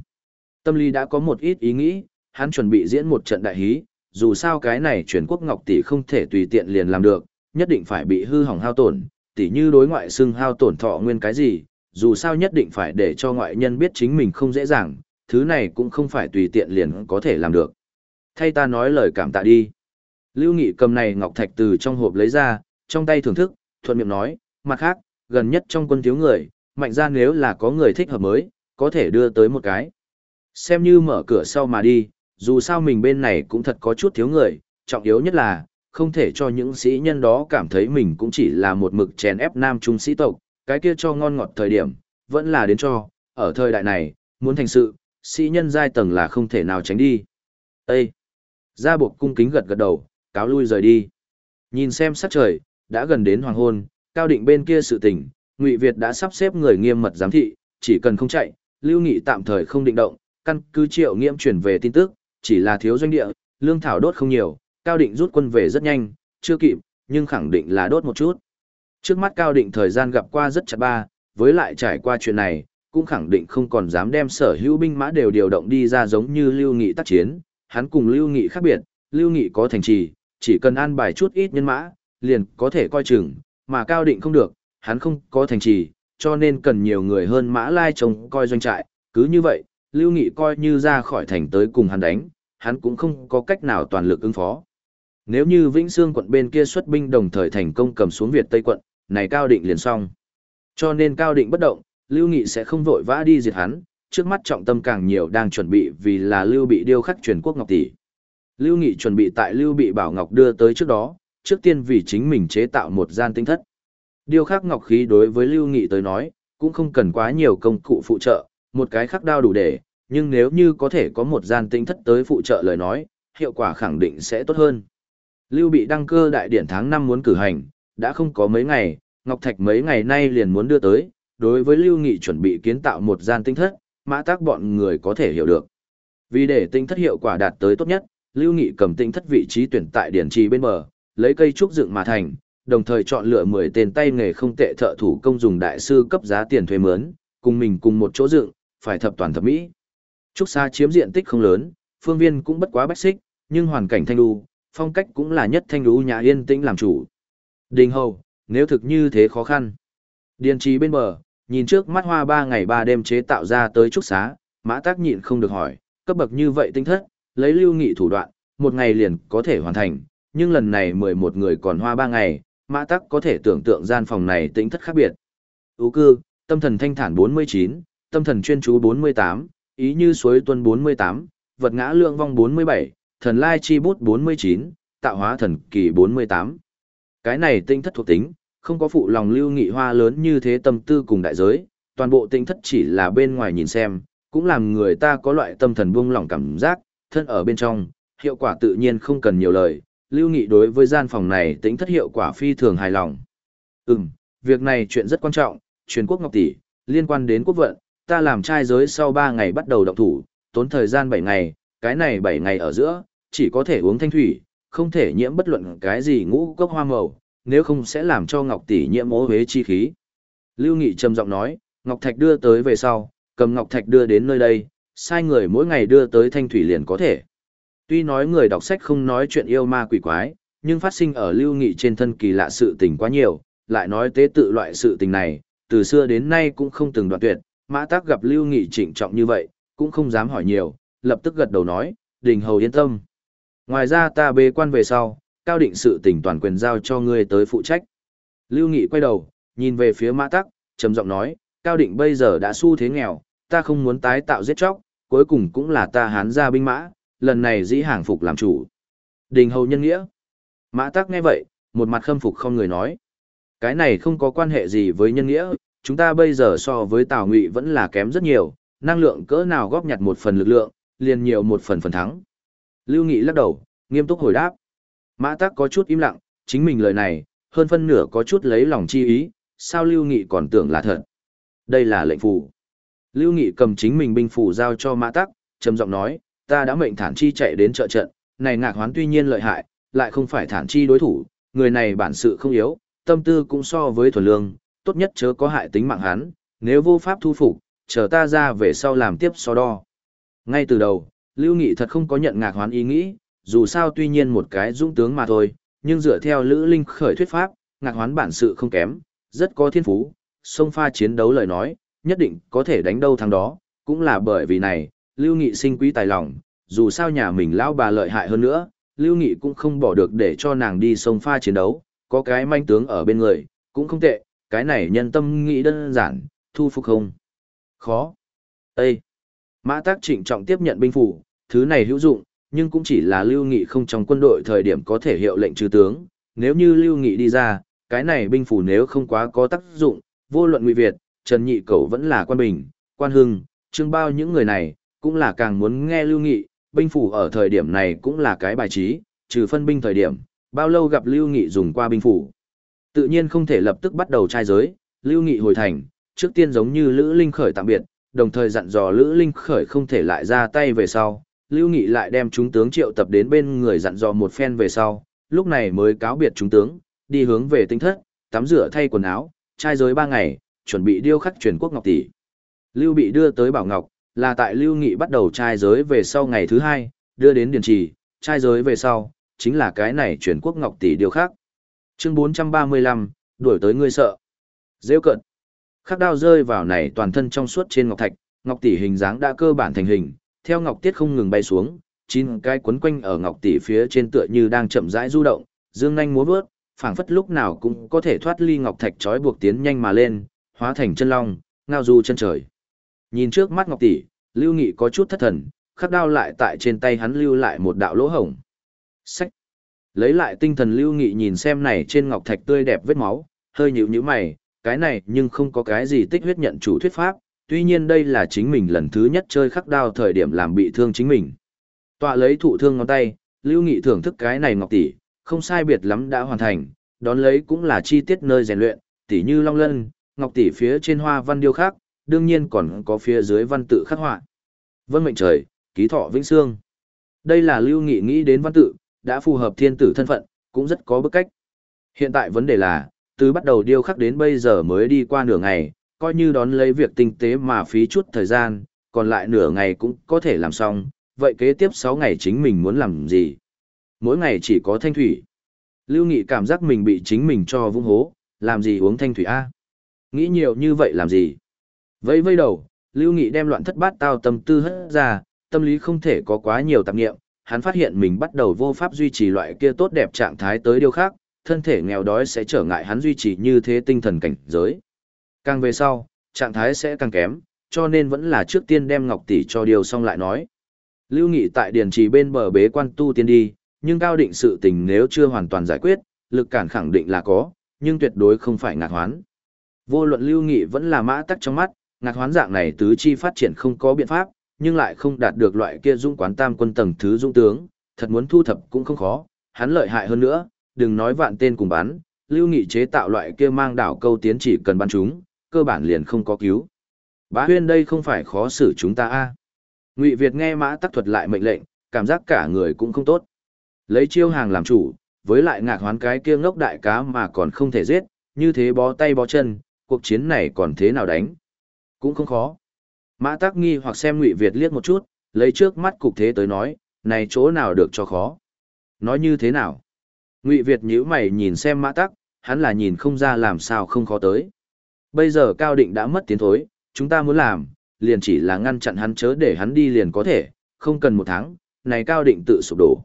Tâm lý đã có một ít ý nghĩ, hắn chuẩn bị diễn một trận đại hí, dù sao cái này chuyển quốc ngọc tỷ không thể tùy tiện liền làm được, nhất định phải bị hư hỏng hao tổn, tỷ như đối ngoại xưng hao tổn thọ nguyên cái gì, dù sao nhất định phải để cho ngoại nhân biết chính mình không dễ dàng, thứ này cũng không phải tùy tiện liền có thể làm được. Thay ta nói lời cảm tạ đi. Lưu Nghị cầm này ngọc thạch từ trong hộp lấy ra, trong tay thưởng thức, thuận miệng nói, mặt khác, gần nhất trong quân thiếu người, mạnh ra nếu là có người thích hợp mới, có thể đưa tới một cái. Xem như mở cửa sau mà đi, dù sao mình bên này cũng thật có chút thiếu người, trọng yếu nhất là, không thể cho những sĩ nhân đó cảm thấy mình cũng chỉ là một mực chèn ép nam trung sĩ tộc, cái kia cho ngon ngọt thời điểm, vẫn là đến cho, ở thời đại này, muốn thành sự, sĩ nhân giai tầng là không thể nào tránh đi. Ê! Gia buộc cung kính gật gật đầu, cáo lui rời đi. Nhìn xem sắc trời, đã gần đến hoàng hôn, cao định bên kia sự tình, Ngụy Việt đã sắp xếp người nghiêm mật giám thị, chỉ cần không chạy, Lưu Nghị tạm thời không định động, căn cứ triệu nghiêm chuyển về tin tức, chỉ là thiếu doanh địa, lương thảo đốt không nhiều, cao định rút quân về rất nhanh, chưa kịp, nhưng khẳng định là đốt một chút. Trước mắt cao định thời gian gặp qua rất chặt ba, với lại trải qua chuyện này, cũng khẳng định không còn dám đem sở hữu binh mã đều điều động đi ra giống như Lưu Nghị tác chiến, hắn cùng Lưu Nghị khác biệt, Lưu Nghị có thành trì, chỉ cần an bài chút ít nhân mã, liền có thể coi chừng, mà cao định không được, hắn không có thành trì, cho nên cần nhiều người hơn mã lai trông coi doanh trại, cứ như vậy, Lưu Nghị coi như ra khỏi thành tới cùng hắn đánh, hắn cũng không có cách nào toàn lực ứng phó. Nếu như Vĩnh Sương quận bên kia xuất binh đồng thời thành công cầm xuống Việt Tây quận, này Cao Định liền xong. Cho nên Cao Định bất động, Lưu Nghị sẽ không vội vã đi diệt hắn, trước mắt trọng tâm càng nhiều đang chuẩn bị vì là Lưu bị điêu khắc truyền quốc ngọc tỷ. Lưu Nghị chuẩn bị tại Lưu bị bảo ngọc đưa tới trước đó, trước tiên vì chính mình chế tạo một gian tinh thất. Điêu khắc ngọc khí đối với Lưu Nghị tới nói, cũng không cần quá nhiều công cụ phụ trợ, một cái khắc đao đủ để, nhưng nếu như có thể có một gian tinh thất tới phụ trợ lời nói, hiệu quả khẳng định sẽ tốt hơn. Lưu bị đăng cơ đại điển tháng 5 muốn cử hành, đã không có mấy ngày, Ngọc Thạch mấy ngày nay liền muốn đưa tới, đối với Lưu Nghị chuẩn bị kiến tạo một gian tinh thất, mã tác bọn người có thể hiểu được. Vì để tinh thất hiệu quả đạt tới tốt nhất, Lưu Nghị cầm tinh thất vị trí tuyển tại điển trì bên bờ, lấy cây trúc dựng mà thành, đồng thời chọn lựa 10 tên tay nghề không tệ thợ thủ công dùng đại sư cấp giá tiền thuê mướn, cùng mình cùng một chỗ dựng, phải thập toàn thập mỹ. Trúc xa chiếm diện tích không lớn, phương viên cũng bất quá bách xích, nhưng hoàn cảnh thanh đu, phong cách cũng là nhất thanh đu nhà yên tĩnh làm chủ. Đình hầu, nếu thực như thế khó khăn. Điền trí bên bờ, nhìn trước mắt hoa ba ngày ba đêm chế tạo ra tới trúc xá, mã tác nhịn không được hỏi, cấp bậc như vậy tinh thất, lấy lưu nghị thủ đoạn, một ngày liền có thể hoàn thành, nhưng lần này mười một người còn hoa ba ngày, mã tắc có thể tưởng tượng gian phòng này tính thất khác biệt. Ú cư, tâm thần thanh thản 49, tâm thần chuyên chú 48, ý như suối tuân 48, vật ngã lượng vong 47, thần lai chi bút 49, tạo hóa thần kỳ 48. Cái này tinh thất thuộc tính, không có phụ lòng lưu nghị hoa lớn như thế tâm tư cùng đại giới, toàn bộ tinh thất chỉ là bên ngoài nhìn xem, cũng làm người ta có loại tâm thần buông lỏng cảm giác, thân ở bên trong, hiệu quả tự nhiên không cần nhiều lời, Lưu Nghị đối với gian phòng này tính thất hiệu quả phi thường hài lòng. Ừm, việc này chuyện rất quan trọng, truyền quốc ngọc tỷ, liên quan đến quốc vận, ta làm trai giới sau 3 ngày bắt đầu động thủ, tốn thời gian 7 ngày, cái này 7 ngày ở giữa, chỉ có thể uống thanh thủy, không thể nhiễm bất luận cái gì ngũ cốc hoa màu, nếu không sẽ làm cho ngọc tỷ nhiễm mối huế chi khí. Lưu Nghị trầm giọng nói, ngọc thạch đưa tới về sau, cầm ngọc thạch đưa đến nơi đây, sai người mỗi ngày đưa tới thanh thủy liền có thể. Tuy nói người đọc sách không nói chuyện yêu ma quỷ quái, nhưng phát sinh ở lưu nghị trên thân kỳ lạ sự tình quá nhiều, lại nói tế tự loại sự tình này, từ xưa đến nay cũng không từng đoạn tuyệt, mã tác gặp lưu nghị trịnh trọng như vậy, cũng không dám hỏi nhiều, lập tức gật đầu nói, đình hầu yên tâm. Ngoài ra ta bê quan về sau, cao định sự tỉnh toàn quyền giao cho ngươi tới phụ trách. Lưu Nghị quay đầu, nhìn về phía mã tắc, trầm giọng nói, cao định bây giờ đã su thế nghèo, ta không muốn tái tạo giết chóc, cuối cùng cũng là ta hán ra binh mã, lần này dĩ hàng phục làm chủ. Đình hầu nhân nghĩa. Mã tắc nghe vậy, một mặt khâm phục không người nói. Cái này không có quan hệ gì với nhân nghĩa, chúng ta bây giờ so với Tào Ngụy vẫn là kém rất nhiều, năng lượng cỡ nào góp nhặt một phần lực lượng, liền nhiều một phần phần thắng. Lưu Nghị lắc đầu, nghiêm túc hồi đáp. Mã tắc có chút im lặng, chính mình lời này, hơn phân nửa có chút lấy lòng chi ý, sao Lưu Nghị còn tưởng là thật. Đây là lệnh phù. Lưu Nghị cầm chính mình binh phù giao cho Mã tắc, trầm giọng nói, ta đã mệnh thản chi chạy đến trợ trận, này ngạc hoán tuy nhiên lợi hại, lại không phải thản chi đối thủ, người này bản sự không yếu, tâm tư cũng so với thuần lương, tốt nhất chớ có hại tính mạng hắn, nếu vô pháp thu phục, chờ ta ra về sau làm tiếp so đo. Ngay từ đầu, Lưu Nghị thật không có nhận ngạc hoán ý nghĩ, dù sao tuy nhiên một cái dũng tướng mà thôi, nhưng dựa theo Lữ Linh khởi thuyết pháp, ngạc hoán bản sự không kém, rất có thiên phú, sông pha chiến đấu lời nói, nhất định có thể đánh đâu thắng đó, cũng là bởi vì này, Lưu Nghị sinh quý tài lòng, dù sao nhà mình lão bà lợi hại hơn nữa, Lưu Nghị cũng không bỏ được để cho nàng đi sông pha chiến đấu, có cái manh tướng ở bên người, cũng không tệ, cái này nhân tâm nghĩ đơn giản, thu phục không. Khó. Ê! Mã Tắc trịnh trọng tiếp nhận binh phủ, thứ này hữu dụng, nhưng cũng chỉ là Lưu Nghị không trong quân đội thời điểm có thể hiệu lệnh trừ tướng, nếu như Lưu Nghị đi ra, cái này binh phủ nếu không quá có tác dụng, vô luận Ngụy Việt, Trần Nhị Cẩu vẫn là quan bình, quan hưng, trương bao những người này, cũng là càng muốn nghe Lưu Nghị, binh phủ ở thời điểm này cũng là cái bài trí, trừ phân binh thời điểm, bao lâu gặp Lưu Nghị dùng qua binh phủ. Tự nhiên không thể lập tức bắt đầu trai giới, Lưu Nghị hồi thành, trước tiên giống như Lữ Linh Khởi tạm biệt, đồng thời dặn dò Lữ Linh Khởi không thể lại ra tay về sau, Lưu Nghị lại đem chúng tướng triệu tập đến bên người dặn dò một phen về sau, lúc này mới cáo biệt chúng tướng, đi hướng về tinh thất, tắm rửa thay quần áo, trai giới ba ngày, chuẩn bị điêu khắc truyền quốc ngọc tỷ. Lưu bị đưa tới Bảo Ngọc, là tại Lưu Nghị bắt đầu trai giới về sau ngày thứ hai, đưa đến Điền Trì, trai giới về sau, chính là cái này truyền quốc ngọc tỷ điêu khắc. Chương 435, đuổi tới ngươi sợ. Rêu cận. Khắc đao rơi vào này toàn thân trong suốt trên ngọc thạch, ngọc tỷ hình dáng đã cơ bản thành hình, theo ngọc tiết không ngừng bay xuống, chín cái quấn quanh ở ngọc tỷ phía trên tựa như đang chậm rãi du động, dương nhanh múa vớt, phảng phất lúc nào cũng có thể thoát ly ngọc thạch trói buộc tiến nhanh mà lên, hóa thành chân long, ngao du chân trời. Nhìn trước mắt ngọc tỷ, Lưu Nghị có chút thất thần, khắc đao lại tại trên tay hắn lưu lại một đạo lỗ hổng. Sách. Lấy lại tinh thần Lưu Nghị nhìn xem này trên ngọc thạch tươi đẹp vết máu, hơi nhíu nhíu mày, cái này nhưng không có cái gì tích huyết nhận chủ thuyết pháp, tuy nhiên đây là chính mình lần thứ nhất chơi khắc đao thời điểm làm bị thương chính mình. Tọa lấy thụ thương ngón tay, Lưu Nghị thưởng thức cái này ngọc tỷ, không sai biệt lắm đã hoàn thành, đón lấy cũng là chi tiết nơi rèn luyện, tỷ như long lân, ngọc tỷ phía trên hoa văn điêu khắc, đương nhiên còn có phía dưới văn tự khắc họa. Vân mệnh trời, ký thọ vĩnh xương. Đây là Lưu Nghị nghĩ đến văn tự, đã phù hợp thiên tử thân phận, cũng rất có bức cách. Hiện tại vấn đề là, từ bắt đầu điêu khắc đến bây giờ mới đi qua nửa ngày, coi như đón lấy việc tinh tế mà phí chút thời gian, còn lại nửa ngày cũng có thể làm xong, vậy kế tiếp 6 ngày chính mình muốn làm gì? Mỗi ngày chỉ có thanh thủy. Lưu Nghị cảm giác mình bị chính mình cho vung hố, làm gì uống thanh thủy A? Nghĩ nhiều như vậy làm gì? Vây vây đầu, Lưu Nghị đem loạn thất bát tao tâm tư hất ra, tâm lý không thể có quá nhiều tạp nghiệm, hắn phát hiện mình bắt đầu vô pháp duy trì loại kia tốt đẹp trạng thái tới điều khác, thân thể nghèo đói sẽ trở ngại hắn duy trì như thế tinh thần cảnh giới. Càng về sau, trạng thái sẽ càng kém, cho nên vẫn là trước tiên đem Ngọc Tỷ cho điều xong lại nói. Lưu Nghị tại Điền trì bên bờ bế quan tu tiên đi, nhưng cao định sự tình nếu chưa hoàn toàn giải quyết, lực cản khẳng định là có, nhưng tuyệt đối không phải ngạc hoán. Vô luận Lưu Nghị vẫn là mã tắc trong mắt, ngạc hoán dạng này tứ chi phát triển không có biện pháp, nhưng lại không đạt được loại kia dung quán tam quân tầng thứ dung tướng, thật muốn thu thập cũng không khó, hắn lợi hại hơn nữa, đừng nói vạn tên cùng bắn, lưu nghị chế tạo loại kia mang đảo câu tiến chỉ cần bắn chúng, cơ bản liền không có cứu. Bá huyên đây không phải khó xử chúng ta a Ngụy Việt nghe mã tắc thuật lại mệnh lệnh, cảm giác cả người cũng không tốt. Lấy chiêu hàng làm chủ, với lại ngạc hoán cái kia ngốc đại cá mà còn không thể giết, như thế bó tay bó chân, cuộc chiến này còn thế nào đánh. Cũng không khó. Mã Tắc nghi hoặc xem Ngụy Việt liếc một chút, lấy trước mắt cục thế tới nói, này chỗ nào được cho khó. Nói như thế nào? Ngụy Việt nhíu mày nhìn xem Mã Tắc, hắn là nhìn không ra làm sao không khó tới. Bây giờ Cao Định đã mất tiến thối, chúng ta muốn làm, liền chỉ là ngăn chặn hắn chớ để hắn đi liền có thể, không cần một tháng, này Cao Định tự sụp đổ.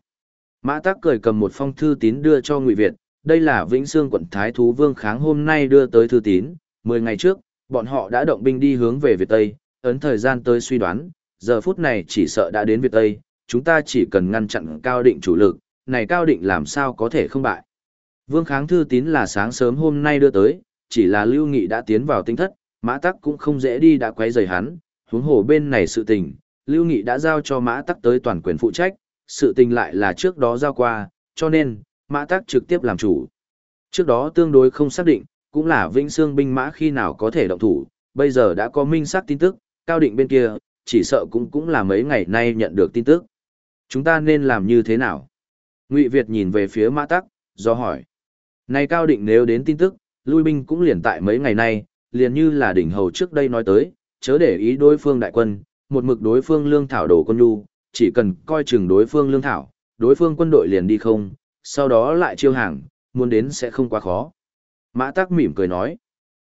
Mã Tắc cười cầm một phong thư tín đưa cho Ngụy Việt, đây là Vĩnh Sương quận Thái Thú Vương Kháng hôm nay đưa tới thư tín, 10 ngày trước, bọn họ đã động binh đi hướng về Việt Tây, ấn thời gian tới suy đoán, giờ phút này chỉ sợ đã đến Việt Tây, chúng ta chỉ cần ngăn chặn cao định chủ lực, này cao định làm sao có thể không bại. Vương Kháng thư tín là sáng sớm hôm nay đưa tới, chỉ là Lưu Nghị đã tiến vào tinh thất, Mã Tắc cũng không dễ đi đã quấy rầy hắn, huống hồ bên này sự tình, Lưu Nghị đã giao cho Mã Tắc tới toàn quyền phụ trách, sự tình lại là trước đó giao qua, cho nên, Mã Tắc trực tiếp làm chủ. Trước đó tương đối không xác định, cũng là Vĩnh sương binh mã khi nào có thể động thủ, bây giờ đã có minh xác tin tức, cao định bên kia, chỉ sợ cũng cũng là mấy ngày nay nhận được tin tức. Chúng ta nên làm như thế nào? Ngụy Việt nhìn về phía Mã Tắc, do hỏi. Này cao định nếu đến tin tức, lui binh cũng liền tại mấy ngày nay, liền như là đỉnh hầu trước đây nói tới, chớ để ý đối phương đại quân, một mực đối phương lương thảo đổ quân nhu, chỉ cần coi chừng đối phương lương thảo, đối phương quân đội liền đi không, sau đó lại chiêu hàng, muốn đến sẽ không quá khó. Mã Tắc mỉm cười nói,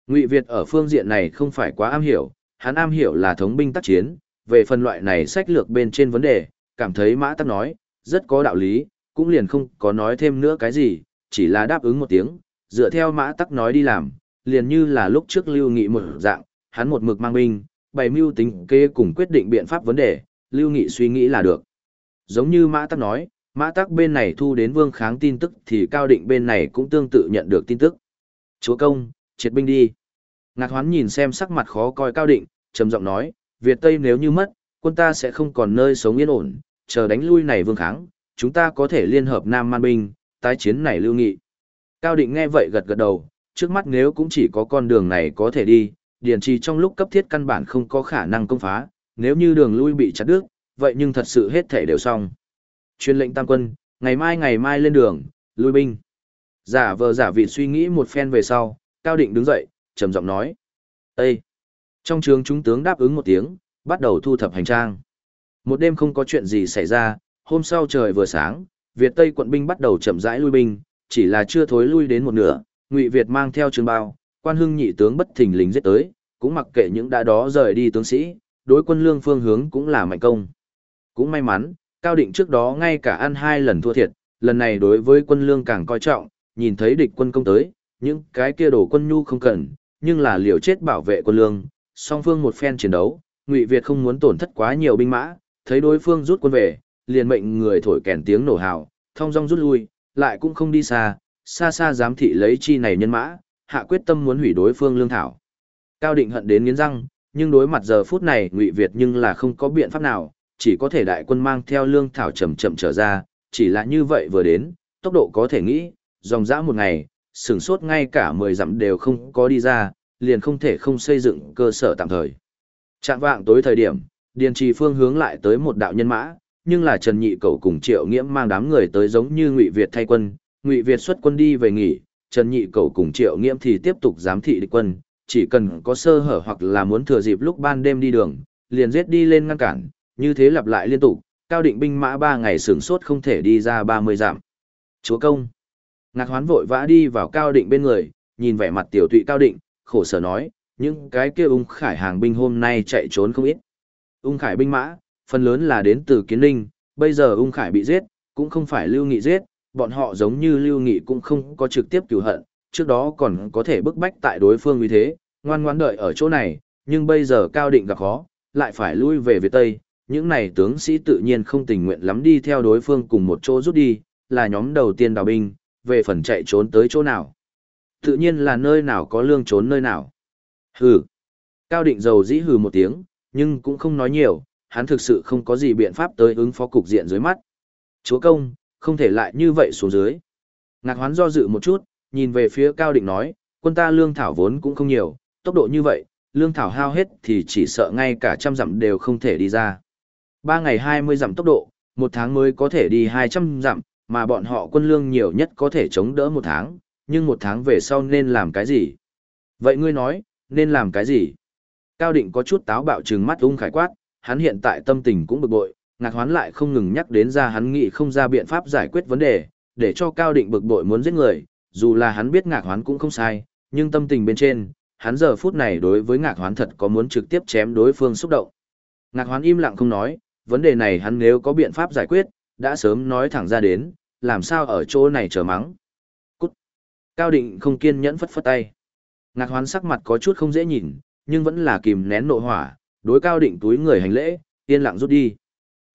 Ngụy Việt ở phương diện này không phải quá am hiểu, hắn am hiểu là thống binh tác chiến, về phần loại này sách lược bên trên vấn đề, cảm thấy Mã Tắc nói, rất có đạo lý, cũng liền không có nói thêm nữa cái gì, chỉ là đáp ứng một tiếng, dựa theo Mã Tắc nói đi làm, liền như là lúc trước lưu nghị một dạng, hắn một mực mang binh, bày mưu tính kế cùng quyết định biện pháp vấn đề, Lưu Nghị suy nghĩ là được. Giống như Mã Tắc nói, Mã Tắc bên này thu đến Vương Kháng tin tức thì Cao Định bên này cũng tương tự nhận được tin tức. Chúa công, triệt binh đi. Ngạc Hoán nhìn xem sắc mặt khó coi Cao Định, trầm giọng nói, Việt Tây nếu như mất, quân ta sẽ không còn nơi sống yên ổn, chờ đánh lui này Vương Kháng, chúng ta có thể liên hợp Nam Man binh, tái chiến này Lưu Nghị. Cao Định nghe vậy gật gật đầu, trước mắt nếu cũng chỉ có con đường này có thể đi, Điền trì trong lúc cấp thiết căn bản không có khả năng công phá, nếu như đường lui bị chặt đứt, vậy nhưng thật sự hết thể đều xong. Chuyên lệnh tam quân, ngày mai ngày mai lên đường, lui binh. Giả vờ giả vị suy nghĩ một phen về sau, Cao Định đứng dậy, trầm giọng nói. Ê! Trong trường chúng tướng đáp ứng một tiếng, bắt đầu thu thập hành trang. Một đêm không có chuyện gì xảy ra, hôm sau trời vừa sáng, Việt Tây quận binh bắt đầu chậm rãi lui binh, chỉ là chưa thối lui đến một nửa, Ngụy Việt mang theo trường bao, quan hưng nhị tướng bất thình lình giết tới, cũng mặc kệ những đã đó rời đi tướng sĩ, đối quân lương phương hướng cũng là mạnh công. Cũng may mắn, Cao Định trước đó ngay cả ăn hai lần thua thiệt, lần này đối với quân lương càng coi trọng, nhìn thấy địch quân công tới, những cái kia đổ quân nhu không cần, nhưng là liều chết bảo vệ quân lương, song phương một phen chiến đấu, Ngụy Việt không muốn tổn thất quá nhiều binh mã, thấy đối phương rút quân về, liền mệnh người thổi kèn tiếng nổ hào, thông dong rút lui, lại cũng không đi xa, xa xa giám thị lấy chi này nhân mã, hạ quyết tâm muốn hủy đối phương lương thảo. Cao định hận đến nghiến răng, nhưng đối mặt giờ phút này Ngụy Việt nhưng là không có biện pháp nào, chỉ có thể đại quân mang theo lương thảo chậm chậm trở ra, chỉ là như vậy vừa đến, tốc độ có thể nghĩ, dòng dã một ngày, sửng sốt ngay cả 10 dặm đều không có đi ra, liền không thể không xây dựng cơ sở tạm thời. Trạng vạng tối thời điểm, Điền Trì phương hướng lại tới một đạo nhân mã, nhưng là Trần Nhị Cầu cùng Triệu Nghiễm mang đám người tới giống như Ngụy Việt thay quân, Ngụy Việt xuất quân đi về nghỉ, Trần Nhị Cầu cùng Triệu Nghiễm thì tiếp tục giám thị địch quân, chỉ cần có sơ hở hoặc là muốn thừa dịp lúc ban đêm đi đường, liền giết đi lên ngăn cản, như thế lặp lại liên tục, cao định binh mã ba ngày sửng sốt không thể đi ra 30 dặm. Chúa công. Ngạc hoán vội vã đi vào cao định bên người, nhìn vẻ mặt tiểu tụy cao định, khổ sở nói, những cái kia ung khải hàng binh hôm nay chạy trốn không ít. Ung khải binh mã, phần lớn là đến từ kiến ninh, bây giờ ung khải bị giết, cũng không phải lưu nghị giết, bọn họ giống như lưu nghị cũng không có trực tiếp cửu hận, trước đó còn có thể bức bách tại đối phương như thế, ngoan ngoãn đợi ở chỗ này, nhưng bây giờ cao định gặp khó, lại phải lui về Việt Tây, những này tướng sĩ tự nhiên không tình nguyện lắm đi theo đối phương cùng một chỗ rút đi, là nhóm đầu tiên đào binh, về phần chạy trốn tới chỗ nào. Tự nhiên là nơi nào có lương trốn nơi nào. Hừ. Cao định dầu dĩ hừ một tiếng, nhưng cũng không nói nhiều, hắn thực sự không có gì biện pháp tới ứng phó cục diện dưới mắt. Chúa công, không thể lại như vậy xuống dưới. Ngạc hoán do dự một chút, nhìn về phía Cao Định nói, quân ta lương thảo vốn cũng không nhiều, tốc độ như vậy, lương thảo hao hết thì chỉ sợ ngay cả trăm dặm đều không thể đi ra. Ba ngày hai mươi dặm tốc độ, một tháng mới có thể đi hai trăm dặm, mà bọn họ quân lương nhiều nhất có thể chống đỡ một tháng, nhưng một tháng về sau nên làm cái gì? Vậy ngươi nói, nên làm cái gì? Cao Định có chút táo bạo trừng mắt ung khải quát, hắn hiện tại tâm tình cũng bực bội, ngạc hoán lại không ngừng nhắc đến ra hắn nghĩ không ra biện pháp giải quyết vấn đề, để cho Cao Định bực bội muốn giết người, dù là hắn biết ngạc hoán cũng không sai, nhưng tâm tình bên trên, hắn giờ phút này đối với ngạc hoán thật có muốn trực tiếp chém đối phương xúc động. Ngạc hoán im lặng không nói, vấn đề này hắn nếu có biện pháp giải quyết, đã sớm nói thẳng ra đến, làm sao ở chỗ này chờ mắng. Cút. Cao định không kiên nhẫn phất phất tay. Ngạc hoán sắc mặt có chút không dễ nhìn, nhưng vẫn là kìm nén nộ hỏa, đối cao định túi người hành lễ, yên lặng rút đi.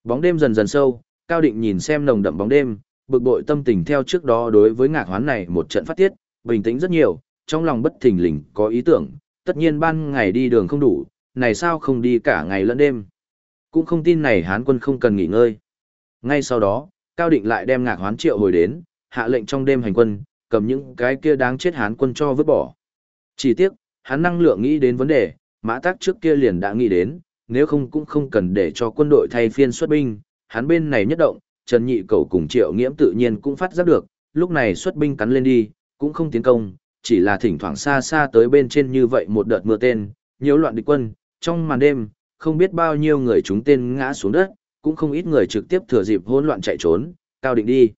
Bóng đêm dần dần sâu, cao định nhìn xem nồng đậm bóng đêm, bực bội tâm tình theo trước đó đối với ngạc hoán này một trận phát tiết, bình tĩnh rất nhiều, trong lòng bất thình lình có ý tưởng, tất nhiên ban ngày đi đường không đủ, này sao không đi cả ngày lẫn đêm. Cũng không tin này hán quân không cần nghỉ ngơi. Ngay sau đó, Cao Định lại đem ngạc hoán triệu hồi đến, hạ lệnh trong đêm hành quân, cầm những cái kia đáng chết hán quân cho vứt bỏ. Chỉ tiếc, hắn năng lượng nghĩ đến vấn đề, mã tác trước kia liền đã nghĩ đến, nếu không cũng không cần để cho quân đội thay phiên xuất binh, hắn bên này nhất động, Trần Nhị Cầu cùng Triệu Nghiễm tự nhiên cũng phát giác được, lúc này xuất binh cắn lên đi, cũng không tiến công, chỉ là thỉnh thoảng xa xa tới bên trên như vậy một đợt mưa tên, nhiễu loạn địch quân, trong màn đêm, không biết bao nhiêu người chúng tên ngã xuống đất, cũng không ít người trực tiếp thừa dịp hỗn loạn chạy trốn, cao định đi.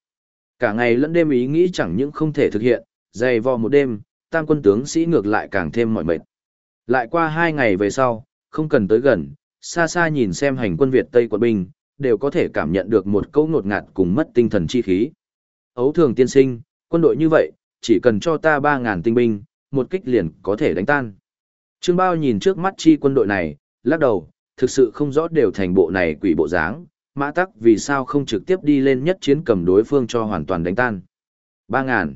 Cả ngày lẫn đêm ý nghĩ chẳng những không thể thực hiện, dày vò một đêm, tam quân tướng sĩ ngược lại càng thêm mỏi mệt. Lại qua hai ngày về sau, không cần tới gần, xa xa nhìn xem hành quân Việt Tây quận binh, đều có thể cảm nhận được một câu ngột ngạt cùng mất tinh thần chi khí. Ấu thường tiên sinh, quân đội như vậy, chỉ cần cho ta 3.000 tinh binh, một kích liền có thể đánh tan. Trương Bao nhìn trước mắt chi quân đội này, lắc đầu, thực sự không rõ đều thành bộ này quỷ bộ dáng, mã tắc vì sao không trực tiếp đi lên nhất chiến cầm đối phương cho hoàn toàn đánh tan. Ba ngàn.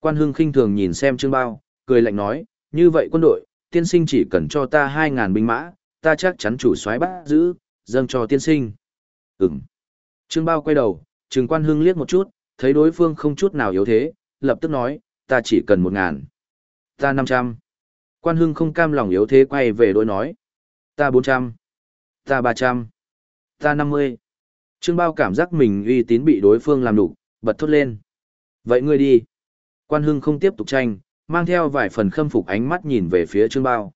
Quan hưng khinh thường nhìn xem trương bao, cười lạnh nói, như vậy quân đội, tiên sinh chỉ cần cho ta hai ngàn binh mã, ta chắc chắn chủ soái bắt giữ, dâng cho tiên sinh. Ừm. Trương bao quay đầu, trừng quan hưng liếc một chút, thấy đối phương không chút nào yếu thế, lập tức nói, ta chỉ cần một ngàn. Ta năm trăm. Quan hưng không cam lòng yếu thế quay về đối nói. Ta bốn trăm. Ta ba trăm. Ta năm mươi. Trương bao cảm giác mình uy tín bị đối phương làm đủ, bật thốt lên. Vậy ngươi đi. Quan hưng không tiếp tục tranh, mang theo vài phần khâm phục ánh mắt nhìn về phía trương bao.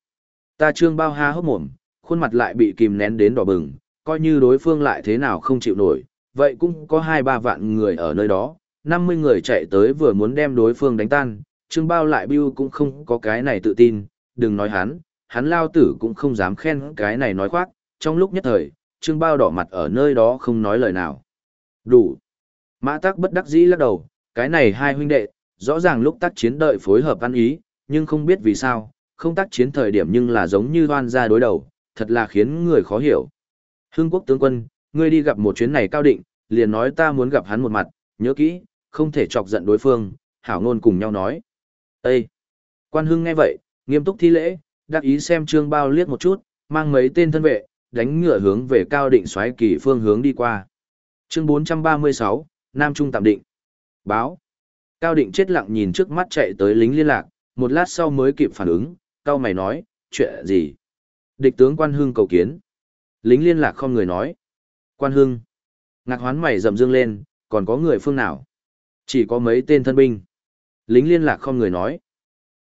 Ta trương bao ha hốc mồm, khuôn mặt lại bị kìm nén đến đỏ bừng, coi như đối phương lại thế nào không chịu nổi, vậy cũng có hai ba vạn người ở nơi đó, 50 người chạy tới vừa muốn đem đối phương đánh tan, Trương Bao lại bưu cũng không có cái này tự tin, đừng nói hắn, hắn lao tử cũng không dám khen cái này nói khoác, trong lúc nhất thời, Trương Bao đỏ mặt ở nơi đó không nói lời nào. Đủ. Mã Tắc bất đắc dĩ lắc đầu, cái này hai huynh đệ, rõ ràng lúc tác chiến đợi phối hợp ăn ý, nhưng không biết vì sao, không tác chiến thời điểm nhưng là giống như đoan ra đối đầu, thật là khiến người khó hiểu. Hưng quốc tướng quân, ngươi đi gặp một chuyến này cao định, liền nói ta muốn gặp hắn một mặt, nhớ kỹ, không thể chọc giận đối phương, hảo ngôn cùng nhau nói. Ê! Quan hưng nghe vậy, nghiêm túc thi lễ, đắc ý xem trương bao liếc một chút, mang mấy tên thân vệ, đánh ngựa hướng về cao định xoáy kỳ phương hướng đi qua. Chương 436, Nam Trung tạm định. Báo. Cao định chết lặng nhìn trước mắt chạy tới lính liên lạc, một lát sau mới kịp phản ứng, cao mày nói, chuyện gì? Địch tướng quan hưng cầu kiến. Lính liên lạc không người nói. Quan hưng. Ngạc hoán mày rầm dương lên, còn có người phương nào? Chỉ có mấy tên thân binh. Lính liên lạc không người nói.